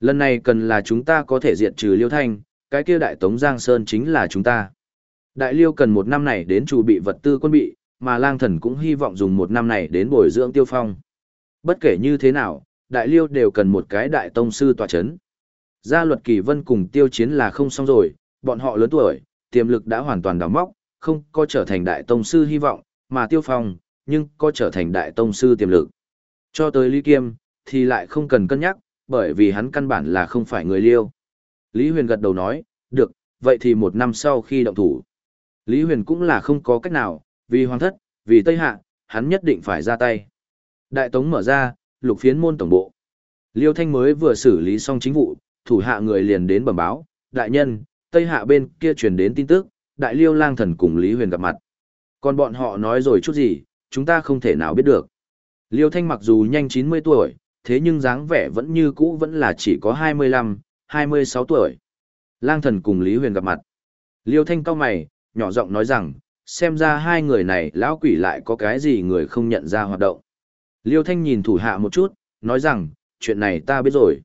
Lần này cần là chúng ta có thể diệt trừ Liêu Thanh, cái kia đại tống Giang Sơn chính là chúng ta. Đại Liêu cần một năm này đến chủ bị vật tư quân bị, mà lang thần cũng hy vọng dùng một năm này đến bồi dưỡng tiêu phong. Bất kể như thế nào, Đại Liêu đều cần một cái đại tông sư tòa chấn. Gia luật kỳ vân cùng tiêu chiến là không xong rồi, bọn họ lớn tuổi, tiềm lực đã hoàn toàn đào móc, không có trở thành đại tông sư hy vọng, mà tiêu phong, nhưng có trở thành đại tông sư tiềm lực. Cho tới Lý Kiêm, thì lại không cần cân nhắc, bởi vì hắn căn bản là không phải người liêu. Lý Huyền gật đầu nói, được, vậy thì một năm sau khi động thủ. Lý Huyền cũng là không có cách nào, vì hoàng thất, vì Tây Hạ, hắn nhất định phải ra tay. Đại Tống mở ra, lục phiến môn tổng bộ. Liêu Thanh mới vừa xử lý xong chính vụ, thủ hạ người liền đến bẩm báo, đại nhân, Tây Hạ bên kia truyền đến tin tức, đại liêu lang thần cùng Lý Huyền gặp mặt. Còn bọn họ nói rồi chút gì, chúng ta không thể nào biết được. Liêu Thanh mặc dù nhanh 90 tuổi, thế nhưng dáng vẻ vẫn như cũ vẫn là chỉ có 25, 26 tuổi. Lang thần cùng Lý Huyền gặp mặt. Liêu Thanh cao mày, nhỏ giọng nói rằng, xem ra hai người này lão quỷ lại có cái gì người không nhận ra hoạt động. Liêu Thanh nhìn thủ hạ một chút, nói rằng, chuyện này ta biết rồi.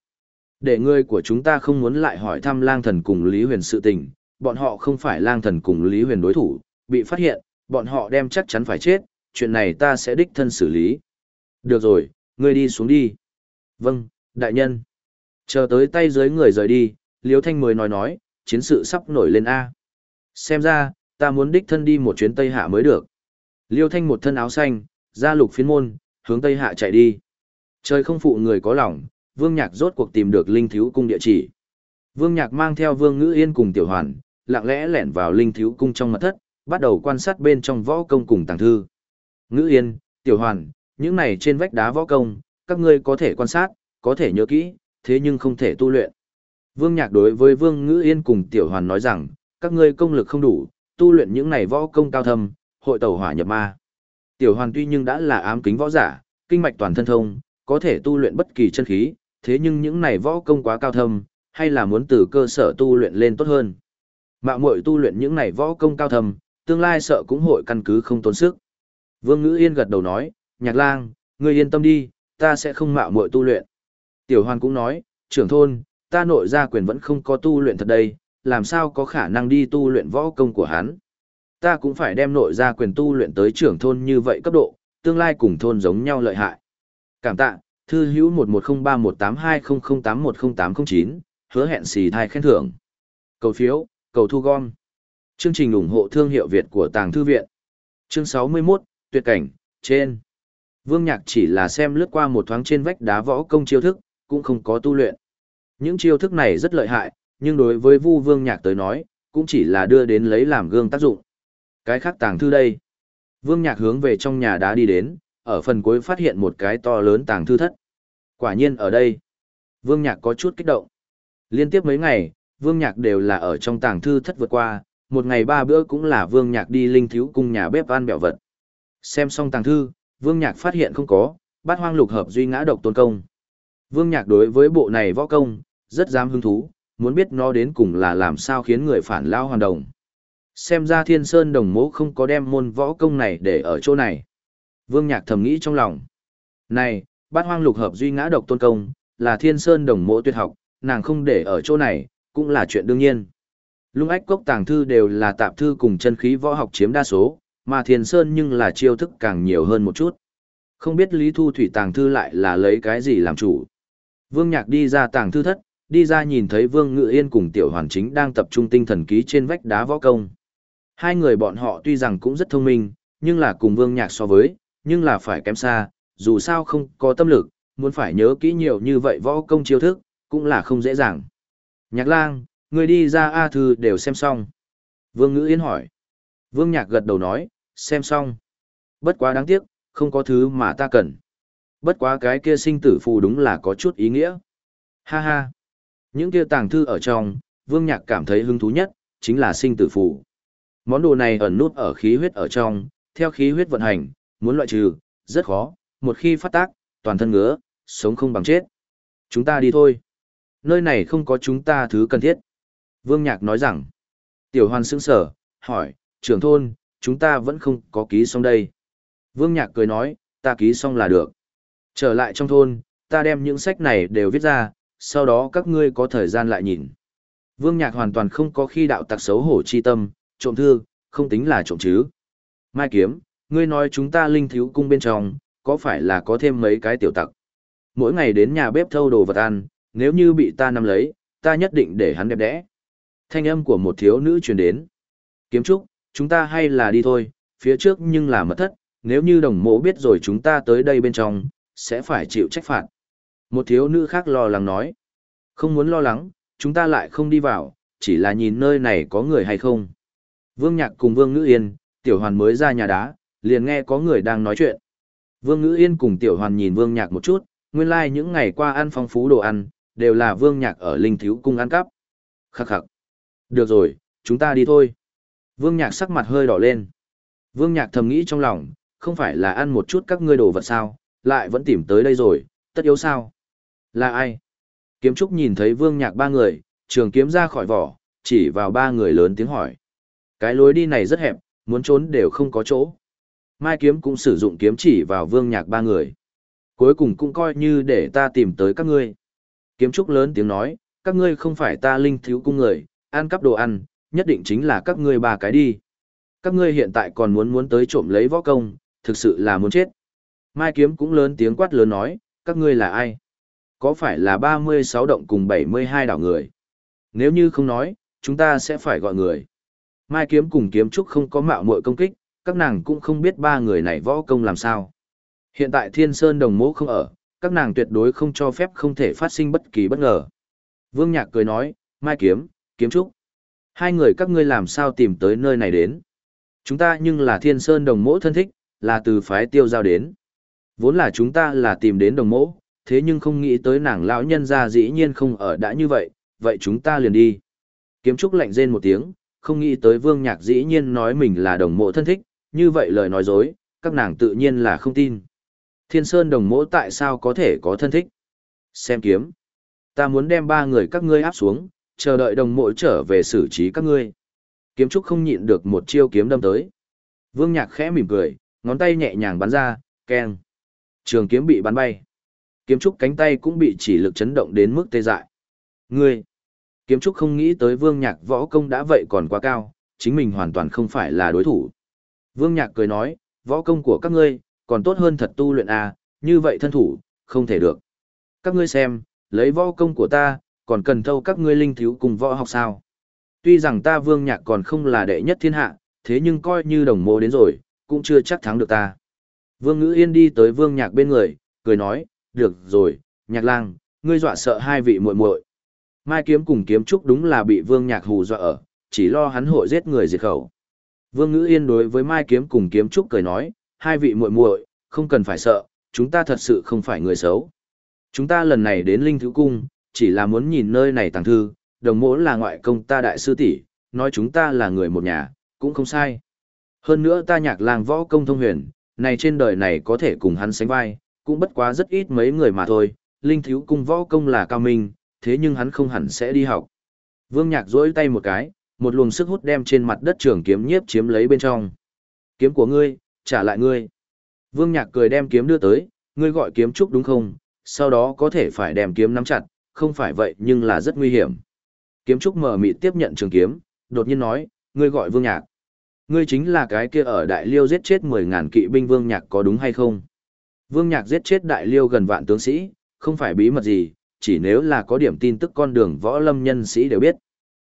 Để người của chúng ta không muốn lại hỏi thăm lang thần cùng Lý Huyền sự tình, bọn họ không phải lang thần cùng Lý Huyền đối thủ, bị phát hiện, bọn họ đem chắc chắn phải chết, chuyện này ta sẽ đích thân xử lý. Được rồi, ngươi đi xuống đi. Vâng, đại nhân. Chờ tới tay dưới người rời đi, Liêu Thanh mới nói nói, chiến sự sắp nổi lên A. Xem ra, ta muốn đích thân đi một chuyến Tây Hạ mới được. Liêu Thanh một thân áo xanh, ra lục phiến môn, hướng Tây Hạ chạy đi. Trời không phụ người có lòng, Vương Nhạc rốt cuộc tìm được Linh Thiếu Cung địa chỉ. Vương Nhạc mang theo Vương Ngữ Yên cùng Tiểu Hoàn, lặng lẽ lẻn vào Linh Thiếu Cung trong mật thất, bắt đầu quan sát bên trong võ công cùng tàng thư. Ngữ Yên, Tiểu Hoàn, những này trên vách đá võ công, các ngươi có thể quan sát, có thể nhớ kỹ, thế nhưng không thể tu luyện. Vương Nhạc đối với Vương Ngữ Yên cùng Tiểu Hoàn nói rằng, các ngươi công lực không đủ, tu luyện những này võ công cao thâm, hội tẩu hỏa nhập ma. Tiểu Hoàn tuy nhưng đã là ám kính võ giả, kinh mạch toàn thân thông, có thể tu luyện bất kỳ chân khí, thế nhưng những này võ công quá cao thâm, hay là muốn từ cơ sở tu luyện lên tốt hơn. Mạo muội tu luyện những này võ công cao thâm, tương lai sợ cũng hội căn cứ không tốn sức. Vương Ngữ Yên gật đầu nói, nhạc lang, ngươi yên tâm đi, ta sẽ không mạo muội tu luyện. Tiểu Hoàn cũng nói, trưởng thôn, ta nội gia quyền vẫn không có tu luyện thật đây, làm sao có khả năng đi tu luyện võ công của hắn. Ta cũng phải đem nội gia quyền tu luyện tới trưởng thôn như vậy cấp độ, tương lai cùng thôn giống nhau lợi hại. Cảm tạ, thư hữu 1103182008100809, hứa hẹn xì thai khen thưởng. Cầu phiếu, cầu thu gom. Chương trình ủng hộ thương hiệu Việt của Tàng Thư Viện. Chương 61, tuyệt cảnh, trên. Vương Nhạc chỉ là xem lướt qua một thoáng trên vách đá võ công chiêu thức, cũng không có tu luyện. Những chiêu thức này rất lợi hại, nhưng đối với Vu Vương Nhạc tới nói, cũng chỉ là đưa đến lấy làm gương tác dụng. Cái khác tàng thư đây. Vương Nhạc hướng về trong nhà đá đi đến, ở phần cuối phát hiện một cái to lớn tàng thư thất. Quả nhiên ở đây. Vương Nhạc có chút kích động. Liên tiếp mấy ngày, Vương Nhạc đều là ở trong tàng thư thất vượt qua, một ngày ba bữa cũng là Vương Nhạc đi linh thiếu cùng nhà bếp ăn bẹo vật. Xem xong tàng thư, Vương Nhạc phát hiện không có, bát hoang lục hợp duy ngã độc tôn công. Vương Nhạc đối với bộ này võ công, rất dám hứng thú, muốn biết nó đến cùng là làm sao khiến người phản lao hoàn đồng. Xem ra thiên sơn đồng mẫu không có đem môn võ công này để ở chỗ này. Vương Nhạc thầm nghĩ trong lòng. Này, bát hoang lục hợp duy ngã độc tôn công, là thiên sơn đồng mẫu tuyệt học, nàng không để ở chỗ này, cũng là chuyện đương nhiên. Lung ách cốc tàng thư đều là tạp thư cùng chân khí võ học chiếm đa số, mà thiên sơn nhưng là chiêu thức càng nhiều hơn một chút. Không biết Lý Thu Thủy tàng thư lại là lấy cái gì làm chủ. Vương Nhạc đi ra tàng thư thất, đi ra nhìn thấy Vương Ngự Yên cùng Tiểu Hoàn Chính đang tập trung tinh thần ký trên vách đá võ công. Hai người bọn họ tuy rằng cũng rất thông minh, nhưng là cùng Vương Nhạc so với, nhưng là phải kém xa, dù sao không có tâm lực, muốn phải nhớ kỹ nhiều như vậy võ công chiêu thức, cũng là không dễ dàng. Nhạc lang, người đi ra A thư đều xem xong. Vương Ngữ Yên hỏi. Vương Nhạc gật đầu nói, xem xong. Bất quá đáng tiếc, không có thứ mà ta cần. Bất quá cái kia sinh tử phù đúng là có chút ý nghĩa. Ha ha. Những kia tàng thư ở trong, Vương Nhạc cảm thấy hứng thú nhất, chính là sinh tử phù. Món đồ này ẩn nút ở khí huyết ở trong, theo khí huyết vận hành, muốn loại trừ, rất khó, một khi phát tác, toàn thân ngứa, sống không bằng chết. Chúng ta đi thôi. Nơi này không có chúng ta thứ cần thiết. Vương Nhạc nói rằng, tiểu hoàn sững sở, hỏi, trưởng thôn, chúng ta vẫn không có ký xong đây. Vương Nhạc cười nói, ta ký xong là được. Trở lại trong thôn, ta đem những sách này đều viết ra, sau đó các ngươi có thời gian lại nhìn. Vương Nhạc hoàn toàn không có khi đạo tặc xấu hổ chi tâm, trộm thư, không tính là trộm chứ. Mai Kiếm, ngươi nói chúng ta linh thiếu cung bên trong, có phải là có thêm mấy cái tiểu tặc? Mỗi ngày đến nhà bếp thâu đồ vật ăn, nếu như bị ta nắm lấy, ta nhất định để hắn đẹp đẽ. Thanh âm của một thiếu nữ truyền đến. Kiếm Trúc, chúng ta hay là đi thôi, phía trước nhưng là mật thất, nếu như đồng mộ biết rồi chúng ta tới đây bên trong, sẽ phải chịu trách phạt. Một thiếu nữ khác lo lắng nói. Không muốn lo lắng, chúng ta lại không đi vào, chỉ là nhìn nơi này có người hay không. Vương Nhạc cùng Vương Ngữ Yên, Tiểu Hoàn mới ra nhà đá, liền nghe có người đang nói chuyện. Vương Ngữ Yên cùng Tiểu Hoàn nhìn Vương Nhạc một chút, nguyên lai like những ngày qua ăn phong phú đồ ăn, đều là Vương Nhạc ở Linh Thiếu Cung ăn cắp. Khắc khắc. Được rồi, chúng ta đi thôi. Vương Nhạc sắc mặt hơi đỏ lên. Vương Nhạc thầm nghĩ trong lòng, không phải là ăn một chút các ngươi đồ vật sao, lại vẫn tìm tới đây rồi, tất yếu sao? Là ai? Kiếm Trúc nhìn thấy Vương Nhạc ba người, trường kiếm ra khỏi vỏ, chỉ vào ba người lớn tiếng hỏi. Cái lối đi này rất hẹp, muốn trốn đều không có chỗ. Mai Kiếm cũng sử dụng kiếm chỉ vào Vương Nhạc ba người. Cuối cùng cũng coi như để ta tìm tới các ngươi. Kiếm Trúc lớn tiếng nói, các ngươi không phải ta linh thiếu cung người, ăn cắp đồ ăn, nhất định chính là các ngươi ba cái đi. Các ngươi hiện tại còn muốn muốn tới trộm lấy võ công, thực sự là muốn chết. Mai Kiếm cũng lớn tiếng quát lớn nói, các ngươi là ai? Có phải là 36 động cùng 72 đảo người? Nếu như không nói, chúng ta sẽ phải gọi người. Mai Kiếm cùng Kiếm Trúc không có mạo muội công kích, các nàng cũng không biết ba người này võ công làm sao. Hiện tại Thiên Sơn đồng mẫu không ở, các nàng tuyệt đối không cho phép không thể phát sinh bất kỳ bất ngờ. Vương Nhạc cười nói, Mai Kiếm, Kiếm Trúc. Hai người các ngươi làm sao tìm tới nơi này đến? Chúng ta nhưng là Thiên Sơn đồng mẫu thân thích, là từ phái tiêu giao đến. Vốn là chúng ta là tìm đến đồng mẫu, thế nhưng không nghĩ tới nàng lão nhân ra dĩ nhiên không ở đã như vậy, vậy chúng ta liền đi. Kiếm Trúc lạnh rên một tiếng, không nghĩ tới Vương Nhạc dĩ nhiên nói mình là đồng mộ thân thích, như vậy lời nói dối, các nàng tự nhiên là không tin. Thiên Sơn đồng mộ tại sao có thể có thân thích? Xem kiếm. Ta muốn đem ba người các ngươi áp xuống, chờ đợi đồng mộ trở về xử trí các ngươi. Kiếm Trúc không nhịn được một chiêu kiếm đâm tới. Vương Nhạc khẽ mỉm cười, ngón tay nhẹ nhàng bắn ra, keng. Trường kiếm bị bắn bay. Kiếm trúc cánh tay cũng bị chỉ lực chấn động đến mức tê dại. Ngươi! Kiếm trúc không nghĩ tới vương nhạc võ công đã vậy còn quá cao, chính mình hoàn toàn không phải là đối thủ. Vương nhạc cười nói, võ công của các ngươi, còn tốt hơn thật tu luyện à, như vậy thân thủ, không thể được. Các ngươi xem, lấy võ công của ta, còn cần thâu các ngươi linh thiếu cùng võ học sao. Tuy rằng ta vương nhạc còn không là đệ nhất thiên hạ, thế nhưng coi như đồng mô đến rồi, cũng chưa chắc thắng được ta. Vương Ngữ Yên đi tới Vương Nhạc bên người, cười nói, được rồi, Nhạc lang, ngươi dọa sợ hai vị muội muội. Mai Kiếm cùng Kiếm Trúc đúng là bị Vương Nhạc hù dọa ở, chỉ lo hắn hội giết người diệt khẩu. Vương Ngữ Yên đối với Mai Kiếm cùng Kiếm Trúc cười nói, hai vị muội muội, không cần phải sợ, chúng ta thật sự không phải người xấu. Chúng ta lần này đến Linh Thứ Cung, chỉ là muốn nhìn nơi này tàng thư, đồng mỗ là ngoại công ta đại sư tỷ, nói chúng ta là người một nhà, cũng không sai. Hơn nữa ta nhạc làng võ công thông huyền, này trên đời này có thể cùng hắn sánh vai, cũng bất quá rất ít mấy người mà thôi, linh thiếu cung võ công là cao minh, thế nhưng hắn không hẳn sẽ đi học. Vương Nhạc duỗi tay một cái, một luồng sức hút đem trên mặt đất trường kiếm nhiếp chiếm lấy bên trong. Kiếm của ngươi, trả lại ngươi. Vương Nhạc cười đem kiếm đưa tới, ngươi gọi kiếm trúc đúng không? Sau đó có thể phải đem kiếm nắm chặt, không phải vậy nhưng là rất nguy hiểm. Kiếm trúc mở mịt tiếp nhận trường kiếm, đột nhiên nói, ngươi gọi Vương Nhạc. Ngươi chính là cái kia ở Đại Liêu giết chết 10.000 kỵ binh Vương Nhạc có đúng hay không? Vương Nhạc giết chết đại liêu gần vạn tướng sĩ, không phải bí mật gì, chỉ nếu là có điểm tin tức con đường võ lâm nhân sĩ đều biết.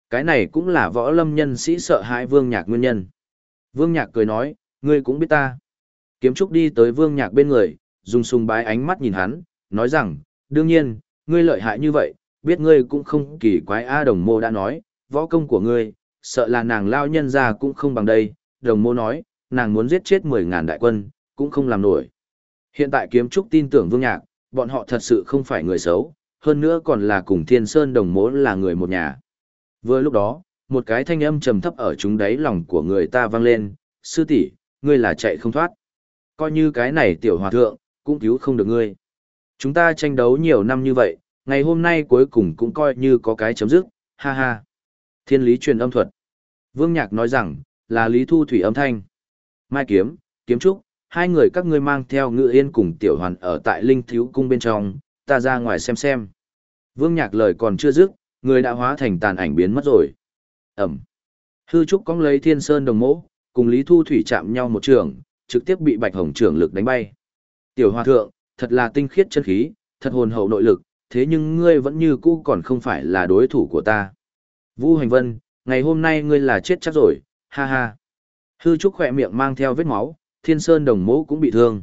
Cái này cũng là võ lâm nhân sĩ sợ hãi Vương Nhạc nguyên nhân. Vương Nhạc cười nói, ngươi cũng biết ta. Kiếm Trúc đi tới Vương Nhạc bên người, dùng sùng bái ánh mắt nhìn hắn, nói rằng, đương nhiên, ngươi lợi hại như vậy, biết ngươi cũng không kỳ quái A đồng mô đã nói, võ công của ngươi, sợ là nàng lao nhân ra cũng không bằng đây, đồng mô nói, nàng muốn giết chết 10.000 đại quân, cũng không làm nổi. Hiện tại kiếm trúc tin tưởng vương nhạc, bọn họ thật sự không phải người xấu, hơn nữa còn là cùng thiên sơn đồng mố là người một nhà. Vừa lúc đó, một cái thanh âm trầm thấp ở chúng đáy lòng của người ta vang lên, sư tỷ ngươi là chạy không thoát. Coi như cái này tiểu hòa thượng, cũng cứu không được ngươi. Chúng ta tranh đấu nhiều năm như vậy, ngày hôm nay cuối cùng cũng coi như có cái chấm dứt, ha ha. Thiên lý truyền âm thuật. Vương Nhạc nói rằng, là Lý Thu Thủy âm thanh. Mai Kiếm, Kiếm Trúc, hai người các ngươi mang theo ngự yên cùng tiểu hoàn ở tại Linh Thiếu Cung bên trong, ta ra ngoài xem xem. Vương Nhạc lời còn chưa dứt, người đã hóa thành tàn ảnh biến mất rồi. Ẩm. Hư Trúc cóng lấy thiên sơn đồng mỗ, cùng Lý Thu Thủy chạm nhau một trường, trực tiếp bị Bạch Hồng trưởng lực đánh bay. Tiểu Hòa Thượng, thật là tinh khiết chân khí, thật hồn hậu nội lực, thế nhưng ngươi vẫn như cũ còn không phải là đối thủ của ta. Vu Hành Vân, ngày hôm nay ngươi là chết chắc rồi, ha ha. Hư Trúc khỏe miệng mang theo vết máu, Thiên Sơn Đồng Mỗ cũng bị thương.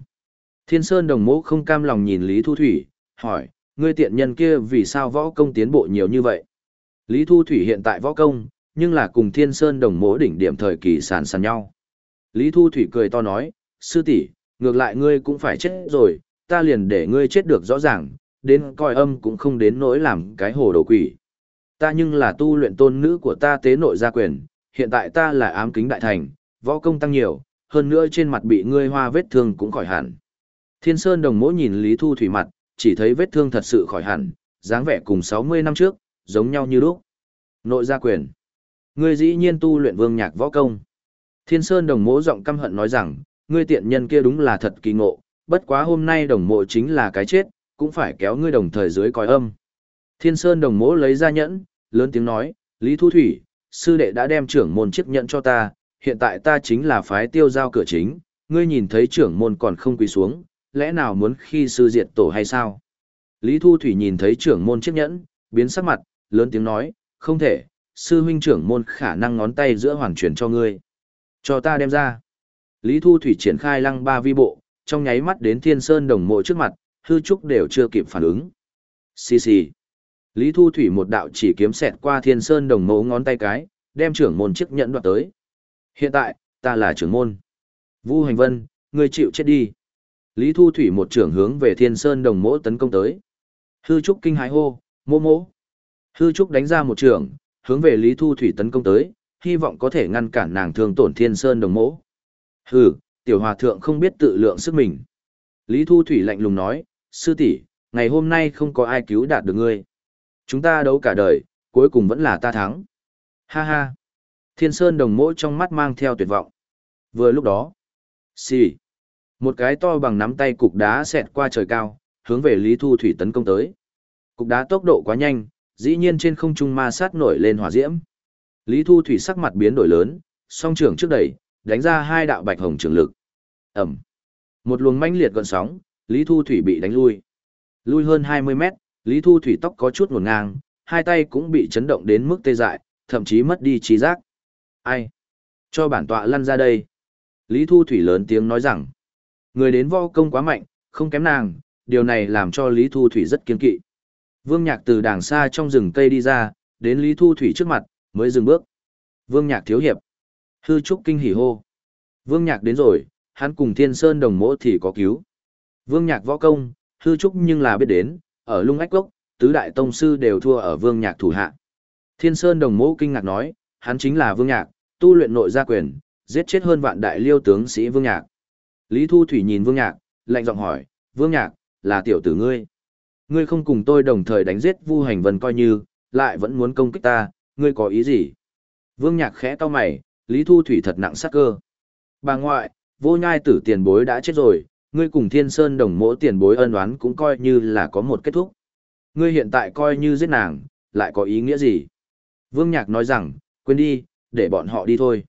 Thiên Sơn Đồng Mỗ không cam lòng nhìn Lý Thu Thủy, hỏi, ngươi tiện nhân kia vì sao võ công tiến bộ nhiều như vậy? Lý Thu Thủy hiện tại võ công, nhưng là cùng Thiên Sơn Đồng Mỗ đỉnh điểm thời kỳ sàn sàn nhau. Lý Thu Thủy cười to nói, sư tỷ, ngược lại ngươi cũng phải chết rồi, ta liền để ngươi chết được rõ ràng, đến coi âm cũng không đến nỗi làm cái hồ đồ quỷ. Ta nhưng là tu luyện tôn nữ của ta tế nội gia quyền, hiện tại ta là ám kính đại thành, võ công tăng nhiều, hơn nữa trên mặt bị ngươi hoa vết thương cũng khỏi hẳn. Thiên Sơn đồng mỗ nhìn Lý Thu Thủy mặt, chỉ thấy vết thương thật sự khỏi hẳn, dáng vẻ cùng 60 năm trước, giống nhau như lúc. Nội gia quyền. Ngươi dĩ nhiên tu luyện vương nhạc võ công. Thiên Sơn đồng mỗ giọng căm hận nói rằng, ngươi tiện nhân kia đúng là thật kỳ ngộ, bất quá hôm nay đồng mộ chính là cái chết, cũng phải kéo ngươi đồng thời dưới còi âm. Thiên Sơn đồng mỗ lấy ra nhẫn, lớn tiếng nói, Lý Thu Thủy, sư đệ đã đem trưởng môn chiếc nhẫn cho ta, hiện tại ta chính là phái tiêu giao cửa chính, ngươi nhìn thấy trưởng môn còn không quỳ xuống, lẽ nào muốn khi sư diệt tổ hay sao? Lý Thu Thủy nhìn thấy trưởng môn chiếc nhẫn, biến sắc mặt, lớn tiếng nói, không thể, sư huynh trưởng môn khả năng ngón tay giữa hoàn chuyển cho ngươi. Cho ta đem ra. Lý Thu Thủy triển khai lăng ba vi bộ, trong nháy mắt đến thiên sơn đồng mộ trước mặt, hư trúc đều chưa kịp phản ứng. Xì xì. Lý Thu Thủy một đạo chỉ kiếm xẹt qua thiên sơn đồng mộ ngón tay cái, đem trưởng môn chiếc nhẫn đoạt tới. Hiện tại, ta là trưởng môn. Vu Hành Vân, ngươi chịu chết đi. Lý Thu Thủy một trưởng hướng về thiên sơn đồng Mỗ tấn công tới. Hư trúc kinh hãi hô, mô mỗ!" Hư trúc đánh ra một trưởng, hướng về Lý Thu Thủy tấn công tới, hy vọng có thể ngăn cản nàng thương tổn thiên sơn đồng Mỗ. Hừ, tiểu hòa thượng không biết tự lượng sức mình. Lý Thu Thủy lạnh lùng nói, sư tỷ, ngày hôm nay không có ai cứu đạt được ngươi. Chúng ta đấu cả đời, cuối cùng vẫn là ta thắng. Ha ha. Thiên Sơn đồng Mỗ trong mắt mang theo tuyệt vọng. Vừa lúc đó, xì. Một cái to bằng nắm tay cục đá xẹt qua trời cao, hướng về Lý Thu Thủy tấn công tới. Cục đá tốc độ quá nhanh, dĩ nhiên trên không trung ma sát nổi lên hỏa diễm. Lý Thu Thủy sắc mặt biến đổi lớn, song trưởng trước đẩy, đánh ra hai đạo bạch hồng trường lực. Ẩm. Một luồng mãnh liệt gọn sóng, Lý Thu Thủy bị đánh lui. Lui hơn 20 mét, Lý Thu Thủy tóc có chút ngổn ngang, hai tay cũng bị chấn động đến mức tê dại, thậm chí mất đi trí giác. Ai? Cho bản tọa lăn ra đây. Lý Thu Thủy lớn tiếng nói rằng, người đến vo công quá mạnh, không kém nàng, điều này làm cho Lý Thu Thủy rất kiên kỵ. Vương Nhạc từ đàng xa trong rừng cây đi ra, đến Lý Thu Thủy trước mặt, mới dừng bước. Vương Nhạc thiếu hiệp. Hư trúc kinh hỉ hô. Vương Nhạc đến rồi, hắn cùng Thiên Sơn đồng mỗ thì có cứu. Vương Nhạc võ công, hư trúc nhưng là biết đến, ở lung ách gốc, tứ đại tông sư đều thua ở Vương Nhạc thủ hạ. Thiên Sơn đồng mỗ kinh ngạc nói, hắn chính là Vương Nhạc, tu luyện nội gia quyền, giết chết hơn vạn đại liêu tướng sĩ Vương Nhạc. Lý Thu Thủy nhìn Vương Nhạc, lạnh giọng hỏi, Vương Nhạc, là tiểu tử ngươi. Ngươi không cùng tôi đồng thời đánh giết Vu Hành Vân coi như, lại vẫn muốn công kích ta, ngươi có ý gì? Vương Nhạc khẽ cau mày, Lý Thu Thủy thật nặng sát cơ. Bà ngoại, vô nhai tử tiền bối đã chết rồi, ngươi cùng thiên sơn đồng mỗ tiền bối ân oán cũng coi như là có một kết thúc. Ngươi hiện tại coi như giết nàng, lại có ý nghĩa gì? Vương Nhạc nói rằng, quên đi, để bọn họ đi thôi.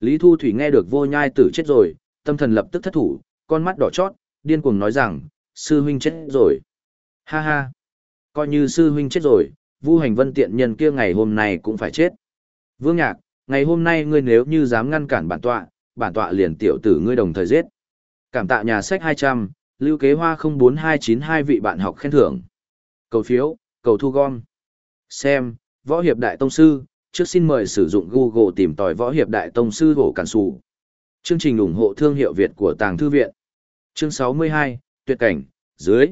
Lý Thu Thủy nghe được vô nhai tử chết rồi, tâm thần lập tức thất thủ, con mắt đỏ chót, điên cuồng nói rằng, sư huynh chết rồi. Ha ha. Coi như sư huynh chết rồi, Vu Hành Vân tiện nhân kia ngày hôm nay cũng phải chết. Vương Nhạc, ngày hôm nay ngươi nếu như dám ngăn cản bản tọa, bản tọa liền tiểu tử ngươi đồng thời giết. Cảm tạ nhà sách 200, lưu kế hoa 04292 vị bạn học khen thưởng. Cầu phiếu, cầu thu gom. Xem, Võ Hiệp Đại Tông Sư, trước xin mời sử dụng Google tìm tòi Võ Hiệp Đại Tông Sư hổ cản sụ. Chương trình ủng hộ thương hiệu Việt của Tàng Thư Viện. Chương 62, Tuyệt cảnh, dưới.